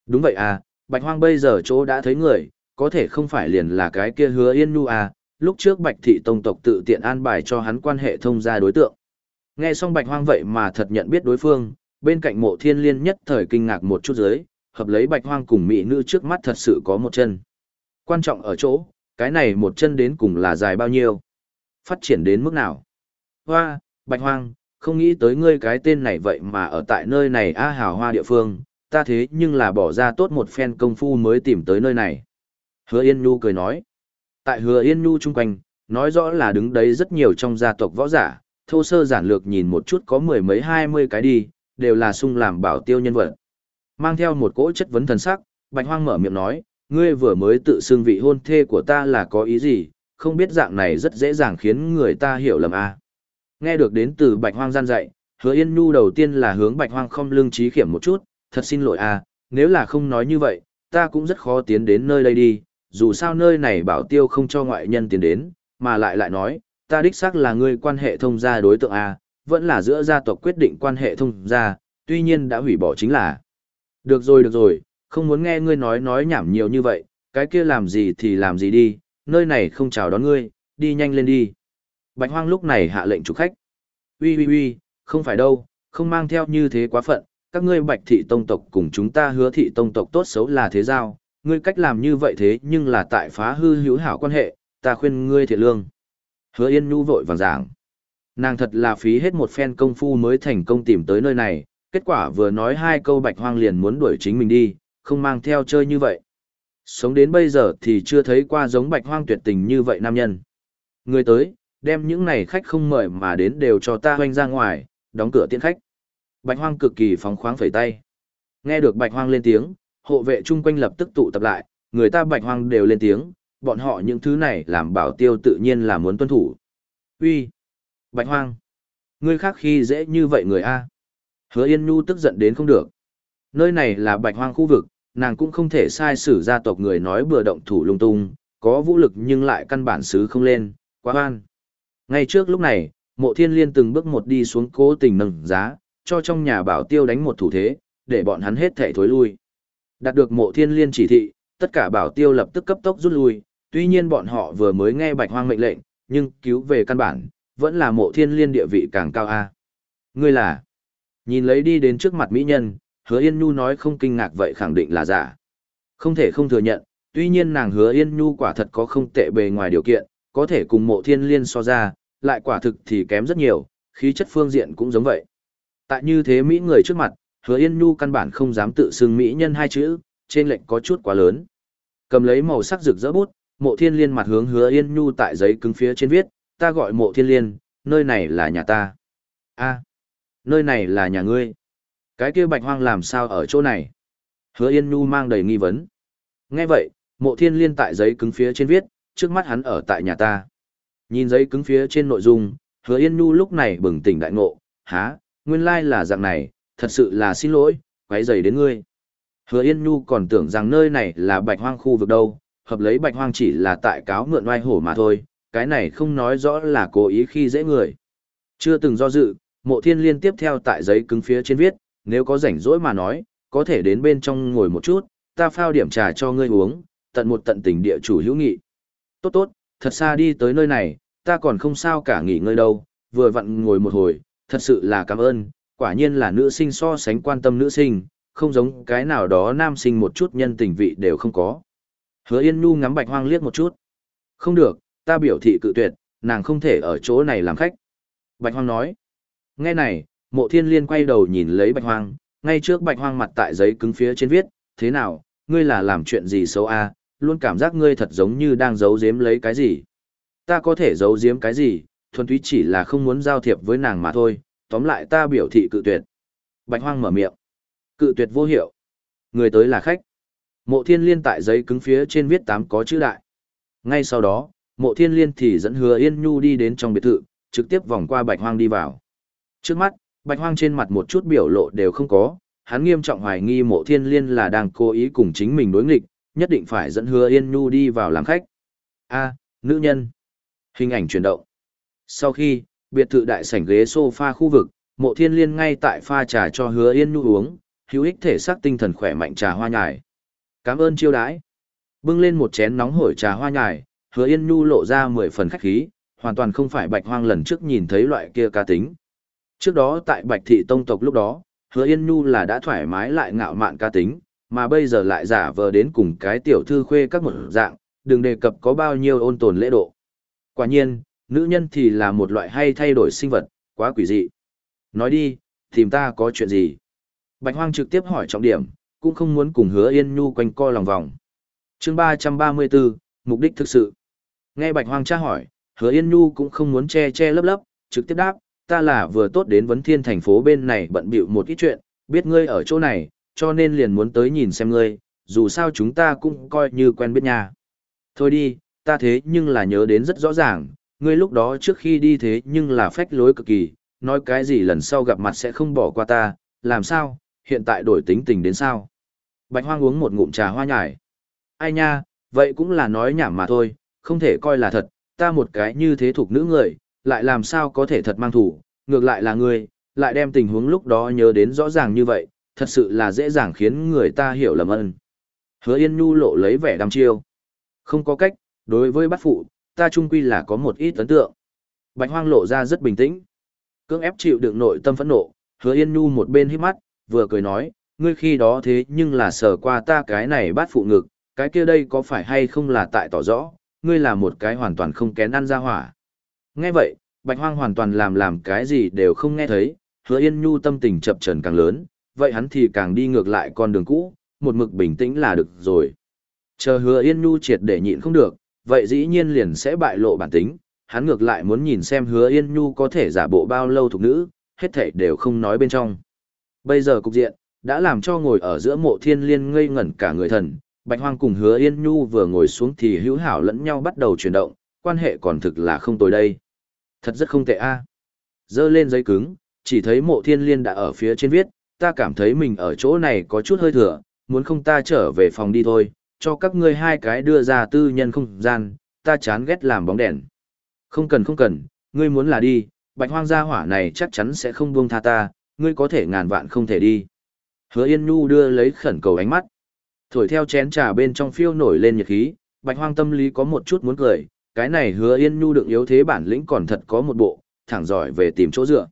Đúng vậy à, Bạch Hoang bây giờ chỗ đã thấy người, có thể không phải liền là cái kia Hứa Yên Nu à, lúc trước Bạch Thị Tông tộc tự tiện an bài cho hắn quan hệ thông gia đối tượng. Nghe xong Bạch Hoang vậy mà thật nhận biết đối phương, bên cạnh mộ thiên liên nhất thời kinh ngạc một chút dưới, hợp lấy Bạch Hoang cùng mỹ nữ trước mắt thật sự có một chân. Quan trọng ở chỗ, cái này một chân đến cùng là dài bao nhiêu? Phát triển đến mức nào? Hoa, Bạch Hoang, không nghĩ tới ngươi cái tên này vậy mà ở tại nơi này a hào hoa địa phương, ta thế nhưng là bỏ ra tốt một phen công phu mới tìm tới nơi này. Hứa Yên Nhu cười nói. Tại Hứa Yên Nhu chung quanh, nói rõ là đứng đấy rất nhiều trong gia tộc võ giả, thô sơ giản lược nhìn một chút có mười mấy hai mươi cái đi, đều là sung làm bảo tiêu nhân vật. Mang theo một cỗ chất vấn thần sắc, Bạch Hoang mở miệng nói, ngươi vừa mới tự xưng vị hôn thê của ta là có ý gì, không biết dạng này rất dễ dàng khiến người ta hiểu lầm. À. Nghe được đến từ Bạch Hoang gian dạy, Hứa Yên Nhu đầu tiên là hướng Bạch Hoang không lưng trí khiểm một chút, thật xin lỗi à, nếu là không nói như vậy, ta cũng rất khó tiến đến nơi đây đi, dù sao nơi này bảo tiêu không cho ngoại nhân tiến đến, mà lại lại nói, ta đích xác là người quan hệ thông gia đối tượng à, vẫn là giữa gia tộc quyết định quan hệ thông gia, tuy nhiên đã hủy bỏ chính là. Được rồi được rồi, không muốn nghe ngươi nói nói nhảm nhiều như vậy, cái kia làm gì thì làm gì đi, nơi này không chào đón ngươi, đi nhanh lên đi. Bạch Hoang lúc này hạ lệnh chủ khách. Ui ui ui, không phải đâu, không mang theo như thế quá phận, các ngươi bạch thị tông tộc cùng chúng ta hứa thị tông tộc tốt xấu là thế giao, ngươi cách làm như vậy thế nhưng là tại phá hư hữu hảo quan hệ, ta khuyên ngươi thiệt lương. Hứa Yên Nhu vội vàng giảng. Nàng thật là phí hết một phen công phu mới thành công tìm tới nơi này, kết quả vừa nói hai câu bạch hoang liền muốn đuổi chính mình đi, không mang theo chơi như vậy. Sống đến bây giờ thì chưa thấy qua giống bạch hoang tuyệt tình như vậy nam nhân. Người tới, đem những này khách không mời mà đến đều cho ta hoanh ra ngoài, đóng cửa tiễn khách. Bạch hoang cực kỳ phóng khoáng phẩy tay. Nghe được bạch hoang lên tiếng, hộ vệ chung quanh lập tức tụ tập lại, người ta bạch hoang đều lên tiếng, bọn họ những thứ này làm bảo tiêu tự nhiên là muốn tuân thủ. Uy, Bạch hoang, ngươi khác khi dễ như vậy người A. Hứa Yên Nhu tức giận đến không được. Nơi này là bạch hoang khu vực, nàng cũng không thể sai sử gia tộc người nói bừa động thủ lung tung, có vũ lực nhưng lại căn bản xứ không lên, quá oan. Ngay trước lúc này, mộ thiên liên từng bước một đi xuống cố tình nâng giá, cho trong nhà bảo tiêu đánh một thủ thế, để bọn hắn hết thể thối lui. Đạt được mộ thiên liên chỉ thị, tất cả bảo tiêu lập tức cấp tốc rút lui, tuy nhiên bọn họ vừa mới nghe bạch hoang mệnh lệnh, nhưng cứu về căn bản, vẫn là mộ thiên liên địa vị càng cao a. Ngươi là, nhìn lấy đi đến trước mặt mỹ nhân, hứa yên nhu nói không kinh ngạc vậy khẳng định là giả. Không thể không thừa nhận, tuy nhiên nàng hứa yên nhu quả thật có không tệ bề ngoài điều kiện, có thể cùng mộ thiên liên so ra, lại quả thực thì kém rất nhiều, khí chất phương diện cũng giống vậy. Tại như thế Mỹ người trước mặt, hứa yên nhu căn bản không dám tự xưng Mỹ nhân hai chữ, trên lệnh có chút quá lớn. Cầm lấy màu sắc rực rỡ bút, mộ thiên liên mặt hướng hứa yên nhu tại giấy cứng phía trên viết, ta gọi mộ thiên liên, nơi này là nhà ta. a nơi này là nhà ngươi. Cái kia bạch hoang làm sao ở chỗ này? Hứa yên nhu mang đầy nghi vấn. Nghe vậy, mộ thiên liên tại giấy cứng phía trên viết, trước mắt hắn ở tại nhà ta. Nhìn giấy cứng phía trên nội dung, hứa yên nhu lúc này bừng tỉnh đại ngộ, há, nguyên lai là dạng này, thật sự là xin lỗi, quấy rầy đến ngươi. Hứa yên nhu còn tưởng rằng nơi này là bạch hoang khu vực đâu, hợp lấy bạch hoang chỉ là tại cáo mượn oai hổ mà thôi, cái này không nói rõ là cố ý khi dễ người. Chưa từng do dự, mộ thiên liên tiếp theo tại giấy cứng phía trên viết, nếu có rảnh rỗi mà nói, có thể đến bên trong ngồi một chút, ta phao điểm trà cho ngươi uống, tận một tận tình địa chủ hữu nghị. Tốt tốt, thật xa đi tới nơi này, ta còn không sao cả nghỉ ngơi đâu, vừa vặn ngồi một hồi, thật sự là cảm ơn, quả nhiên là nữ sinh so sánh quan tâm nữ sinh, không giống cái nào đó nam sinh một chút nhân tình vị đều không có. Hứa Yên Nhu ngắm Bạch Hoang liếc một chút. Không được, ta biểu thị cự tuyệt, nàng không thể ở chỗ này làm khách. Bạch Hoang nói. Nghe này, mộ thiên liên quay đầu nhìn lấy Bạch Hoang, ngay trước Bạch Hoang mặt tại giấy cứng phía trên viết, thế nào, ngươi là làm chuyện gì xấu a? À? luôn cảm giác ngươi thật giống như đang giấu giếm lấy cái gì. Ta có thể giấu giếm cái gì, thuần túy chỉ là không muốn giao thiệp với nàng mà thôi, tóm lại ta biểu thị cự tuyệt. Bạch hoang mở miệng. Cự tuyệt vô hiệu. Người tới là khách. Mộ thiên liên tại giấy cứng phía trên viết tám có chữ đại. Ngay sau đó, mộ thiên liên thì dẫn hứa yên nhu đi đến trong biệt thự, trực tiếp vòng qua bạch hoang đi vào. Trước mắt, bạch hoang trên mặt một chút biểu lộ đều không có, hắn nghiêm trọng hoài nghi mộ thiên liên là đang cố ý cùng chính mình đối nghịch, nhất định phải dẫn hứa yên nhu đi vào làm khách. A, nữ nhân. Hình ảnh chuyển động. Sau khi, biệt thự đại sảnh ghế sofa khu vực, mộ thiên liên ngay tại pha trà cho hứa yên nhu uống, hữu ích thể xác tinh thần khỏe mạnh trà hoa nhài. Cảm ơn chiêu đãi. Bưng lên một chén nóng hổi trà hoa nhài, hứa yên nhu lộ ra mười phần khách khí, hoàn toàn không phải bạch hoang lần trước nhìn thấy loại kia ca tính. Trước đó tại bạch thị tông tộc lúc đó, hứa yên nhu là đã thoải mái lại ngạo mạn ca tính, mà bây giờ lại giả vờ đến cùng cái tiểu thư khuê các một dạng, đừng đề cập có bao nhiêu ôn tồn lễ độ. Quả nhiên, nữ nhân thì là một loại hay thay đổi sinh vật, quá quỷ dị. Nói đi, tìm ta có chuyện gì? Bạch Hoang trực tiếp hỏi trọng điểm, cũng không muốn cùng hứa yên nhu quanh co lòng vòng. Chương 334, mục đích thực sự. Nghe Bạch Hoang tra hỏi, hứa yên nhu cũng không muốn che che lấp lấp, trực tiếp đáp, ta là vừa tốt đến vấn thiên thành phố bên này bận bịu một ít chuyện, biết ngươi ở chỗ này, cho nên liền muốn tới nhìn xem ngươi, dù sao chúng ta cũng coi như quen biết nhà. Thôi đi, ta thế nhưng là nhớ đến rất rõ ràng, ngươi lúc đó trước khi đi thế nhưng là phách lối cực kỳ, nói cái gì lần sau gặp mặt sẽ không bỏ qua ta, làm sao, hiện tại đổi tính tình đến sao. Bạch hoang uống một ngụm trà hoa nhải. Ai nha, vậy cũng là nói nhảm mà thôi, không thể coi là thật, ta một cái như thế thuộc nữ người, lại làm sao có thể thật mang thủ, ngược lại là ngươi, lại đem tình huống lúc đó nhớ đến rõ ràng như vậy, thật sự là dễ dàng khiến người ta hiểu lầm ân. Hứa Yên Nhu lộ lấy vẻ đăm chiêu. Không có cách, đối với bát phụ, ta trung quy là có một ít ấn tượng. Bạch Hoang lộ ra rất bình tĩnh. Cưỡng ép chịu đựng nội tâm phẫn nộ, Hứa Yên Nhu một bên hít mắt, vừa cười nói, ngươi khi đó thế nhưng là sờ qua ta cái này bát phụ ngực, cái kia đây có phải hay không là tại tỏ rõ, ngươi là một cái hoàn toàn không kén ăn ra hỏa. Nghe vậy, Bạch Hoang hoàn toàn làm làm cái gì đều không nghe thấy, Hứa Yên Nhu tâm tình chập chờn càng lớn, vậy hắn thì càng đi ngược lại con đường cũ, một mực bình tĩnh là được rồi. Chờ hứa Yên Nhu triệt để nhịn không được, vậy dĩ nhiên liền sẽ bại lộ bản tính, hắn ngược lại muốn nhìn xem hứa Yên Nhu có thể giả bộ bao lâu thuộc nữ, hết thảy đều không nói bên trong. Bây giờ cục diện, đã làm cho ngồi ở giữa mộ thiên liên ngây ngẩn cả người thần, Bạch Hoang cùng hứa Yên Nhu vừa ngồi xuống thì hữu hảo lẫn nhau bắt đầu chuyển động, quan hệ còn thực là không tồi đây. Thật rất không tệ a. À. Dơ lên giấy cứng, chỉ thấy mộ thiên liên đã ở phía trên viết, ta cảm thấy mình ở chỗ này có chút hơi thừa, muốn không ta trở về phòng đi thôi, cho các ngươi hai cái đưa ra tư nhân không gian, ta chán ghét làm bóng đèn. Không cần không cần, ngươi muốn là đi, bạch hoang gia hỏa này chắc chắn sẽ không buông tha ta, ngươi có thể ngàn vạn không thể đi. Hứa Yên Nhu đưa lấy khẩn cầu ánh mắt. Thổi theo chén trà bên trong phiêu nổi lên nhiệt khí, bạch hoang tâm lý có một chút muốn cười, cái này hứa Yên Nhu đựng yếu thế bản lĩnh còn thật có một bộ, thẳng giỏi về tìm chỗ dựa.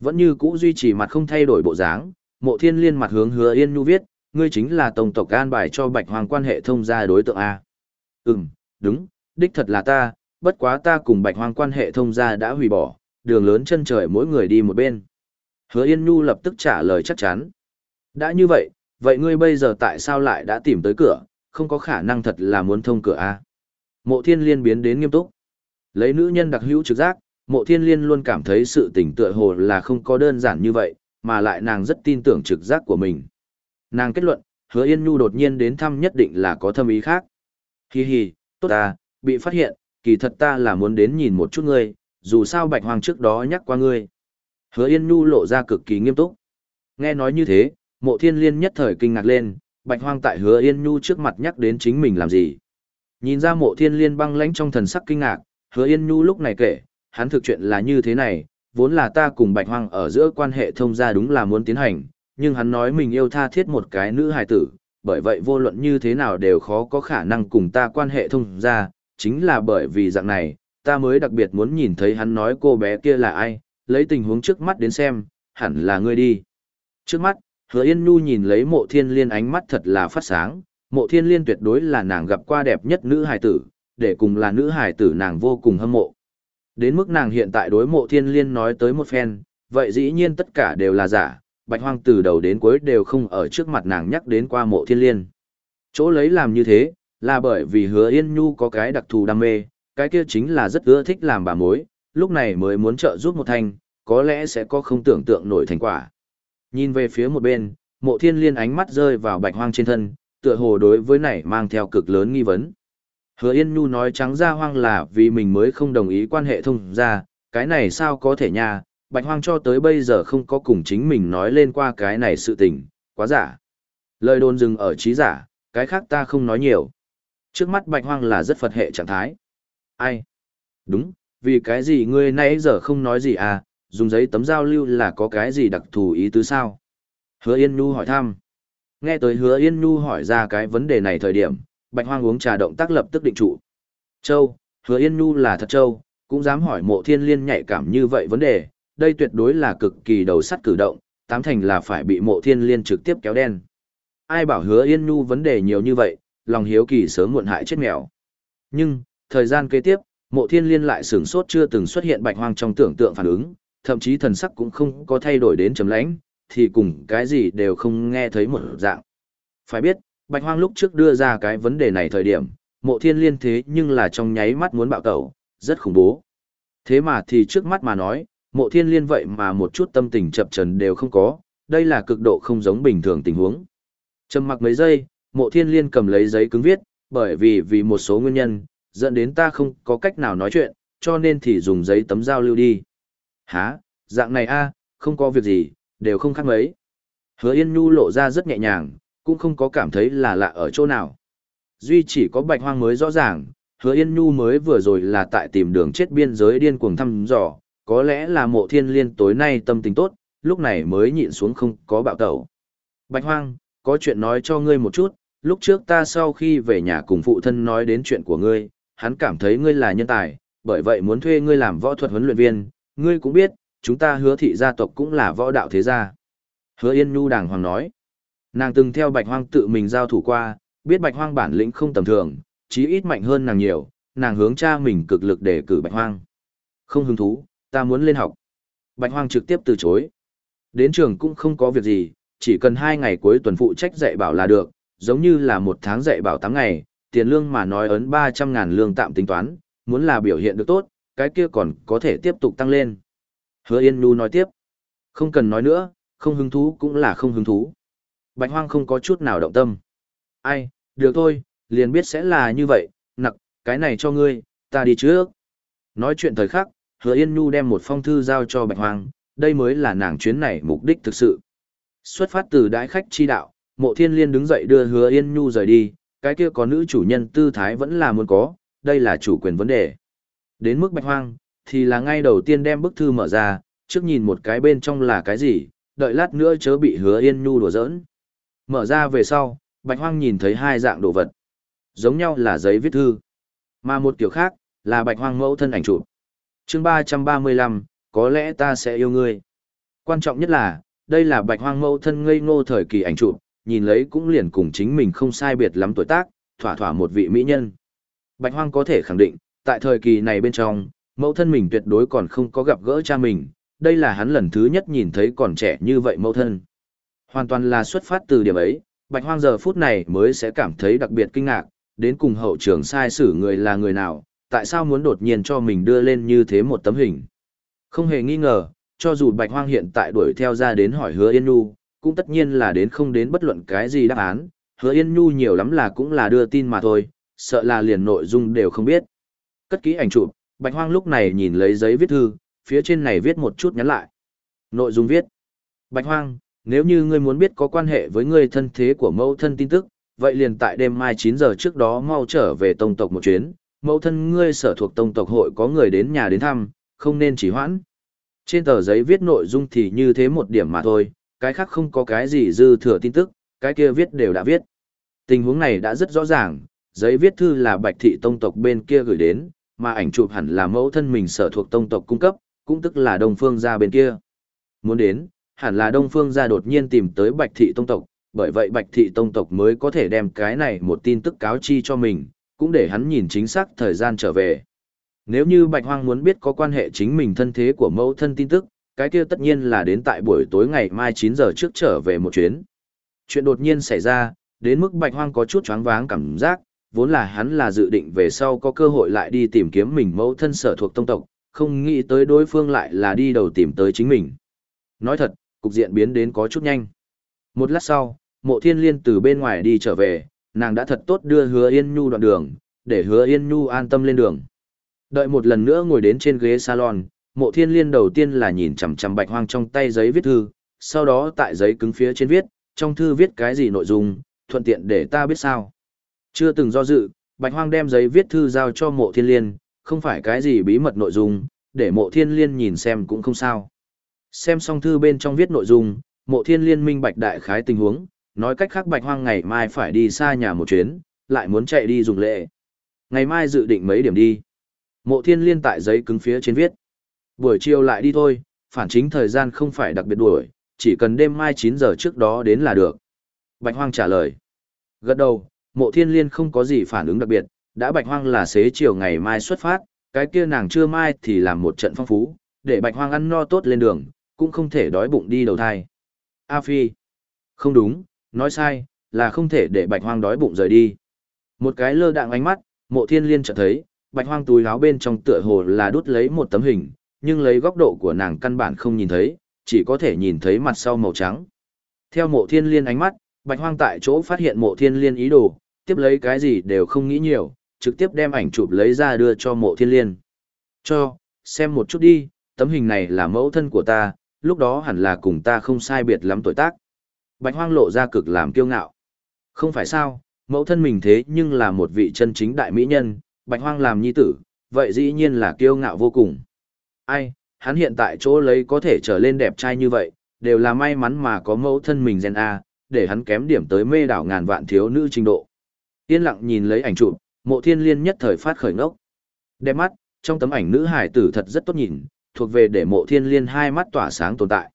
Vẫn như cũ duy trì mặt không thay đổi bộ dáng, mộ thiên liên mặt hướng hứa Yên Nhu viết, ngươi chính là tổng tộc an bài cho bạch hoàng quan hệ thông gia đối tượng A. Ừm, đúng, đích thật là ta, bất quá ta cùng bạch hoàng quan hệ thông gia đã hủy bỏ, đường lớn chân trời mỗi người đi một bên. Hứa Yên Nhu lập tức trả lời chắc chắn. Đã như vậy, vậy ngươi bây giờ tại sao lại đã tìm tới cửa, không có khả năng thật là muốn thông cửa A. Mộ thiên liên biến đến nghiêm túc. Lấy nữ nhân đặc hữu trực giác, mộ thiên liên luôn cảm thấy sự tỉnh tựa hồ là không có đơn giản như vậy, mà lại nàng rất tin tưởng trực giác của mình. Nàng kết luận, hứa Yên Nhu đột nhiên đến thăm nhất định là có thâm ý khác. Hi hi, tốt ta, bị phát hiện, kỳ thật ta là muốn đến nhìn một chút ngươi, dù sao bạch hoàng trước đó nhắc qua ngươi. Hứa Yên Nhu lộ ra cực kỳ nghiêm túc. Nghe nói như thế, mộ thiên liên nhất thời kinh ngạc lên, bạch hoang tại hứa Yên Nhu trước mặt nhắc đến chính mình làm gì. Nhìn ra mộ thiên liên băng lãnh trong thần sắc kinh ngạc, hứa Yên Nhu lúc này kể, hắn thực chuyện là như thế này, vốn là ta cùng bạch hoang ở giữa quan hệ thông gia đúng là muốn tiến hành, nhưng hắn nói mình yêu tha thiết một cái nữ hài tử, bởi vậy vô luận như thế nào đều khó có khả năng cùng ta quan hệ thông ra, chính là bởi vì dạng này, ta mới đặc biệt muốn nhìn thấy hắn nói cô bé kia là ai, lấy tình huống trước mắt đến xem, hẳn là ngươi đi. Trước mắt, hứa yên nhu nhìn lấy mộ thiên liên ánh mắt thật là phát sáng, mộ thiên liên tuyệt đối là nàng gặp qua đẹp nhất nữ hài tử, để cùng là nữ hài tử nàng vô cùng hâm mộ. Đến mức nàng hiện tại đối mộ thiên liên nói tới một phen, vậy dĩ nhiên tất cả đều là giả, bạch hoang từ đầu đến cuối đều không ở trước mặt nàng nhắc đến qua mộ thiên liên. Chỗ lấy làm như thế, là bởi vì hứa yên nhu có cái đặc thù đam mê, cái kia chính là rất ưa thích làm bà mối, lúc này mới muốn trợ giúp một thanh, có lẽ sẽ có không tưởng tượng nổi thành quả. Nhìn về phía một bên, mộ thiên liên ánh mắt rơi vào bạch hoang trên thân, tựa hồ đối với này mang theo cực lớn nghi vấn. Hứa Yên Nhu nói trắng ra hoang là vì mình mới không đồng ý quan hệ thông ra, cái này sao có thể nha, bạch hoang cho tới bây giờ không có cùng chính mình nói lên qua cái này sự tình, quá giả. Lời đồn dừng ở trí giả, cái khác ta không nói nhiều. Trước mắt bạch hoang là rất phật hệ trạng thái. Ai? Đúng, vì cái gì ngươi nãy giờ không nói gì à, dùng giấy tấm giao lưu là có cái gì đặc thù ý tứ sao? Hứa Yên Nhu hỏi thăm. Nghe tới Hứa Yên Nhu hỏi ra cái vấn đề này thời điểm, Bạch Hoang uống trà động tác lập tức định trụ. Châu, Hứa Yên Nhu là thật châu, cũng dám hỏi mộ thiên liên nhạy cảm như vậy vấn đề, đây tuyệt đối là cực kỳ đầu sắt cử động, tám thành là phải bị mộ thiên liên trực tiếp kéo đen. Ai bảo Hứa Yên Nhu vấn đề nhiều như vậy, lòng hiếu kỳ sớm muộn hại chết mèo. Nhưng, thời gian kế tiếp, mộ thiên liên lại sửng sốt chưa từng xuất hiện bạch hoang trong tưởng tượng phản ứng, thậm chí thần sắc cũng không có thay đổi đến chấm lãnh, thì cùng cái gì đều không nghe thấy một dạng. Phải biết, bạch hoang lúc trước đưa ra cái vấn đề này thời điểm, mộ thiên liên thế nhưng là trong nháy mắt muốn bạo tẩu, rất khủng bố. Thế mà thì trước mắt mà nói, mộ thiên liên vậy mà một chút tâm tình chập trần đều không có, đây là cực độ không giống bình thường tình huống. Trầm mặc mấy giây, mộ thiên liên cầm lấy giấy cứng viết, bởi vì vì một số nguyên nhân, dẫn đến ta không có cách nào nói chuyện, cho nên thì dùng giấy tấm giao lưu đi. Hả, dạng này a, không có việc gì, đều không khác mấy. Hứa Yên Nhu lộ ra rất nhẹ nhàng, cũng không có cảm thấy là lạ ở chỗ nào. Duy chỉ có bạch hoang mới rõ ràng, hứa Yên Nhu mới vừa rồi là tại tìm đường chết biên giới điên cuồng thăm dò, có lẽ là mộ thiên liên tối nay tâm tình tốt, lúc này mới nhịn xuống không có bạo tẩu. Bạch hoang, có chuyện nói cho ngươi một chút, lúc trước ta sau khi về nhà cùng phụ thân nói đến chuyện của ngươi, hắn cảm thấy ngươi là nhân tài, bởi vậy muốn thuê ngươi làm võ thuật huấn luyện viên, ngươi cũng biết, chúng ta hứa thị gia tộc cũng là võ đạo thế gia. Hứa Yên Nhu đàng hoàng nói, nàng từng theo bạch hoang tự mình giao thủ qua, biết bạch hoang bản lĩnh không tầm thường, chí ít mạnh hơn nàng nhiều, nàng hướng cha mình cực lực để cử bạch hoang. Không hứng thú, ta muốn lên học. Bạch hoang trực tiếp từ chối. Đến trường cũng không có việc gì, chỉ cần hai ngày cuối tuần phụ trách dạy bảo là được, giống như là một tháng dạy bảo 8 ngày, tiền lương mà nói ấn 300 ngàn lương tạm tính toán, muốn là biểu hiện được tốt, cái kia còn có thể tiếp tục tăng lên. Hứa Yên Nhu nói tiếp, không cần nói nữa, không hứng thú cũng là không hứng thú. Bạch Hoang không có chút nào động tâm. Ai, được thôi, liền biết sẽ là như vậy, nặc, cái này cho ngươi, ta đi trước. Nói chuyện thời khắc, Hứa Yên Nhu đem một phong thư giao cho Bạch Hoang, đây mới là nàng chuyến này mục đích thực sự. Xuất phát từ đái khách chi đạo, Mộ Thiên Liên đứng dậy đưa Hứa Yên Nhu rời đi, cái kia có nữ chủ nhân tư thái vẫn là muốn có, đây là chủ quyền vấn đề. Đến mức bạch hoang, thì là ngay đầu tiên đem bức thư mở ra, trước nhìn một cái bên trong là cái gì, đợi lát nữa chớ bị hứa yên nhu đùa giỡn. Mở ra về sau, bạch hoang nhìn thấy hai dạng đồ vật. Giống nhau là giấy viết thư, mà một kiểu khác, là bạch hoang mẫu thân ảnh chụp. Chương 335, có lẽ ta sẽ yêu ngươi. Quan trọng nhất là, đây là bạch hoang mẫu thân ngây ngô thời kỳ ảnh chụp, nhìn lấy cũng liền cùng chính mình không sai biệt lắm tuổi tác, thỏa thỏa một vị mỹ nhân. Bạch Hoang có thể khẳng định, tại thời kỳ này bên trong, mẫu thân mình tuyệt đối còn không có gặp gỡ cha mình, đây là hắn lần thứ nhất nhìn thấy còn trẻ như vậy mẫu thân. Hoàn toàn là xuất phát từ điểm ấy, Bạch Hoang giờ phút này mới sẽ cảm thấy đặc biệt kinh ngạc, đến cùng hậu trường sai xử người là người nào, tại sao muốn đột nhiên cho mình đưa lên như thế một tấm hình. Không hề nghi ngờ, cho dù Bạch Hoang hiện tại đuổi theo ra đến hỏi hứa Yên Nhu, cũng tất nhiên là đến không đến bất luận cái gì đáp án, hứa Yên Nhu nhiều lắm là cũng là đưa tin mà thôi, sợ là liền nội dung đều không biết. Cất kỹ ảnh chụp, Bạch Hoang lúc này nhìn lấy giấy viết thư, phía trên này viết một chút nhắn lại. Nội dung viết. Bạch Hoang, nếu như ngươi muốn biết có quan hệ với ngươi thân thế của mẫu thân tin tức, vậy liền tại đêm mai 9 giờ trước đó mau trở về tông tộc một chuyến, mẫu thân ngươi sở thuộc tông tộc hội có người đến nhà đến thăm, không nên chỉ hoãn. Trên tờ giấy viết nội dung thì như thế một điểm mà thôi, cái khác không có cái gì dư thừa tin tức, cái kia viết đều đã viết. Tình huống này đã rất rõ ràng, giấy viết thư là bạch thị tông tộc bên kia gửi đến, mà ảnh chụp hẳn là mẫu thân mình sở thuộc tông tộc cung cấp, cũng tức là đông phương gia bên kia. Muốn đến, hẳn là đông phương gia đột nhiên tìm tới bạch thị tông tộc, bởi vậy bạch thị tông tộc mới có thể đem cái này một tin tức cáo chi cho mình, cũng để hắn nhìn chính xác thời gian trở về. Nếu như bạch hoang muốn biết có quan hệ chính mình thân thế của mẫu thân tin tức, cái kia tất nhiên là đến tại buổi tối ngày mai 9 giờ trước trở về một chuyến. Chuyện đột nhiên xảy ra, đến mức bạch hoang có chút choáng váng cảm giác, vốn là hắn là dự định về sau có cơ hội lại đi tìm kiếm mình mẫu thân sở thuộc tông tộc, không nghĩ tới đối phương lại là đi đầu tìm tới chính mình. Nói thật, cục diện biến đến có chút nhanh. Một lát sau, mộ thiên liên từ bên ngoài đi trở về, nàng đã thật tốt đưa hứa Yên Nhu đoạn đường, để hứa Yên Nhu an tâm lên đường. Đợi một lần nữa ngồi đến trên ghế salon, mộ thiên liên đầu tiên là nhìn chằm chằm bạch hoang trong tay giấy viết thư, sau đó tại giấy cứng phía trên viết, trong thư viết cái gì nội dung, thuận tiện để ta biết sao. Chưa từng do dự, bạch hoang đem giấy viết thư giao cho mộ thiên liên, không phải cái gì bí mật nội dung, để mộ thiên liên nhìn xem cũng không sao. Xem xong thư bên trong viết nội dung, mộ thiên liên minh bạch đại khái tình huống, nói cách khác bạch hoang ngày mai phải đi xa nhà một chuyến, lại muốn chạy đi dùng lệ. Ngày mai dự định mấy điểm đi. Mộ thiên liên tại giấy cứng phía trên viết. Buổi chiều lại đi thôi, phản chính thời gian không phải đặc biệt đuổi, chỉ cần đêm mai 9 giờ trước đó đến là được. Bạch hoang trả lời. Gật đầu, mộ thiên liên không có gì phản ứng đặc biệt, đã bạch hoang là xế chiều ngày mai xuất phát, cái kia nàng chưa mai thì làm một trận phong phú, để bạch hoang ăn no tốt lên đường, cũng không thể đói bụng đi đầu thai. A Phi. Không đúng, nói sai, là không thể để bạch hoang đói bụng rời đi. Một cái lơ đạng ánh mắt, mộ thiên liên chợt thấy, bạch hoang túi áo bên trong tựa hồ là đút lấy một tấm hình, nhưng lấy góc độ của nàng căn bản không nhìn thấy, chỉ có thể nhìn thấy mặt sau màu trắng. Theo mộ thiên liên ánh mắt, bạch hoang tại chỗ phát hiện mộ thiên liên ý đồ, tiếp lấy cái gì đều không nghĩ nhiều, trực tiếp đem ảnh chụp lấy ra đưa cho mộ thiên liên. Cho, xem một chút đi, tấm hình này là mẫu thân của ta, lúc đó hẳn là cùng ta không sai biệt lắm tuổi tác. Bạch hoang lộ ra cực làm kiêu ngạo. Không phải sao, mẫu thân mình thế nhưng là một vị chân chính đại mỹ nhân, bạch hoang làm nhi tử, vậy dĩ nhiên là kiêu ngạo vô cùng. Ai, hắn hiện tại chỗ lấy có thể trở lên đẹp trai như vậy, đều là may mắn mà có mẫu thân mình gen A, để hắn kém điểm tới mê đảo ngàn vạn thiếu nữ trình độ. Yên lặng nhìn lấy ảnh chụp, mộ thiên liên nhất thời phát khởi ngốc. Đẹp mắt, trong tấm ảnh nữ hải tử thật rất tốt nhìn, thuộc về để mộ thiên liên hai mắt tỏa sáng tồn tại.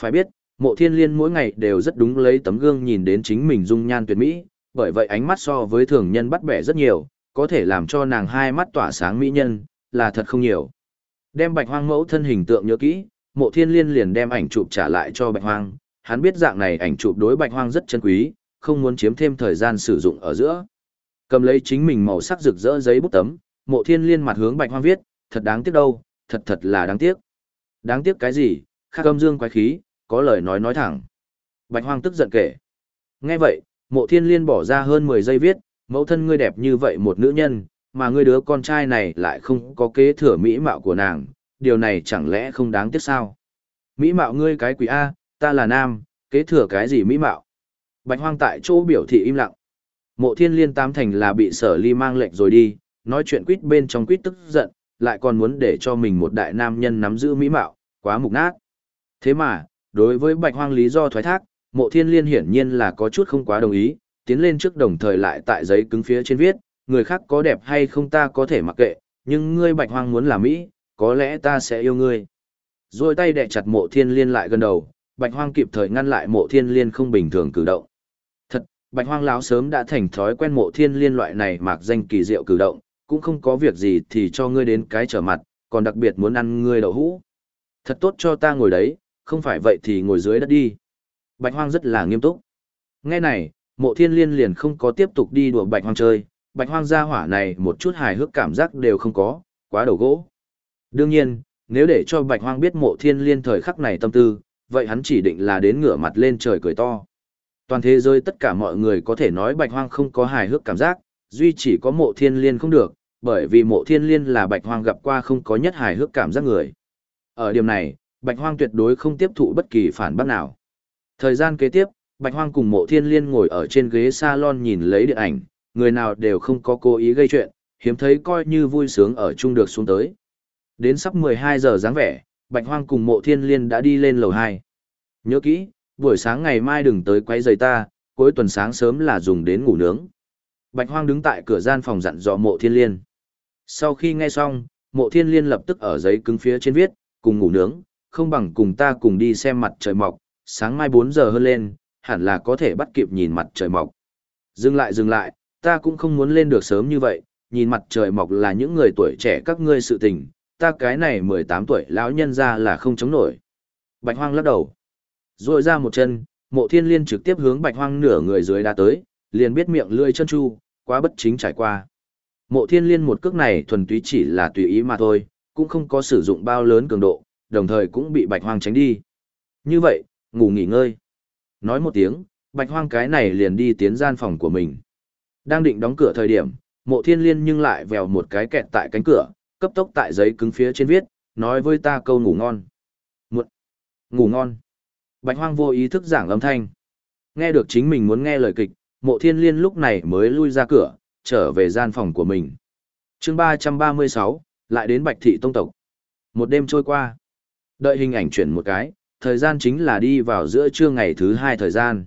Phải biết, mộ thiên liên mỗi ngày đều rất đúng lấy tấm gương nhìn đến chính mình dung nhan tuyệt mỹ, bởi vậy ánh mắt so với thường nhân bắt bẻ rất nhiều, có thể làm cho nàng hai mắt tỏa sáng mỹ nhân, là thật không nhiều. Đem bạch hoang mẫu thân hình tượng nhớ kỹ, mộ thiên liên liền đem ảnh chụp trả lại cho bạch hoang, hắn biết dạng này ảnh chụp đối bạch hoang rất chân quý, không muốn chiếm thêm thời gian sử dụng ở giữa. Cầm lấy chính mình màu sắc rực rỡ giấy bút tấm, mộ thiên liên mặt hướng bạch hoang viết, thật đáng tiếc đâu, thật thật là đáng tiếc. Đáng tiếc cái gì, khắc âm dương quái khí, có lời nói nói thẳng. Bạch hoang tức giận kể. Nghe vậy, mộ thiên liên bỏ ra hơn 10 giây viết, mẫu thân ngươi đẹp như vậy một nữ nhân, mà ngươi đứa con trai này lại không có kế thừa mỹ mạo của nàng, điều này chẳng lẽ không đáng tiếc sao? Mỹ mạo ngươi cái quỷ A, ta là nam, kế thừa cái gì mỹ mạo? Bạch hoang tại chỗ biểu thị im lặng. Mộ thiên liên tám thành là bị sở ly mang lệnh rồi đi, nói chuyện quýt bên trong quýt tức giận, lại còn muốn để cho mình một đại nam nhân nắm giữ mỹ mạo, quá mục nát. Thế mà, đối với bạch hoang lý do thoái thác, mộ thiên liên hiển nhiên là có chút không quá đồng ý, tiến lên trước đồng thời lại tại giấy cứng phía trên viết, người khác có đẹp hay không ta có thể mặc kệ, nhưng ngươi bạch hoang muốn là Mỹ, có lẽ ta sẽ yêu ngươi. Rồi tay đè chặt mộ thiên liên lại gần đầu, bạch hoang kịp thời ngăn lại mộ thiên liên không bình thường cử động. Thật, bạch hoang lão sớm đã thành thói quen mộ thiên liên loại này mặc danh kỳ diệu cử động, cũng không có việc gì thì cho ngươi đến cái trở mặt, còn đặc biệt muốn ăn ngươi đậu hũ. Thật tốt cho ta ngồi đấy, không phải vậy thì ngồi dưới đất đi. Bạch hoang rất là nghiêm túc. Nghe này, mộ thiên liên liền không có tiếp tục đi đùa bạch hoang chơi, bạch hoang gia hỏa này một chút hài hước cảm giác đều không có, quá đầu gỗ. Đương nhiên, nếu để cho bạch hoang biết mộ thiên liên thời khắc này tâm tư, vậy hắn chỉ định là đến ngửa mặt lên trời cười to. Toàn thế giới tất cả mọi người có thể nói bạch hoang không có hài hước cảm giác, duy chỉ có mộ thiên liên không được, bởi vì mộ thiên liên là bạch hoang gặp qua không có nhất hài hước cảm giác người. Ở điểm này, bạch hoang tuyệt đối không tiếp thụ bất kỳ phản bác nào. Thời gian kế tiếp, bạch hoang cùng mộ thiên liên ngồi ở trên ghế salon nhìn lấy điện ảnh, người nào đều không có cố ý gây chuyện, hiếm thấy coi như vui sướng ở chung được xuống tới. Đến sắp 12 giờ dáng vẻ, Bạch Hoang cùng mộ thiên liên đã đi lên lầu 2. Nhớ kỹ, buổi sáng ngày mai đừng tới quấy rầy ta, cuối tuần sáng sớm là dùng đến ngủ nướng. Bạch Hoang đứng tại cửa gian phòng dặn dò mộ thiên liên. Sau khi nghe xong, mộ thiên liên lập tức ở giấy cứng phía trên viết, cùng ngủ nướng, không bằng cùng ta cùng đi xem mặt trời mọc, sáng mai 4 giờ hơn lên, hẳn là có thể bắt kịp nhìn mặt trời mọc. Dừng lại dừng lại, ta cũng không muốn lên được sớm như vậy, nhìn mặt trời mọc là những người tuổi trẻ các ngươi sự tình, ta cái này 18 tuổi lão nhân ra là không chống nổi. Bạch hoang lắc đầu. Rồi ra một chân, mộ thiên liên trực tiếp hướng bạch hoang nửa người dưới đá tới, liền biết miệng lưỡi chân chu, quá bất chính trải qua. Mộ thiên liên một cước này thuần túy chỉ là tùy ý mà thôi, cũng không có sử dụng bao lớn cường độ, đồng thời cũng bị bạch hoang tránh đi. Như vậy, ngủ nghỉ ngơi. Nói một tiếng, bạch hoang cái này liền đi tiến gian phòng của mình. Đang định đóng cửa thời điểm, mộ thiên liên nhưng lại vèo một cái kẹt tại cánh cửa, cấp tốc tại giấy cứng phía trên viết, nói với ta câu ngủ ngon. Muộn. Ngủ ngon. Bạch hoang vô ý thức giảng âm thanh. Nghe được chính mình muốn nghe lời kịch, mộ thiên liên lúc này mới lui ra cửa, trở về gian phòng của mình. chương 336, lại đến Bạch Thị Tông Tộc. Một đêm trôi qua. Đợi hình ảnh chuyển một cái, thời gian chính là đi vào giữa trưa ngày thứ hai thời gian.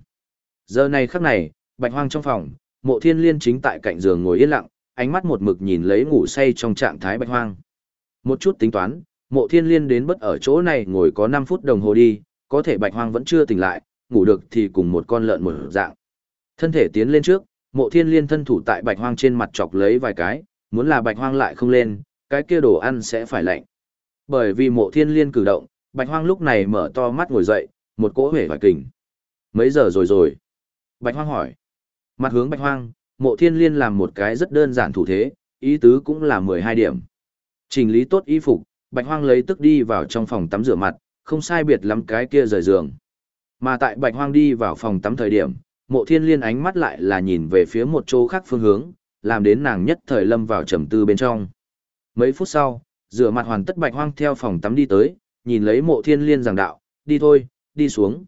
Giờ này khắc này, Bạch Hoang trong phòng, mộ thiên liên chính tại cạnh giường ngồi yên lặng, ánh mắt một mực nhìn lấy ngủ say trong trạng thái Bạch Hoang. Một chút tính toán, mộ thiên liên đến bất ở chỗ này ngồi có 5 phút đồng hồ đi, có thể Bạch Hoang vẫn chưa tỉnh lại, ngủ được thì cùng một con lợn một dạng. Thân thể tiến lên trước, mộ thiên liên thân thủ tại bạch hoang trên mặt chọc lấy vài cái, muốn là bạch hoang lại không lên, cái kia đồ ăn sẽ phải lạnh. Bởi vì mộ thiên liên cử động, bạch hoang lúc này mở to mắt ngồi dậy, một cỗ hể vải kình. Mấy giờ rồi rồi? Bạch hoang hỏi. Mặt hướng bạch hoang, mộ thiên liên làm một cái rất đơn giản thủ thế, ý tứ cũng là 12 điểm. Chỉnh lý tốt y phục, bạch hoang lấy tức đi vào trong phòng tắm rửa mặt, không sai biệt lắm cái kia rời giường. Mà tại bạch hoang đi vào phòng tắm thời điểm, mộ thiên liên ánh mắt lại là nhìn về phía một chỗ khác phương hướng, làm đến nàng nhất thời lâm vào trầm tư bên trong. Mấy phút sau, rửa mặt hoàn tất bạch hoang theo phòng tắm đi tới, nhìn lấy mộ thiên liên giảng đạo, đi thôi, đi xuống.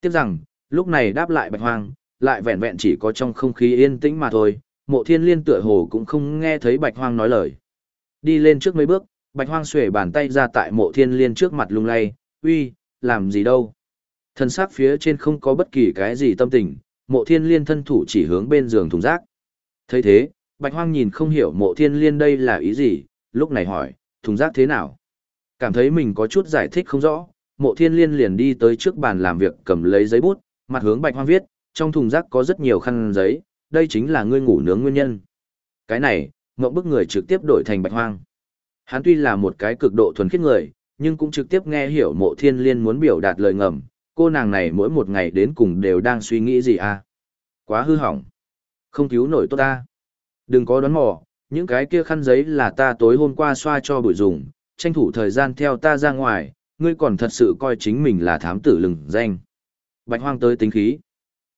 Tiếp rằng, lúc này đáp lại bạch hoang, lại vẹn vẹn chỉ có trong không khí yên tĩnh mà thôi, mộ thiên liên tựa hồ cũng không nghe thấy bạch hoang nói lời. Đi lên trước mấy bước, bạch hoang xuể bàn tay ra tại mộ thiên liên trước mặt lung lay, uy, làm gì đâu. Thân xác phía trên không có bất kỳ cái gì tâm tình, mộ thiên liên thân thủ chỉ hướng bên giường thùng rác. thấy thế, bạch hoang nhìn không hiểu mộ thiên liên đây là ý gì, lúc này hỏi, thùng rác thế nào? Cảm thấy mình có chút giải thích không rõ, mộ thiên liên liền đi tới trước bàn làm việc cầm lấy giấy bút, mặt hướng bạch hoang viết, trong thùng rác có rất nhiều khăn giấy, đây chính là ngươi ngủ nướng nguyên nhân. Cái này, ngộng bức người trực tiếp đổi thành bạch hoang. Hắn tuy là một cái cực độ thuần khiết người, nhưng cũng trực tiếp nghe hiểu mộ thiên liên muốn biểu đạt lời ngầm, cô nàng này mỗi một ngày đến cùng đều đang suy nghĩ gì à? Quá hư hỏng. Không cứu nổi tốt ta. Đừng có đoán mò, những cái kia khăn giấy là ta tối hôm qua xoa cho bụi dùng, tranh thủ thời gian theo ta ra ngoài, ngươi còn thật sự coi chính mình là thám tử lừng danh. Bạch hoang tới tính khí.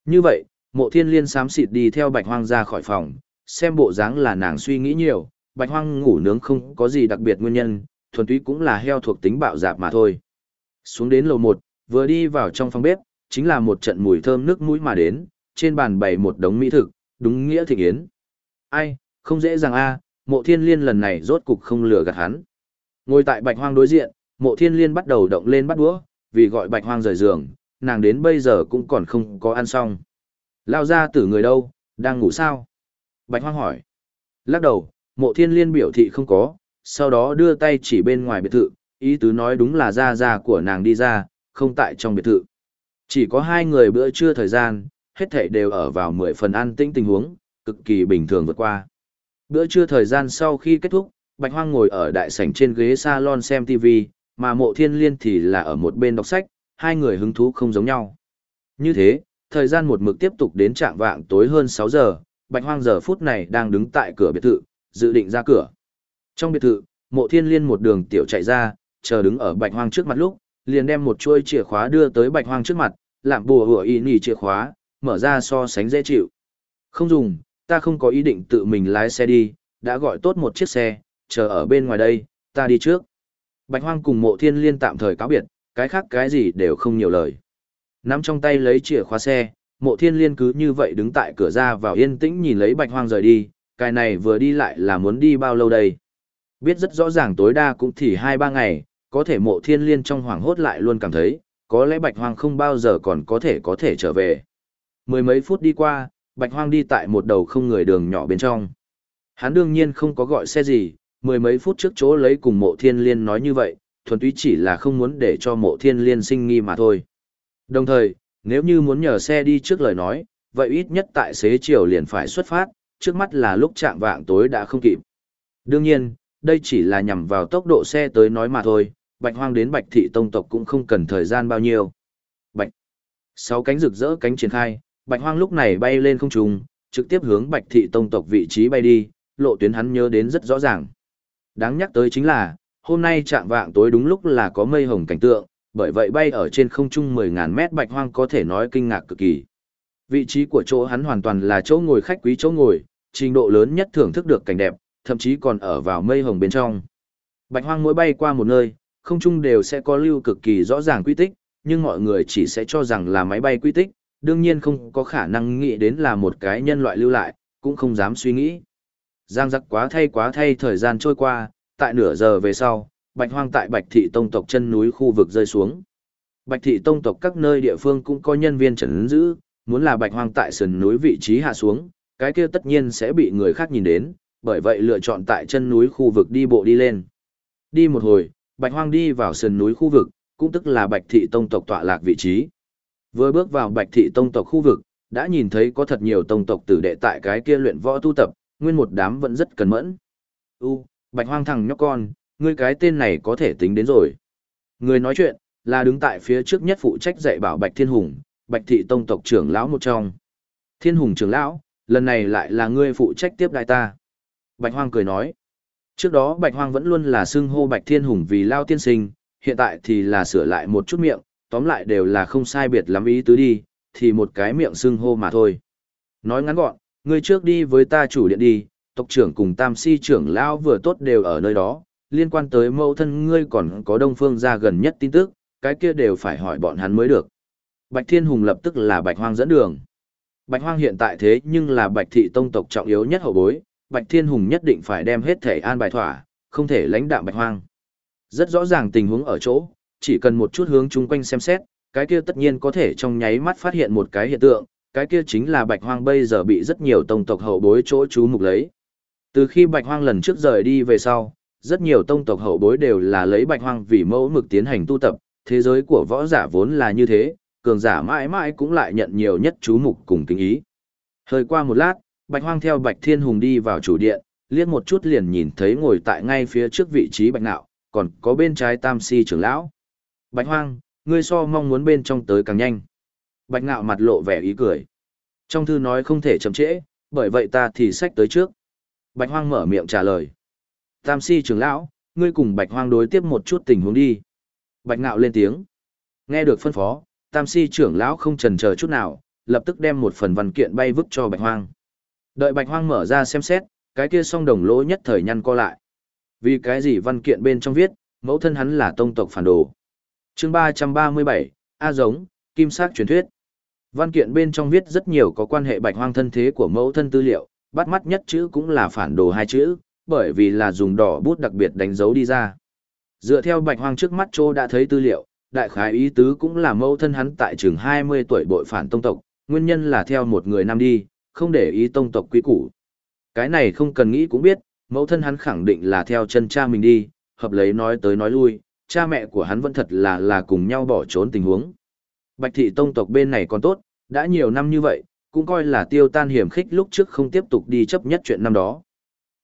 Như vậy, mộ thiên liên sám xịt đi theo bạch hoang ra khỏi phòng, xem bộ dáng là nàng suy nghĩ nhiều, bạch hoang ngủ nướng không có gì đặc biệt nguyên nhân, thuần túy cũng là heo thuộc tính bạo dạp mà thôi. Xuống đến lầu 1, vừa đi vào trong phòng bếp, chính là một trận mùi thơm nước mũi mà đến, trên bàn bày một đống mỹ thực, đúng nghĩa thịnh yến. Ai, không dễ dàng a, mộ thiên liên lần này rốt cục không lừa gạt hắn. Ngồi tại bạch hoang đối diện, mộ thiên liên bắt đầu động lên bắt đũa, vì gọi bạch hoang rời giường, nàng đến bây giờ cũng còn không có ăn xong. Lao ra tử người đâu, đang ngủ sao? Bạch hoang hỏi. Lắc đầu, mộ thiên liên biểu thị không có, sau đó đưa tay chỉ bên ngoài biệt thự, ý tứ nói đúng là ra ra của nàng đi ra, không tại trong biệt thự. Chỉ có hai người bữa trưa thời gian, hết thảy đều ở vào mười phần an tĩnh tình huống, cực kỳ bình thường vượt qua. Bữa trưa thời gian sau khi kết thúc, Bạch Hoang ngồi ở đại sảnh trên ghế salon xem TV, mà mộ thiên liên thì là ở một bên đọc sách, hai người hứng thú không giống nhau. Như thế, thời gian một mực tiếp tục đến trạng vạng tối hơn 6 giờ, Bạch Hoang giờ phút này đang đứng tại cửa biệt thự, dự định ra cửa. Trong biệt thự, mộ thiên liên một đường tiểu chạy ra, chờ đứng ở Bạch Hoang trước mặt lúc, liền đem một chuôi chìa khóa đưa tới bạch hoang trước mặt, làm bùa hủa y nỉ chìa khóa, mở ra so sánh dễ chịu. Không dùng, ta không có ý định tự mình lái xe đi, đã gọi tốt một chiếc xe, chờ ở bên ngoài đây, ta đi trước. Bạch hoang cùng mộ thiên liên tạm thời cáo biệt, cái khác cái gì đều không nhiều lời. Nắm trong tay lấy chìa khóa xe, mộ thiên liên cứ như vậy đứng tại cửa ra vào yên tĩnh nhìn lấy bạch hoang rời đi, cái này vừa đi lại là muốn đi bao lâu đây. Biết rất rõ ràng tối đa cũng thì 2-3 ngày, có thể mộ thiên liên trong hoàng hốt lại luôn cảm thấy, có lẽ bạch hoang không bao giờ còn có thể có thể trở về. Mười mấy phút đi qua, bạch hoang đi tại một đầu không người đường nhỏ bên trong. Hắn đương nhiên không có gọi xe gì, mười mấy phút trước chỗ lấy cùng mộ thiên liên nói như vậy, thuần túy chỉ là không muốn để cho mộ thiên liên sinh nghi mà thôi. Đồng thời, nếu như muốn nhờ xe đi trước lời nói, vậy ít nhất tại xế chiều liền phải xuất phát, trước mắt là lúc chạm vạng tối đã không kịp. Đương nhiên, đây chỉ là nhằm vào tốc độ xe tới nói mà thôi, bạch hoang đến bạch thị tông tộc cũng không cần thời gian bao nhiêu. Bạch. Sáu cánh rực rỡ cánh triển khai, bạch hoang lúc này bay lên không trung, trực tiếp hướng bạch thị tông tộc vị trí bay đi, lộ tuyến hắn nhớ đến rất rõ ràng. Đáng nhắc tới chính là, hôm nay trạng vạng tối đúng lúc là có mây hồng cảnh tượng, bởi vậy bay ở trên không trung 10.000 mét bạch hoang có thể nói kinh ngạc cực kỳ. Vị trí của chỗ hắn hoàn toàn là chỗ ngồi khách quý chỗ ngồi, trình độ lớn nhất thưởng thức được cảnh đẹp, thậm chí còn ở vào mây hồng bên trong. Bạch hoang mỗi bay qua một nơi, không trung đều sẽ có lưu cực kỳ rõ ràng quy tích, nhưng mọi người chỉ sẽ cho rằng là máy bay quy tích, đương nhiên không có khả năng nghĩ đến là một cái nhân loại lưu lại, cũng không dám suy nghĩ. Giang giặc quá thay quá thay thời gian trôi qua, tại nửa giờ về sau, bạch hoang tại bạch thị tông tộc chân núi khu vực rơi xuống. Bạch thị tông tộc các nơi địa phương cũng có nhân viên trấn giữ, muốn là bạch hoang tại sườn núi vị trí hạ xuống, cái kia tất nhiên sẽ bị người khác nhìn đến, bởi vậy lựa chọn tại chân núi khu vực đi bộ đi lên. Đi một hồi, bạch hoang đi vào sườn núi khu vực, cũng tức là bạch thị tông tộc tọa lạc vị trí. Vừa bước vào bạch thị tông tộc khu vực, đã nhìn thấy có thật nhiều tông tộc tử đệ tại cái kia luyện võ tu tập, nguyên một đám vẫn rất cẩn mẫn. U, bạch hoang thằng nhóc con, ngươi cái tên này có thể tính đến rồi. Người nói chuyện, là đứng tại phía trước nhất phụ trách dạy bảo bạch thiên hùng, bạch thị tông tộc trưởng lão một trong. Thiên hùng trưởng lão, lần này lại là ngươi phụ trách tiếp đại ta. Bạch hoang cười nói. Trước đó bạch hoang vẫn luôn là xưng hô bạch thiên hùng vì lao tiên sinh, hiện tại thì là sửa lại một chút miệng, tóm lại đều là không sai biệt lắm ý tứ đi, thì một cái miệng xưng hô mà thôi. Nói ngắn gọn, ngươi trước đi với ta chủ điện đi, tộc trưởng cùng tam si trưởng lão vừa tốt đều ở nơi đó, liên quan tới mẫu thân ngươi còn có đông phương ra gần nhất tin tức, cái kia đều phải hỏi bọn hắn mới được. Bạch Thiên Hùng lập tức là Bạch Hoang dẫn đường. Bạch Hoang hiện tại thế nhưng là Bạch Thị Tông tộc trọng yếu nhất hậu bối, Bạch Thiên Hùng nhất định phải đem hết thể an bài thỏa, không thể lãnh đạm Bạch Hoang. Rất rõ ràng tình huống ở chỗ, chỉ cần một chút hướng chung quanh xem xét, cái kia tất nhiên có thể trong nháy mắt phát hiện một cái hiện tượng, cái kia chính là Bạch Hoang bây giờ bị rất nhiều tông tộc hậu bối chỗ chú mục lấy. Từ khi Bạch Hoang lần trước rời đi về sau, rất nhiều tông tộc hậu bối đều là lấy Bạch Hoang vì mẫu mực tiến hành tu tập, thế giới của võ giả vốn là như thế, cường giả mãi mãi cũng lại nhận nhiều nhất chú mục cùng kính ý. Hơi qua một lát, Bạch Hoang theo Bạch Thiên Hùng đi vào chủ điện, liếc một chút liền nhìn thấy ngồi tại ngay phía trước vị trí Bạch Nạo, còn có bên trái Tam Si trưởng lão. Bạch Hoang, ngươi so mong muốn bên trong tới càng nhanh. Bạch Nạo mặt lộ vẻ ý cười. Trong thư nói không thể chậm trễ, bởi vậy ta thì sách tới trước. Bạch Hoang mở miệng trả lời. Tam Si trưởng lão, ngươi cùng Bạch Hoang đối tiếp một chút tình huống đi. Bạch Nạo lên tiếng. Nghe được phân phó, Tam Si trưởng lão không chần chờ chút nào, lập tức đem một phần văn kiện bay vứt cho Bạch Hoang. Đợi Bạch Hoang mở ra xem xét, cái kia song đồng lỗ nhất thời nhăn co lại. Vì cái gì văn kiện bên trong viết, mẫu thân hắn là tông tộc phản đồ. Chương 337, A giống, kim sắc truyền thuyết. Văn kiện bên trong viết rất nhiều có quan hệ Bạch Hoang thân thế của mẫu thân tư liệu, bắt mắt nhất chữ cũng là phản đồ hai chữ, bởi vì là dùng đỏ bút đặc biệt đánh dấu đi ra. Dựa theo Bạch Hoang trước mắt Trô đã thấy tư liệu, đại khái ý tứ cũng là mẫu thân hắn tại trường 20 tuổi bội phản tông tộc, nguyên nhân là theo một người nam đi, không để ý tông tộc quý củ. Cái này không cần nghĩ cũng biết, mẫu thân hắn khẳng định là theo chân cha mình đi, hợp lấy nói tới nói lui, cha mẹ của hắn vẫn thật là là cùng nhau bỏ trốn tình huống. Bạch thị tông tộc bên này còn tốt, đã nhiều năm như vậy, cũng coi là tiêu tan hiểm khích lúc trước không tiếp tục đi chấp nhất chuyện năm đó.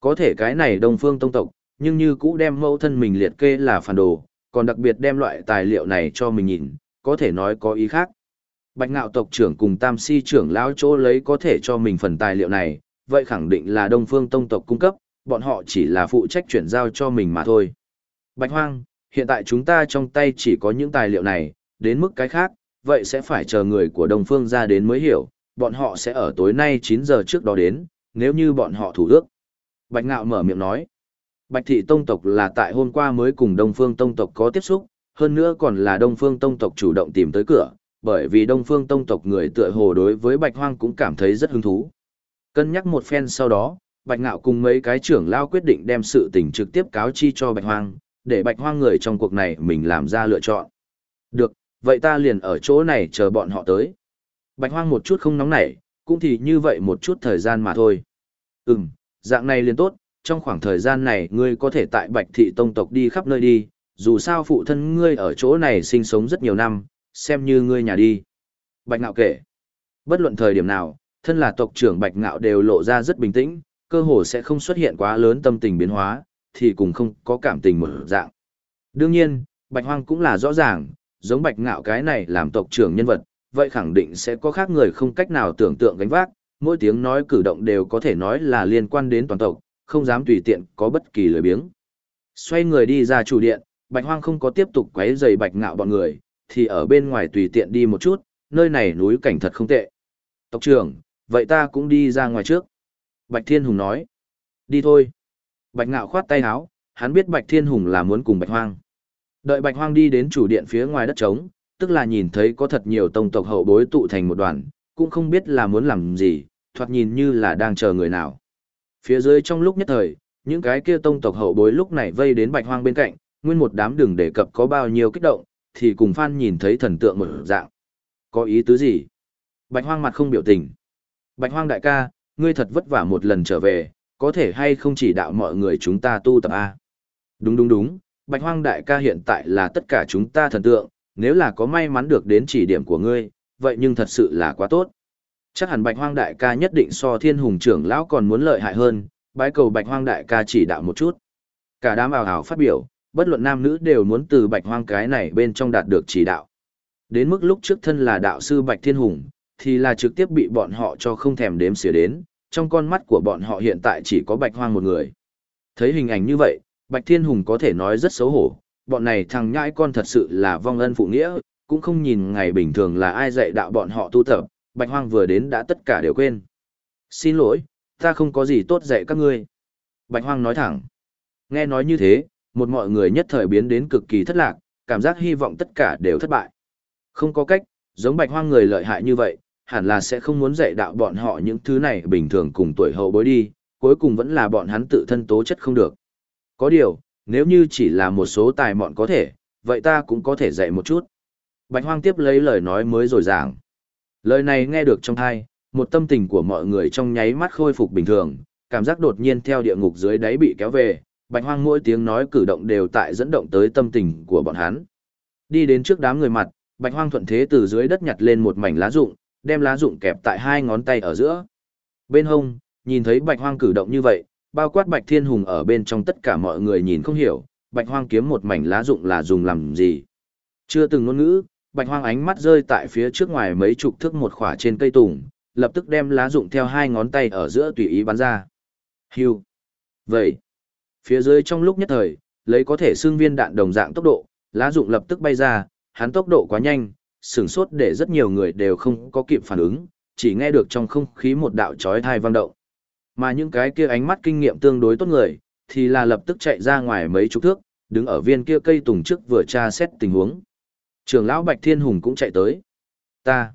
Có thể cái này đông phương tông tộc, nhưng như cũ đem mẫu thân mình liệt kê là phản đồ, còn đặc biệt đem loại tài liệu này cho mình nhìn, có thể nói có ý khác. Bạch ngạo tộc trưởng cùng tam si trưởng lão chỗ lấy có thể cho mình phần tài liệu này, vậy khẳng định là đông phương tông tộc cung cấp, bọn họ chỉ là phụ trách chuyển giao cho mình mà thôi. Bạch hoang, hiện tại chúng ta trong tay chỉ có những tài liệu này, đến mức cái khác, vậy sẽ phải chờ người của đông phương ra đến mới hiểu, bọn họ sẽ ở tối nay 9 giờ trước đó đến, nếu như bọn họ thủ ước. Bạch ngạo mở miệng nói, Bạch thị tông tộc là tại hôm qua mới cùng đông phương tông tộc có tiếp xúc, hơn nữa còn là đông phương tông tộc chủ động tìm tới cửa, bởi vì đông phương tông tộc người tựa hồ đối với bạch hoang cũng cảm thấy rất hứng thú. Cân nhắc một phen sau đó, bạch ngạo cùng mấy cái trưởng lao quyết định đem sự tình trực tiếp cáo chi cho bạch hoang, để bạch hoang người trong cuộc này mình làm ra lựa chọn. Được, vậy ta liền ở chỗ này chờ bọn họ tới. Bạch hoang một chút không nóng nảy, cũng thì như vậy một chút thời gian mà thôi. Ừm, dạng này liền tốt, trong khoảng thời gian này ngươi có thể tại bạch thị tông tộc đi khắp nơi đi, dù sao phụ thân ngươi ở chỗ này sinh sống rất nhiều năm, xem như ngươi nhà đi. Bạch ngạo kể, bất luận thời điểm nào, thân là tộc trưởng bạch ngạo đều lộ ra rất bình tĩnh, cơ hồ sẽ không xuất hiện quá lớn tâm tình biến hóa, thì cũng không có cảm tình một dạng. Đương nhiên, bạch hoang cũng là rõ ràng, giống bạch ngạo cái này làm tộc trưởng nhân vật, vậy khẳng định sẽ có khác người không cách nào tưởng tượng gánh vác, mỗi tiếng nói cử động đều có thể nói là liên quan đến toàn tộc, không dám tùy tiện có bất kỳ lời biếng. Xoay người đi ra chủ điện, Bạch Hoang không có tiếp tục quấy rầy Bạch Ngạo bọn người, thì ở bên ngoài tùy tiện đi một chút, nơi này núi cảnh thật không tệ. Tộc trưởng, vậy ta cũng đi ra ngoài trước. Bạch Thiên Hùng nói. Đi thôi. Bạch Ngạo khoát tay áo, hắn biết Bạch Thiên Hùng là muốn cùng Bạch Hoang. Đợi Bạch Hoang đi đến chủ điện phía ngoài đất trống, tức là nhìn thấy có thật nhiều tông tộc hậu bối tụ thành một đoàn, cũng không biết là muốn làm gì, thoạt nhìn như là đang chờ người nào. Phía dưới trong lúc nhất thời, những cái kia tông tộc hậu bối lúc này vây đến Bạch Hoang bên cạnh, nguyên một đám đường đề cập có bao nhiêu kích động, thì cùng Phan nhìn thấy thần tượng một dạng. Có ý tứ gì? Bạch Hoang mặt không biểu tình. Bạch Hoang đại ca, ngươi thật vất vả một lần trở về, có thể hay không chỉ đạo mọi người chúng ta tu tập A? Đúng đúng đúng, Bạch Hoang đại ca hiện tại là tất cả chúng ta thần tượng, nếu là có may mắn được đến chỉ điểm của ngươi, vậy nhưng thật sự là quá tốt. Chắc hẳn Bạch Hoang đại ca nhất định so Thiên Hùng trưởng lão còn muốn lợi hại hơn, bái cầu Bạch Hoang đại ca chỉ đạo một chút. Cả đám ảo ảo phát biểu, bất luận nam nữ đều muốn từ Bạch Hoang cái này bên trong đạt được chỉ đạo. Đến mức lúc trước thân là đạo sư Bạch Thiên Hùng, thì là trực tiếp bị bọn họ cho không thèm đếm xỉa đến, trong con mắt của bọn họ hiện tại chỉ có Bạch Hoang một người. Thấy hình ảnh như vậy, Bạch Thiên Hùng có thể nói rất xấu hổ, bọn này thằng nhãi con thật sự là vong ân phụ nghĩa, cũng không nhìn ngày bình thường là ai dạy đạo bọn họ tu tập, Bạch Hoang vừa đến đã tất cả đều quên. Xin lỗi, ta không có gì tốt dạy các ngươi. Bạch Hoang nói thẳng. Nghe nói như thế, một mọi người nhất thời biến đến cực kỳ thất lạc, cảm giác hy vọng tất cả đều thất bại. Không có cách, giống Bạch Hoang người lợi hại như vậy, hẳn là sẽ không muốn dạy đạo bọn họ những thứ này bình thường cùng tuổi hậu bối đi, cuối cùng vẫn là bọn hắn tự thân tố chất không được. Có điều, nếu như chỉ là một số tài mọn có thể, vậy ta cũng có thể dạy một chút. Bạch Hoang tiếp lấy lời nói mới rồi giảng. Lời này nghe được trong thai, một tâm tình của mọi người trong nháy mắt khôi phục bình thường, cảm giác đột nhiên theo địa ngục dưới đáy bị kéo về, Bạch Hoang mỗi tiếng nói cử động đều tại dẫn động tới tâm tình của bọn hắn. Đi đến trước đám người mặt, Bạch Hoang thuận thế từ dưới đất nhặt lên một mảnh lá rụng, đem lá rụng kẹp tại hai ngón tay ở giữa. Bên hông, nhìn thấy Bạch Hoang cử động như vậy, bao quát Bạch Thiên Hùng ở bên trong tất cả mọi người nhìn không hiểu, Bạch Hoang kiếm một mảnh lá rụng là dùng làm gì. Chưa từng ngôn ngữ, Bạch Hoang ánh mắt rơi tại phía trước ngoài mấy chục thước một khỏa trên cây tùng, lập tức đem lá rụng theo hai ngón tay ở giữa tùy ý bắn ra. Hưu. Vậy. Phía dưới trong lúc nhất thời, lấy có thể xương viên đạn đồng dạng tốc độ, lá rụng lập tức bay ra, hắn tốc độ quá nhanh, sửng sốt để rất nhiều người đều không có kịp phản ứng, chỉ nghe được trong không khí một đạo chói tai vang động. Mà những cái kia ánh mắt kinh nghiệm tương đối tốt người, thì là lập tức chạy ra ngoài mấy chục thước, đứng ở viên kia cây tùng trước vừa tra xét tình huống. Trường lão Bạch Thiên Hùng cũng chạy tới. Ta,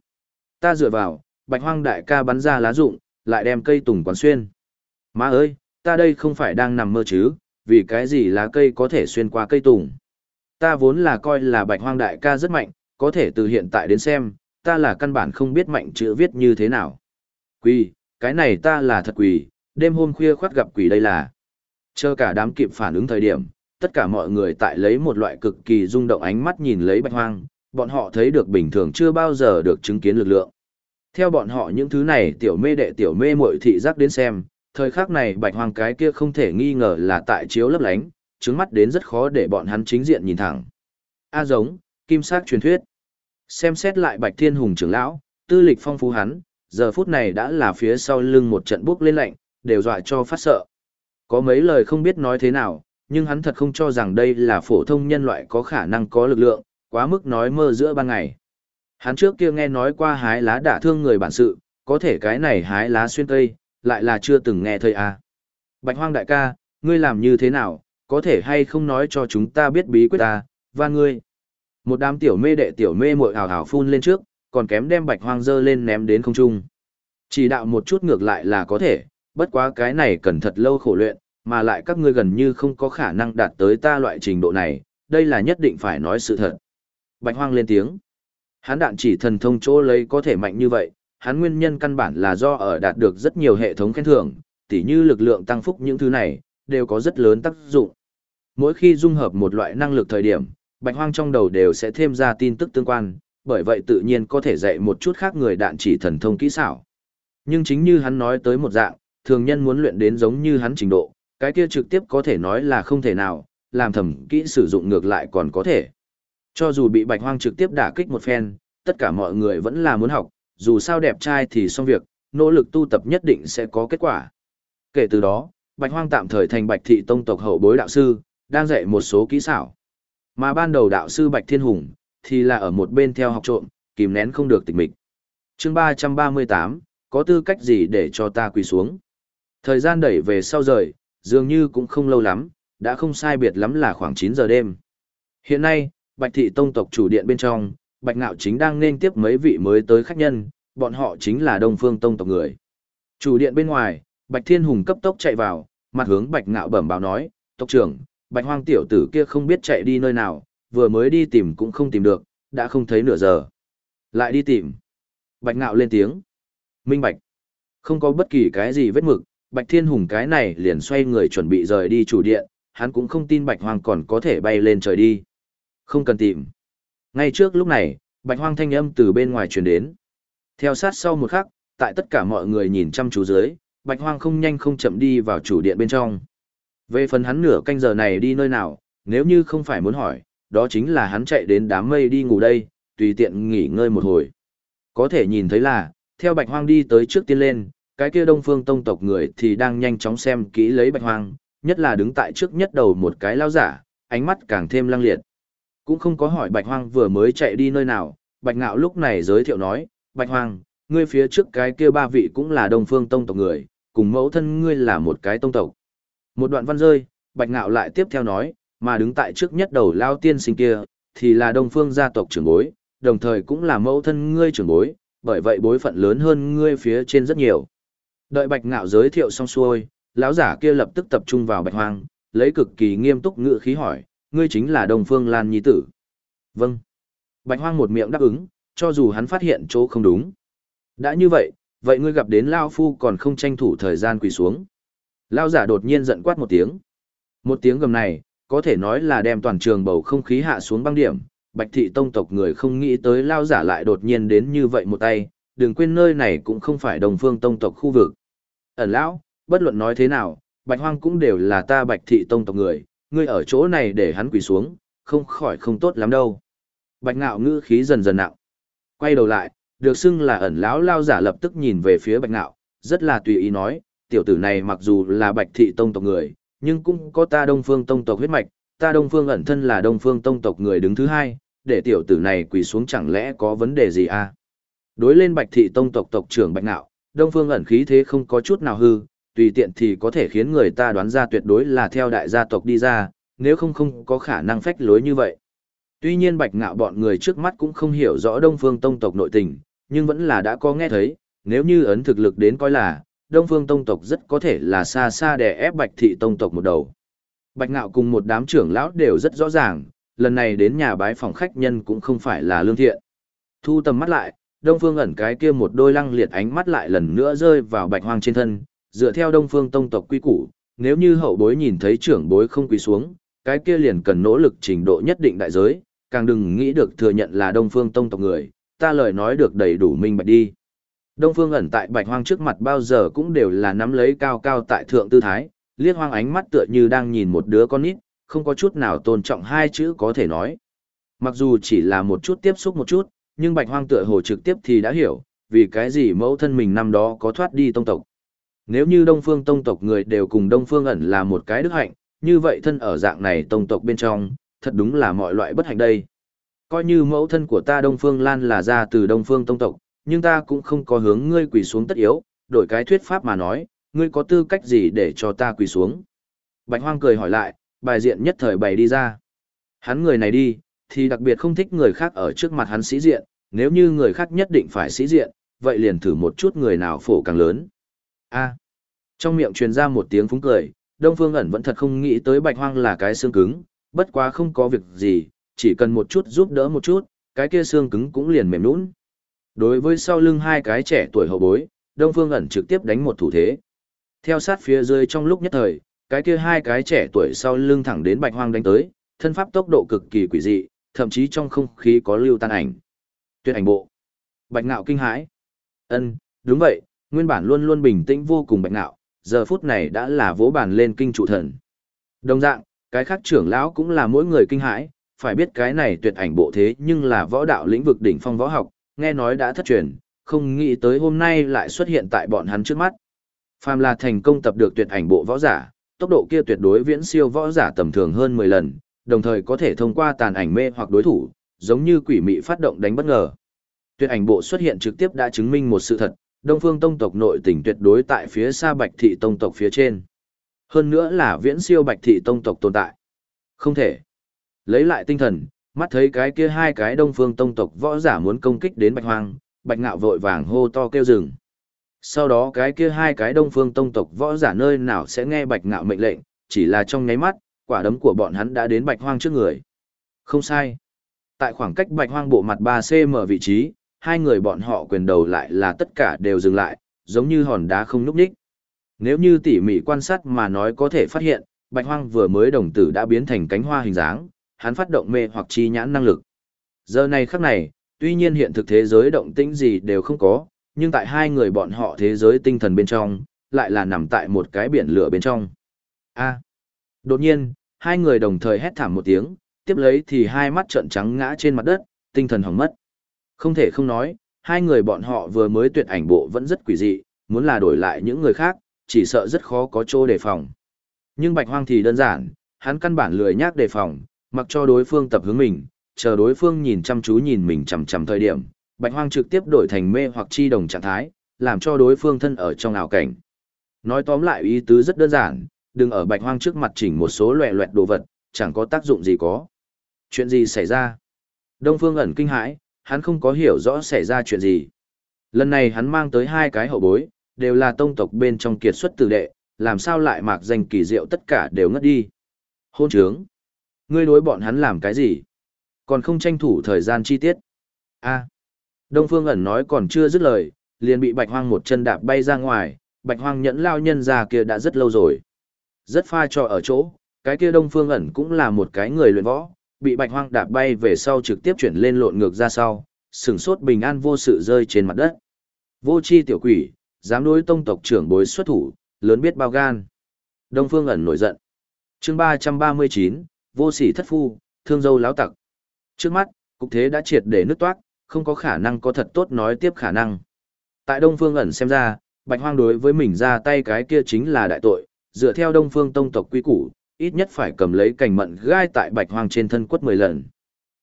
ta dựa vào, Bạch Hoang đại ca bắn ra lá rụng, lại đem cây tùng quán xuyên. Má ơi, ta đây không phải đang nằm mơ chứ, vì cái gì lá cây có thể xuyên qua cây tùng. Ta vốn là coi là Bạch Hoang đại ca rất mạnh, có thể từ hiện tại đến xem, ta là căn bản không biết mạnh chữ viết như thế nào. Quỳ, cái này ta là thật quỳ, đêm hôm khuya khoát gặp quỷ đây là. Chờ cả đám kịp phản ứng thời điểm, tất cả mọi người tại lấy một loại cực kỳ rung động ánh mắt nhìn lấy bạch hoang, bọn họ thấy được bình thường chưa bao giờ được chứng kiến lực lượng. Theo bọn họ những thứ này tiểu mê đệ tiểu mê muội thị giác đến xem, thời khắc này bạch hoang cái kia không thể nghi ngờ là tại chiếu lấp lánh, trứng mắt đến rất khó để bọn hắn chính diện nhìn thẳng. A giống, kim sắc truyền thuyết. Xem xét lại bạch thiên hùng trưởng lão, tư lịch phong phú hắn, giờ phút này đã là phía sau lưng một trận bước lên lạnh, đều dọa cho phát sợ. Có mấy lời không biết nói thế nào, nhưng hắn thật không cho rằng đây là phổ thông nhân loại có khả năng có lực lượng, quá mức nói mơ giữa ban ngày. Hắn trước kia nghe nói qua hái lá đả thương người bản sự, có thể cái này hái lá xuyên cây, lại là chưa từng nghe thầy à. Bạch hoang đại ca, ngươi làm như thế nào, có thể hay không nói cho chúng ta biết bí quyết ta, và ngươi. Một đám tiểu mê đệ tiểu mê muội hào hào phun lên trước, còn kém đem bạch hoang dơ lên ném đến không trung. Chỉ đạo một chút ngược lại là có thể, bất quá cái này cần thật lâu khổ luyện, mà lại các ngươi gần như không có khả năng đạt tới ta loại trình độ này, đây là nhất định phải nói sự thật. Bạch Hoang lên tiếng. Hắn đạn chỉ thần thông chỗ lấy có thể mạnh như vậy, hắn nguyên nhân căn bản là do ở đạt được rất nhiều hệ thống khen thưởng, tỉ như lực lượng tăng phúc những thứ này, đều có rất lớn tác dụng. Mỗi khi dung hợp một loại năng lực thời điểm, Bạch Hoang trong đầu đều sẽ thêm ra tin tức tương quan, bởi vậy tự nhiên có thể dạy một chút khác người đạn chỉ thần thông kỹ xảo. Nhưng chính như hắn nói tới một dạng, thường nhân muốn luyện đến giống như hắn trình độ, cái kia trực tiếp có thể nói là không thể nào, làm thầm kỹ sử dụng ngược lại còn có thể. Cho dù bị bạch hoang trực tiếp đả kích một phen, tất cả mọi người vẫn là muốn học, dù sao đẹp trai thì xong việc, nỗ lực tu tập nhất định sẽ có kết quả. Kể từ đó, bạch hoang tạm thời thành bạch thị tông tộc hậu bối đạo sư, đang dạy một số kỹ xảo. Mà ban đầu đạo sư Bạch Thiên Hùng, thì là ở một bên theo học trộm, kìm nén không được tịch mịch. chương 338, có tư cách gì để cho ta quỳ xuống? Thời gian đẩy về sau rời, dường như cũng không lâu lắm, đã không sai biệt lắm là khoảng chín giờ đêm. Hiện nay, Bạch Thị Tông tộc chủ điện bên trong, Bạch Ngạo chính đang nên tiếp mấy vị mới tới khách nhân, bọn họ chính là Đông Phương Tông tộc người. Chủ điện bên ngoài, Bạch Thiên Hùng cấp tốc chạy vào, mặt hướng Bạch Ngạo bẩm báo nói, tộc trưởng, Bạch Hoang tiểu tử kia không biết chạy đi nơi nào, vừa mới đi tìm cũng không tìm được, đã không thấy nửa giờ. Lại đi tìm. Bạch Ngạo lên tiếng. Minh Bạch. Không có bất kỳ cái gì vết mực, Bạch Thiên Hùng cái này liền xoay người chuẩn bị rời đi chủ điện, hắn cũng không tin Bạch Hoang còn có thể bay lên trời đi. Không cần tìm. Ngay trước lúc này, Bạch Hoang thanh âm từ bên ngoài truyền đến. Theo sát sau một khắc, tại tất cả mọi người nhìn chăm chú dưới, Bạch Hoang không nhanh không chậm đi vào chủ điện bên trong. Về phần hắn nửa canh giờ này đi nơi nào, nếu như không phải muốn hỏi, đó chính là hắn chạy đến đám mây đi ngủ đây, tùy tiện nghỉ ngơi một hồi. Có thể nhìn thấy là, theo Bạch Hoang đi tới trước tiên lên, cái kia Đông Phương Tông tộc người thì đang nhanh chóng xem kỹ lấy Bạch Hoang, nhất là đứng tại trước nhất đầu một cái lao giả, ánh mắt càng thêm lăng liệt. Cũng không có hỏi Bạch Hoang vừa mới chạy đi nơi nào, Bạch Ngạo lúc này giới thiệu nói, Bạch Hoang, ngươi phía trước cái kia ba vị cũng là Đông Phương Tông tộc người, cùng mẫu thân ngươi là một cái tông tộc. Một đoạn văn rơi, Bạch Ngạo lại tiếp theo nói, mà đứng tại trước nhất đầu lao tiên sinh kia, thì là Đông Phương gia tộc trưởng bối, đồng thời cũng là mẫu thân ngươi trưởng bối, bởi vậy bối phận lớn hơn ngươi phía trên rất nhiều. Đợi Bạch Ngạo giới thiệu xong xuôi, lão giả kia lập tức tập trung vào Bạch Hoang, lấy cực kỳ nghiêm túc ngữ khí hỏi, ngươi chính là Đông Phương Lan Nhi tử. Vâng. Bạch Hoang một miệng đáp ứng, cho dù hắn phát hiện chỗ không đúng. Đã như vậy, vậy ngươi gặp đến Lao Phu còn không tranh thủ thời gian quỳ xuống. Lao giả đột nhiên giận quát một tiếng. Một tiếng gầm này, có thể nói là đem toàn trường bầu không khí hạ xuống băng điểm. Bạch thị tông tộc người không nghĩ tới Lao giả lại đột nhiên đến như vậy một tay, đừng quên nơi này cũng không phải đồng phương tông tộc khu vực. Ẩn lão, bất luận nói thế nào, Bạch Hoang cũng đều là ta Bạch thị tông tộc người, ngươi ở chỗ này để hắn quỳ xuống, không khỏi không tốt lắm đâu. Bạch ngạo ngữ khí dần dần nặng. Quay đầu lại, được xưng là ẩn lão lao giả lập tức nhìn về phía bạch ngạo, rất là tùy ý nói, tiểu tử này mặc dù là bạch thị tông tộc người, nhưng cũng có ta đông phương tông tộc huyết mạch, ta đông phương ẩn thân là đông phương tông tộc người đứng thứ hai, để tiểu tử này quỳ xuống chẳng lẽ có vấn đề gì à? Đối lên bạch thị tông tộc tộc trưởng bạch nạo, đông phương ẩn khí thế không có chút nào hư, tùy tiện thì có thể khiến người ta đoán ra tuyệt đối là theo đại gia tộc đi ra, nếu không không có khả năng phách lối như vậy. Tuy nhiên bạch ngạo bọn người trước mắt cũng không hiểu rõ Đông Phương Tông tộc nội tình, nhưng vẫn là đã có nghe thấy, nếu như ấn thực lực đến coi là, Đông Phương Tông tộc rất có thể là xa xa đè ép Bạch Thị Tông tộc một đầu. Bạch Ngạo cùng một đám trưởng lão đều rất rõ ràng, lần này đến nhà bái phòng khách nhân cũng không phải là lương thiện. Thu tầm mắt lại, Đông Phương ẩn cái kia một đôi lăng liệt ánh mắt lại lần nữa rơi vào Bạch Hoang trên thân, dựa theo Đông Phương Tông tộc quy củ, nếu như hậu bối nhìn thấy trưởng bối không quỳ xuống, cái kia liền cần nỗ lực trình độ nhất định đại giới, càng đừng nghĩ được thừa nhận là Đông Phương Tông tộc người, ta lời nói được đầy đủ minh bạch đi. Đông Phương ẩn tại bạch hoang trước mặt bao giờ cũng đều là nắm lấy cao cao tại thượng tư thái, liếc hoang ánh mắt tựa như đang nhìn một đứa con nít, không có chút nào tôn trọng hai chữ có thể nói. Mặc dù chỉ là một chút tiếp xúc một chút, nhưng bạch hoang tựa hồ trực tiếp thì đã hiểu, vì cái gì mẫu thân mình năm đó có thoát đi tông tộc. Nếu như Đông Phương tông tộc người đều cùng Đông Phương ẩn là một cái đức hạnh, như vậy thân ở dạng này tông tộc bên trong, thật đúng là mọi loại bất hạnh đây. Coi như mẫu thân của ta Đông Phương Lan là ra từ Đông Phương Tông tộc, nhưng ta cũng không có hướng ngươi quỳ xuống tất yếu, đổi cái thuyết pháp mà nói, ngươi có tư cách gì để cho ta quỳ xuống. Bạch Hoang cười hỏi lại, bài diện nhất thời bày đi ra. Hắn người này đi, thì đặc biệt không thích người khác ở trước mặt hắn sĩ diện, nếu như người khác nhất định phải sĩ diện, vậy liền thử một chút người nào phổ càng lớn. A. Trong miệng truyền ra một tiếng phúng cười, Đông Phương ẩn vẫn thật không nghĩ tới Bạch Hoang là cái xương cứng, bất quá không có việc gì, chỉ cần một chút giúp đỡ một chút, cái kia xương cứng cũng liền mềm nũng. Đối với sau lưng hai cái trẻ tuổi hậu bối, Đông Phương ẩn trực tiếp đánh một thủ thế. Theo sát phía dưới trong lúc nhất thời, cái kia hai cái trẻ tuổi sau lưng thẳng đến Bạch Hoang đánh tới, thân pháp tốc độ cực kỳ quỷ dị, thậm chí trong không khí có lưu tan ảnh. Tuyệt ảnh bộ. Bạch Ngạo kinh hãi. Ân, đúng vậy, nguyên bản luôn luôn bình tĩnh vô cùng Bạch Ngạo, giờ phút này đã là vỗ bàn lên kinh trụ thần. Đồng dạng, cái khác trưởng lão cũng là mỗi người kinh hãi, phải biết cái này tuyệt ảnh bộ thế nhưng là võ đạo lĩnh vực đỉnh phong võ học, nghe nói đã thất truyền, không nghĩ tới hôm nay lại xuất hiện tại bọn hắn trước mắt. Phàm là thành công tập được tuyệt ảnh bộ võ giả, tốc độ kia tuyệt đối viễn siêu võ giả tầm thường hơn 10 lần, đồng thời có thể thông qua tàn ảnh mê hoặc đối thủ, giống như quỷ mị phát động đánh bất ngờ. Tuyệt ảnh bộ xuất hiện trực tiếp đã chứng minh một sự thật, Đông Phương Tông tộc nội tình tuyệt đối tại phía xa Bạch Thị Tông tộc phía trên. Hơn nữa là viễn siêu Bạch Thị Tông tộc tồn tại. Không thể. Lấy lại tinh thần, mắt thấy cái kia hai cái Đông Phương Tông tộc võ giả muốn công kích đến Bạch Hoang, Bạch Ngạo vội vàng hô to kêu dừng. Sau đó cái kia hai cái Đông Phương Tông tộc võ giả nơi nào sẽ nghe Bạch Ngạo mệnh lệnh, chỉ là trong nháy mắt, quả đấm của bọn hắn đã đến Bạch Hoang trước người. Không sai. Tại khoảng cách Bạch Hoang bộ mặt 3cm vị trí, hai người bọn họ quyền đầu lại là tất cả đều dừng lại, giống như hòn đá không núc ních. Nếu như tỉ mỉ quan sát mà nói có thể phát hiện, Bạch Hoang vừa mới đồng tử đã biến thành cánh hoa hình dáng, hắn phát động mê hoặc chi nhãn năng lực. Giờ này khắc này, tuy nhiên hiện thực thế giới động tĩnh gì đều không có, nhưng tại hai người bọn họ thế giới tinh thần bên trong, lại là nằm tại một cái biển lửa bên trong. A. Đột nhiên, hai người đồng thời hét thảm một tiếng, tiếp lấy thì hai mắt trợn trắng ngã trên mặt đất, tinh thần hỏng mất. Không thể không nói, hai người bọn họ vừa mới tuyệt ảnh bộ vẫn rất quỷ dị, muốn là đổi lại những người khác, chỉ sợ rất khó có chỗ đề phòng. Nhưng Bạch Hoang thì đơn giản, hắn căn bản lười nhác đề phòng, mặc cho đối phương tập hướng mình, chờ đối phương nhìn chăm chú nhìn mình chằm chằm thời điểm, Bạch Hoang trực tiếp đổi thành mê hoặc chi đồng trạng thái, làm cho đối phương thân ở trong ảo cảnh. Nói tóm lại ý tứ rất đơn giản, đừng ở Bạch Hoang trước mặt chỉnh một số loẻ loẹt đồ vật, chẳng có tác dụng gì có. Chuyện gì xảy ra? Đông Phương ẩn kinh hãi, hắn không có hiểu rõ xảy ra chuyện gì. Lần này hắn mang tới hai cái hậu bối, đều là tông tộc bên trong kiệt xuất tử đệ, làm sao lại mạc danh kỳ diệu tất cả đều ngất đi. Hôn trướng. Ngươi đối bọn hắn làm cái gì? Còn không tranh thủ thời gian chi tiết. a Đông Phương ẩn nói còn chưa dứt lời, liền bị bạch hoang một chân đạp bay ra ngoài, bạch hoang nhẫn lao nhân ra kia đã rất lâu rồi. Rất pha cho ở chỗ, cái kia Đông Phương ẩn cũng là một cái người luyện võ, bị bạch hoang đạp bay về sau trực tiếp chuyển lên lộn ngược ra sau, sừng sốt bình an vô sự rơi trên mặt đất. Vô chi tiểu quỷ, dám đối tông tộc trưởng bối xuất thủ, lớn biết bao gan. Đông Phương ẩn nổi giận. Chương 339, vô sỉ thất phu, thương dâu láo tặc. Trước mắt, cục thế đã triệt để nứt toát, không có khả năng có thật tốt nói tiếp khả năng. Tại Đông Phương ẩn xem ra, Bạch Hoang đối với mình ra tay cái kia chính là đại tội, dựa theo Đông Phương tông tộc quy củ, ít nhất phải cầm lấy cành mận gai tại Bạch Hoang trên thân quất 10 lần.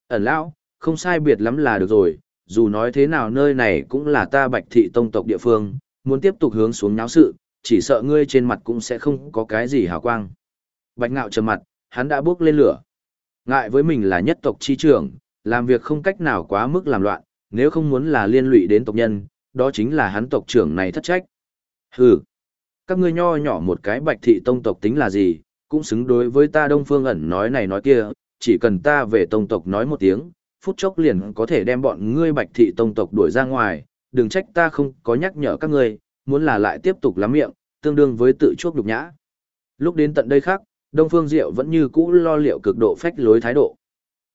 Ẩn lão, không sai biệt lắm là được rồi, dù nói thế nào nơi này cũng là ta Bạch thị tông tộc địa phương, muốn tiếp tục hướng xuống náo sự, chỉ sợ ngươi trên mặt cũng sẽ không có cái gì hào quang. Bạch ngạo trầm mặt, hắn đã bước lên lửa. Ngại với mình là nhất tộc chi trưởng, làm việc không cách nào quá mức làm loạn, nếu không muốn là liên lụy đến tộc nhân, đó chính là hắn tộc trưởng này thất trách. Hừ, các ngươi nho nhỏ một cái bạch thị tông tộc tính là gì, cũng xứng đối với ta đông phương ẩn nói này nói kia, chỉ cần ta về tông tộc nói một tiếng, phút chốc liền có thể đem bọn ngươi bạch thị tông tộc đuổi ra ngoài, đừng trách ta không có nhắc nhở các ngươi, muốn là lại tiếp tục lắm miệng, tương đương với tự chuốc nhục nhã. Lúc đến tận đây khác, Đông Phương Diệu vẫn như cũ lo liệu cực độ phách lối thái độ.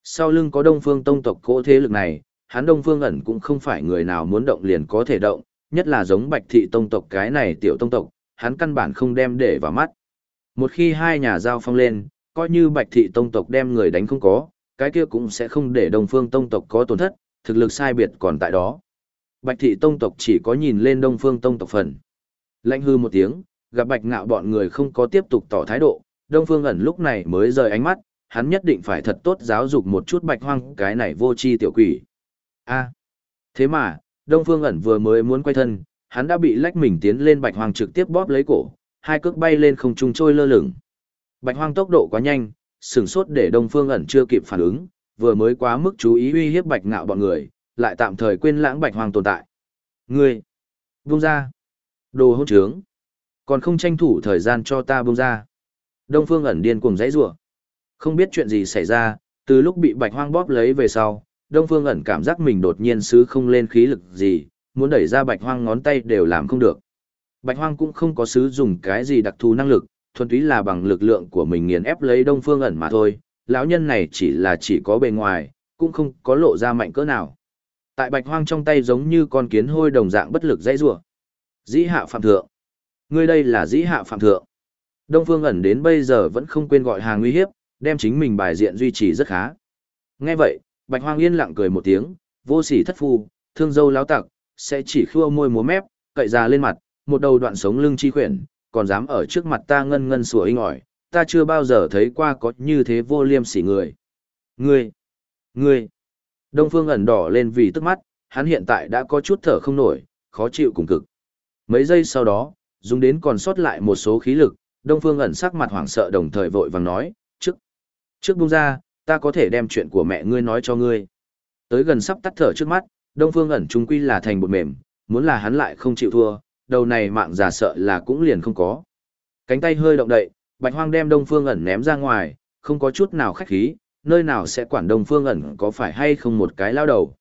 Sau lưng có Đông Phương tông tộc cỗ thế lực này, hắn Đông Phương ẩn cũng không phải người nào muốn động liền có thể động, nhất là giống Bạch thị tông tộc cái này tiểu tông tộc, hắn căn bản không đem để vào mắt. Một khi hai nhà giao phong lên, coi như Bạch thị tông tộc đem người đánh không có, cái kia cũng sẽ không để Đông Phương tông tộc có tổn thất, thực lực sai biệt còn tại đó. Bạch thị tông tộc chỉ có nhìn lên Đông Phương tông tộc phần. Lạnh hư một tiếng, gặp Bạch ngạo bọn người không có tiếp tục tỏ thái độ, Đông Phương ẩn lúc này mới rời ánh mắt, hắn nhất định phải thật tốt giáo dục một chút Bạch hoang cái này vô chi tiểu quỷ. A. thế mà, Đông Phương ẩn vừa mới muốn quay thân, hắn đã bị lách mình tiến lên Bạch hoang trực tiếp bóp lấy cổ, hai cước bay lên không trung trôi lơ lửng. Bạch hoang tốc độ quá nhanh, sừng sốt để Đông Phương ẩn chưa kịp phản ứng, vừa mới quá mức chú ý uy hiếp Bạch ngạo bọn người, lại tạm thời quên lãng Bạch hoang tồn tại. Ngươi, buông ra. Đồ hỗn trướng. Còn không tranh thủ thời gian cho ta buông ra. Đông Phương ẩn điên cuồng giãy giụa. Không biết chuyện gì xảy ra, từ lúc bị Bạch Hoang bóp lấy về sau, Đông Phương ẩn cảm giác mình đột nhiên sứ không lên khí lực gì, muốn đẩy ra Bạch Hoang ngón tay đều làm không được. Bạch Hoang cũng không có sứ dùng cái gì đặc thù năng lực, thuần túy là bằng lực lượng của mình nghiền ép lấy Đông Phương ẩn mà thôi. Lão nhân này chỉ là chỉ có bề ngoài, cũng không có lộ ra mạnh cỡ nào. Tại Bạch Hoang trong tay giống như con kiến hôi đồng dạng bất lực dãy rủa. Dĩ hạ phạm thượng. Ngươi đây là dĩ hạ phạm thượng. Đông Phương ẩn đến bây giờ vẫn không quên gọi hàng nguy hiếp, đem chính mình bài diện duy trì rất khá. Nghe vậy, Bạch Hoang yên lặng cười một tiếng, vô sỉ thất phu, thương dâu láo tặc, sẽ chỉ khua môi múa mép, cậy ra lên mặt, một đầu đoạn sống lưng chi khuyển, còn dám ở trước mặt ta ngân ngân sủa inh ỏi, ta chưa bao giờ thấy qua có như thế vô liêm sỉ người. Ngươi, ngươi, Đông Phương ẩn đỏ lên vì tức mắt, hắn hiện tại đã có chút thở không nổi, khó chịu cùng cực. Mấy giây sau đó, dùng đến còn sót lại một số khí lực, Đông Phương ẩn sắc mặt hoảng sợ đồng thời vội vàng nói, trước, trước buông ra, ta có thể đem chuyện của mẹ ngươi nói cho ngươi. Tới gần sắp tắt thở trước mắt, Đông Phương ẩn trung quy là thành bột mềm, muốn là hắn lại không chịu thua, đầu này mạng giả sợ là cũng liền không có. Cánh tay hơi động đậy, Bạch Hoang đem Đông Phương ẩn ném ra ngoài, không có chút nào khách khí, nơi nào sẽ quản Đông Phương ẩn có phải hay không một cái lao đầu.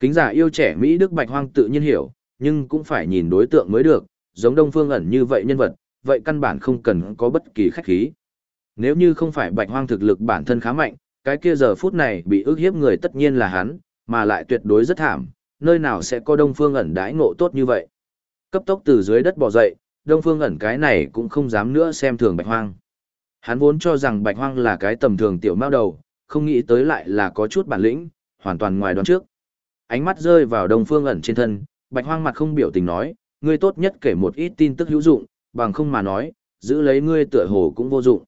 Kính giả yêu trẻ Mỹ Đức Bạch Hoang tự nhiên hiểu, nhưng cũng phải nhìn đối tượng mới được, giống Đông Phương ẩn như vậy nhân vật, vậy căn bản không cần có bất kỳ khách khí. Nếu như không phải Bạch Hoang thực lực bản thân khá mạnh, cái kia giờ phút này bị ức hiếp người tất nhiên là hắn, mà lại tuyệt đối rất thảm, nơi nào sẽ có Đông Phương ẩn đãi ngộ tốt như vậy. Cấp tốc từ dưới đất bò dậy, Đông Phương ẩn cái này cũng không dám nữa xem thường Bạch Hoang. Hắn vốn cho rằng Bạch Hoang là cái tầm thường tiểu mao đầu, không nghĩ tới lại là có chút bản lĩnh, hoàn toàn ngoài đoán trước. Ánh mắt rơi vào Đông Phương ẩn trên thân, Bạch Hoang mặt không biểu tình nói, ngươi tốt nhất kể một ít tin tức hữu dụng, bằng không mà nói, giữ lấy ngươi tựa hồ cũng vô dụng.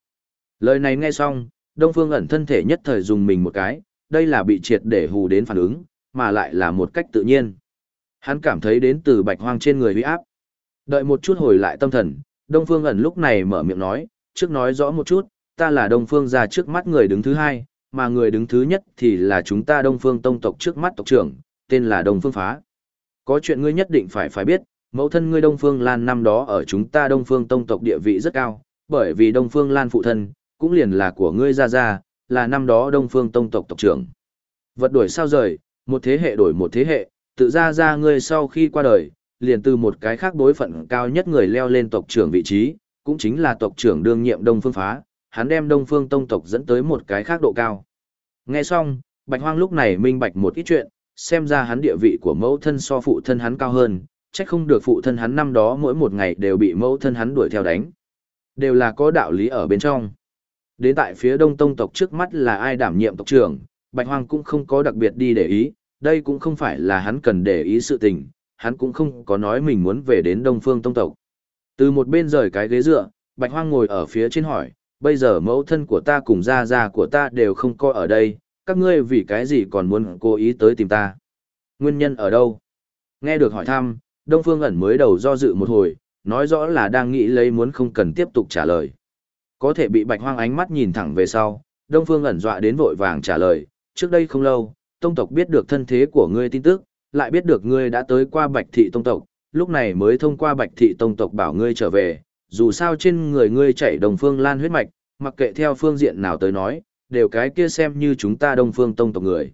Lời này nghe xong, Đông Phương ẩn thân thể nhất thời dùng mình một cái, đây là bị triệt để hù đến phản ứng, mà lại là một cách tự nhiên. Hắn cảm thấy đến từ bạch hoang trên người huy áp. Đợi một chút hồi lại tâm thần, Đông Phương ẩn lúc này mở miệng nói, trước nói rõ một chút, ta là Đông Phương gia trước mắt người đứng thứ hai, mà người đứng thứ nhất thì là chúng ta Đông Phương tông tộc trước mắt tộc trưởng, tên là Đông Phương Phá. Có chuyện ngươi nhất định phải phải biết, mẫu thân ngươi Đông Phương Lan năm đó ở chúng ta Đông Phương tông tộc địa vị rất cao, bởi vì Đông Phương Lan phụ thân, cũng liền là của ngươi ra ra, là năm đó Đông Phương tông tộc tộc trưởng. Vật đổi sao rời, một thế hệ đổi một thế hệ, tự ra ra ngươi sau khi qua đời, liền từ một cái khác bối phận cao nhất người leo lên tộc trưởng vị trí, cũng chính là tộc trưởng đương nhiệm Đông Phương Phá, hắn đem Đông Phương Tông tộc dẫn tới một cái khác độ cao. Nghe xong, Bạch Hoang lúc này minh bạch một ít chuyện, xem ra hắn địa vị của mẫu thân so phụ thân hắn cao hơn, trách không được phụ thân hắn năm đó mỗi một ngày đều bị mẫu thân hắn đuổi theo đánh. Đều là có đạo lý ở bên trong. Đến tại phía đông tông tộc trước mắt là ai đảm nhiệm tộc trưởng, Bạch Hoang cũng không có đặc biệt đi để ý, đây cũng không phải là hắn cần để ý sự tình, hắn cũng không có nói mình muốn về đến Đông Phương Tông Tộc. Từ một bên rời cái ghế dựa, Bạch Hoang ngồi ở phía trên hỏi, bây giờ mẫu thân của ta cùng gia gia của ta đều không có ở đây, các ngươi vì cái gì còn muốn cố ý tới tìm ta? Nguyên nhân ở đâu? Nghe được hỏi thăm, Đông Phương ẩn mới đầu do dự một hồi, nói rõ là đang nghĩ lấy muốn không cần tiếp tục trả lời. Có thể bị Bạch Hoang ánh mắt nhìn thẳng về sau, Đông Phương ẩn dọa đến vội vàng trả lời, trước đây không lâu, tông tộc biết được thân thế của ngươi tin tức, lại biết được ngươi đã tới qua bạch thị tông tộc, lúc này mới thông qua bạch thị tông tộc bảo ngươi trở về, dù sao trên người ngươi chảy đồng phương lan huyết mạch, mặc kệ theo phương diện nào tới nói, đều cái kia xem như chúng ta đông phương tông tộc người.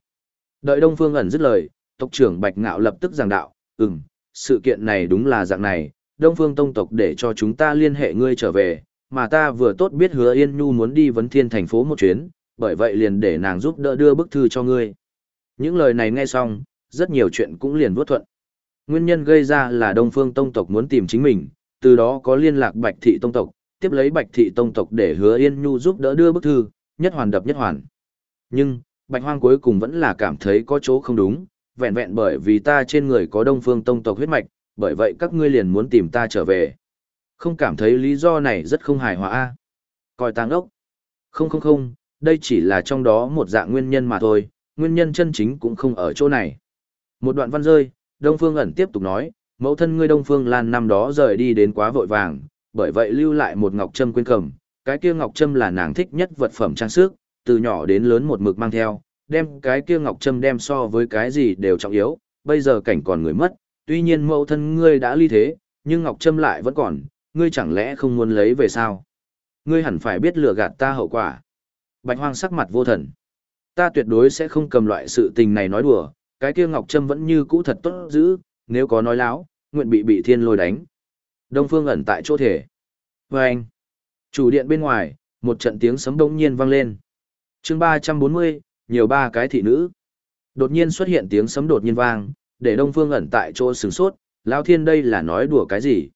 Đợi đông phương ẩn dứt lời, tộc trưởng bạch ngạo lập tức giảng đạo, ừm, sự kiện này đúng là dạng này, đông phương tông tộc để cho chúng ta liên hệ ngươi trở về, mà ta vừa tốt biết hứa Yên Nhu muốn đi vấn thiên thành phố một chuyến, bởi vậy liền để nàng giúp đỡ đưa bức thư cho ngươi. Những lời này nghe xong, rất nhiều chuyện cũng liền vuốt thuận. Nguyên nhân gây ra là Đông Phương Tông tộc muốn tìm chính mình, từ đó có liên lạc Bạch Thị Tông tộc, tiếp lấy Bạch Thị Tông tộc để hứa Yên Nhu giúp đỡ đưa bức thư, nhất hoàn đập nhất hoàn. Nhưng, Bạch Hoang cuối cùng vẫn là cảm thấy có chỗ không đúng, vẹn vẹn bởi vì ta trên người có Đông Phương Tông tộc huyết mạch, bởi vậy các ngươi liền muốn tìm ta trở về. Không cảm thấy lý do này rất không hài hòa a? Coi tang ốc. Không không không, đây chỉ là trong đó một dạng nguyên nhân mà thôi, nguyên nhân chân chính cũng không ở chỗ này. Một đoạn văn rơi, Đông Phương ẩn tiếp tục nói, mẫu thân ngươi Đông Phương Lan năm đó rời đi đến quá vội vàng, bởi vậy lưu lại một ngọc trâm quên cầm, cái kia ngọc trâm là nàng thích nhất vật phẩm trang sức, từ nhỏ đến lớn một mực mang theo, đem cái kia ngọc trâm đem so với cái gì đều trọng yếu, bây giờ cảnh còn người mất, tuy nhiên mẫu thân ngươi đã ly thế, nhưng ngọc trâm lại vẫn còn, ngươi chẳng lẽ không muốn lấy về sao? Ngươi hẳn phải biết lừa gạt ta hậu quả. Bạch Hoang sắc mặt vô thần. Ta tuyệt đối sẽ không cầm loại sự tình này nói đùa, cái kia Ngọc Trâm vẫn như cũ thật tốt giữ, nếu có nói láo, nguyện bị bị thiên lôi đánh. Đông Phương ẩn tại chỗ thể. Và anh, chủ điện bên ngoài, một trận tiếng sấm đông nhiên vang lên. chương 340, nhiều ba cái thị nữ. Đột nhiên xuất hiện tiếng sấm đột nhiên vang, để Đông Phương ẩn tại chỗ sửng sốt, Lão Thiên đây là nói đùa cái gì?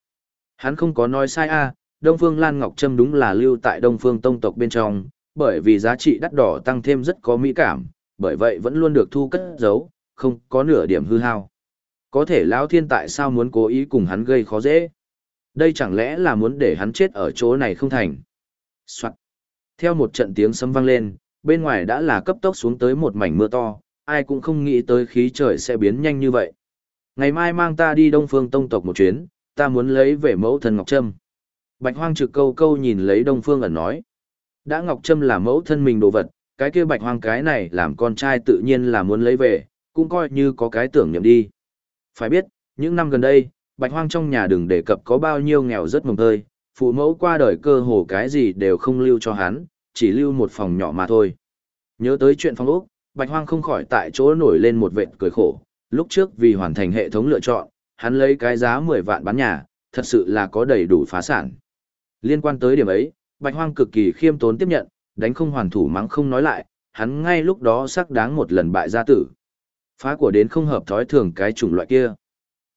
Hắn không có nói sai a, Đông Phương Lan Ngọc Trâm đúng là lưu tại Đông Phương tông tộc bên trong, bởi vì giá trị đắt đỏ tăng thêm rất có mỹ cảm, bởi vậy vẫn luôn được thu cất giấu, không có nửa điểm hư hao. Có thể Lão Thiên tại sao muốn cố ý cùng hắn gây khó dễ? Đây chẳng lẽ là muốn để hắn chết ở chỗ này không thành? Soạn. Theo một trận tiếng sấm vang lên, bên ngoài đã là cấp tốc xuống tới một mảnh mưa to, ai cũng không nghĩ tới khí trời sẽ biến nhanh như vậy. Ngày mai mang ta đi Đông Phương Tông tộc một chuyến, ta muốn lấy về mẫu thân Ngọc Trâm. Bạch Hoang trực câu câu nhìn lấy Đông Phương ẩn nói. Đã Ngọc Trâm là mẫu thân mình đồ vật, cái kia Bạch Hoang cái này làm con trai tự nhiên là muốn lấy về, cũng coi như có cái tưởng niệm đi. Phải biết, những năm gần đây, Bạch Hoang trong nhà đừng đề cập có bao nhiêu nghèo rất mồng tơi, phụ mẫu qua đời cơ hồ cái gì đều không lưu cho hắn, chỉ lưu một phòng nhỏ mà thôi. Nhớ tới chuyện phòng ốc, Bạch Hoang không khỏi tại chỗ nổi lên một vệt cười khổ, lúc trước vì hoàn thành hệ thống lựa chọn, hắn lấy cái giá 10 vạn bán nhà, thật sự là có đầy đủ phá sản. Liên quan tới điểm ấy, Bạch Hoang cực kỳ khiêm tốn tiếp nhận, đánh không hoàn thủ mắng không nói lại, hắn ngay lúc đó sắc đáng một lần bại gia tử. Phá của đến không hợp thói thường cái chủng loại kia.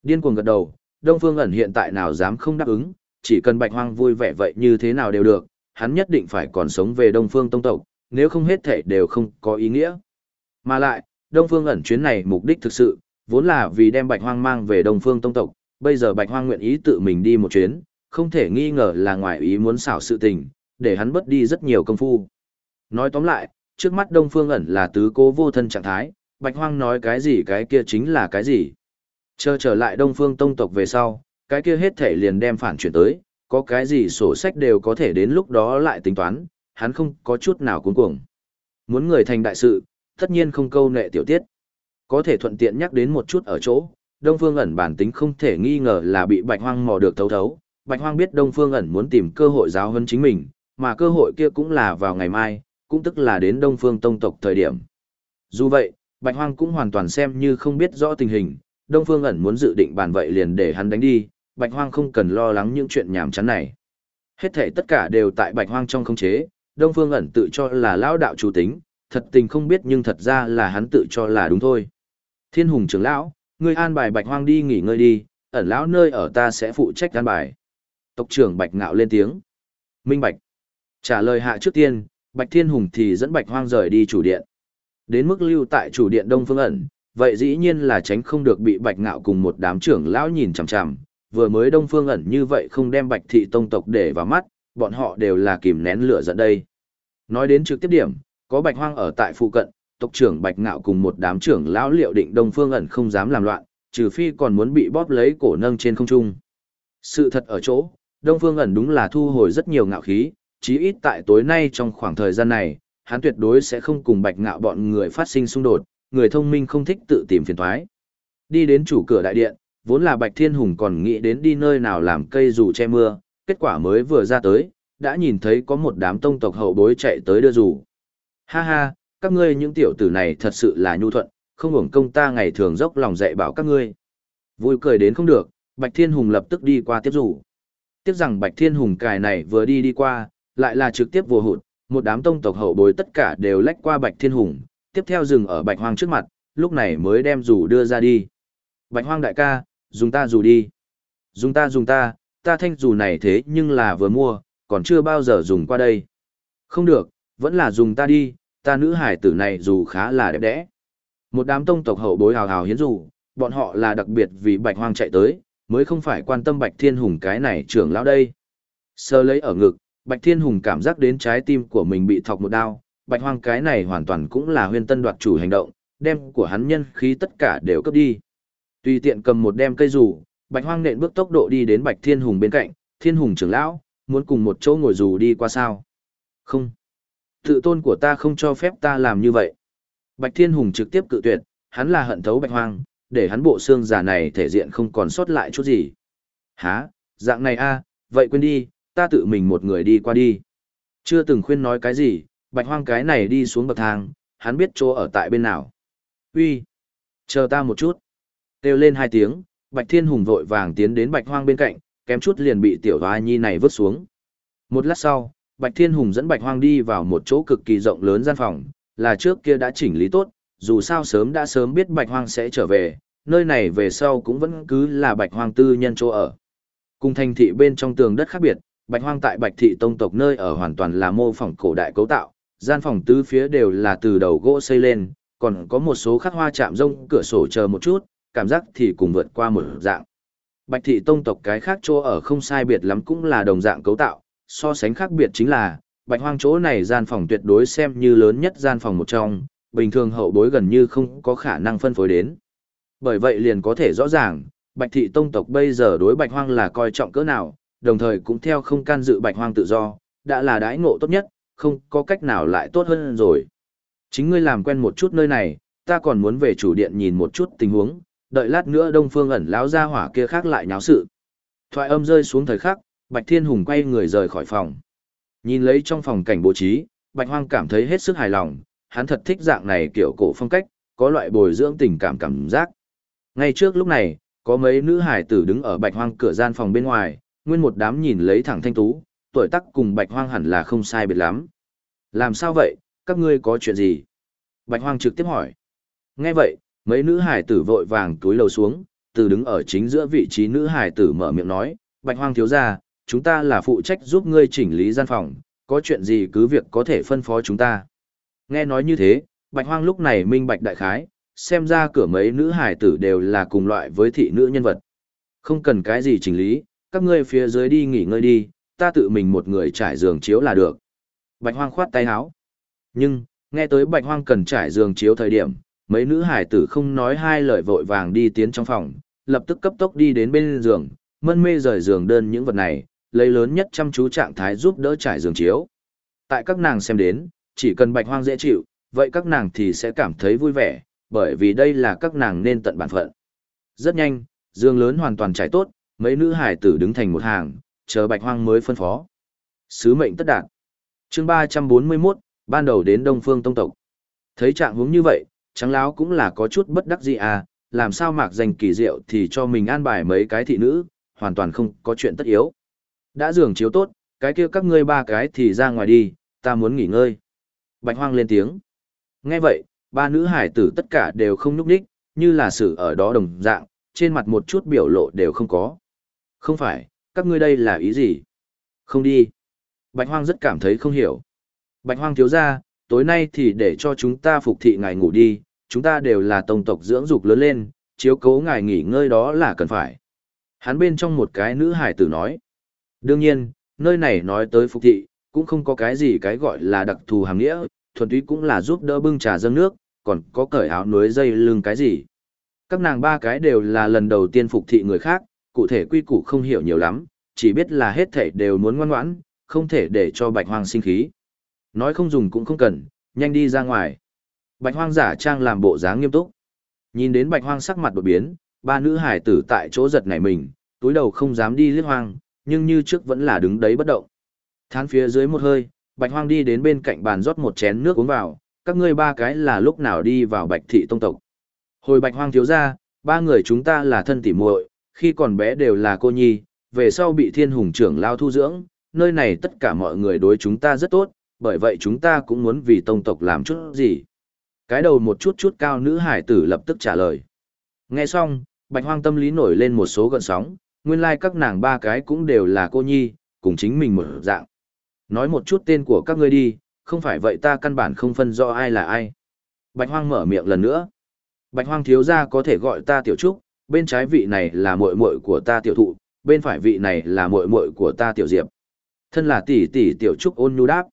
Điên cuồng gật đầu, Đông Phương ẩn hiện tại nào dám không đáp ứng, chỉ cần Bạch Hoang vui vẻ vậy như thế nào đều được, hắn nhất định phải còn sống về Đông Phương Tông tộc, nếu không hết thể đều không có ý nghĩa. Mà lại, Đông Phương ẩn chuyến này mục đích thực sự, vốn là vì đem Bạch Hoang mang về Đông Phương Tông tộc, bây giờ Bạch Hoang nguyện ý tự mình đi một chuyến, không thể nghi ngờ là ngoài ý muốn xảo sự tình, để hắn bớt đi rất nhiều công phu. Nói tóm lại, trước mắt Đông Phương ẩn là tứ cố vô thân trạng thái, Bạch Hoang nói cái gì cái kia chính là cái gì. Chờ trở lại Đông Phương Tông tộc về sau, cái kia hết thể liền đem phản chuyển tới, có cái gì sổ sách đều có thể đến lúc đó lại tính toán, hắn không có chút nào cuốn cuồng. Muốn người thành đại sự, tất nhiên không câu nệ tiểu tiết. Có thể thuận tiện nhắc đến một chút ở chỗ, Đông Phương ẩn bản tính không thể nghi ngờ là bị Bạch Hoang mò được thấu thấu. Bạch Hoang biết Đông Phương ẩn muốn tìm cơ hội giáo huấn chính mình, mà cơ hội kia cũng là vào ngày mai, cũng tức là đến Đông Phương tông tộc thời điểm. Dù vậy, Bạch Hoang cũng hoàn toàn xem như không biết rõ tình hình, Đông Phương ẩn muốn dự định bàn vậy liền để hắn đánh đi, Bạch Hoang không cần lo lắng những chuyện nhảm chán này. Hết thảy tất cả đều tại Bạch Hoang trong khống chế, Đông Phương ẩn tự cho là lão đạo chủ tính, thật tình không biết nhưng thật ra là hắn tự cho là đúng thôi. Thiên Hùng trưởng lão, ngươi an bài Bạch Hoang đi nghỉ ngơi đi, ẩn lão nơi ở ta sẽ phụ trách an bài. Tộc trưởng Bạch Ngạo lên tiếng. Minh Bạch. Trả lời hạ trước tiên, Bạch Thiên Hùng thì dẫn Bạch Hoang rời đi chủ điện. Đến mức lưu tại chủ điện Đông Phương ẩn, vậy dĩ nhiên là tránh không được bị Bạch Ngạo cùng một đám trưởng lão nhìn chằm chằm, vừa mới Đông Phương ẩn như vậy không đem Bạch thị tông tộc để vào mắt, bọn họ đều là kìm nén lửa giận đây. Nói đến trực tiếp điểm, có Bạch Hoang ở tại phụ cận, tộc trưởng Bạch Ngạo cùng một đám trưởng lão liệu định Đông Phương ẩn không dám làm loạn, trừ phi còn muốn bị bóp lấy cổ nâng trên không trung. Sự thật ở chỗ, Đông Phương ẩn đúng là thu hồi rất nhiều ngạo khí, chí ít tại tối nay trong khoảng thời gian này, hắn tuyệt đối sẽ không cùng Bạch Ngạo bọn người phát sinh xung đột, người thông minh không thích tự tìm phiền toái. Đi đến chủ cửa đại điện, vốn là Bạch Thiên Hùng còn nghĩ đến đi nơi nào làm cây dù che mưa, kết quả mới vừa ra tới, đã nhìn thấy có một đám tông tộc hậu bối chạy tới đưa dù. Ha ha, các ngươi những tiểu tử này thật sự là nhu thuận, không hưởng công ta ngày thường dốc lòng dạy bảo các ngươi. Vui cười đến không được, Bạch Thiên Hùng lập tức đi qua tiếp rủ. tiếp rằng Bạch Thiên Hùng cài này vừa đi đi qua, lại là trực tiếp vô hụt, một đám tông tộc hậu bối tất cả đều lách qua Bạch Thiên Hùng, tiếp theo dừng ở Bạch Hoang trước mặt, lúc này mới đem rủ đưa ra đi. Bạch Hoang đại ca, dùng ta dù đi. Dùng ta dùng ta, ta thanh dù này thế nhưng là vừa mua, còn chưa bao giờ dùng qua đây. Không được, vẫn là dùng ta đi, ta nữ hải tử này dù khá là đẹp đẽ. Một đám tông tộc hậu bối hào hào hiến dù, bọn họ là đặc biệt vì bạch hoang chạy tới, mới không phải quan tâm bạch thiên hùng cái này trưởng lão đây. Sơ lấy ở ngực, bạch thiên hùng cảm giác đến trái tim của mình bị thọc một đao, bạch hoang cái này hoàn toàn cũng là huyên tân đoạt chủ hành động, đem của hắn nhân khí tất cả đều cấp đi. Tùy tiện cầm một đem cây dù, bạch hoang nện bước tốc độ đi đến bạch thiên hùng bên cạnh, thiên hùng trưởng lão, muốn cùng một chỗ ngồi dù đi qua sao? Không. Tự tôn của ta không cho phép ta làm như vậy. Bạch Thiên Hùng trực tiếp cự tuyệt, hắn là hận thấu Bạch Hoang, để hắn bộ xương giả này thể diện không còn sót lại chút gì. Hả, dạng này a, vậy quên đi, ta tự mình một người đi qua đi. Chưa từng khuyên nói cái gì, Bạch Hoang cái này đi xuống bậc thang, hắn biết chỗ ở tại bên nào. Uy, chờ ta một chút. Kêu lên hai tiếng, Bạch Thiên Hùng vội vàng tiến đến Bạch Hoang bên cạnh, kém chút liền bị tiểu hoa nhi này vứt xuống. Một lát sau, Bạch Thiên Hùng dẫn Bạch Hoang đi vào một chỗ cực kỳ rộng lớn gian phòng, là trước kia đã chỉnh lý tốt, dù sao sớm đã sớm biết Bạch Hoang sẽ trở về, nơi này về sau cũng vẫn cứ là Bạch Hoang tư nhân chỗ ở. Cùng thành thị bên trong tường đất khác biệt, Bạch Hoang tại Bạch thị tông tộc nơi ở hoàn toàn là mô phỏng cổ đại cấu tạo, gian phòng tứ phía đều là từ đầu gỗ xây lên, còn có một số khắc hoa chạm rông cửa sổ chờ một chút, cảm giác thì cùng vượt qua một dạng. Bạch thị tông tộc cái khác chỗ ở không sai biệt lắm cũng là đồng dạng cấu tạo, so sánh khác biệt chính là, bạch hoang chỗ này gian phòng tuyệt đối xem như lớn nhất gian phòng một trong, bình thường hậu bối gần như không có khả năng phân phối đến. Bởi vậy liền có thể rõ ràng, bạch thị tông tộc bây giờ đối bạch hoang là coi trọng cỡ nào, đồng thời cũng theo không can dự bạch hoang tự do, đã là đãi ngộ tốt nhất, không có cách nào lại tốt hơn rồi. Chính ngươi làm quen một chút nơi này, ta còn muốn về chủ điện nhìn một chút tình huống, đợi lát nữa đông phương ẩn lão ra hỏa kia khác lại nháo sự. Thoại âm rơi xuống thời khắc, Bạch Thiên Hùng quay người rời khỏi phòng. Nhìn lấy trong phòng cảnh bố trí, Bạch Hoang cảm thấy hết sức hài lòng, hắn thật thích dạng này kiểu cổ phong cách, có loại bồi dưỡng tình cảm cảm giác. Ngay trước lúc này, có mấy nữ hải tử đứng ở Bạch Hoang cửa gian phòng bên ngoài, nguyên một đám nhìn lấy thẳng thanh tú, tuổi tác cùng Bạch Hoang hẳn là không sai biệt lắm. Làm sao vậy, các ngươi có chuyện gì? Bạch Hoang trực tiếp hỏi. Nghe vậy, mấy nữ hải tử vội vàng túi lầu xuống, từ đứng ở chính giữa vị trí nữ hải tử mở miệng nói, Bạch Hoang thiếu gia, chúng ta là phụ trách giúp ngươi chỉnh lý gian phòng, có chuyện gì cứ việc có thể phân phó chúng ta. Nghe nói như thế, Bạch Hoang lúc này minh bạch đại khái, xem ra cửa mấy nữ hải tử đều là cùng loại với thị nữ nhân vật. Không cần cái gì chỉnh lý, các ngươi phía dưới đi nghỉ ngơi đi, ta tự mình một người trải giường chiếu là được. Bạch Hoang khoát tay áo. Nhưng, nghe tới Bạch Hoang cần trải giường chiếu thời điểm, mấy nữ hải tử không nói hai lời vội vàng đi tiến trong phòng, lập tức cấp tốc đi đến bên giường, mân mê rời giường đơn những vật này, lấy lớn nhất chăm chú trạng thái giúp đỡ trải giường chiếu. Tại các nàng xem đến, chỉ cần Bạch Hoang dễ chịu, vậy các nàng thì sẽ cảm thấy vui vẻ, bởi vì đây là các nàng nên tận bản phận. Rất nhanh, giường lớn hoàn toàn trải tốt, mấy nữ hải tử đứng thành một hàng, chờ Bạch Hoang mới phân phó. Sứ mệnh tất đạt. Chương 341, ban đầu đến Đông Phương Tông tộc. Thấy trạng hướng như vậy, trắng lão cũng là có chút bất đắc dĩ à, làm sao mạc danh kỳ diệu thì cho mình an bài mấy cái thị nữ, hoàn toàn không có chuyện tất yếu. Đã giường chiếu tốt, cái kia các ngươi ba cái thì ra ngoài đi, ta muốn nghỉ ngơi. Bạch hoang lên tiếng. Nghe vậy, ba nữ hải tử tất cả đều không nhúc đích, như là sự ở đó đồng dạng, trên mặt một chút biểu lộ đều không có. Không phải, các ngươi đây là ý gì? Không đi. Bạch hoang rất cảm thấy không hiểu. Bạch hoang thiếu gia, tối nay thì để cho chúng ta phục thị ngài ngủ đi, chúng ta đều là tông tộc dưỡng dục lớn lên, chiếu cố ngài nghỉ ngơi đó là cần phải. Hắn bên trong một cái nữ hải tử nói. Đương nhiên, nơi này nói tới phục thị, cũng không có cái gì cái gọi là đặc thù hàng nghĩa, thuần túy cũng là giúp đỡ bưng trà dâng nước, còn có cởi áo núi dây lưng cái gì. Các nàng ba cái đều là lần đầu tiên phục thị người khác, cụ thể quy củ không hiểu nhiều lắm, chỉ biết là hết thảy đều muốn ngoan ngoãn, không thể để cho bạch hoang sinh khí. Nói không dùng cũng không cần, nhanh đi ra ngoài. Bạch hoang giả trang làm bộ dáng nghiêm túc. Nhìn đến bạch hoang sắc mặt đột biến, ba nữ hải tử tại chỗ giật nảy mình, túi đầu không dám đi liếc hoang, nhưng như trước vẫn là đứng đấy bất động. Thán phía dưới một hơi, bạch hoang đi đến bên cạnh bàn rót một chén nước uống vào, các ngươi ba cái là lúc nào đi vào bạch thị tông tộc. Hồi bạch hoang thiếu gia, ba người chúng ta là thân tỉ muội, khi còn bé đều là cô nhi, về sau bị thiên hùng trưởng lao thu dưỡng, nơi này tất cả mọi người đối chúng ta rất tốt, bởi vậy chúng ta cũng muốn vì tông tộc làm chút gì. Cái đầu một chút chút cao nữ hải tử lập tức trả lời. Nghe xong, bạch hoang tâm lý nổi lên một số gợn sóng, nguyên lai like các nàng ba cái cũng đều là cô nhi, cùng chính mình một dạng. Nói một chút tên của các ngươi đi, không phải vậy ta căn bản không phân rõ ai là ai. Bạch hoang mở miệng lần nữa. Bạch hoang thiếu gia có thể gọi ta tiểu trúc, bên trái vị này là muội muội của ta tiểu thụ, bên phải vị này là muội muội của ta tiểu diệp. Thân là tỷ tỷ tiểu trúc ôn nhu đáp.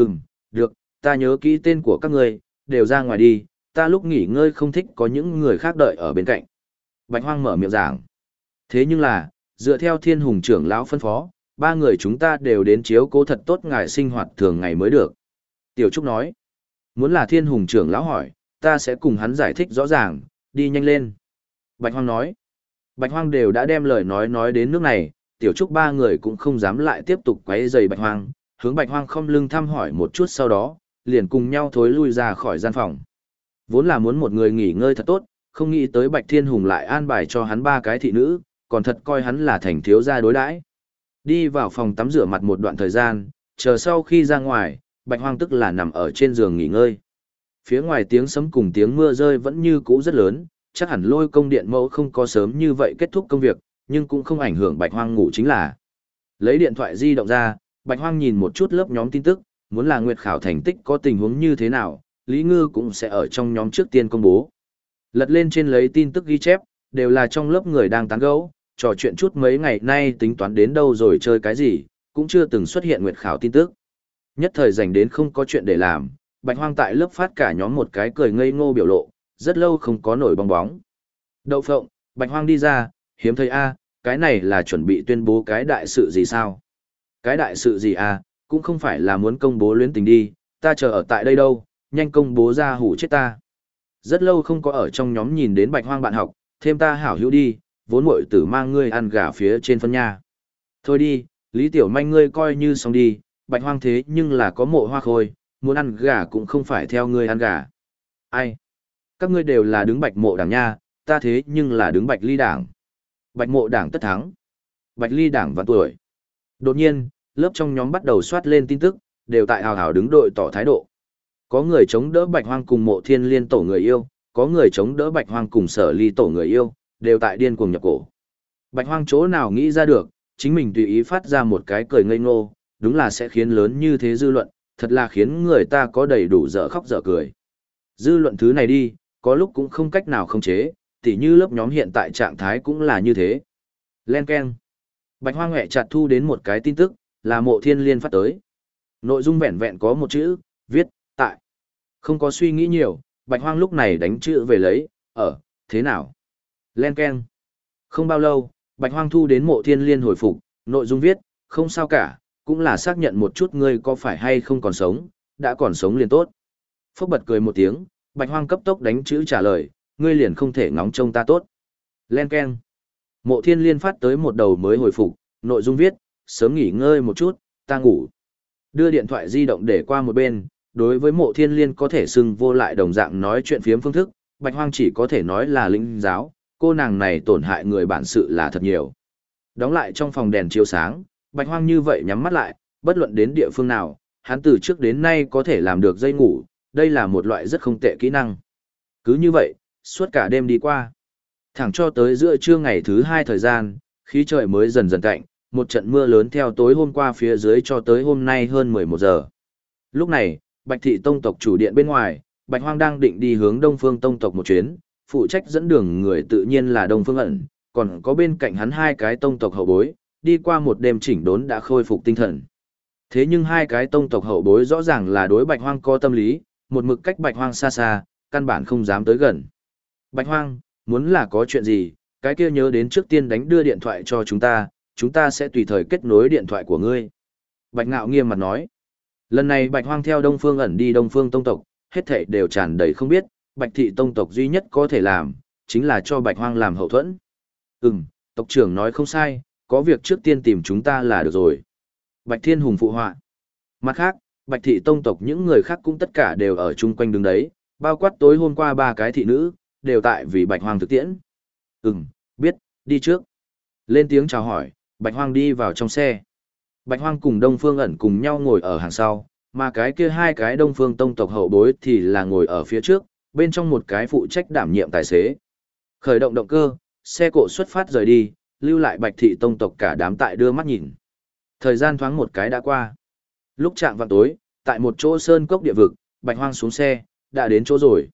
Ừm, được, ta nhớ kỹ tên của các ngươi, đều ra ngoài đi, ta lúc nghỉ ngơi không thích có những người khác đợi ở bên cạnh. Bạch hoang mở miệng giảng. Thế nhưng là, dựa theo thiên hùng trưởng lão phân phó, ba người chúng ta đều đến chiếu cố thật tốt ngài sinh hoạt thường ngày mới được. Tiểu Trúc nói, muốn là thiên hùng trưởng lão hỏi, ta sẽ cùng hắn giải thích rõ ràng, đi nhanh lên. Bạch Hoang nói, Bạch Hoang đều đã đem lời nói nói đến nước này, Tiểu Trúc ba người cũng không dám lại tiếp tục quấy rầy Bạch Hoang, hướng Bạch Hoang không lưng thăm hỏi một chút sau đó, liền cùng nhau thối lui ra khỏi gian phòng. Vốn là muốn một người nghỉ ngơi thật tốt, không nghĩ tới Bạch Thiên Hùng lại an bài cho hắn ba cái thị nữ, còn thật coi hắn là thành thiếu gia đối đãi. Đi vào phòng tắm rửa mặt một đoạn thời gian, chờ sau khi ra ngoài, Bạch Hoang tức là nằm ở trên giường nghỉ ngơi. Phía ngoài tiếng sấm cùng tiếng mưa rơi vẫn như cũ rất lớn, chắc hẳn lôi công điện mẫu không có sớm như vậy kết thúc công việc, nhưng cũng không ảnh hưởng Bạch Hoang ngủ chính là. Lấy điện thoại di động ra, Bạch Hoang nhìn một chút lớp nhóm tin tức, muốn là Nguyệt Khảo thành tích có tình huống như thế nào, Lý Ngư cũng sẽ ở trong nhóm trước tiên công bố. Lật lên trên lấy tin tức ghi chép, đều là trong lớp người đang tán gẫu, trò chuyện chút mấy ngày nay tính toán đến đâu rồi chơi cái gì, cũng chưa từng xuất hiện nguyệt khảo tin tức. Nhất thời dành đến không có chuyện để làm, bạch hoang tại lớp phát cả nhóm một cái cười ngây ngô biểu lộ, rất lâu không có nổi bong bóng. Đậu phộng, bạch hoang đi ra, hiếm thấy a, cái này là chuẩn bị tuyên bố cái đại sự gì sao? Cái đại sự gì à? cũng không phải là muốn công bố luyến tình đi, ta chờ ở tại đây đâu, nhanh công bố ra hủ chết ta. Rất lâu không có ở trong nhóm nhìn đến bạch hoang bạn học, thêm ta hảo hữu đi, vốn muội tử mang ngươi ăn gà phía trên phân nha. Thôi đi, Lý Tiểu Manh ngươi coi như xong đi, bạch hoang thế nhưng là có mộ hoa khôi, muốn ăn gà cũng không phải theo ngươi ăn gà. Ai? Các ngươi đều là đứng bạch mộ đảng nha, ta thế nhưng là đứng bạch ly đảng. Bạch mộ đảng tất thắng. Bạch ly đảng vạn tuổi. Đột nhiên, lớp trong nhóm bắt đầu soát lên tin tức, đều tại hào hào đứng đội tỏ thái độ. Có người chống đỡ bạch hoang cùng mộ thiên liên tổ người yêu, có người chống đỡ bạch hoang cùng sở ly tổ người yêu, đều tại điên cuồng nhập cổ. Bạch hoang chỗ nào nghĩ ra được, chính mình tùy ý phát ra một cái cười ngây ngô, đúng là sẽ khiến lớn như thế dư luận, thật là khiến người ta có đầy đủ dở khóc dở cười. Dư luận thứ này đi, có lúc cũng không cách nào không chế, tỉ như lớp nhóm hiện tại trạng thái cũng là như thế. Len Ken. Bạch hoang hẹ chặt thu đến một cái tin tức, là mộ thiên liên phát tới. Nội dung vẹn vẹn có một chữ, viết, tại. Không có suy nghĩ nhiều, bạch hoang lúc này đánh chữ về lấy, ở, thế nào? Len keng. Không bao lâu, bạch hoang thu đến mộ thiên liên hồi phục, nội dung viết, không sao cả, cũng là xác nhận một chút ngươi có phải hay không còn sống, đã còn sống liền tốt. Phúc bật cười một tiếng, bạch hoang cấp tốc đánh chữ trả lời, ngươi liền không thể ngóng trông ta tốt. Len keng. Mộ thiên liên phát tới một đầu mới hồi phục, nội dung viết, sớm nghỉ ngơi một chút, ta ngủ. Đưa điện thoại di động để qua một bên, đối với mộ thiên liên có thể xưng vô lại đồng dạng nói chuyện phiếm phương thức, bạch hoang chỉ có thể nói là linh giáo, cô nàng này tổn hại người bản sự là thật nhiều. Đóng lại trong phòng đèn chiếu sáng, bạch hoang như vậy nhắm mắt lại, bất luận đến địa phương nào, hắn từ trước đến nay có thể làm được dây ngủ, đây là một loại rất không tệ kỹ năng. Cứ như vậy, suốt cả đêm đi qua. Thẳng cho tới giữa trưa ngày thứ hai thời gian, khí trời mới dần dần cạnh, một trận mưa lớn theo tối hôm qua phía dưới cho tới hôm nay hơn 11 giờ. Lúc này, Bạch Thị Tông tộc chủ điện bên ngoài, Bạch Hoang đang định đi hướng Đông Phương Tông tộc một chuyến, phụ trách dẫn đường người tự nhiên là Đông Phương ẩn, còn có bên cạnh hắn hai cái tông tộc hậu bối, đi qua một đêm chỉnh đốn đã khôi phục tinh thần. Thế nhưng hai cái tông tộc hậu bối rõ ràng là đối Bạch Hoang có tâm lý, một mực cách Bạch Hoang xa xa, căn bản không dám tới gần. Bạch Hoang, muốn là có chuyện gì, cái kia nhớ đến trước tiên đánh đưa điện thoại cho chúng ta, chúng ta sẽ tùy thời kết nối điện thoại của ngươi. Bạch Ngạo nghiêm mặt nói. Lần này Bạch Hoang theo Đông Phương ẩn đi Đông Phương Tông tộc, hết thảy đều tràn đầy không biết, Bạch Thị Tông tộc duy nhất có thể làm, chính là cho Bạch Hoang làm hậu thuẫn. Ừm, tộc trưởng nói không sai, có việc trước tiên tìm chúng ta là được rồi. Bạch Thiên Hùng phụ họa. Mặt khác, Bạch Thị Tông tộc những người khác cũng tất cả đều ở chung quanh đứng đấy, bao quát tối hôm qua ba cái thị nữ, đều tại vì Bạch Hoang thực tiễn. Ừm, biết, đi trước. Lên tiếng chào hỏi, Bạch Hoang đi vào trong xe. Bạch Hoang cùng Đông Phương ẩn cùng nhau ngồi ở hàng sau, mà cái kia hai cái Đông Phương tông tộc hậu bối thì là ngồi ở phía trước, bên trong một cái phụ trách đảm nhiệm tài xế. Khởi động động cơ, xe cộ xuất phát rời đi, lưu lại Bạch thị tông tộc cả đám tại đưa mắt nhìn. Thời gian thoáng một cái đã qua. Lúc chạm vào tối, tại một chỗ sơn cốc địa vực, Bạch Hoang xuống xe, đã đến chỗ rồi.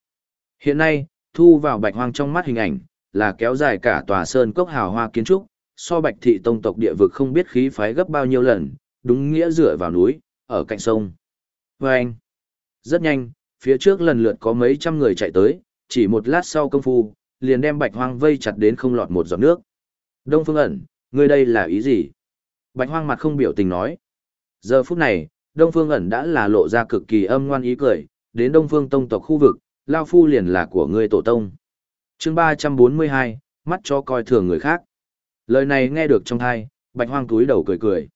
Hiện nay, thu vào Bạch Hoang trong mắt hình ảnh, là kéo dài cả tòa sơn cốc hào hoa kiến trúc, so bạch thị tông tộc địa vực không biết khí phái gấp bao nhiêu lần, đúng nghĩa dựa vào núi, ở cạnh sông. Và anh, rất nhanh, phía trước lần lượt có mấy trăm người chạy tới, chỉ một lát sau công phu, liền đem bạch hoang vây chặt đến không lọt một giọt nước. Đông Phương ẩn, ngươi đây là ý gì? Bạch hoang mặt không biểu tình nói. Giờ phút này, Đông Phương ẩn đã là lộ ra cực kỳ âm ngoan ý cười, đến Đông Phương tông tộc khu vực, Lao Phu liền là của ngươi tổ tông. chương 342, mắt cho coi thường người khác. Lời này nghe được trong thai, bạch hoang túi đầu cười cười.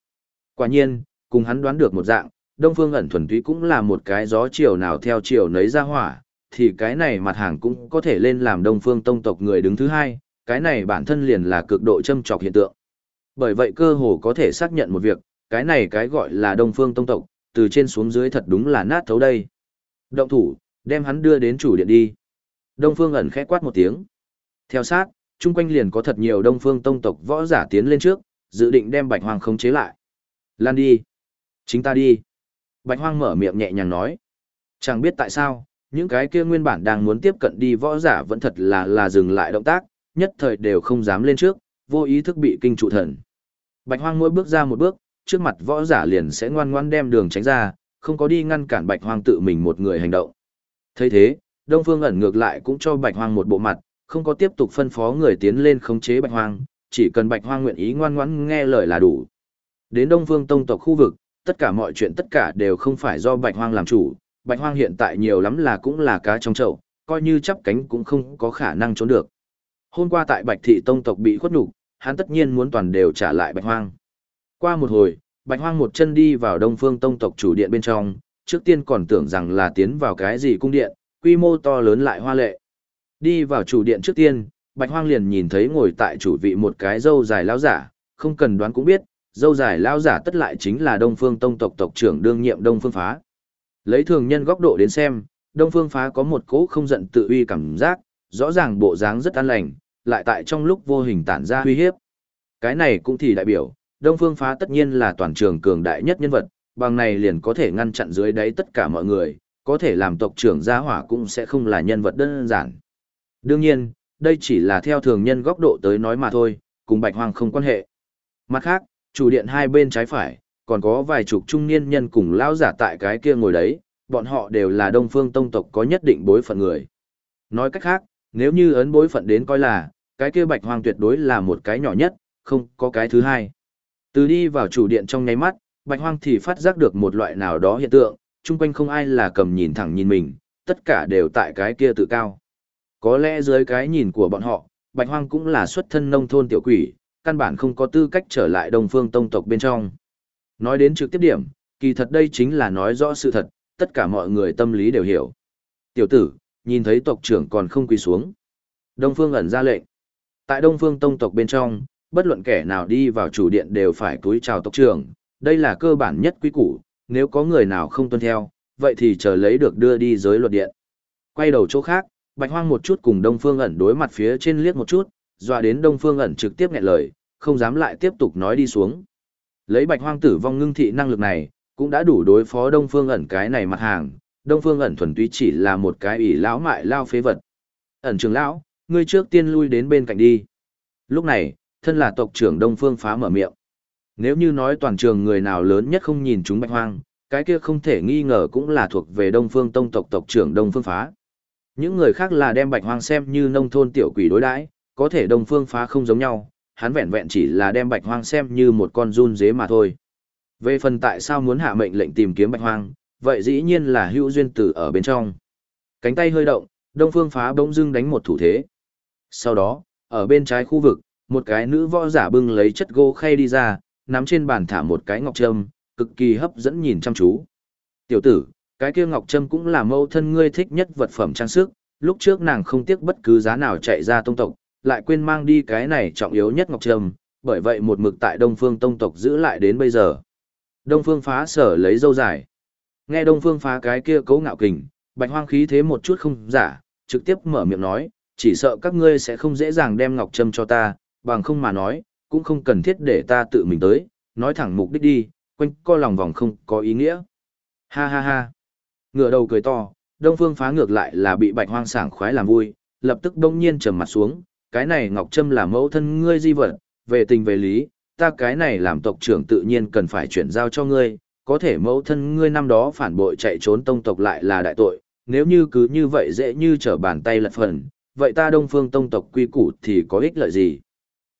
Quả nhiên, cùng hắn đoán được một dạng, Đông Phương ẩn thuần túy cũng là một cái gió chiều nào theo chiều nấy ra hỏa, thì cái này mặt hàng cũng có thể lên làm Đông Phương tông tộc người đứng thứ hai, cái này bản thân liền là cực độ châm trọc hiện tượng. Bởi vậy cơ hồ có thể xác nhận một việc, cái này cái gọi là Đông Phương tông tộc, từ trên xuống dưới thật đúng là nát thấu đây. Động thủ, đem hắn đưa đến chủ điện đi. Đông Phương ẩn khẽ quát một tiếng. Theo sát, chung quanh liền có thật nhiều đông phương tông tộc võ giả tiến lên trước, dự định đem bạch hoang khống chế lại. Lan đi. Chính ta đi. Bạch hoang mở miệng nhẹ nhàng nói. Chẳng biết tại sao, những cái kia nguyên bản đang muốn tiếp cận đi võ giả vẫn thật là là dừng lại động tác, nhất thời đều không dám lên trước, vô ý thức bị kinh trụ thần. Bạch hoang mỗi bước ra một bước, trước mặt võ giả liền sẽ ngoan ngoãn đem đường tránh ra, không có đi ngăn cản bạch hoang tự mình một người hành động thấy thế, Đông Phương ẩn ngược lại cũng cho bạch hoang một bộ mặt, không có tiếp tục phân phó người tiến lên khống chế bạch hoang, chỉ cần bạch hoang nguyện ý ngoan ngoãn nghe lời là đủ. Đến Đông Phương Tông tộc khu vực, tất cả mọi chuyện tất cả đều không phải do bạch hoang làm chủ, bạch hoang hiện tại nhiều lắm là cũng là cá trong chậu, coi như chắp cánh cũng không có khả năng trốn được. Hôm qua tại Bạch Thị Tông tộc bị khuất nhục, hắn tất nhiên muốn toàn đều trả lại Bạch Hoang. Qua một hồi, Bạch Hoang một chân đi vào Đông Phương Tông tộc chủ điện bên trong, trước tiên còn tưởng rằng là tiến vào cái gì cung điện, quy mô to lớn lại hoa lệ. Đi vào chủ điện trước tiên, Bạch Hoang liền nhìn thấy ngồi tại chủ vị một cái dâu dài lão giả, không cần đoán cũng biết, dâu dài lão giả tất lại chính là Đông Phương Tông tộc tộc trưởng đương nhiệm Đông Phương Phá. Lấy thường nhân góc độ đến xem, Đông Phương Phá có một cỗ không giận tự uy cảm giác, rõ ràng bộ dáng rất an lành, lại tại trong lúc vô hình tản ra uy hiếp. Cái này cũng thì đại biểu, Đông Phương Phá tất nhiên là toàn trường cường đại nhất nhân vật, bằng này liền có thể ngăn chặn dưới đáy tất cả mọi người, có thể làm tộc trưởng gia hỏa cũng sẽ không là nhân vật đơn giản. Đương nhiên, đây chỉ là theo thường nhân góc độ tới nói mà thôi, cùng Bạch Hoang không quan hệ. Mặt khác, chủ điện hai bên trái phải, còn có vài chục trung niên nhân cùng lão giả tại cái kia ngồi đấy, bọn họ đều là Đông Phương Tông tộc có nhất định bối phận người. Nói cách khác, nếu như ấn bối phận đến coi là, cái kia Bạch Hoang tuyệt đối là một cái nhỏ nhất, không có cái thứ hai. Từ đi vào chủ điện trong nháy mắt, Bạch Hoang thì phát giác được một loại nào đó hiện tượng, chung quanh không ai là cầm nhìn thẳng nhìn mình, tất cả đều tại cái kia tự cao. Có lẽ dưới cái nhìn của bọn họ, Bạch Hoang cũng là xuất thân nông thôn tiểu quỷ, căn bản không có tư cách trở lại Đông Phương Tông tộc bên trong. Nói đến trực tiếp điểm, kỳ thật đây chính là nói rõ sự thật, tất cả mọi người tâm lý đều hiểu. Tiểu tử, nhìn thấy tộc trưởng còn không quỳ xuống. Đông Phương ẩn ra lệnh. Tại Đông Phương Tông tộc bên trong, bất luận kẻ nào đi vào chủ điện đều phải cúi chào tộc trưởng, đây là cơ bản nhất quy củ, nếu có người nào không tuân theo, vậy thì chờ lấy được đưa đi giới luật điện. Quay đầu chỗ khác, Bạch Hoang một chút cùng Đông Phương ẩn đối mặt phía trên liếc một chút, dọa đến Đông Phương ẩn trực tiếp nghẹn lời, không dám lại tiếp tục nói đi xuống. Lấy Bạch Hoang tử vong ngưng thị năng lực này, cũng đã đủ đối phó Đông Phương ẩn cái này mặt hàng, Đông Phương ẩn thuần túy chỉ là một cái ỷ lão mại lao phế vật. Ẩn trưởng lão, ngươi trước tiên lui đến bên cạnh đi. Lúc này, thân là tộc trưởng Đông Phương phá mở miệng. Nếu như nói toàn trường người nào lớn nhất không nhìn chúng bạch hoang, cái kia không thể nghi ngờ cũng là thuộc về Đông Phương tông tộc tộc trưởng Đông Phương phá. Những người khác là đem bạch hoang xem như nông thôn tiểu quỷ đối đãi, có thể Đông Phương phá không giống nhau, hắn vẹn vẹn chỉ là đem bạch hoang xem như một con run dế mà thôi. Về phần tại sao muốn hạ mệnh lệnh tìm kiếm bạch hoang, vậy dĩ nhiên là hữu duyên tử ở bên trong. Cánh tay hơi động, Đông Phương phá bỗng dưng đánh một thủ thế. Sau đó, ở bên trái khu vực, một cái nữ võ giả bưng lấy chất gỗ khay đi ra, nắm trên bàn thả một cái ngọc trâm, cực kỳ hấp dẫn nhìn chăm chú. Tiểu tử, cái kia ngọc trâm cũng là mâu thân ngươi thích nhất vật phẩm trang sức, lúc trước nàng không tiếc bất cứ giá nào chạy ra tông tộc, lại quên mang đi cái này trọng yếu nhất ngọc trâm, bởi vậy một mực tại Đông Phương tông tộc giữ lại đến bây giờ. Đông Phương phá sở lấy dâu dài. Nghe Đông Phương phá cái kia cấu ngạo kình, bạch hoang khí thế một chút không giả, trực tiếp mở miệng nói, chỉ sợ các ngươi sẽ không dễ dàng đem ngọc trâm cho ta, bằng không mà nói, cũng không cần thiết để ta tự mình tới, nói thẳng mục đích đi, quanh co lòng vòng không có ý nghĩa. Ha ha ha. Ngựa đầu cười to, Đông Phương phá ngược lại là bị bạch hoang sảng khoái làm vui, lập tức đông nhiên trầm mặt xuống, cái này Ngọc Trâm là mẫu thân ngươi di vật, về tình về lý, ta cái này làm tộc trưởng tự nhiên cần phải chuyển giao cho ngươi, có thể mẫu thân ngươi năm đó phản bội chạy trốn tông tộc lại là đại tội, nếu như cứ như vậy dễ như trở bàn tay lật phần, vậy ta Đông Phương tông tộc quy củ thì có ích lợi gì?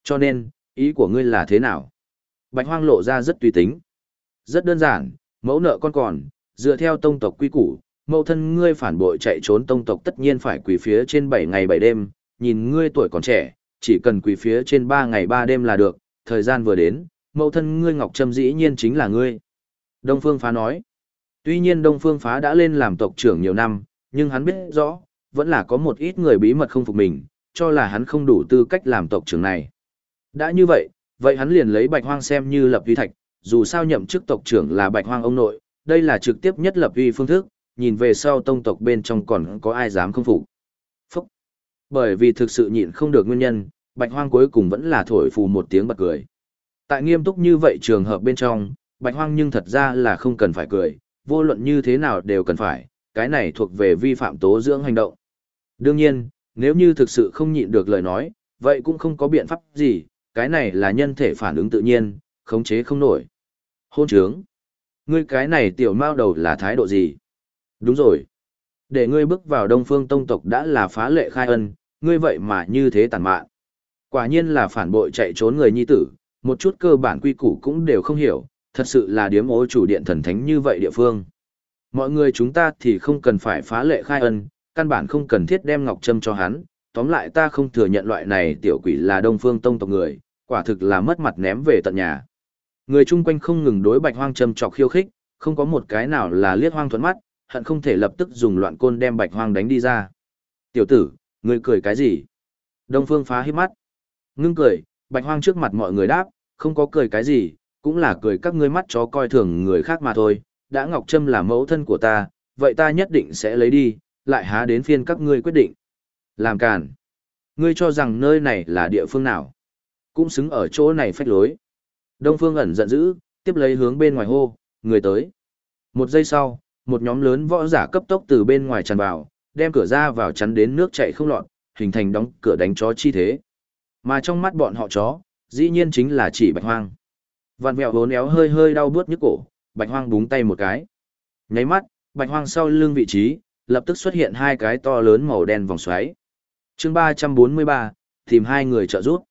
Cho nên, ý của ngươi là thế nào? Bạch hoang lộ ra rất tùy tính. Rất đơn giản, mẫu nợ con còn, dựa theo tông tộc quy củ, mẫu thân ngươi phản bội chạy trốn tông tộc tất nhiên phải quỳ phía trên 7 ngày 7 đêm, nhìn ngươi tuổi còn trẻ, chỉ cần quỳ phía trên 3 ngày 3 đêm là được, thời gian vừa đến, mẫu thân ngươi Ngọc Trâm dĩ nhiên chính là ngươi. Đông Phương Phá nói, tuy nhiên Đông Phương Phá đã lên làm tộc trưởng nhiều năm, nhưng hắn biết rõ, vẫn là có một ít người bí mật không phục mình, cho là hắn không đủ tư cách làm tộc trưởng này. Đã như vậy, vậy hắn liền lấy bạch hoang xem như lập uy thạch, dù sao nhậm chức tộc trưởng là bạch hoang ông nội, đây là trực tiếp nhất lập uy phương thức, nhìn về sau tông tộc bên trong còn có ai dám không phục. Phúc! Bởi vì thực sự nhịn không được nguyên nhân, bạch hoang cuối cùng vẫn là thổi phù một tiếng bật cười. Tại nghiêm túc như vậy trường hợp bên trong, bạch hoang nhưng thật ra là không cần phải cười, vô luận như thế nào đều cần phải, cái này thuộc về vi phạm tố dưỡng hành động. Đương nhiên, nếu như thực sự không nhịn được lời nói, vậy cũng không có biện pháp gì, cái này là nhân thể phản ứng tự nhiên, khống chế không nổi. Hôn trướng. Ngươi cái này tiểu mao đầu là thái độ gì? Đúng rồi. Để ngươi bước vào đông phương tông tộc đã là phá lệ khai ân, ngươi vậy mà như thế tàn mạn. Quả nhiên là phản bội chạy trốn người nhi tử, một chút cơ bản quy củ cũng đều không hiểu, thật sự là điếm ố chủ điện thần thánh như vậy địa phương. Mọi người chúng ta thì không cần phải phá lệ khai ân, căn bản không cần thiết đem ngọc trâm cho hắn, tóm lại ta không thừa nhận loại này tiểu quỷ là đông phương tông tộc người, quả thực là mất mặt ném về tận nhà. Người chung quanh không ngừng đối bạch hoang châm chọc khiêu khích, không có một cái nào là liếc hoang thuẫn mắt, hận không thể lập tức dùng loạn côn đem bạch hoang đánh đi ra. Tiểu tử, ngươi cười cái gì? Đông phương phá hít mắt. Ngưng cười, bạch hoang trước mặt mọi người đáp, không có cười cái gì, cũng là cười các ngươi mắt chó coi thường người khác mà thôi. Đã Ngọc Trâm là mẫu thân của ta, vậy ta nhất định sẽ lấy đi, lại há đến phiên các ngươi quyết định. Làm càn. Ngươi cho rằng nơi này là địa phương nào? Cũng xứng ở chỗ này phách lối. Đông Phương ẩn giận dữ, tiếp lấy hướng bên ngoài hô, người tới. Một giây sau, một nhóm lớn võ giả cấp tốc từ bên ngoài tràn vào, đem cửa ra vào chắn đến nước chảy không lọt, hình thành đóng cửa đánh chó chi thế. Mà trong mắt bọn họ chó, dĩ nhiên chính là chỉ bạch hoang. Vạn vẹo hốn éo hơi hơi đau bước nhức cổ, bạch hoang búng tay một cái. Nháy mắt, bạch hoang sau lưng vị trí, lập tức xuất hiện hai cái to lớn màu đen vòng xoáy. Chương 343, tìm hai người trợ giúp.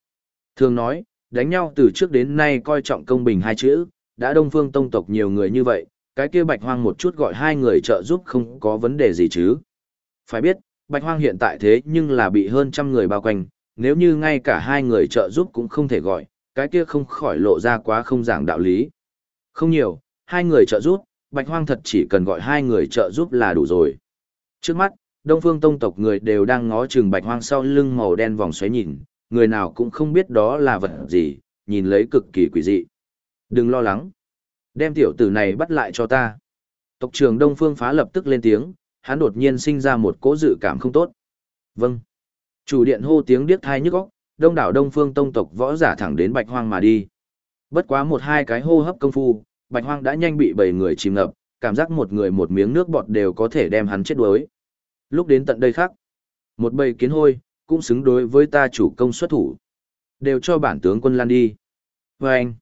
Thường nói, đánh nhau từ trước đến nay coi trọng công bình hai chữ, đã đông phương tông tộc nhiều người như vậy, cái kia bạch hoang một chút gọi hai người trợ giúp không có vấn đề gì chứ. Phải biết, bạch hoang hiện tại thế nhưng là bị hơn trăm người bao quanh, nếu như ngay cả hai người trợ giúp cũng không thể gọi, cái kia không khỏi lộ ra quá không giảng đạo lý. Không nhiều, hai người trợ giúp, bạch hoang thật chỉ cần gọi hai người trợ giúp là đủ rồi. Trước mắt, Đông Phương Tông tộc người đều đang ngó chừng bạch hoang sau lưng màu đen vòng xoáy nhìn, người nào cũng không biết đó là vật gì, nhìn lấy cực kỳ quỷ dị. Đừng lo lắng. Đem tiểu tử này bắt lại cho ta. Tộc trưởng Đông Phương phá lập tức lên tiếng, hắn đột nhiên sinh ra một cỗ dự cảm không tốt. Vâng. Chủ điện hô tiếng điếc thai nhức óc, đông đảo Đông Phương Tông tộc võ giả thẳng đến bạch hoang mà đi. Bất quá một hai cái hô hấp công phu, bạch hoang đã nhanh bị bảy người chìm ngập, cảm giác một người một miếng nước bọt đều có thể đem hắn chết đuối. Lúc đến tận đây khác, một bầy kiến hôi, cũng xứng đối với ta chủ công xuất thủ. Đều cho bản tướng quân lan đi. Và anh,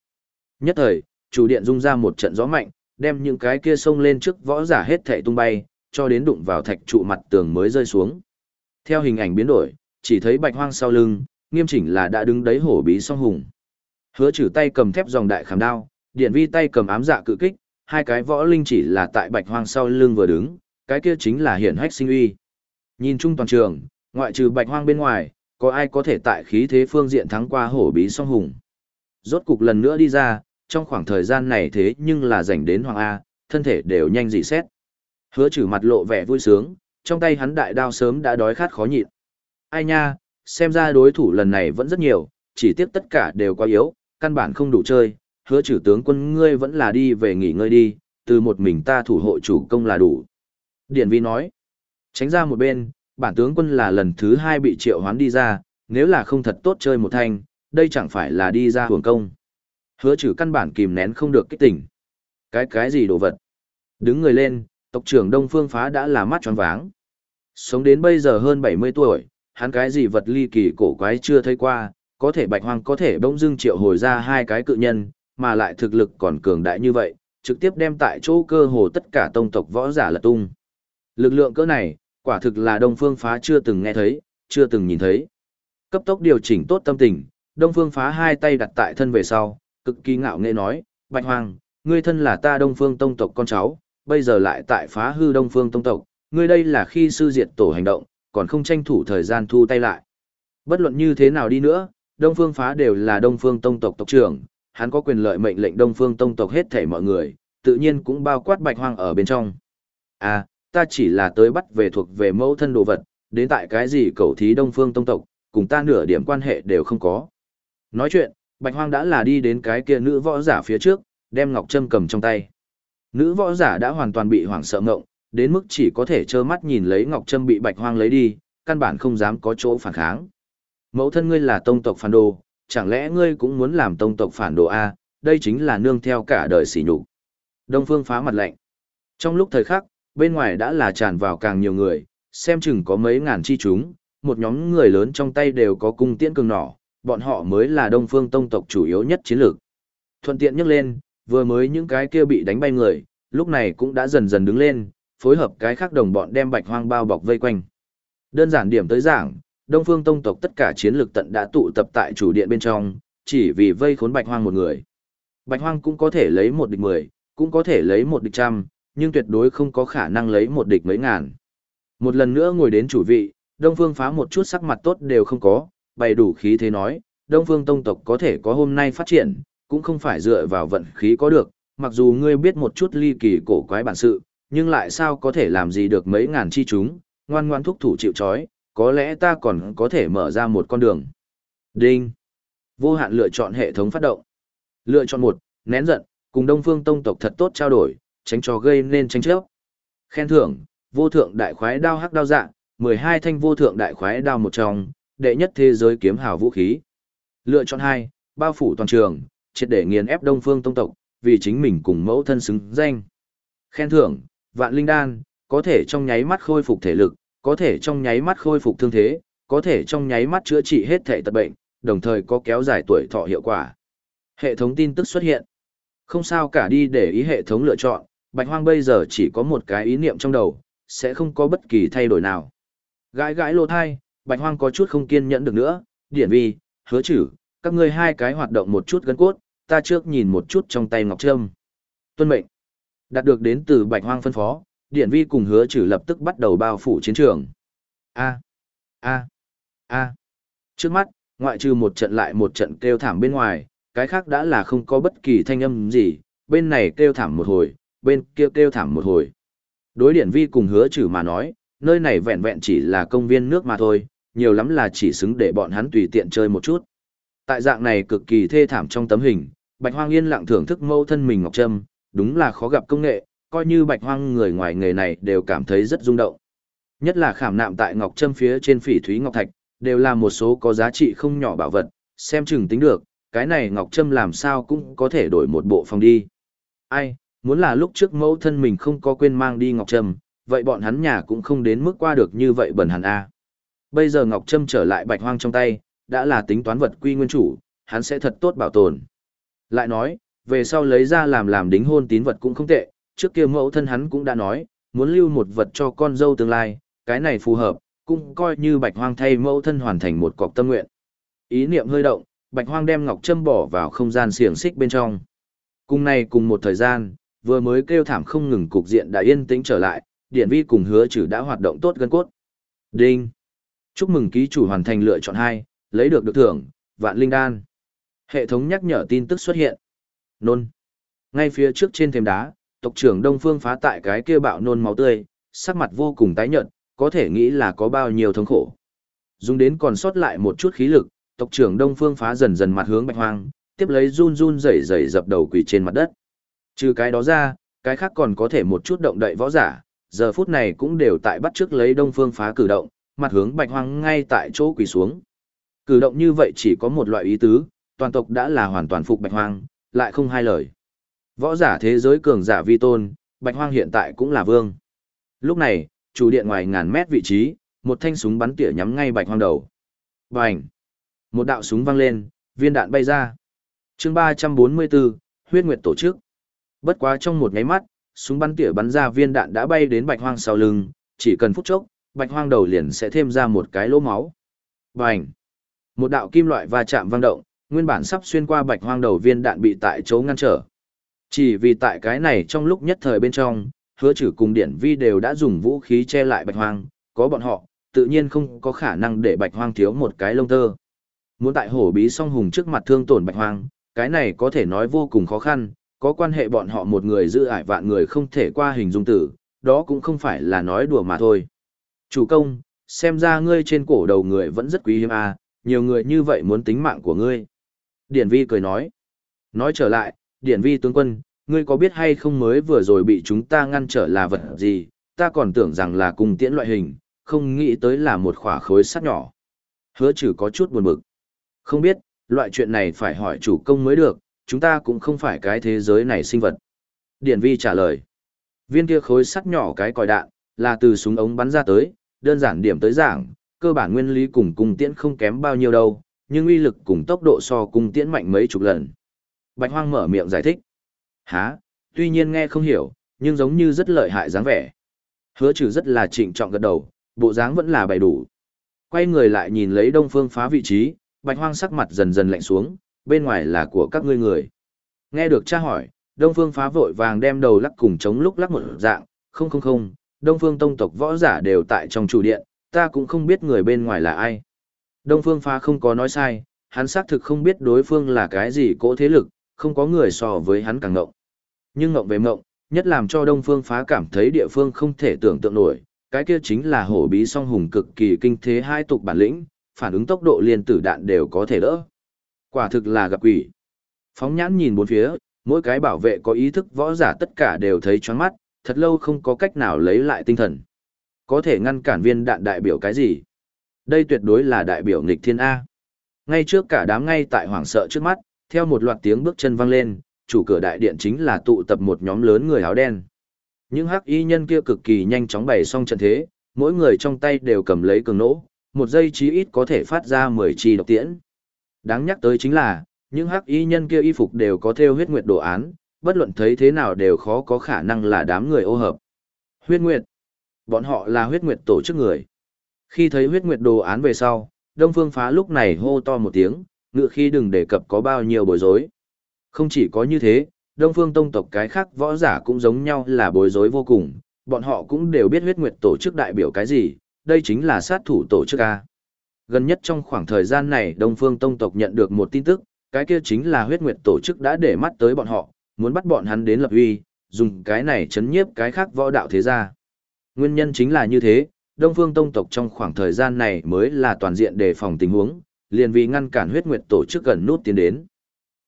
nhất thời, chủ điện rung ra một trận gió mạnh, đem những cái kia sông lên trước võ giả hết thảy tung bay, cho đến đụng vào thạch trụ mặt tường mới rơi xuống. Theo hình ảnh biến đổi, chỉ thấy bạch hoang sau lưng, nghiêm chỉnh là đã đứng đấy hổ bí song hùng. Hứa trừ tay cầm thép dòng đại khảm đao, điện vi tay cầm ám dạ cự kích, hai cái võ linh chỉ là tại bạch hoang sau lưng vừa đứng, cái kia chính là hiển hách sinh uy. Nhìn chung toàn trường, ngoại trừ bạch hoang bên ngoài, có ai có thể tại khí thế phương diện thắng qua hổ bí song hùng. Rốt cục lần nữa đi ra, trong khoảng thời gian này thế nhưng là rảnh đến Hoàng A, thân thể đều nhanh dị xét. Hứa trừ mặt lộ vẻ vui sướng, trong tay hắn đại đao sớm đã đói khát khó nhịn. Ai nha, xem ra đối thủ lần này vẫn rất nhiều, chỉ tiếc tất cả đều quá yếu, căn bản không đủ chơi, hứa trừ tướng quân ngươi vẫn là đi về nghỉ ngơi đi, từ một mình ta thủ hộ chủ công là đủ. Điển vi nói, tránh ra một bên, bản tướng quân là lần thứ hai bị triệu hoán đi ra, nếu là không thật tốt chơi một thanh, đây chẳng phải là đi ra hưởng công. Hứa trừ căn bản kìm nén không được kích tỉnh. Cái cái gì đồ vật? Đứng người lên, tộc trưởng Đông Phương Phá đã là mắt tròn váng. Sống đến bây giờ hơn 70 tuổi, hắn cái gì vật ly kỳ cổ quái chưa thấy qua, có thể bạch hoang có thể bỗng dưng triệu hồi ra hai cái cự nhân, mà lại thực lực còn cường đại như vậy, trực tiếp đem tại chỗ cơ hồ tất cả tông tộc võ giả lật tung. Lực lượng cỡ này, quả thực là Đông Phương Phá chưa từng nghe thấy, chưa từng nhìn thấy. Cấp tốc điều chỉnh tốt tâm tình, Đông Phương Phá hai tay đặt tại thân về sau, cực kỳ ngạo nghễ nói, Bạch Hoàng, ngươi thân là ta Đông Phương Tông tộc con cháu, bây giờ lại tại phá hư Đông Phương Tông tộc, ngươi đây là khi sư diệt tổ hành động, còn không tranh thủ thời gian thu tay lại. Bất luận như thế nào đi nữa, Đông Phương Phá đều là Đông Phương Tông tộc tộc trưởng, hắn có quyền lợi mệnh lệnh Đông Phương Tông tộc hết thảy mọi người, tự nhiên cũng bao quát Bạch Hoang ở bên trong. À, ta chỉ là tới bắt về thuộc về mẫu thân đồ vật, đến tại cái gì cầu thí Đông Phương Tông tộc, cùng ta nửa điểm quan hệ đều không có. Nói chuyện, Bạch Hoang đã là đi đến cái kia nữ võ giả phía trước, đem ngọc trâm cầm trong tay. Nữ võ giả đã hoàn toàn bị hoảng sợ ngộng, đến mức chỉ có thể trơ mắt nhìn lấy ngọc trâm bị Bạch Hoang lấy đi, căn bản không dám có chỗ phản kháng. Mẫu thân ngươi là tông tộc phản đồ, chẳng lẽ ngươi cũng muốn làm tông tộc phản đồ a? Đây chính là nương theo cả đời sỉ nhục. Đông Phương phá mặt lạnh. Trong lúc thời khắc, bên ngoài đã là tràn vào càng nhiều người, xem chừng có mấy ngàn chi chúng, một nhóm người lớn trong tay đều có cung tiễn cường nỏ, bọn họ mới là Đông Phương Tông tộc chủ yếu nhất chiến lược. Thuận tiện nhắc lên, vừa mới những cái kia bị đánh bay người, lúc này cũng đã dần dần đứng lên, phối hợp cái khác đồng bọn đem Bạch Hoang bao bọc vây quanh. Đơn giản điểm tới giảng, Đông Phương Tông tộc tất cả chiến lược tận đã tụ tập tại chủ điện bên trong, chỉ vì vây khốn Bạch Hoang một người. Bạch Hoang cũng có thể lấy một địch mười, cũng có thể lấy một địch trăm, nhưng tuyệt đối không có khả năng lấy một địch mấy ngàn. Một lần nữa ngồi đến chủ vị, Đông Phương phá một chút sắc mặt tốt đều không có, bày đủ khí thế nói, Đông Phương Tông tộc có thể có hôm nay phát triển, cũng không phải dựa vào vận khí có được, mặc dù ngươi biết một chút ly kỳ cổ quái bản sự, nhưng lại sao có thể làm gì được mấy ngàn chi chúng, ngoan ngoan thúc thủ chịu chói, có lẽ ta còn có thể mở ra một con đường. Đinh. Vô hạn lựa chọn hệ thống phát động. Lựa chọn một, nén giận, cùng Đông Phương Tông tộc thật tốt trao đổi, tránh cho gây nên tranh chấp. Khen thưởng, vô thượng đại khoái đao hắc đao dạng, 12 thanh vô thượng đại khoái đao một trong, đệ nhất thế giới kiếm hào vũ khí. Lựa chọn hai, bao phủ toàn trường, triệt để nghiền ép Đông Phương Tông tộc, vì chính mình cùng mẫu thân xứng danh. Khen thưởng, vạn linh đan, có thể trong nháy mắt khôi phục thể lực, có thể trong nháy mắt khôi phục thương thế, có thể trong nháy mắt chữa trị hết thể tật bệnh, đồng thời có kéo dài tuổi thọ hiệu quả. Hệ thống tin tức xuất hiện. Không sao cả đi để ý hệ thống lựa chọn, Bạch Hoang bây giờ chỉ có một cái ý niệm trong đầu, sẽ không có bất kỳ thay đổi nào. Gãi gãi lô thai, Bạch Hoang có chút không kiên nhẫn được nữa, điển vi, hứa chử, các ngươi hai cái hoạt động một chút gân cốt, ta trước nhìn một chút trong tay Ngọc Trâm. Tuân mệnh. Đạt được đến từ Bạch Hoang phân phó, Điển Vi cùng hứa Chử lập tức bắt đầu bao phủ chiến trường. A, a, a. Trước mắt, ngoại trừ một trận lại một trận kêu thảm bên ngoài, cái khác đã là không có bất kỳ thanh âm gì, bên này kêu thảm một hồi, bên kia kêu thảm một hồi. Đối Điển Vi cùng hứa trừ mà nói, nơi này vẹn vẹn chỉ là công viên nước mà thôi, nhiều lắm là chỉ xứng để bọn hắn tùy tiện chơi một chút. Tại dạng này cực kỳ thê thảm trong tấm hình, Bạch Hoang yên lặng thưởng thức mâu thân mình Ngọc Trâm, đúng là khó gặp công nghệ, coi như Bạch Hoang người ngoài nghề này đều cảm thấy rất rung động. Nhất là khảm nạm tại Ngọc Trâm phía trên phỉ thúy ngọc thạch, đều là một số có giá trị không nhỏ bảo vật, xem chừng tính được, cái này Ngọc Trâm làm sao cũng có thể đổi một bộ phòng đi. Ai, muốn là lúc trước mẫu thân mình không có quên mang đi Ngọc Trâm, vậy bọn hắn nhà cũng không đến mức qua được như vậy bẩn hẳn a. Bây giờ Ngọc Trâm trở lại Bạch Hoang trong tay, đã là tính toán vật quy nguyên chủ, hắn sẽ thật tốt bảo tồn. Lại nói, về sau lấy ra làm làm đính hôn tín vật cũng không tệ, trước kia mẫu thân hắn cũng đã nói, muốn lưu một vật cho con dâu tương lai, cái này phù hợp, cũng coi như bạch hoang thay mẫu thân hoàn thành một cọc tâm nguyện. Ý niệm hơi động, bạch hoang đem ngọc trâm bỏ vào không gian xiềng xích bên trong. Cùng này cùng một thời gian, vừa mới kêu thảm không ngừng cục diện đã yên tĩnh trở lại, điển vi cùng hứa trừ đã hoạt động tốt gân cốt. Đinh! Chúc mừng ký chủ hoàn thành lựa chọn hai, lấy được được thưởng, vạn linh đan. Hệ thống nhắc nhở tin tức xuất hiện. Nôn. Ngay phía trước trên thềm đá, tộc trưởng Đông Phương phá tại cái kia bạo nôn máu tươi, sắc mặt vô cùng tái nhợt, có thể nghĩ là có bao nhiêu thống khổ. Dùng đến còn sót lại một chút khí lực, tộc trưởng Đông Phương phá dần dần mặt hướng Bạch Hoang, tiếp lấy run run rẩy rẩy dập đầu quỳ trên mặt đất. Trừ cái đó ra, cái khác còn có thể một chút động đậy võ giả, giờ phút này cũng đều tại bắt trước lấy Đông Phương phá cử động, mặt hướng Bạch Hoang ngay tại chỗ quỳ xuống. Cử động như vậy chỉ có một loại ý tứ, toàn tộc đã là hoàn toàn phục Bạch Hoang, lại không hai lời. Võ giả thế giới cường giả vi tôn, Bạch Hoang hiện tại cũng là vương. Lúc này, chủ điện ngoài ngàn mét vị trí, một thanh súng bắn tỉa nhắm ngay Bạch Hoang đầu. Bành! Một đạo súng vang lên, viên đạn bay ra. Chương 344, huyết nguyệt tổ chức. Bất quá trong một nháy mắt, súng bắn tỉa bắn ra viên đạn đã bay đến Bạch Hoang sau lưng, chỉ cần phút chốc, Bạch Hoang đầu liền sẽ thêm ra một cái lỗ máu. Bành! Một đạo kim loại va chạm vang động, nguyên bản sắp xuyên qua Bạch Hoang đầu viên đạn bị tại chỗ ngăn trở. Chỉ vì tại cái này trong lúc nhất thời bên trong, hứa trừ cùng điển vi đều đã dùng vũ khí che lại bạch hoang, có bọn họ, tự nhiên không có khả năng để bạch hoang thiếu một cái lông tơ. Muốn tại hổ bí song hùng trước mặt thương tổn bạch hoang, cái này có thể nói vô cùng khó khăn, có quan hệ bọn họ một người giữ ải vạn người không thể qua hình dung tử, đó cũng không phải là nói đùa mà thôi. Chủ công, xem ra ngươi trên cổ đầu người vẫn rất quý hiếm à, nhiều người như vậy muốn tính mạng của ngươi. Điển vi cười nói. Nói trở lại, điển vi tướng quân, ngươi có biết hay không mới vừa rồi bị chúng ta ngăn trở là vật gì, ta còn tưởng rằng là cung tiễn loại hình, không nghĩ tới là một khỏa khối sắt nhỏ. Hứa trừ có chút buồn bực. Không biết, loại chuyện này phải hỏi chủ công mới được, chúng ta cũng không phải cái thế giới này sinh vật. Điển vi trả lời. Viên kia khối sắt nhỏ cái còi đạn, là từ súng ống bắn ra tới, đơn giản điểm tới giảng, cơ bản nguyên lý cùng cung tiễn không kém bao nhiêu đâu, nhưng uy lực cùng tốc độ so cung tiễn mạnh mấy chục lần. Bạch Hoang mở miệng giải thích. Hả, tuy nhiên nghe không hiểu, nhưng giống như rất lợi hại dáng vẻ. Hứa trừ rất là trịnh trọng gật đầu, bộ dáng vẫn là bày đủ. Quay người lại nhìn lấy đông phương phá vị trí, bạch hoang sắc mặt dần dần lạnh xuống, bên ngoài là của các ngươi người. Nghe được cha hỏi, đông phương phá vội vàng đem đầu lắc cùng chống lúc lắc một dạng, không không không, đông phương tông tộc võ giả đều tại trong chủ điện, ta cũng không biết người bên ngoài là ai. Đông phương phá không có nói sai, hắn xác thực không biết đối phương là cái gì cỗ thế lực, không có người so với hắn càng ngộng. Nhưng ngộng về ngộng, nhất làm cho Đông Phương phá cảm thấy địa phương không thể tưởng tượng nổi, cái kia chính là hổ bí song hùng cực kỳ kinh thế hai tục bản lĩnh, phản ứng tốc độ liên tử đạn đều có thể đỡ. Quả thực là gặp quỷ. Phóng nhãn nhìn bốn phía, mỗi cái bảo vệ có ý thức võ giả tất cả đều thấy choáng mắt, thật lâu không có cách nào lấy lại tinh thần. Có thể ngăn cản viên đạn đại biểu cái gì? Đây tuyệt đối là đại biểu nghịch thiên A. Ngay trước cả đám ngay tại hoảng sợ trước mắt, theo một loạt tiếng bước chân vang lên, chủ cửa đại điện chính là tụ tập một nhóm lớn người áo đen. Những hắc y nhân kia cực kỳ nhanh chóng bày xong trận thế, mỗi người trong tay đều cầm lấy cường nỗ, một giây chí ít có thể phát ra 10 chi độc tiễn. Đáng nhắc tới chính là, những hắc y nhân kia y phục đều có theo huyết nguyệt đồ án, bất luận thấy thế nào đều khó có khả năng là đám người ô hợp. Huyết nguyệt. Bọn họ là huyết nguyệt tổ chức người. Khi thấy huyết nguyệt đồ án về sau, Đông Phương Phá lúc này hô to một tiếng, ngựa khi đừng đề cập có bao nhiêu bối rối. Không chỉ có như thế, Đông Phương Tông tộc cái khác võ giả cũng giống nhau là bối rối vô cùng, bọn họ cũng đều biết huyết nguyệt tổ chức đại biểu cái gì, đây chính là sát thủ tổ chức A. Gần nhất trong khoảng thời gian này Đông Phương Tông tộc nhận được một tin tức, cái kia chính là huyết nguyệt tổ chức đã để mắt tới bọn họ, muốn bắt bọn hắn đến lập uy, dùng cái này chấn nhiếp cái khác võ đạo thế gia. Nguyên nhân chính là như thế, Đông Phương Tông tộc trong khoảng thời gian này mới là toàn diện đề phòng tình huống, liền vì ngăn cản huyết nguyệt tổ chức gần nút tiến đến.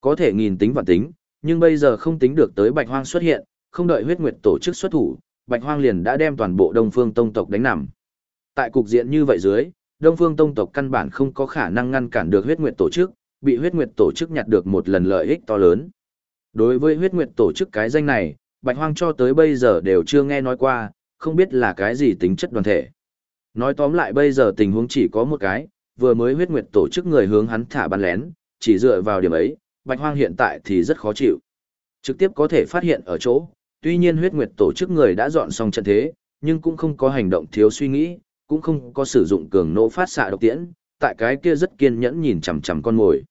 Có thể nghìn tính và tính, nhưng bây giờ không tính được tới Bạch Hoang xuất hiện, không đợi huyết nguyệt tổ chức xuất thủ, Bạch Hoang liền đã đem toàn bộ Đông Phương Tông tộc đánh nằm. Tại cục diện như vậy dưới, Đông Phương Tông tộc căn bản không có khả năng ngăn cản được huyết nguyệt tổ chức, bị huyết nguyệt tổ chức nhặt được một lần lợi ích to lớn. Đối với huyết nguyệt tổ chức cái danh này, Bạch Hoang cho tới bây giờ đều chưa nghe nói qua, không biết là cái gì tính chất đoàn thể. Nói tóm lại bây giờ tình huống chỉ có một cái, vừa mới huyết nguyệt tổ chức người hướng hắn thả bắn lén, chỉ dựa vào điểm ấy, Bạch Hoang hiện tại thì rất khó chịu. Trực tiếp có thể phát hiện ở chỗ, tuy nhiên huyết nguyệt tổ chức người đã dọn xong trận thế, nhưng cũng không có hành động thiếu suy nghĩ, cũng không có sử dụng cường nỗ phát xạ độc tiễn, tại cái kia rất kiên nhẫn nhìn chằm chằm con mồi.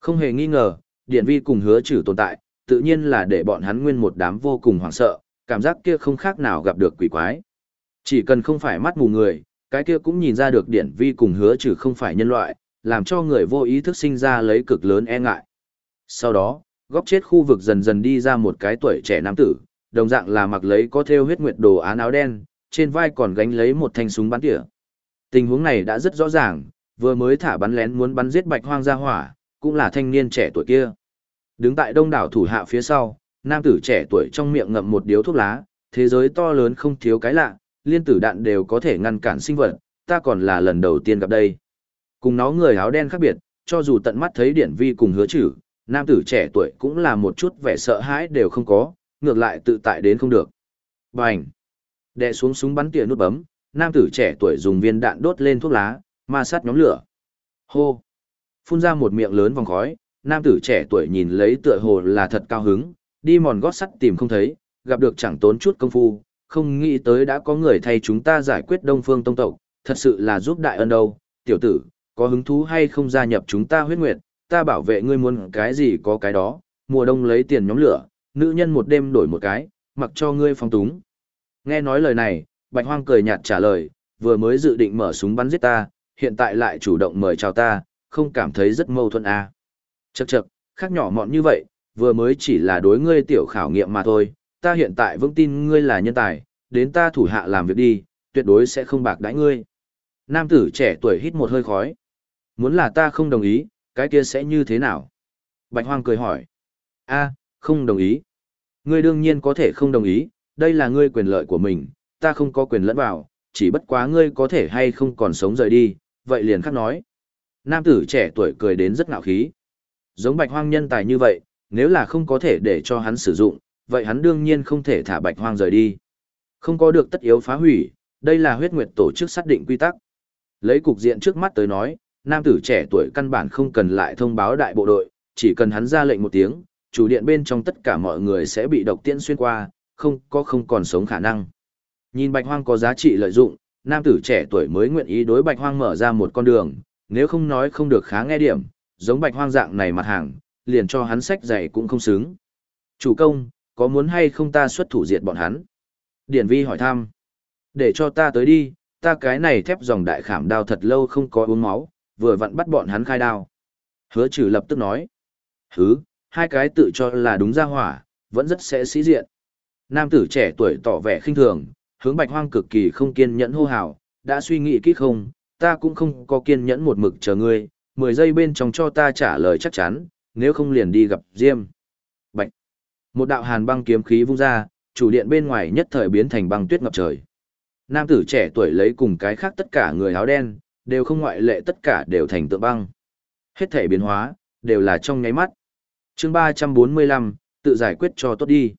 Không hề nghi ngờ, điện vi cùng hứa trừ tồn tại, tự nhiên là để bọn hắn nguyên một đám vô cùng hoảng sợ, cảm giác kia không khác nào gặp được quỷ quái. Chỉ cần không phải mắt mù người, cái kia cũng nhìn ra được điển vi cùng hứa trừ không phải nhân loại, làm cho người vô ý thức sinh ra lấy cực lớn e ngại. Sau đó, góc chết khu vực dần dần đi ra một cái tuổi trẻ nam tử, đồng dạng là mặc lấy có thêu huyết nguyệt đồ án áo đen, trên vai còn gánh lấy một thanh súng bắn tỉa. Tình huống này đã rất rõ ràng, vừa mới thả bắn lén muốn bắn giết bạch hoang gia hỏa, cũng là thanh niên trẻ tuổi kia. Đứng tại đông đảo thủ hạ phía sau, nam tử trẻ tuổi trong miệng ngậm một điếu thuốc lá, thế giới to lớn không thiếu cái lạ, liên tử đạn đều có thể ngăn cản sinh vật, ta còn là lần đầu tiên gặp đây. Cùng nó người áo đen khác biệt, cho dù tận mắt thấy điển vi cùng hứa chử, nam tử trẻ tuổi cũng là một chút vẻ sợ hãi đều không có, ngược lại tự tại đến không được. Bành! Đè xuống súng bắn tỉa nút bấm, nam tử trẻ tuổi dùng viên đạn đốt lên thuốc lá, ma sát nhóm lửa. Hô! Phun ra một miệng lớn vòng khói, nam tử trẻ tuổi nhìn lấy tựa hồ là thật cao hứng, đi mòn gót sắt tìm không thấy, gặp được chẳng tốn chút công phu, không nghĩ tới đã có người thay chúng ta giải quyết đông phương tông tộc, thật sự là giúp đại ân đâu, tiểu tử, có hứng thú hay không gia nhập chúng ta huyết nguyệt, ta bảo vệ ngươi muốn cái gì có cái đó, mùa đông lấy tiền nhóm lửa, nữ nhân một đêm đổi một cái, mặc cho ngươi phong túng. Nghe nói lời này, bạch hoang cười nhạt trả lời, vừa mới dự định mở súng bắn giết ta, hiện tại lại chủ động mời chào ta, không cảm thấy rất mâu thuẫn à. Chậc chậc, khác nhỏ mọn như vậy, vừa mới chỉ là đối ngươi tiểu khảo nghiệm mà thôi, ta hiện tại vững tin ngươi là nhân tài, đến ta thủ hạ làm việc đi, tuyệt đối sẽ không bạc đãi ngươi. Nam tử trẻ tuổi hít một hơi khói. Muốn là ta không đồng ý, cái kia sẽ như thế nào? Bạch Hoang cười hỏi. A, không đồng ý. Ngươi đương nhiên có thể không đồng ý, đây là ngươi quyền lợi của mình, ta không có quyền lẫn vào, chỉ bất quá ngươi có thể hay không còn sống rời đi, vậy liền khắc nói. Nam tử trẻ tuổi cười đến rất ngạo khí. Giống Bạch Hoang nhân tài như vậy, nếu là không có thể để cho hắn sử dụng, vậy hắn đương nhiên không thể thả Bạch Hoang rời đi. Không có được tất yếu phá hủy, đây là huyết nguyệt tổ chức xác định quy tắc. Lấy cục diện trước mắt tới nói, nam tử trẻ tuổi căn bản không cần lại thông báo đại bộ đội, chỉ cần hắn ra lệnh một tiếng, chủ điện bên trong tất cả mọi người sẽ bị độc tiễn xuyên qua, không có không còn sống khả năng. Nhìn bạch hoang có giá trị lợi dụng, nam tử trẻ tuổi mới nguyện ý đối bạch hoang mở ra một con đường, nếu không nói không được khá nghe điểm, giống bạch hoang dạng này mặt hàng, liền cho hắn sách dạy cũng không xứng. Chủ công, có muốn hay không ta xuất thủ diệt bọn hắn? Điển vi hỏi thăm. Để cho ta tới đi, ta cái này thép dòng đại khảm đao thật lâu không có uống máu, vừa vặn bắt bọn hắn khai đao. Hứa trừ lập tức nói. Hứ, hai cái tự cho là đúng ra hỏa, vẫn rất sẽ sĩ diện. Nam tử trẻ tuổi tỏ vẻ khinh thường, hướng bạch hoang cực kỳ không kiên nhẫn hô hào, đã suy nghĩ kỹ không, ta cũng không có kiên nhẫn một mực chờ ngươi, 10 giây bên trong cho ta trả lời chắc chắn, nếu không liền đi gặp Diêm. Bạch. Một đạo hàn băng kiếm khí vung ra, chủ điện bên ngoài nhất thời biến thành băng tuyết ngập trời. Nam tử trẻ tuổi lấy cùng cái khác tất cả người áo đen, đều không ngoại lệ tất cả đều thành tượng băng. Hết thể biến hóa, đều là trong nháy mắt. chương 345, tự giải quyết cho tốt đi.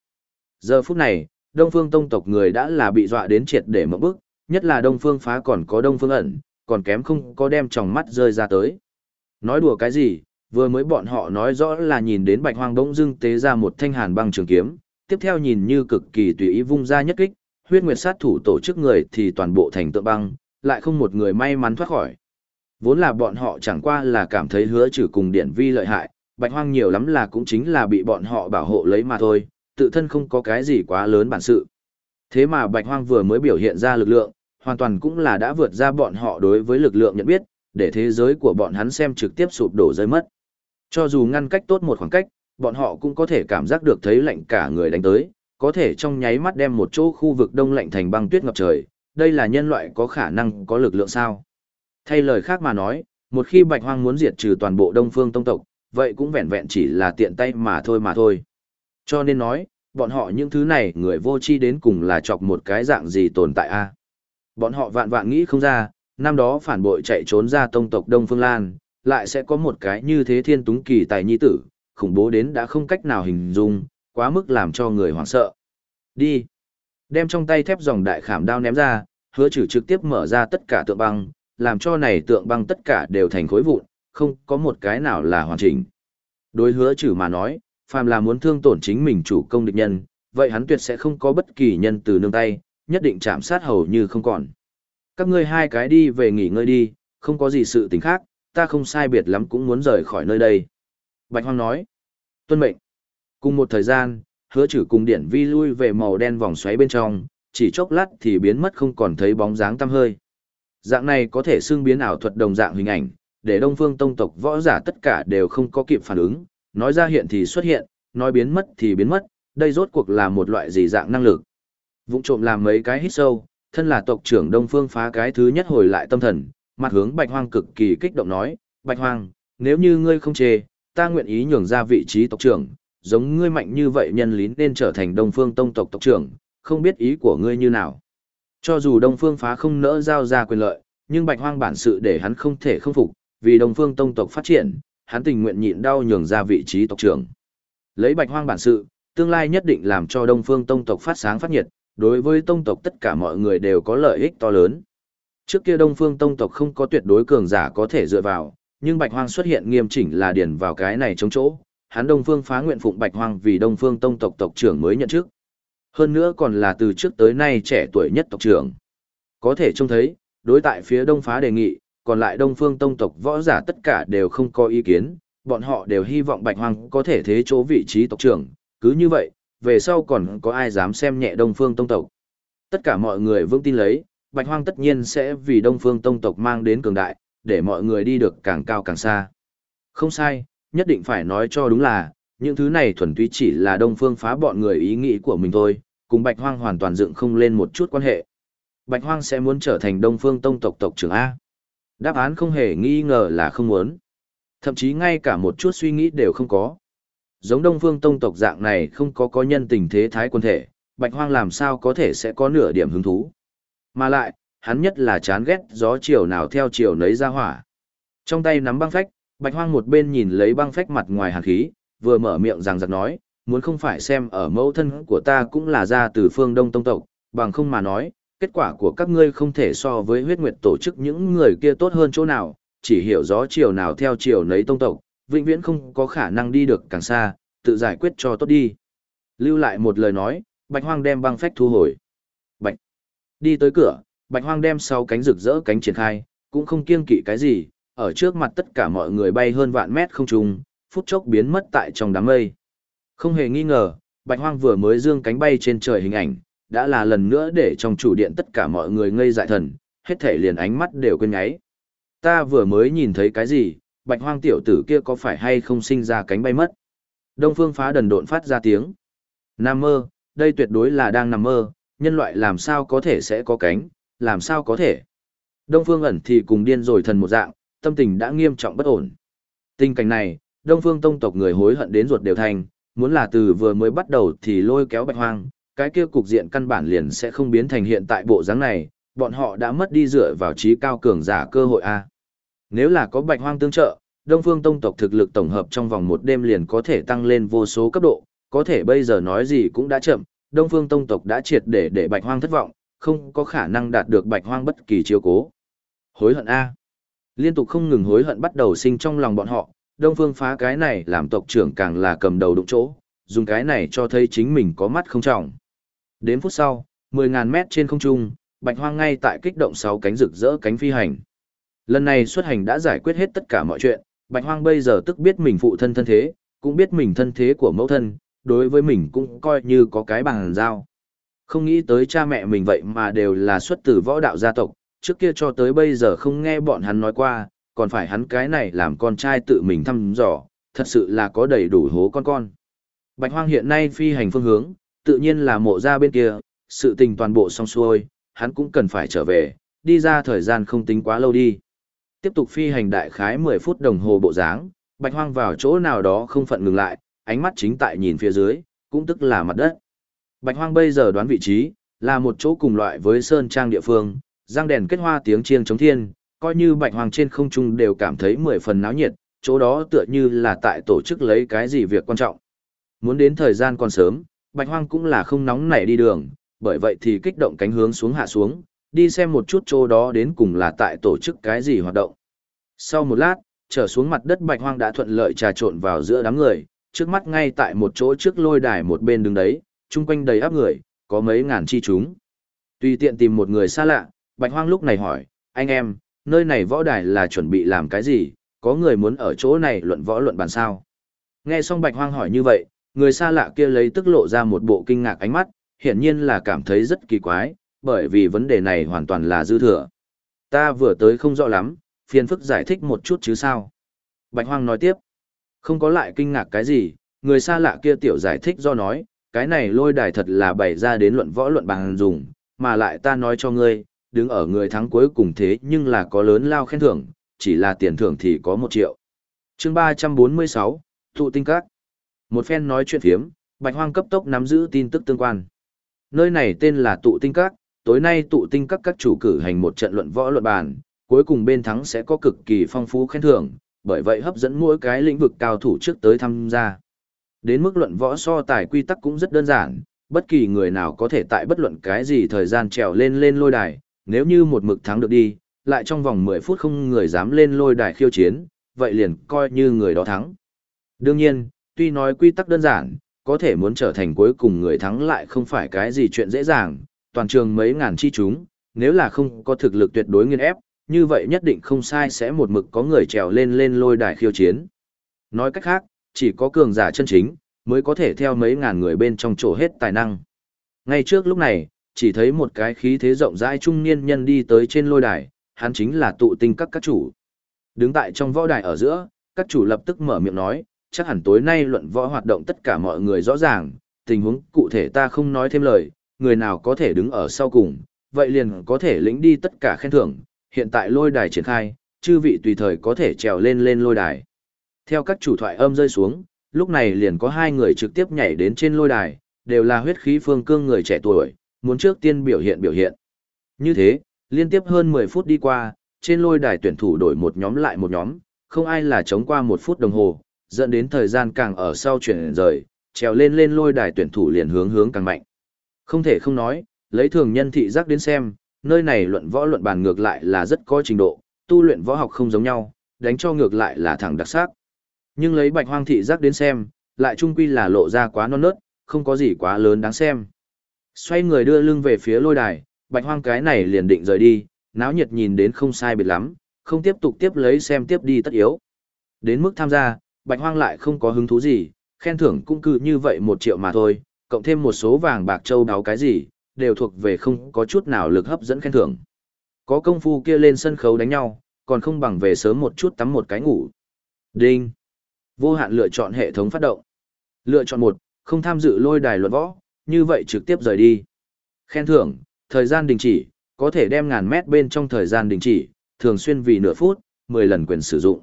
Giờ phút này, Đông Phương Tông tộc người đã là bị dọa đến triệt để mở bức, nhất là Đông Phương phá còn có Đông Phương ẩn, còn kém không có đem tròng mắt rơi ra tới. Nói đùa cái gì, vừa mới bọn họ nói rõ là nhìn đến bạch hoang bỗng dưng tế ra một thanh hàn băng trường kiếm, tiếp theo nhìn như cực kỳ tùy ý vung ra nhất kích, huyết nguyệt sát thủ tổ chức người thì toàn bộ thành tượng băng, lại không một người may mắn thoát khỏi. Vốn là bọn họ chẳng qua là cảm thấy hứa trừ cùng điển vi lợi hại, bạch hoang nhiều lắm là cũng chính là bị bọn họ bảo hộ lấy mà thôi, tự thân không có cái gì quá lớn bản sự. Thế mà bạch hoang vừa mới biểu hiện ra lực lượng, hoàn toàn cũng là đã vượt ra bọn họ đối với lực lượng nhận biết, để thế giới của bọn hắn xem trực tiếp sụp đổ rơi mất. Cho dù ngăn cách tốt một khoảng cách, bọn họ cũng có thể cảm giác được thấy lạnh cả người đánh tới, có thể trong nháy mắt đem một chỗ khu vực đông lạnh thành băng tuyết ngập trời, đây là nhân loại có khả năng có lực lượng sao. Thay lời khác mà nói, một khi bạch hoang muốn diệt trừ toàn bộ đông phương tông tộc, vậy cũng vẹn vẹn chỉ là tiện tay mà thôi mà thôi. Cho nên nói, bọn họ những thứ này người vô chi đến cùng là chọc một cái dạng gì tồn tại a Bọn họ vạn vạn nghĩ không ra, năm đó phản bội chạy trốn ra tông tộc Đông Phương Lan, lại sẽ có một cái như thế thiên túng kỳ tài nhi tử, khủng bố đến đã không cách nào hình dung, quá mức làm cho người hoảng sợ. Đi. Đem trong tay thép dòng đại khảm đao ném ra, hứa trừ trực tiếp mở ra tất cả tượng băng, làm cho này tượng băng tất cả đều thành khối vụn, không có một cái nào là hoàn chỉnh. Đối hứa trừ mà nói, phàm là muốn thương tổn chính mình chủ công địch nhân, vậy hắn tuyệt sẽ không có bất kỳ nhân từ nương tay, nhất định chạm sát hầu như không còn. Các ngươi hai cái đi về nghỉ ngơi đi, không có gì sự tình khác, ta không sai biệt lắm cũng muốn rời khỏi nơi đây. Bạch Hoang nói. Tuân mệnh. Cùng một thời gian, hứa chử cùng điện vi lui về màu đen vòng xoáy bên trong, chỉ chốc lát thì biến mất không còn thấy bóng dáng tăm hơi. Dạng này có thể xưng biến ảo thuật đồng dạng hình ảnh, để Đông Phương Tông tộc võ giả tất cả đều không có kịp phản ứng, nói ra hiện thì xuất hiện, nói biến mất thì biến mất, đây rốt cuộc là một loại gì dạng năng lực. Vụng trộm làm mấy cái hít sâu, thân là tộc trưởng Đông Phương phá cái thứ nhất hồi lại tâm thần, mặt hướng Bạch Hoang cực kỳ kích động nói, Bạch Hoang, nếu như ngươi không chê, ta nguyện ý nhường ra vị trí tộc trưởng, giống ngươi mạnh như vậy nhân lý nên trở thành Đông Phương Tông tộc tộc trưởng, không biết ý của ngươi như nào. Cho dù Đông Phương phá không nỡ giao ra quyền lợi, nhưng Bạch Hoang bản sự để hắn không thể không phục, vì Đông Phương Tông tộc phát triển, hắn tình nguyện nhịn đau nhường ra vị trí tộc trưởng. Lấy Bạch Hoang bản sự, tương lai nhất định làm cho Đông Phương Tông tộc phát sáng phát nhiệt, đối với tông tộc tất cả mọi người đều có lợi ích to lớn. Trước kia Đông Phương tông tộc không có tuyệt đối cường giả có thể dựa vào, nhưng Bạch Hoang xuất hiện nghiêm chỉnh là điền vào cái này chống chỗ, hắn Đông Phương phá nguyện phụng Bạch Hoang vì Đông Phương tông tộc tộc trưởng mới nhận chức. Hơn nữa còn là từ trước tới nay trẻ tuổi nhất tộc trưởng. Có thể trông thấy, đối tại phía Đông phá đề nghị, còn lại Đông Phương tông tộc võ giả tất cả đều không có ý kiến, bọn họ đều hy vọng Bạch Hoang có thể thế chỗ vị trí tộc trưởng, cứ như vậy, về sau còn có ai dám xem nhẹ Đông Phương Tông tộc. Tất cả mọi người vững tin lấy, Bạch Hoang tất nhiên sẽ vì Đông Phương Tông tộc mang đến cường đại, để mọi người đi được càng cao càng xa. Không sai, nhất định phải nói cho đúng là, những thứ này thuần túy chỉ là Đông Phương phá bọn người ý nghĩ của mình thôi, cùng Bạch Hoang hoàn toàn dựng không lên một chút quan hệ. Bạch Hoang sẽ muốn trở thành Đông Phương Tông tộc tộc trưởng A. Đáp án không hề nghi ngờ là không muốn. Thậm chí ngay cả một chút suy nghĩ đều không có giống đông phương tông tộc dạng này không có có nhân tình thế thái quân thể, bạch hoang làm sao có thể sẽ có nửa điểm hứng thú. Mà lại, hắn nhất là chán ghét gió chiều nào theo chiều nấy ra hỏa. Trong tay nắm băng phách, bạch hoang một bên nhìn lấy băng phách mặt ngoài hàn khí, vừa mở miệng rằng giặc nói, muốn không phải xem ở mẫu thân của ta cũng là ra từ phương đông tông tộc, bằng không mà nói, kết quả của các ngươi không thể so với huyết nguyệt tổ chức những người kia tốt hơn chỗ nào, chỉ hiểu gió chiều nào theo chiều nấy tông tộc, vĩnh viễn không có khả năng đi được càng xa, tự giải quyết cho tốt đi. Lưu lại một lời nói, Bạch Hoang đem băng phách thu hồi. Bạch. Đi tới cửa, Bạch Hoang đem sau cánh rực rỡ cánh triển khai, cũng không kiêng kỵ cái gì, ở trước mặt tất cả mọi người bay hơn vạn mét không trung, phút chốc biến mất tại trong đám mây. Không hề nghi ngờ, Bạch Hoang vừa mới dương cánh bay trên trời hình ảnh, đã là lần nữa để trong chủ điện tất cả mọi người ngây dại thần, hết thể liền ánh mắt đều quên nháy. Ta vừa mới nhìn thấy cái gì, Bạch Hoang tiểu tử kia có phải hay không sinh ra cánh bay mất? Đông Phương phá đần độn phát ra tiếng. Nam mơ, đây tuyệt đối là đang nằm mơ, nhân loại làm sao có thể sẽ có cánh, làm sao có thể. Đông Phương ẩn thì cùng điên rồi thần một dạng, tâm tình đã nghiêm trọng bất ổn. Tình cảnh này, Đông Phương tông tộc người hối hận đến ruột đều thành, muốn là từ vừa mới bắt đầu thì lôi kéo bạch hoang, cái kia cục diện căn bản liền sẽ không biến thành hiện tại bộ dáng này, bọn họ đã mất đi dựa vào trí cao cường giả cơ hội a. Nếu là có bạch hoang tương trợ, Đông Phương tông tộc thực lực tổng hợp trong vòng một đêm liền có thể tăng lên vô số cấp độ, có thể bây giờ nói gì cũng đã chậm, Đông Phương tông tộc đã triệt để để bạch hoang thất vọng, không có khả năng đạt được bạch hoang bất kỳ chiếu cố. Hối hận a. Liên tục không ngừng hối hận bắt đầu sinh trong lòng bọn họ, Đông Phương phá cái này làm tộc trưởng càng là cầm đầu đụng chỗ, dùng cái này cho thấy chính mình có mắt không trọng. Đến phút sau, 10.000 mét trên không trung, Bạch Hoang ngay tại kích động 6 cánh rực rỡ cánh phi hành. Lần này xuất hành đã giải quyết hết tất cả mọi chuyện, Bạch Hoang bây giờ tức biết mình phụ thân thân thế, cũng biết mình thân thế của mẫu thân, đối với mình cũng coi như có cái bằng giao. Không nghĩ tới cha mẹ mình vậy mà đều là xuất từ võ đạo gia tộc, trước kia cho tới bây giờ không nghe bọn hắn nói qua, còn phải hắn cái này làm con trai tự mình thăm dò, thật sự là có đầy đủ hố con con. Bạch Hoang hiện nay phi hành phương hướng, tự nhiên là mộ ra bên kia, sự tình toàn bộ xong xuôi, hắn cũng cần phải trở về, đi ra thời gian không tính quá lâu đi. Tiếp tục phi hành đại khái 10 phút đồng hồ bộ dáng, Bạch Hoang vào chỗ nào đó không phận ngừng lại, ánh mắt chính tại nhìn phía dưới, cũng tức là mặt đất. Bạch Hoang bây giờ đoán vị trí, là một chỗ cùng loại với sơn trang địa phương, răng đèn kết hoa tiếng chiêng chống thiên, coi như Bạch Hoang trên không trung đều cảm thấy mười phần náo nhiệt, chỗ đó tựa như là tại tổ chức lấy cái gì việc quan trọng. Muốn đến thời gian còn sớm, Bạch Hoang cũng là không nóng nảy đi đường, bởi vậy thì kích động cánh hướng xuống hạ xuống, đi xem một chút chỗ đó đến cùng là tại tổ chức cái gì hoạt động. Sau một lát, trở xuống mặt đất Bạch Hoang đã thuận lợi trà trộn vào giữa đám người, trước mắt ngay tại một chỗ trước lôi đài một bên đứng đấy, chung quanh đầy áp người, có mấy ngàn chi chúng. Tùy tiện tìm một người xa lạ, Bạch Hoang lúc này hỏi, anh em, nơi này võ đài là chuẩn bị làm cái gì, có người muốn ở chỗ này luận võ luận bàn sao. Nghe xong Bạch Hoang hỏi như vậy, người xa lạ kia lấy tức lộ ra một bộ kinh ngạc ánh mắt, hiển nhiên là cảm thấy rất kỳ quái, bởi vì vấn đề này hoàn toàn là dư thừa. Ta vừa tới không rõ lắm, phiền phức giải thích một chút chứ sao. Bạch Hoang nói tiếp, không có lại kinh ngạc cái gì, người xa lạ kia tiểu giải thích do nói, cái này lôi đài thật là bày ra đến luận võ luận bằng dùng, mà lại ta nói cho ngươi, đứng ở người thắng cuối cùng thế nhưng là có lớn lao khen thưởng, chỉ là tiền thưởng thì có một triệu. chương 346, Thụ Tinh Các. Một phen nói chuyện phiếm, Bạch Hoang cấp tốc nắm giữ tin tức tương quan. Nơi này tên là Tụ Tinh Các, tối nay Tụ Tinh Các các chủ cử hành một trận luận võ luận bàn, cuối cùng bên thắng sẽ có cực kỳ phong phú khen thưởng, bởi vậy hấp dẫn mỗi cái lĩnh vực cao thủ trước tới tham gia. Đến mức luận võ so tài quy tắc cũng rất đơn giản, bất kỳ người nào có thể tại bất luận cái gì thời gian trèo lên lên lôi đài, nếu như một mực thắng được đi, lại trong vòng 10 phút không người dám lên lôi đài khiêu chiến, vậy liền coi như người đó thắng. Đương nhiên, tuy nói quy tắc đơn giản, có thể muốn trở thành cuối cùng người thắng lại không phải cái gì chuyện dễ dàng, toàn trường mấy ngàn chi chúng, nếu là không có thực lực tuyệt đối nghiên ép, như vậy nhất định không sai sẽ một mực có người trèo lên lên lôi đài khiêu chiến. Nói cách khác, chỉ có cường giả chân chính, mới có thể theo mấy ngàn người bên trong chỗ hết tài năng. Ngay trước lúc này, chỉ thấy một cái khí thế rộng rãi trung niên nhân đi tới trên lôi đài, hắn chính là tụ tinh các các chủ. Đứng tại trong võ đài ở giữa, các chủ lập tức mở miệng nói, chắc hẳn tối nay luận võ hoạt động tất cả mọi người rõ ràng, tình huống cụ thể ta không nói thêm lời, người nào có thể đứng ở sau cùng, vậy liền có thể lĩnh đi tất cả khen thưởng, hiện tại lôi đài triển khai, chư vị tùy thời có thể trèo lên lên lôi đài. Theo các chủ thoại âm rơi xuống, lúc này liền có hai người trực tiếp nhảy đến trên lôi đài, đều là huyết khí phương cương người trẻ tuổi, muốn trước tiên biểu hiện biểu hiện. Như thế, liên tiếp hơn 10 phút đi qua, trên lôi đài tuyển thủ đổi một nhóm lại một nhóm, không ai là chống qua một phút đồng hồ, dẫn đến thời gian càng ở sau chuyển rời, trèo lên lên lôi đài tuyển thủ liền hướng hướng càng mạnh. Không thể không nói, lấy thường nhân thị giác đến xem, nơi này luận võ luận bàn ngược lại là rất có trình độ, tu luyện võ học không giống nhau, đánh cho ngược lại là thẳng đặc sắc. Nhưng lấy bạch hoang thị giác đến xem, lại trung quy là lộ ra quá non nớt, không có gì quá lớn đáng xem. Xoay người đưa lưng về phía lôi đài, bạch hoang cái này liền định rời đi, náo nhiệt nhìn đến không sai biệt lắm, không tiếp tục tiếp lấy xem tiếp đi tất yếu. Đến mức tham gia, bạch hoang lại không có hứng thú gì, khen thưởng cũng cứ như vậy một triệu mà thôi, cộng thêm một số vàng bạc châu đáo cái gì, đều thuộc về không có chút nào lực hấp dẫn khen thưởng. Có công phu kia lên sân khấu đánh nhau, còn không bằng về sớm một chút tắm một cái ngủ. Đinh. Vô hạn lựa chọn hệ thống phát động. Lựa chọn một, không tham dự lôi đài luận võ, như vậy trực tiếp rời đi. Khen thưởng, thời gian đình chỉ, có thể đem ngàn mét bên trong thời gian đình chỉ, thường xuyên vì nửa phút, 10 lần quyền sử dụng.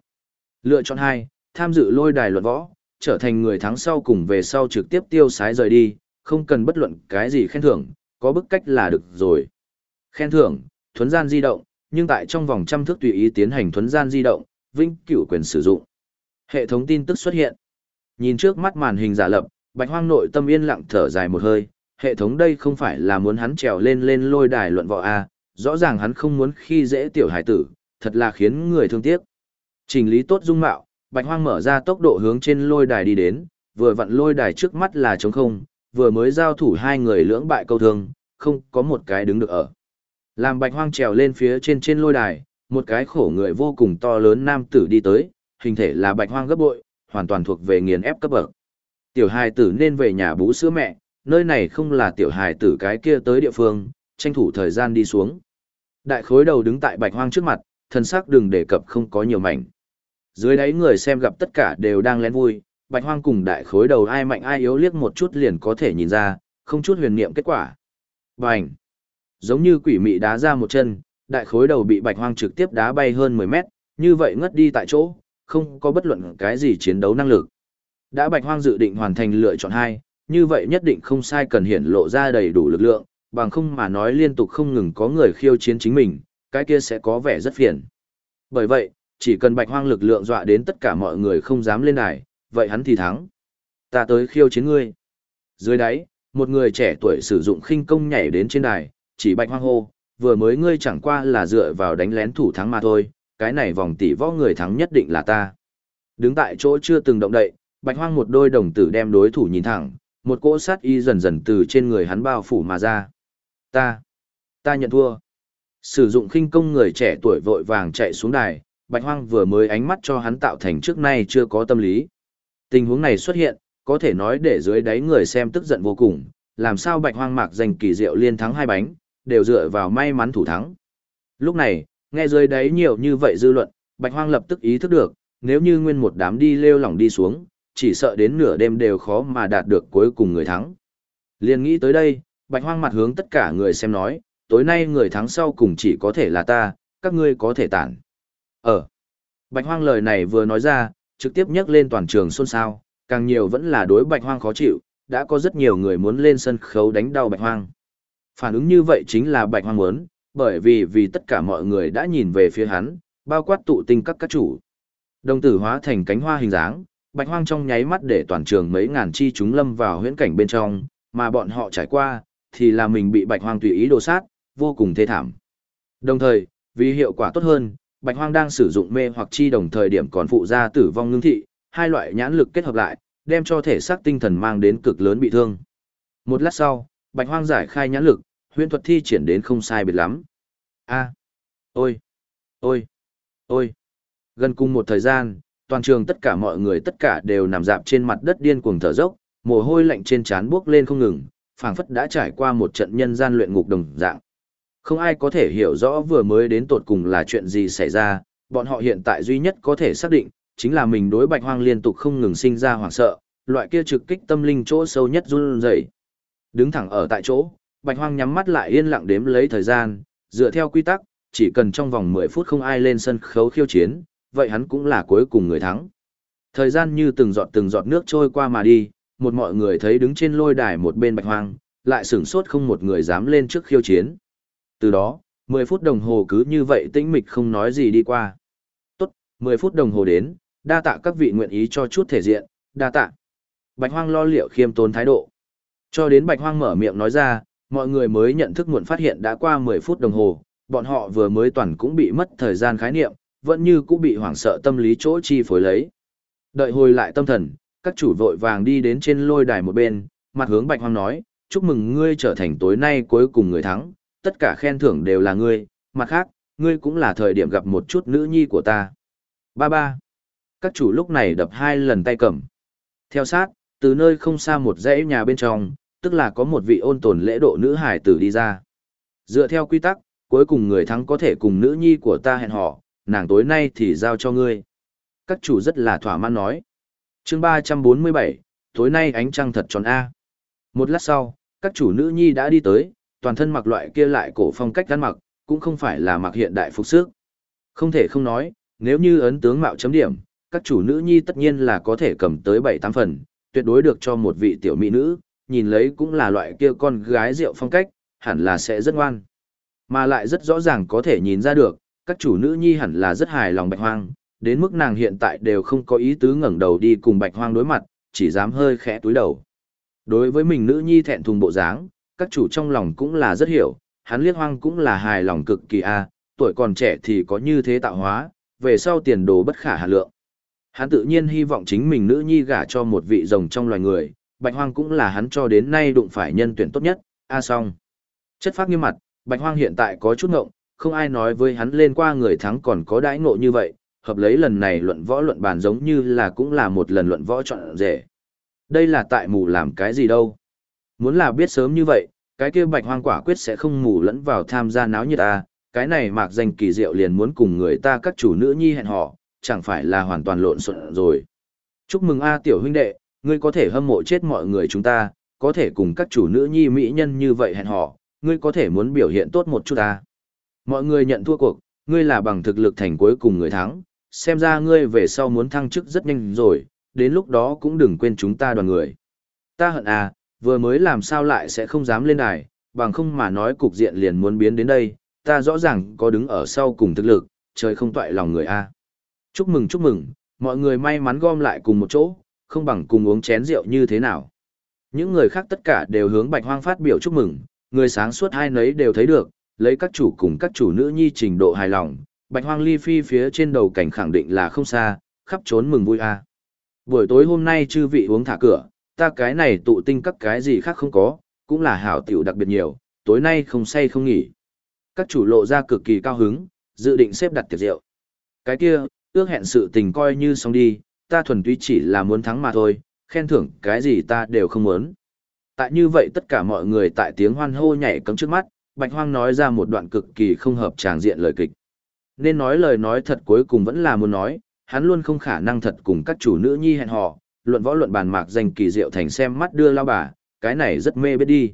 Lựa chọn hai, tham dự lôi đài luận võ, trở thành người thắng sau cùng về sau trực tiếp tiêu sái rời đi, không cần bất luận cái gì khen thưởng, có bức cách là được rồi. Khen thưởng, thuấn gian di động, nhưng tại trong vòng trăm thước tùy ý tiến hành thuấn gian di động, vinh cửu quyền sử dụng. Hệ thống tin tức xuất hiện. Nhìn trước mắt màn hình giả lập, Bạch Hoang nội tâm yên lặng thở dài một hơi, hệ thống đây không phải là muốn hắn trèo lên lên lôi đài luận võ a, rõ ràng hắn không muốn khi dễ tiểu hải tử, thật là khiến người thương tiếc. Trình lý tốt dung mạo, Bạch Hoang mở ra tốc độ hướng trên lôi đài đi đến, vừa vặn lôi đài trước mắt là trống không, vừa mới giao thủ hai người lưỡng bại câu thương, không có một cái đứng được ở. Làm Bạch Hoang trèo lên phía trên trên lôi đài, một cái khổ người vô cùng to lớn nam tử đi tới, hình thể là Bạch Hoang gấp bội, hoàn toàn thuộc về nghiền ép cấp bậc. Tiểu hài tử nên về nhà bú sữa mẹ, nơi này không là tiểu hài tử cái kia tới địa phương, tranh thủ thời gian đi xuống. Đại khối đầu đứng tại Bạch Hoang trước mặt, thân sắc đừng đề cập không có nhiều mảnh. Dưới đáy người xem gặp tất cả đều đang lén vui, bạch hoang cùng đại khối đầu ai mạnh ai yếu liếc một chút liền có thể nhìn ra, không chút huyền niệm kết quả. Bành! Giống như quỷ mị đá ra một chân, đại khối đầu bị bạch hoang trực tiếp đá bay hơn 10 mét, như vậy ngất đi tại chỗ, không có bất luận cái gì chiến đấu năng lực. Đã bạch hoang dự định hoàn thành lựa chọn hai, như vậy nhất định không sai cần hiển lộ ra đầy đủ lực lượng, bằng không mà nói liên tục không ngừng có người khiêu chiến chính mình, cái kia sẽ có vẻ rất phiền. Bởi vậy, chỉ cần bạch hoang lực lượng dọa đến tất cả mọi người không dám lên đài, vậy hắn thì thắng. Ta tới khiêu chiến ngươi. Dưới đáy, một người trẻ tuổi sử dụng khinh công nhảy đến trên đài, chỉ bạch hoang hô, vừa mới ngươi chẳng qua là dựa vào đánh lén thủ thắng mà thôi, cái này vòng tỷ võ người thắng nhất định là ta. Đứng tại chỗ chưa từng động đậy, bạch hoang một đôi đồng tử đem đối thủ nhìn thẳng, một cỗ sát y dần dần từ trên người hắn bao phủ mà ra. Ta, ta nhận thua. Sử dụng khinh công người trẻ tuổi vội vàng chạy xuống đài, Bạch Hoang vừa mới ánh mắt cho hắn tạo thành trước nay chưa có tâm lý. Tình huống này xuất hiện, có thể nói để dưới đáy người xem tức giận vô cùng, làm sao Bạch Hoang mạc giành kỳ diệu liên thắng hai bánh, đều dựa vào may mắn thủ thắng. Lúc này, nghe dưới đáy nhiều như vậy dư luận, Bạch Hoang lập tức ý thức được, nếu như nguyên một đám đi lêu lỏng đi xuống, chỉ sợ đến nửa đêm đều khó mà đạt được cuối cùng người thắng. Liên nghĩ tới đây, Bạch Hoang mặt hướng tất cả người xem nói, tối nay người thắng sau cùng chỉ có thể là ta, các ngươi có thể tản. Ở. Bạch Hoang lời này vừa nói ra, trực tiếp nhắc lên toàn trường xôn xao, càng nhiều vẫn là đối Bạch Hoang khó chịu, đã có rất nhiều người muốn lên sân khấu đánh đau Bạch Hoang. Phản ứng như vậy chính là Bạch Hoang muốn, bởi vì vì tất cả mọi người đã nhìn về phía hắn, bao quát tụ tinh các các chủ. Đồng tử hóa thành cánh hoa hình dáng, Bạch Hoang trong nháy mắt để toàn trường mấy ngàn chi chúng lâm vào huyễn cảnh bên trong, mà bọn họ trải qua, thì là mình bị Bạch Hoang tùy ý đồ sát, vô cùng thê thảm. Đồng thời, vì hiệu quả tốt hơn, Bạch Hoang đang sử dụng mê hoặc chi đồng thời điểm còn phụ ra tử vong ngưng thị, hai loại nhãn lực kết hợp lại, đem cho thể xác tinh thần mang đến cực lớn bị thương. Một lát sau, Bạch Hoang giải khai nhãn lực, huyễn thuật thi triển đến không sai biệt lắm. A, ôi, ôi, ôi. Gần cùng một thời gian, toàn trường tất cả mọi người tất cả đều nằm dạp trên mặt đất điên cuồng thở dốc, mồ hôi lạnh trên trán buốc lên không ngừng, phảng phất đã trải qua một trận nhân gian luyện ngục đồng dạng. Không ai có thể hiểu rõ vừa mới đến tột cùng là chuyện gì xảy ra, bọn họ hiện tại duy nhất có thể xác định, chính là mình đối bạch hoang liên tục không ngừng sinh ra hoảng sợ, loại kia trực kích tâm linh chỗ sâu nhất run rẩy. Đứng thẳng ở tại chỗ, bạch hoang nhắm mắt lại yên lặng đếm lấy thời gian, dựa theo quy tắc, chỉ cần trong vòng 10 phút không ai lên sân khấu khiêu chiến, vậy hắn cũng là cuối cùng người thắng. Thời gian như từng giọt từng giọt nước trôi qua mà đi, một mọi người thấy đứng trên lôi đài một bên bạch hoang, lại sửng sốt không một người dám lên trước khiêu chiến. Từ đó, 10 phút đồng hồ cứ như vậy tĩnh mịch không nói gì đi qua. Tốt, 10 phút đồng hồ đến, đa tạ các vị nguyện ý cho chút thể diện, đa tạ. Bạch Hoang lo liệu khiêm tốn thái độ. Cho đến Bạch Hoang mở miệng nói ra, mọi người mới nhận thức muộn phát hiện đã qua 10 phút đồng hồ, bọn họ vừa mới toàn cũng bị mất thời gian khái niệm, vẫn như cũng bị hoảng sợ tâm lý chỗ chi phối lấy. Đợi hồi lại tâm thần, các chủ vội vàng đi đến trên lôi đài một bên, mặt hướng Bạch Hoang nói, chúc mừng ngươi trở thành tối nay cuối cùng người thắng, tất cả khen thưởng đều là ngươi, mặt khác, ngươi cũng là thời điểm gặp một chút nữ nhi của ta. Ba ba. Các chủ lúc này đập hai lần tay cầm. Theo sát, từ nơi không xa một dãy nhà bên trong, tức là có một vị ôn tồn lễ độ nữ hải tử đi ra. Dựa theo quy tắc, cuối cùng người thắng có thể cùng nữ nhi của ta hẹn hò, nàng tối nay thì giao cho ngươi. Các chủ rất là thỏa mãn nói. chương 347, tối nay ánh trăng thật tròn A. Một lát sau, các chủ nữ nhi đã đi tới, toàn thân mặc loại kia lại cổ phong cách ăn mặc, cũng không phải là mặc hiện đại phục sức. Không thể không nói, nếu như ấn tướng mạo chấm điểm, các chủ nữ nhi tất nhiên là có thể cầm tới 7-8 phần, tuyệt đối được cho một vị tiểu mỹ nữ, nhìn lấy cũng là loại kia con gái rượu phong cách, hẳn là sẽ rất ngoan. Mà lại rất rõ ràng có thể nhìn ra được, các chủ nữ nhi hẳn là rất hài lòng bạch hoang, đến mức nàng hiện tại đều không có ý tứ ngẩng đầu đi cùng bạch hoang đối mặt, chỉ dám hơi khẽ túi đầu. Đối với mình nữ nhi thẹn thùng bộ dáng, các chủ trong lòng cũng là rất hiểu, hắn liếc hoang cũng là hài lòng cực kỳ a, tuổi còn trẻ thì có như thế tạo hóa, về sau tiền đồ bất khả hà lượng. Hắn tự nhiên hy vọng chính mình nữ nhi gả cho một vị rồng trong loài người, bạch hoang cũng là hắn cho đến nay đụng phải nhân tuyển tốt nhất, a song. Chất phát nghiêm mặt, bạch hoang hiện tại có chút ngộng, không ai nói với hắn lên qua người thắng còn có đãi ngộ như vậy, hợp lấy lần này luận võ luận bàn giống như là cũng là một lần luận võ chọn rể. Đây là tại mù làm cái gì đâu. Muốn là biết sớm như vậy, cái kia bạch hoang quả quyết sẽ không mù lẫn vào tham gia náo nhiệt ta, cái này mạc danh kỳ diệu liền muốn cùng người ta các chủ nữ nhi hẹn họ, chẳng phải là hoàn toàn lộn xộn rồi. Chúc mừng A tiểu huynh đệ, ngươi có thể hâm mộ chết mọi người chúng ta, có thể cùng các chủ nữ nhi mỹ nhân như vậy hẹn họ, ngươi có thể muốn biểu hiện tốt một chút à? Mọi người nhận thua cuộc, ngươi là bằng thực lực thành cuối cùng người thắng, xem ra ngươi về sau muốn thăng chức rất nhanh rồi, đến lúc đó cũng đừng quên chúng ta đoàn người. Ta hận à, vừa mới làm sao lại sẽ không dám lên đài, bằng không mà nói cục diện liền muốn biến đến đây, ta rõ ràng có đứng ở sau cùng thực lực, trời không toại lòng người a. Chúc mừng chúc mừng, mọi người may mắn gom lại cùng một chỗ, không bằng cùng uống chén rượu như thế nào. Những người khác tất cả đều hướng Bạch Hoang phát biểu chúc mừng, người sáng suốt hai nấy đều thấy được, lấy các chủ cùng các chủ nữ nhi trình độ hài lòng, Bạch Hoang ly phi phía trên đầu cảnh khẳng định là không xa, khắp trốn mừng vui a. Buổi tối hôm nay chư vị uống thả cửa, ta cái này tụ tinh các cái gì khác không có, cũng là hảo tiểu đặc biệt nhiều, tối nay không say không nghỉ. Các chủ lộ ra cực kỳ cao hứng, dự định xếp đặt tiệc rượu. Cái kia, ước hẹn sự tình coi như xong đi, ta thuần túy chỉ là muốn thắng mà thôi, khen thưởng cái gì ta đều không muốn. Tại như vậy tất cả mọi người tại tiếng hoan hô nhảy cấm trước mắt, Bạch Hoang nói ra một đoạn cực kỳ không hợp tràng diện lời kịch. Nên nói lời nói thật cuối cùng vẫn là muốn nói, hắn luôn không khả năng thật cùng các chủ nữ nhi hẹn hò, luận võ luận bàn mạc danh kỳ diệu thành xem mắt đưa lao bà, cái này rất mê biết đi.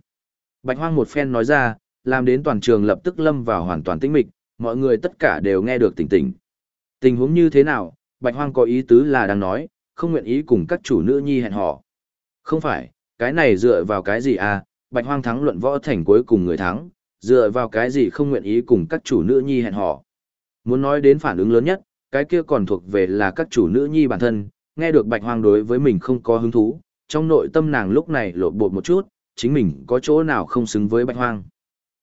Bạch Hoang một phen nói ra, làm đến toàn trường lập tức lâm vào hoàn toàn tĩnh mịch, mọi người tất cả đều nghe được tỉnh tỉnh. Tình huống như thế nào, Bạch Hoang có ý tứ là đang nói, không nguyện ý cùng các chủ nữ nhi hẹn hò. Không phải, cái này dựa vào cái gì à, Bạch Hoang thắng luận võ thành cuối cùng người thắng, dựa vào cái gì không nguyện ý cùng các chủ nữ nhi hẹn hò. Muốn nói đến phản ứng lớn nhất, cái kia còn thuộc về là các chủ nữ nhi bản thân, nghe được Bạch Hoang đối với mình không có hứng thú, trong nội tâm nàng lúc này lộ bột một chút, chính mình có chỗ nào không xứng với Bạch Hoang.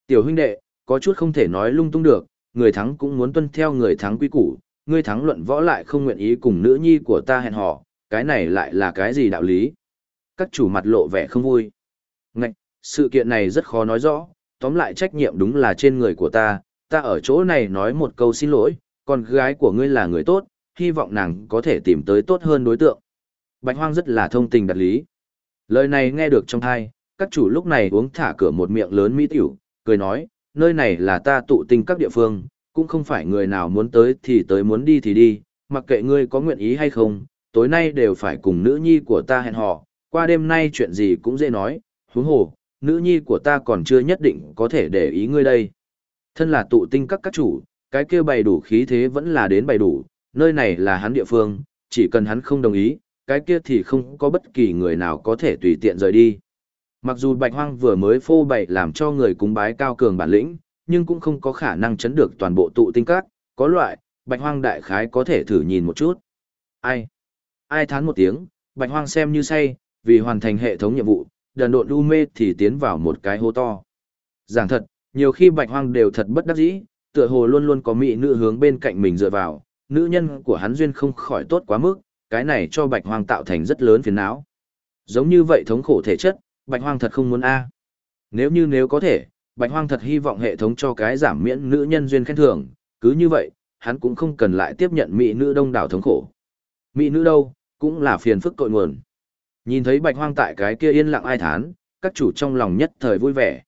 Tiểu huynh đệ, có chút không thể nói lung tung được, người thắng cũng muốn tuân theo người thắng quy củ, ngươi thắng luận võ lại không nguyện ý cùng nữ nhi của ta hẹn hò, cái này lại là cái gì đạo lý? Các chủ mặt lộ vẻ không vui. Ngạch, sự kiện này rất khó nói rõ, tóm lại trách nhiệm đúng là trên người của ta, ta ở chỗ này nói một câu xin lỗi, con gái của ngươi là người tốt, hy vọng nàng có thể tìm tới tốt hơn đối tượng. Bạch Hoang rất là thông tình đạt lý. Lời này nghe được trong thai, các chủ lúc này uống thả cửa một miệng lớn mỹ tiểu, cười nói, nơi này là ta tụ tinh các địa phương, cũng không phải người nào muốn tới thì tới muốn đi thì đi, mặc kệ ngươi có nguyện ý hay không, tối nay đều phải cùng nữ nhi của ta hẹn hò, qua đêm nay chuyện gì cũng dễ nói, huống hồ, nữ nhi của ta còn chưa nhất định có thể để ý ngươi đây. Thân là tụ tinh các các chủ, cái kia bày đủ khí thế vẫn là đến bày đủ, nơi này là hắn địa phương, chỉ cần hắn không đồng ý, cái kia thì không có bất kỳ người nào có thể tùy tiện rời đi. Mặc dù Bạch Hoang vừa mới phô bày làm cho người cúng bái cao cường bản lĩnh, nhưng cũng không có khả năng chấn được toàn bộ tụ tinh các, có loại, Bạch Hoang đại khái có thể thử nhìn một chút. Ai? Ai thán một tiếng, Bạch Hoang xem như say, vì hoàn thành hệ thống nhiệm vụ, đần độn đu mê thì tiến vào một cái hố to. Giảng thật, nhiều khi Bạch Hoang đều thật bất đắc dĩ, Tựa hồ luôn luôn có mỹ nữ hướng bên cạnh mình dựa vào, nữ nhân của hắn duyên không khỏi tốt quá mức, cái này cho bạch hoang tạo thành rất lớn phiền não. Giống như vậy thống khổ thể chất, bạch hoang thật không muốn a. À. Nếu như nếu có thể, bạch hoang thật hy vọng hệ thống cho cái giảm miễn nữ nhân duyên khen thưởng, cứ như vậy, hắn cũng không cần lại tiếp nhận mỹ nữ đông đảo thống khổ. Mỹ nữ đâu, cũng là phiền phức tội nguồn. Nhìn thấy bạch hoang tại cái kia yên lặng ai thán, các chủ trong lòng nhất thời vui vẻ.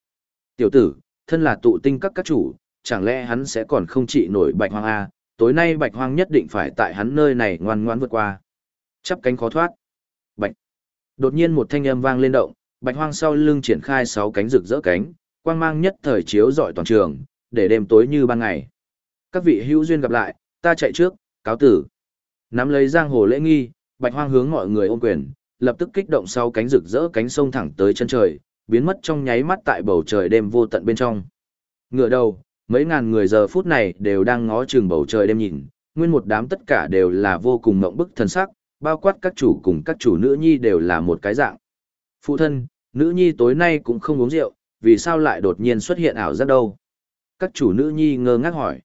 Tiểu tử, thân là tụ tinh các các chủ, chẳng lẽ hắn sẽ còn không trị nổi bạch hoang A, tối nay bạch hoang nhất định phải tại hắn nơi này ngoan ngoãn vượt qua. Chắp cánh khó thoát. Bạch. Đột nhiên một thanh âm vang lên động, bạch hoang sau lưng triển khai sáu cánh rực rỡ cánh, quang mang nhất thời chiếu rọi toàn trường, để đêm tối như ban ngày. Các vị hữu duyên gặp lại, ta chạy trước, cáo tử. Nắm lấy giang hồ lễ nghi, bạch hoang hướng mọi người ôm quyền, lập tức kích động sau cánh rực rỡ cánh sông thẳng tới chân trời, biến mất trong nháy mắt tại bầu trời đêm vô tận bên trong. Ngựa đầu, mấy ngàn người giờ phút này đều đang ngó chừng bầu trời đêm nhìn, nguyên một đám tất cả đều là vô cùng ngộng bức thần sắc, bao quát các chủ cùng các chủ nữ nhi đều là một cái dạng. Phụ thân, nữ nhi tối nay cũng không uống rượu, vì sao lại đột nhiên xuất hiện ảo giác đâu? Các chủ nữ nhi ngơ ngác hỏi.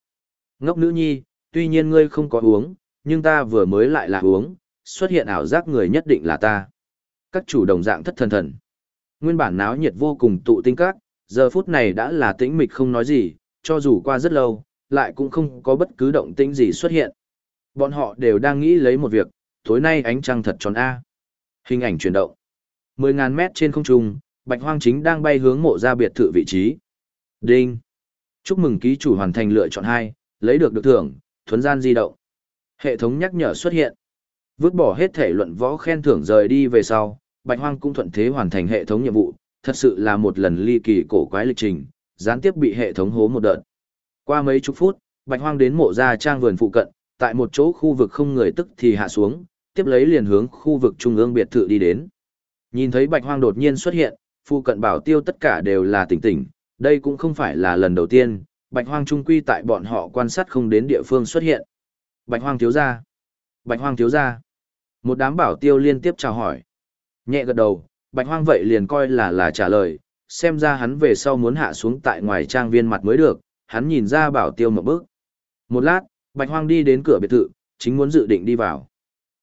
Ngốc nữ nhi, tuy nhiên ngươi không có uống, nhưng ta vừa mới lại là uống, xuất hiện ảo giác người nhất định là ta. Các chủ đồng dạng thất thần thần. Nguyên bản náo nhiệt vô cùng tụ tinh các, giờ phút này đã là tĩnh mịch không nói gì, cho dù qua rất lâu, lại cũng không có bất cứ động tĩnh gì xuất hiện. Bọn họ đều đang nghĩ lấy một việc, tối nay ánh trăng thật tròn A. Hình ảnh chuyển động. 10.000 mét trên không trung, Bạch Hoang chính đang bay hướng mộ ra biệt thự vị trí. Đinh. Chúc mừng ký chủ hoàn thành lựa chọn 2, lấy được được thưởng, thuấn gian di động. Hệ thống nhắc nhở xuất hiện. Vứt bỏ hết thể luận võ khen thưởng rời đi về sau, Bạch Hoang cũng thuận thế hoàn thành hệ thống nhiệm vụ, thật sự là một lần ly kỳ cổ quái lịch trình, gián tiếp bị hệ thống hố một đợt. Qua mấy chục phút, Bạch Hoang đến mộ gia trang vườn phụ cận, tại một chỗ khu vực không người tức thì hạ xuống, tiếp lấy liền hướng khu vực trung ương biệt thự đi đến. Nhìn thấy Bạch Hoang đột nhiên xuất hiện, phụ cận bảo tiêu tất cả đều là tỉnh tỉnh, đây cũng không phải là lần đầu tiên, Bạch Hoang trung quy tại bọn họ quan sát không đến địa phương xuất hiện. Bạch Hoang thiếu gia, Bạch Hoang thiếu gia. Một đám bảo tiêu liên tiếp chào hỏi. Nhẹ gật đầu, Bạch Hoang vậy liền coi là là trả lời, xem ra hắn về sau muốn hạ xuống tại ngoài trang viên mặt mới được, hắn nhìn ra bảo tiêu một bước. Một lát, Bạch Hoang đi đến cửa biệt thự, chính muốn dự định đi vào.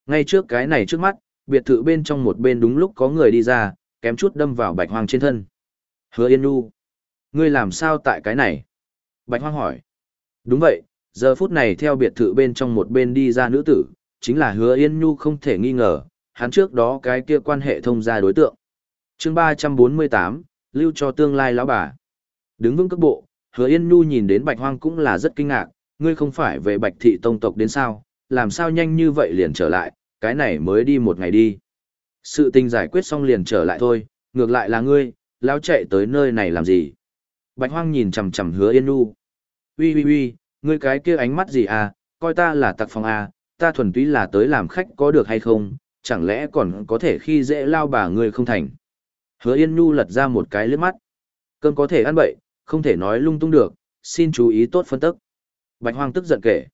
Ngay trước cái này trước mắt, biệt thự bên trong một bên đúng lúc có người đi ra, kém chút đâm vào Bạch Hoang trên thân. Hứa Yên Nu, ngươi làm sao tại cái này? Bạch Hoang hỏi. Đúng vậy, giờ phút này theo biệt thự bên trong một bên đi ra nữ tử, chính là Hứa Yên Nhu không thể nghi ngờ, hắn trước đó cái kia quan hệ thông gia đối tượng. Chương 348, lưu cho tương lai lão bà. Đứng vững cước bộ, Hứa Yên Nhu nhìn đến Bạch Hoang cũng là rất kinh ngạc, ngươi không phải về Bạch thị tông tộc đến sao, làm sao nhanh như vậy liền trở lại, cái này mới đi một ngày đi. Sự tình giải quyết xong liền trở lại thôi, ngược lại là ngươi, lão chạy tới nơi này làm gì? Bạch Hoang nhìn chằm chằm Hứa Yên Nhu. Uy uy uy, ngươi cái kia ánh mắt gì à, coi ta là tặc phòng à, ta thuần túy là tới làm khách có được hay không, chẳng lẽ còn có thể khi dễ lao bà ngươi không thành. Hứa Yên Nhu lật ra một cái lướt mắt. Cơm có thể ăn bậy, không thể nói lung tung được, xin chú ý tốt phân tức. Bạch Hoang tức giận kể.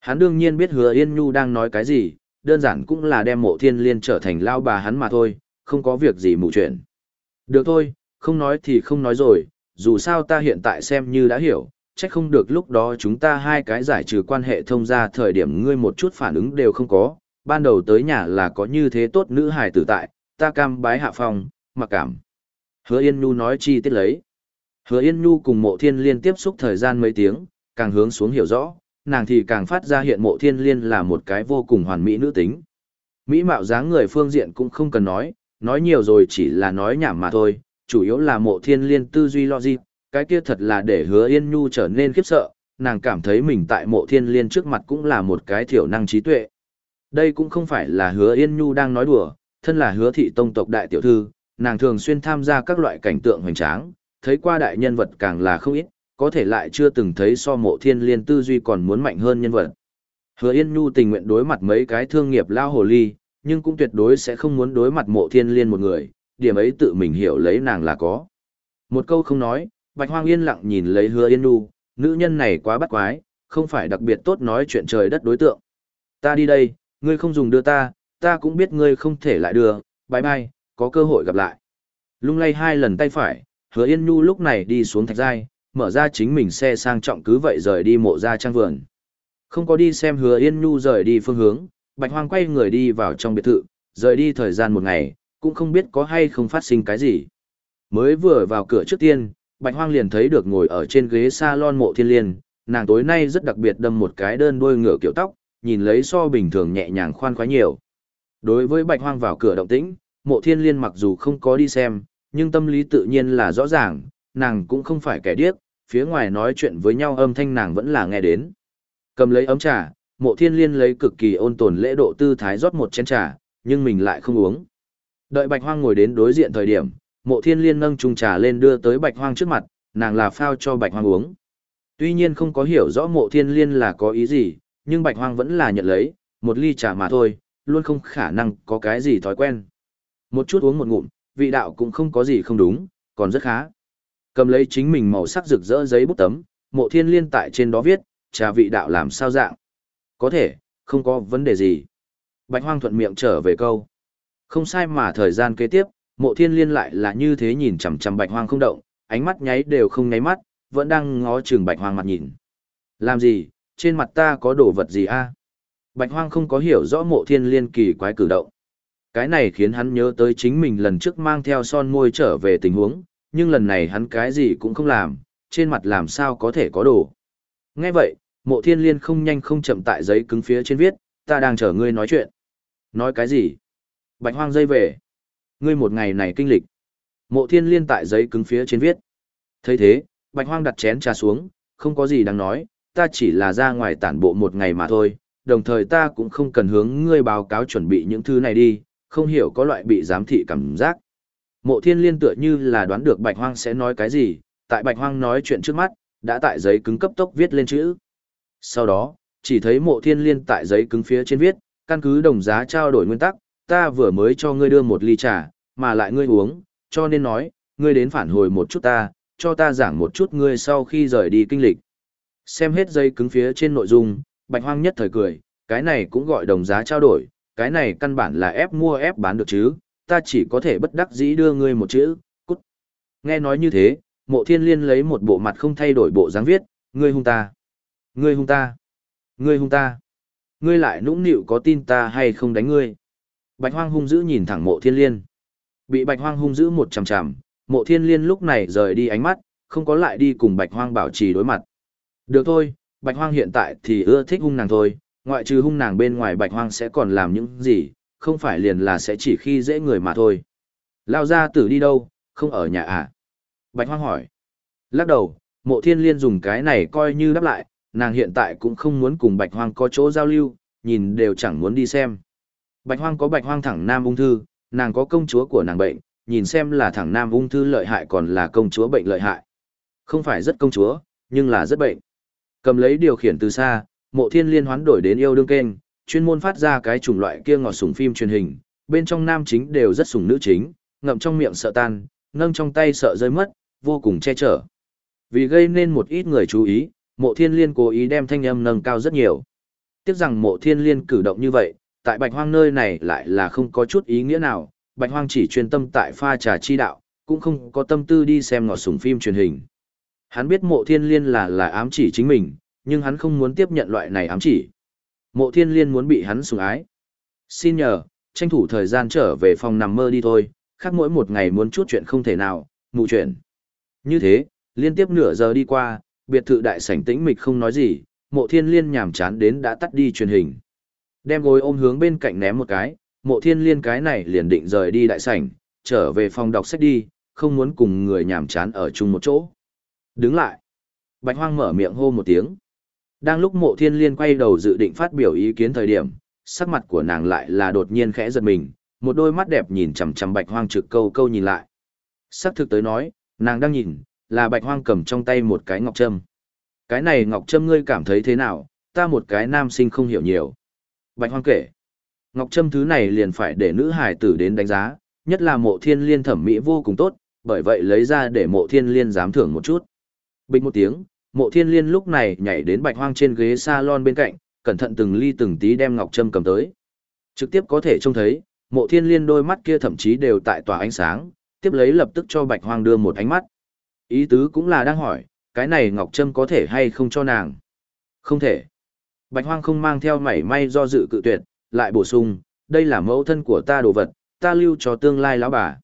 Hắn đương nhiên biết Hứa Yên Nhu đang nói cái gì, đơn giản cũng là đem mộ thiên liên trở thành lao bà hắn mà thôi, không có việc gì mù chuyện. Được thôi, không nói thì không nói rồi, dù sao ta hiện tại xem như đã hiểu, trách không được lúc đó chúng ta hai cái giải trừ quan hệ thông ra thời điểm ngươi một chút phản ứng đều không có, ban đầu tới nhà là có như thế tốt nữ hài tử tại, ta cam bái hạ phong, mặc cảm. Hứa Yên Nhu nói chi tiết lấy. Hứa Yên Nhu cùng mộ thiên liên tiếp xúc thời gian mấy tiếng, càng hướng xuống hiểu rõ, nàng thì càng phát ra hiện mộ thiên liên là một cái vô cùng hoàn mỹ nữ tính. Mỹ mạo dáng người phương diện cũng không cần nói, nói nhiều rồi chỉ là nói nhảm mà thôi, chủ yếu là mộ thiên liên tư duy logic, cái kia thật là để hứa yên nhu trở nên khiếp sợ, nàng cảm thấy mình tại mộ thiên liên trước mặt cũng là một cái thiểu năng trí tuệ. Đây cũng không phải là hứa yên nhu đang nói đùa, thân là hứa thị tông tộc đại tiểu thư, nàng thường xuyên tham gia các loại cảnh tượng hoành tráng, thấy qua đại nhân vật càng là không ít, có thể lại chưa từng thấy so mộ thiên liên tư duy còn muốn mạnh hơn nhân vật. Hứa Yên Nhu tình nguyện đối mặt mấy cái thương nghiệp lao hồ ly, nhưng cũng tuyệt đối sẽ không muốn đối mặt mộ thiên liên một người, điểm ấy tự mình hiểu lấy nàng là có. Một câu không nói, Bạch Hoang yên lặng nhìn lấy Hứa Yên Nhu, nữ nhân này quá bắt quái, không phải đặc biệt tốt nói chuyện trời đất đối tượng. Ta đi đây, ngươi không dùng đưa ta, ta cũng biết ngươi không thể lại đưa, bye bye, có cơ hội gặp lại. Lung lay hai lần tay phải, Hứa Yên Nhu lúc này đi xuống thạch giai, mở ra chính mình xe sang trọng cứ vậy rời đi mộ ra trang vườn. Không có đi xem hứa Yên Nhu rời đi phương hướng, Bạch Hoang quay người đi vào trong biệt thự, rời đi thời gian một ngày, cũng không biết có hay không phát sinh cái gì. Mới vừa vào cửa trước tiên, Bạch Hoang liền thấy được ngồi ở trên ghế salon mộ thiên liên, nàng tối nay rất đặc biệt đâm một cái đơn đuôi ngựa kiểu tóc, nhìn lấy so bình thường nhẹ nhàng khoan khoái nhiều. Đối với Bạch Hoang vào cửa động tĩnh, mộ thiên liên mặc dù không có đi xem, nhưng tâm lý tự nhiên là rõ ràng, nàng cũng không phải kẻ điếc, phía ngoài nói chuyện với nhau âm thanh nàng vẫn là nghe đến. Cầm lấy ấm trà, mộ thiên liên lấy cực kỳ ôn tồn lễ độ tư thái rót một chén trà, nhưng mình lại không uống. Đợi bạch hoang ngồi đến đối diện thời điểm, mộ thiên liên nâng chung trà lên đưa tới bạch hoang trước mặt, nàng là phao cho bạch hoang uống. Tuy nhiên không có hiểu rõ mộ thiên liên là có ý gì, nhưng bạch hoang vẫn là nhận lấy, một ly trà mà thôi, luôn không khả năng có cái gì thói quen. Một chút uống một ngụm, vị đạo cũng không có gì không đúng, còn rất khá. Cầm lấy chính mình màu sắc rực rỡ giấy bút tấm, mộ thiên liên tại trên đó viết, trà vị đạo làm sao dạng. Có thể, không có vấn đề gì. Bạch hoang thuận miệng trở về câu. Không sai mà thời gian kế tiếp, mộ thiên liên lại là như thế nhìn chằm chằm bạch hoang không động, ánh mắt nháy đều không nháy mắt, vẫn đang ngó chừng bạch hoang mặt nhìn. Làm gì, trên mặt ta có đồ vật gì a? Bạch hoang không có hiểu rõ mộ thiên liên kỳ quái cử động. Cái này khiến hắn nhớ tới chính mình lần trước mang theo son môi trở về tình huống, nhưng lần này hắn cái gì cũng không làm, trên mặt làm sao có thể có đồ. Nghe vậy, mộ thiên liên không nhanh không chậm tại giấy cứng phía trên viết, ta đang chờ ngươi nói chuyện. Nói cái gì? Bạch hoang dây về. Ngươi một ngày này kinh lịch. Mộ thiên liên tại giấy cứng phía trên viết. thấy thế, bạch hoang đặt chén trà xuống, không có gì đáng nói, ta chỉ là ra ngoài tản bộ một ngày mà thôi, đồng thời ta cũng không cần hướng ngươi báo cáo chuẩn bị những thứ này đi, không hiểu có loại bị giám thị cảm giác. Mộ thiên liên tựa như là đoán được bạch hoang sẽ nói cái gì, tại bạch hoang nói chuyện trước mắt, đã tại giấy cứng cấp tốc viết lên chữ. Sau đó, chỉ thấy mộ thiên liên tại giấy cứng phía trên viết, căn cứ đồng giá trao đổi nguyên tắc, ta vừa mới cho ngươi đưa một ly trà, mà lại ngươi uống, cho nên nói, ngươi đến phản hồi một chút ta, cho ta giảng một chút ngươi sau khi rời đi kinh lịch. Xem hết giấy cứng phía trên nội dung, bạch hoang nhất thời cười, cái này cũng gọi đồng giá trao đổi, cái này căn bản là ép mua ép bán được chứ, ta chỉ có thể bất đắc dĩ đưa ngươi một chữ, cút. Nghe nói như thế, mộ thiên liên lấy một bộ mặt không thay đổi bộ dáng viết, ngươi hung ta, ngươi hung ta, ngươi hung ta, ngươi lại nũng nịu có tin ta hay không đánh ngươi. Bạch hoang hung dữ nhìn thẳng mộ thiên liên. Bị bạch hoang hung dữ một chằm chằm, mộ thiên liên lúc này rời đi ánh mắt, không có lại đi cùng bạch hoang bảo trì đối mặt. Được thôi, bạch hoang hiện tại thì ưa thích hung nàng thôi, ngoại trừ hung nàng bên ngoài bạch hoang sẽ còn làm những gì, không phải liền là sẽ chỉ khi dễ người mà thôi. Lao ra tử đi đâu, không ở nhà à? Bạch hoang hỏi. Lắc đầu, mộ thiên liên dùng cái này coi như đáp lại, nàng hiện tại cũng không muốn cùng bạch hoang có chỗ giao lưu, nhìn đều chẳng muốn đi xem. Bạch hoang có bạch hoang thẳng nam ung thư, nàng có công chúa của nàng bệnh, nhìn xem là thẳng nam ung thư lợi hại còn là công chúa bệnh lợi hại. Không phải rất công chúa, nhưng là rất bệnh. Cầm lấy điều khiển từ xa, mộ thiên liên hoán đổi đến yêu đương kênh, chuyên môn phát ra cái chủng loại kia ngọt sủng phim truyền hình, bên trong nam chính đều rất sủng nữ chính, ngậm trong miệng sợ tan, nâng trong tay sợ rơi mất, vô cùng che chở. Vì gây nên một ít người chú ý, mộ thiên liên cố ý đem thanh âm nâng cao rất nhiều. Tiếc rằng mộ thiên liên cử động như vậy, tại bạch hoang nơi này lại là không có chút ý nghĩa nào, bạch hoang chỉ chuyên tâm tại pha trà chi đạo, cũng không có tâm tư đi xem ngọt sủng phim truyền hình. Hắn biết mộ thiên liên là là ám chỉ chính mình, nhưng hắn không muốn tiếp nhận loại này ám chỉ. Mộ thiên liên muốn bị hắn sủng ái. Xin nhờ, tranh thủ thời gian trở về phòng nằm mơ đi thôi, khác mỗi một ngày muốn chút chuyện không thể nào, mụ chuyện. Như thế, liên tiếp nửa giờ đi qua, biệt thự đại sảnh tĩnh mịch không nói gì, mộ thiên liên nhàm chán đến đã tắt đi truyền hình. Đem gối ôm hướng bên cạnh ném một cái, mộ thiên liên cái này liền định rời đi đại sảnh, trở về phòng đọc sách đi, không muốn cùng người nhàm chán ở chung một chỗ. Đứng lại. Bạch hoang mở miệng hô một tiếng. Đang lúc mộ thiên liên quay đầu dự định phát biểu ý kiến thời điểm, sắc mặt của nàng lại là đột nhiên khẽ giật mình, một đôi mắt đẹp nhìn chằm chằm bạch hoang trực câu câu nhìn lại. Sắc thực tới nói, nàng đang nhìn, là bạch hoang cầm trong tay một cái ngọc trâm. Cái này ngọc trâm ngươi cảm thấy thế nào, ta một cái nam sinh không hiểu nhiều. Bạch hoang kể, ngọc trâm thứ này liền phải để nữ hải tử đến đánh giá, nhất là mộ thiên liên thẩm mỹ vô cùng tốt, bởi vậy lấy ra để mộ thiên liên dám thưởng một chút. Bình một tiếng, mộ thiên liên lúc này nhảy đến bạch hoang trên ghế salon bên cạnh, cẩn thận từng ly từng tí đem ngọc trâm cầm tới. Trực tiếp có thể trông thấy, mộ thiên liên đôi mắt kia thậm chí đều tại tỏa ánh sáng, tiếp lấy lập tức cho bạch hoang đưa một ánh mắt. Ý tứ cũng là đang hỏi, cái này Ngọc Trâm có thể hay không cho nàng? Không thể. Bạch Hoang không mang theo mảy may do dự cự tuyệt, lại bổ sung, đây là mẫu thân của ta đồ vật, ta lưu cho tương lai lão bà.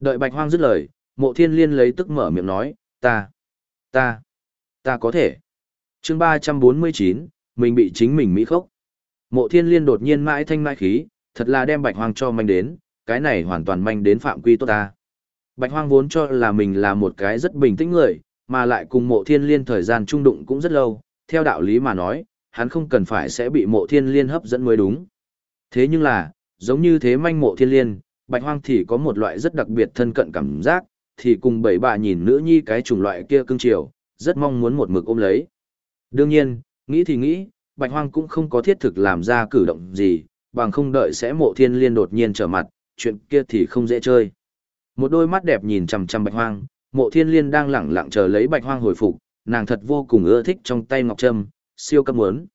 Đợi Bạch Hoang dứt lời, mộ thiên liên lấy tức mở miệng nói, ta, ta, ta có thể. Chương 349, mình bị chính mình mỹ khốc. Mộ thiên liên đột nhiên mãi thanh mãi khí, thật là đem Bạch Hoang cho manh đến, cái này hoàn toàn manh đến phạm quy tốt ta. Bạch Hoang vốn cho là mình là một cái rất bình tĩnh người, mà lại cùng mộ thiên liên thời gian trung đụng cũng rất lâu, theo đạo lý mà nói, hắn không cần phải sẽ bị mộ thiên liên hấp dẫn mới đúng. Thế nhưng là, giống như thế manh mộ thiên liên, bạch hoang thì có một loại rất đặc biệt thân cận cảm giác, thì cùng bảy bà nhìn nữ nhi cái chủng loại kia cưng chiều, rất mong muốn một mực ôm lấy. Đương nhiên, nghĩ thì nghĩ, bạch hoang cũng không có thiết thực làm ra cử động gì, bằng không đợi sẽ mộ thiên liên đột nhiên trở mặt, chuyện kia thì không dễ chơi. Một đôi mắt đẹp nhìn chằm chằm bạch hoang, mộ thiên liên đang lẳng lặng chờ lấy bạch hoang hồi phục, nàng thật vô cùng ưa thích trong tay ngọc trâm, siêu cấp muốn.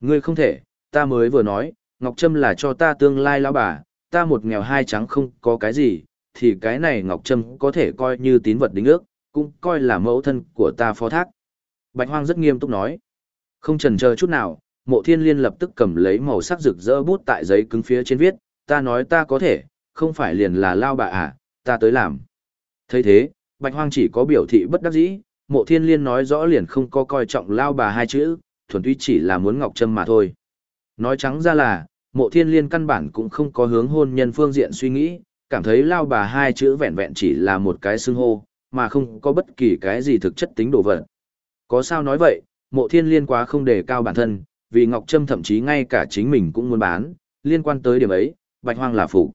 Ngươi không thể, ta mới vừa nói, ngọc trâm là cho ta tương lai lão bà, ta một nghèo hai trắng không có cái gì, thì cái này ngọc trâm có thể coi như tín vật đính ước, cũng coi là mẫu thân của ta phó thác. Bạch hoang rất nghiêm túc nói. Không chần chờ chút nào, mộ thiên liên lập tức cầm lấy màu sắc rực rỡ bút tại giấy cứng phía trên viết, ta nói ta có thể, không phải liền là lao bà à, ta tới làm. thấy thế, Bạch Hoang chỉ có biểu thị bất đắc dĩ, mộ thiên liên nói rõ liền không có coi trọng lao bà hai chữ, thuần túy chỉ là muốn ngọc trâm mà thôi. Nói trắng ra là, mộ thiên liên căn bản cũng không có hướng hôn nhân phương diện suy nghĩ, cảm thấy lao bà hai chữ vẹn vẹn chỉ là một cái xưng hô, mà không có bất kỳ cái gì thực chất tính đồ vật. Có sao nói vậy, mộ thiên liên quá không đề cao bản thân, vì Ngọc Trâm thậm chí ngay cả chính mình cũng muốn bán, liên quan tới điểm ấy, bạch hoang là phụ.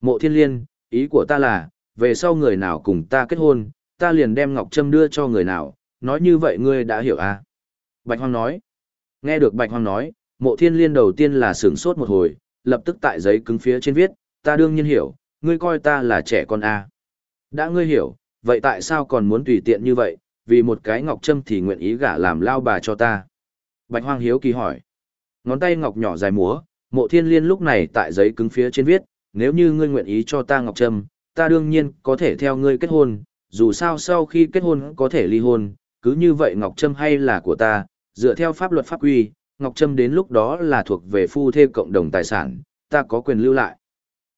Mộ thiên liên, ý của ta là, về sau người nào cùng ta kết hôn, ta liền đem Ngọc Trâm đưa cho người nào, nói như vậy ngươi đã hiểu à? Bạch Hoang nói. Nghe được Bạch Hoang nói, mộ thiên liên đầu tiên là sửng sốt một hồi, lập tức tại giấy cứng phía trên viết, ta đương nhiên hiểu, ngươi coi ta là trẻ con à. Đã ngươi hiểu, vậy tại sao còn muốn tùy tiện như vậy, vì một cái Ngọc Trâm thì nguyện ý gả làm lao bà cho ta? Bạch Hoang hiếu kỳ hỏi. Ngón tay ngọc nhỏ dài múa, mộ thiên liên lúc này tại giấy cứng phía trên viết, nếu như ngươi nguyện ý cho ta Ngọc Trâm, ta đương nhiên có thể theo ngươi kết hôn, dù sao sau khi kết hôn có thể ly hôn, cứ như vậy Ngọc Trâm hay là của ta, dựa theo pháp luật pháp quy, Ngọc Trâm đến lúc đó là thuộc về phu thê cộng đồng tài sản, ta có quyền lưu lại.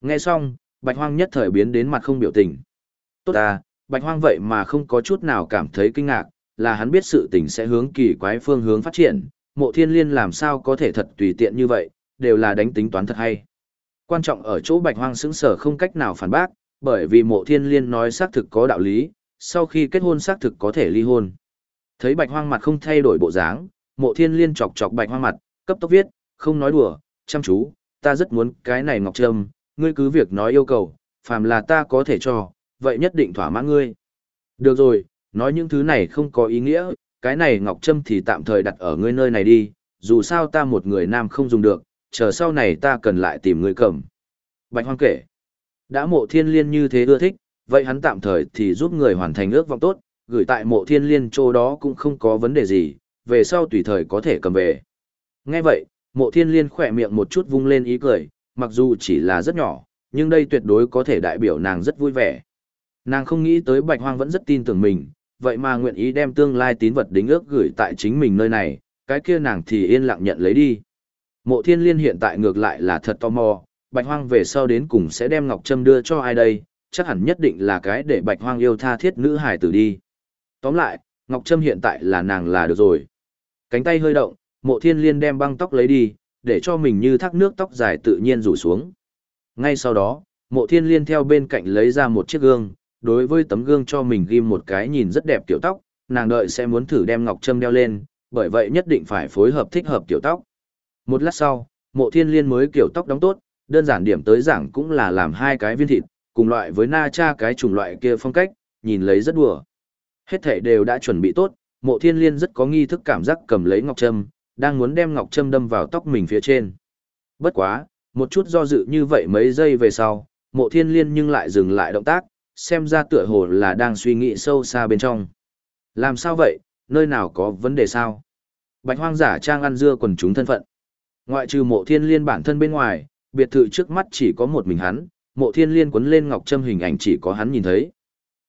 Nghe xong, Bạch Hoang nhất thời biến đến mặt không biểu tình. Tốt ta, Bạch Hoang vậy mà không có chút nào cảm thấy kinh ngạc, là hắn biết sự tình sẽ hướng kỳ quái phương hướng phát triển, mộ thiên liên làm sao có thể thật tùy tiện như vậy, đều là đánh tính toán thật hay. Quan trọng ở chỗ Bạch Hoang sững sờ không cách nào phản bác, bởi vì mộ thiên liên nói xác thực có đạo lý, sau khi kết hôn xác thực có thể ly hôn. Thấy bạch hoang mặt không thay đổi bộ dáng, mộ thiên liên chọc chọc bạch hoang mặt, cấp tốc viết, không nói đùa, chăm chú, ta rất muốn cái này ngọc trâm, ngươi cứ việc nói yêu cầu, phàm là ta có thể cho, vậy nhất định thỏa mãn ngươi. Được rồi, nói những thứ này không có ý nghĩa, cái này ngọc trâm thì tạm thời đặt ở ngươi nơi này đi, dù sao ta một người nam không dùng được, chờ sau này ta cần lại tìm ngươi cầm. Bạch hoang kể, đã mộ thiên liên như thế ưa thích, vậy hắn tạm thời thì giúp người hoàn thành ước vọng tốt, gửi tại mộ thiên liên chỗ đó cũng không có vấn đề gì, về sau tùy thời có thể cầm về. Nghe vậy, mộ thiên liên khỏe miệng một chút vung lên ý cười, mặc dù chỉ là rất nhỏ, nhưng đây tuyệt đối có thể đại biểu nàng rất vui vẻ. Nàng không nghĩ tới bạch hoang vẫn rất tin tưởng mình, vậy mà nguyện ý đem tương lai tín vật đính ước gửi tại chính mình nơi này, cái kia nàng thì yên lặng nhận lấy đi. Mộ thiên liên hiện tại ngược lại là thật tò mò, bạch hoang về sau đến cùng sẽ đem ngọc trâm đưa cho ai đây, chắc hẳn nhất định là cái để bạch hoang yêu tha thiết nữ hải tử đi. Tóm lại, ngọc trâm hiện tại là nàng là được rồi. Cánh tay hơi động, mộ thiên liên đem băng tóc lấy đi, để cho mình như thác nước tóc dài tự nhiên rủ xuống. Ngay sau đó, mộ thiên liên theo bên cạnh lấy ra một chiếc gương, đối với tấm gương cho mình ghim một cái nhìn rất đẹp kiểu tóc, nàng đợi sẽ muốn thử đem ngọc trâm đeo lên, bởi vậy nhất định phải phối hợp thích hợp kiểu tóc. Một lát sau, mộ thiên liên mới kiểu tóc đóng tốt, đơn giản điểm tới giảng cũng là làm hai cái viên thịt, cùng loại với na cha cái chủng loại kia phong cách, nhìn lấy rất đùa. Hết thể đều đã chuẩn bị tốt, mộ thiên liên rất có nghi thức cảm giác cầm lấy ngọc trâm, đang muốn đem ngọc trâm đâm vào tóc mình phía trên. Bất quá, một chút do dự như vậy mấy giây về sau, mộ thiên liên nhưng lại dừng lại động tác, xem ra tựa hồ là đang suy nghĩ sâu xa bên trong. Làm sao vậy, nơi nào có vấn đề sao? Bạch hoang giả trang ăn dưa quần chúng thân phận. Ngoại trừ mộ thiên liên bản thân bên ngoài, biệt thự trước mắt chỉ có một mình hắn, mộ thiên liên quấn lên ngọc trâm hình ảnh chỉ có hắn nhìn thấy.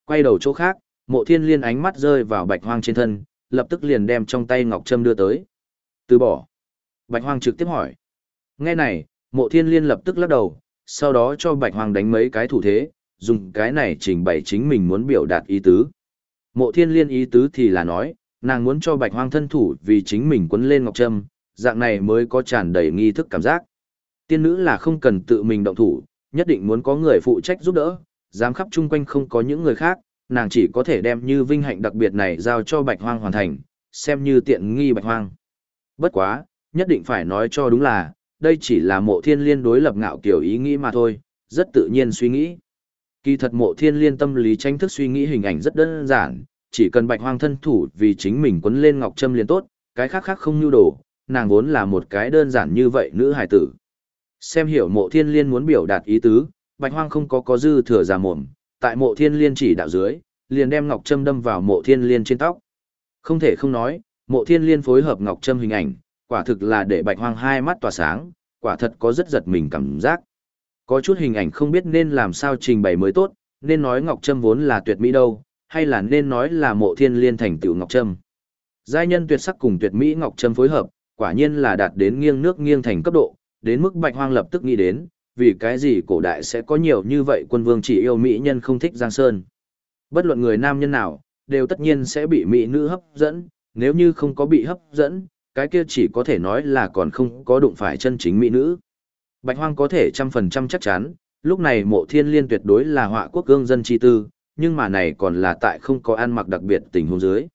Quay đầu chỗ khác, mộ thiên liên ánh mắt rơi vào bạch hoang trên thân, lập tức liền đem trong tay ngọc trâm đưa tới. Từ bỏ. Bạch hoang trực tiếp hỏi. Nghe này, mộ thiên liên lập tức lắc đầu, sau đó cho bạch hoang đánh mấy cái thủ thế, dùng cái này trình bày chính mình muốn biểu đạt ý tứ. Mộ thiên liên ý tứ thì là nói, nàng muốn cho bạch hoang thân thủ vì chính mình quấn lên ngọc trâm, dạng này mới có tràn đầy nghi thức cảm giác. Tiên nữ là không cần tự mình động thủ, nhất định muốn có người phụ trách giúp đỡ, dám khắp chung quanh không có những người khác, nàng chỉ có thể đem như vinh hạnh đặc biệt này giao cho bạch hoang hoàn thành, xem như tiện nghi bạch hoang. Bất quá, nhất định phải nói cho đúng là, đây chỉ là mộ thiên liên đối lập ngạo kiểu ý nghĩ mà thôi, rất tự nhiên suy nghĩ. Kỳ thật mộ thiên liên tâm lý tranh thức suy nghĩ hình ảnh rất đơn giản, chỉ cần bạch hoang thân thủ vì chính mình quấn lên ngọc trâm liền tốt, cái khác khác không nhu đồ, nàng vốn là một cái đơn giản như vậy nữ hài tử. Xem hiểu mộ thiên liên muốn biểu đạt ý tứ, bạch hoang không có có dư thừa giả mồm, tại mộ thiên liên chỉ đạo dưới, liền đem ngọc trâm đâm vào mộ thiên liên trên tóc. Không thể không nói, mộ thiên liên phối hợp ngọc trâm hình ảnh, quả thực là để bạch hoang hai mắt tỏa sáng, quả thật có rất giật mình cảm giác. Có chút hình ảnh không biết nên làm sao trình bày mới tốt, nên nói ngọc trâm vốn là tuyệt mỹ đâu, hay là nên nói là mộ thiên liên thành tựu ngọc trâm. Giai nhân tuyệt sắc cùng tuyệt mỹ ngọc trâm phối hợp, quả nhiên là đạt đến nghiêng nước nghiêng thành cấp độ, đến mức bạch hoang lập tức nghĩ đến, vì cái gì cổ đại sẽ có nhiều như vậy quân vương chỉ yêu mỹ nhân không thích Giang Sơn. Bất luận người nam nhân nào, đều tất nhiên sẽ bị mỹ nữ hấp dẫn, nếu như không có bị hấp dẫn, cái kia chỉ có thể nói là còn không có đụng phải chân chính mỹ nữ. Bạch hoang có thể trăm phần trăm chắc chắn, lúc này mộ thiên liên tuyệt đối là họa quốc cương dân chi tư, nhưng mà này còn là tại không có ăn mặc đặc biệt tình huống dưới.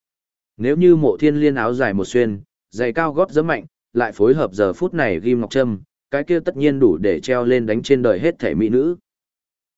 Nếu như mộ thiên liên áo dài một xuyên, giày cao gót giấm mạnh, lại phối hợp giờ phút này ghim ngọc trâm, cái kia tất nhiên đủ để treo lên đánh trên đời hết thể mỹ nữ.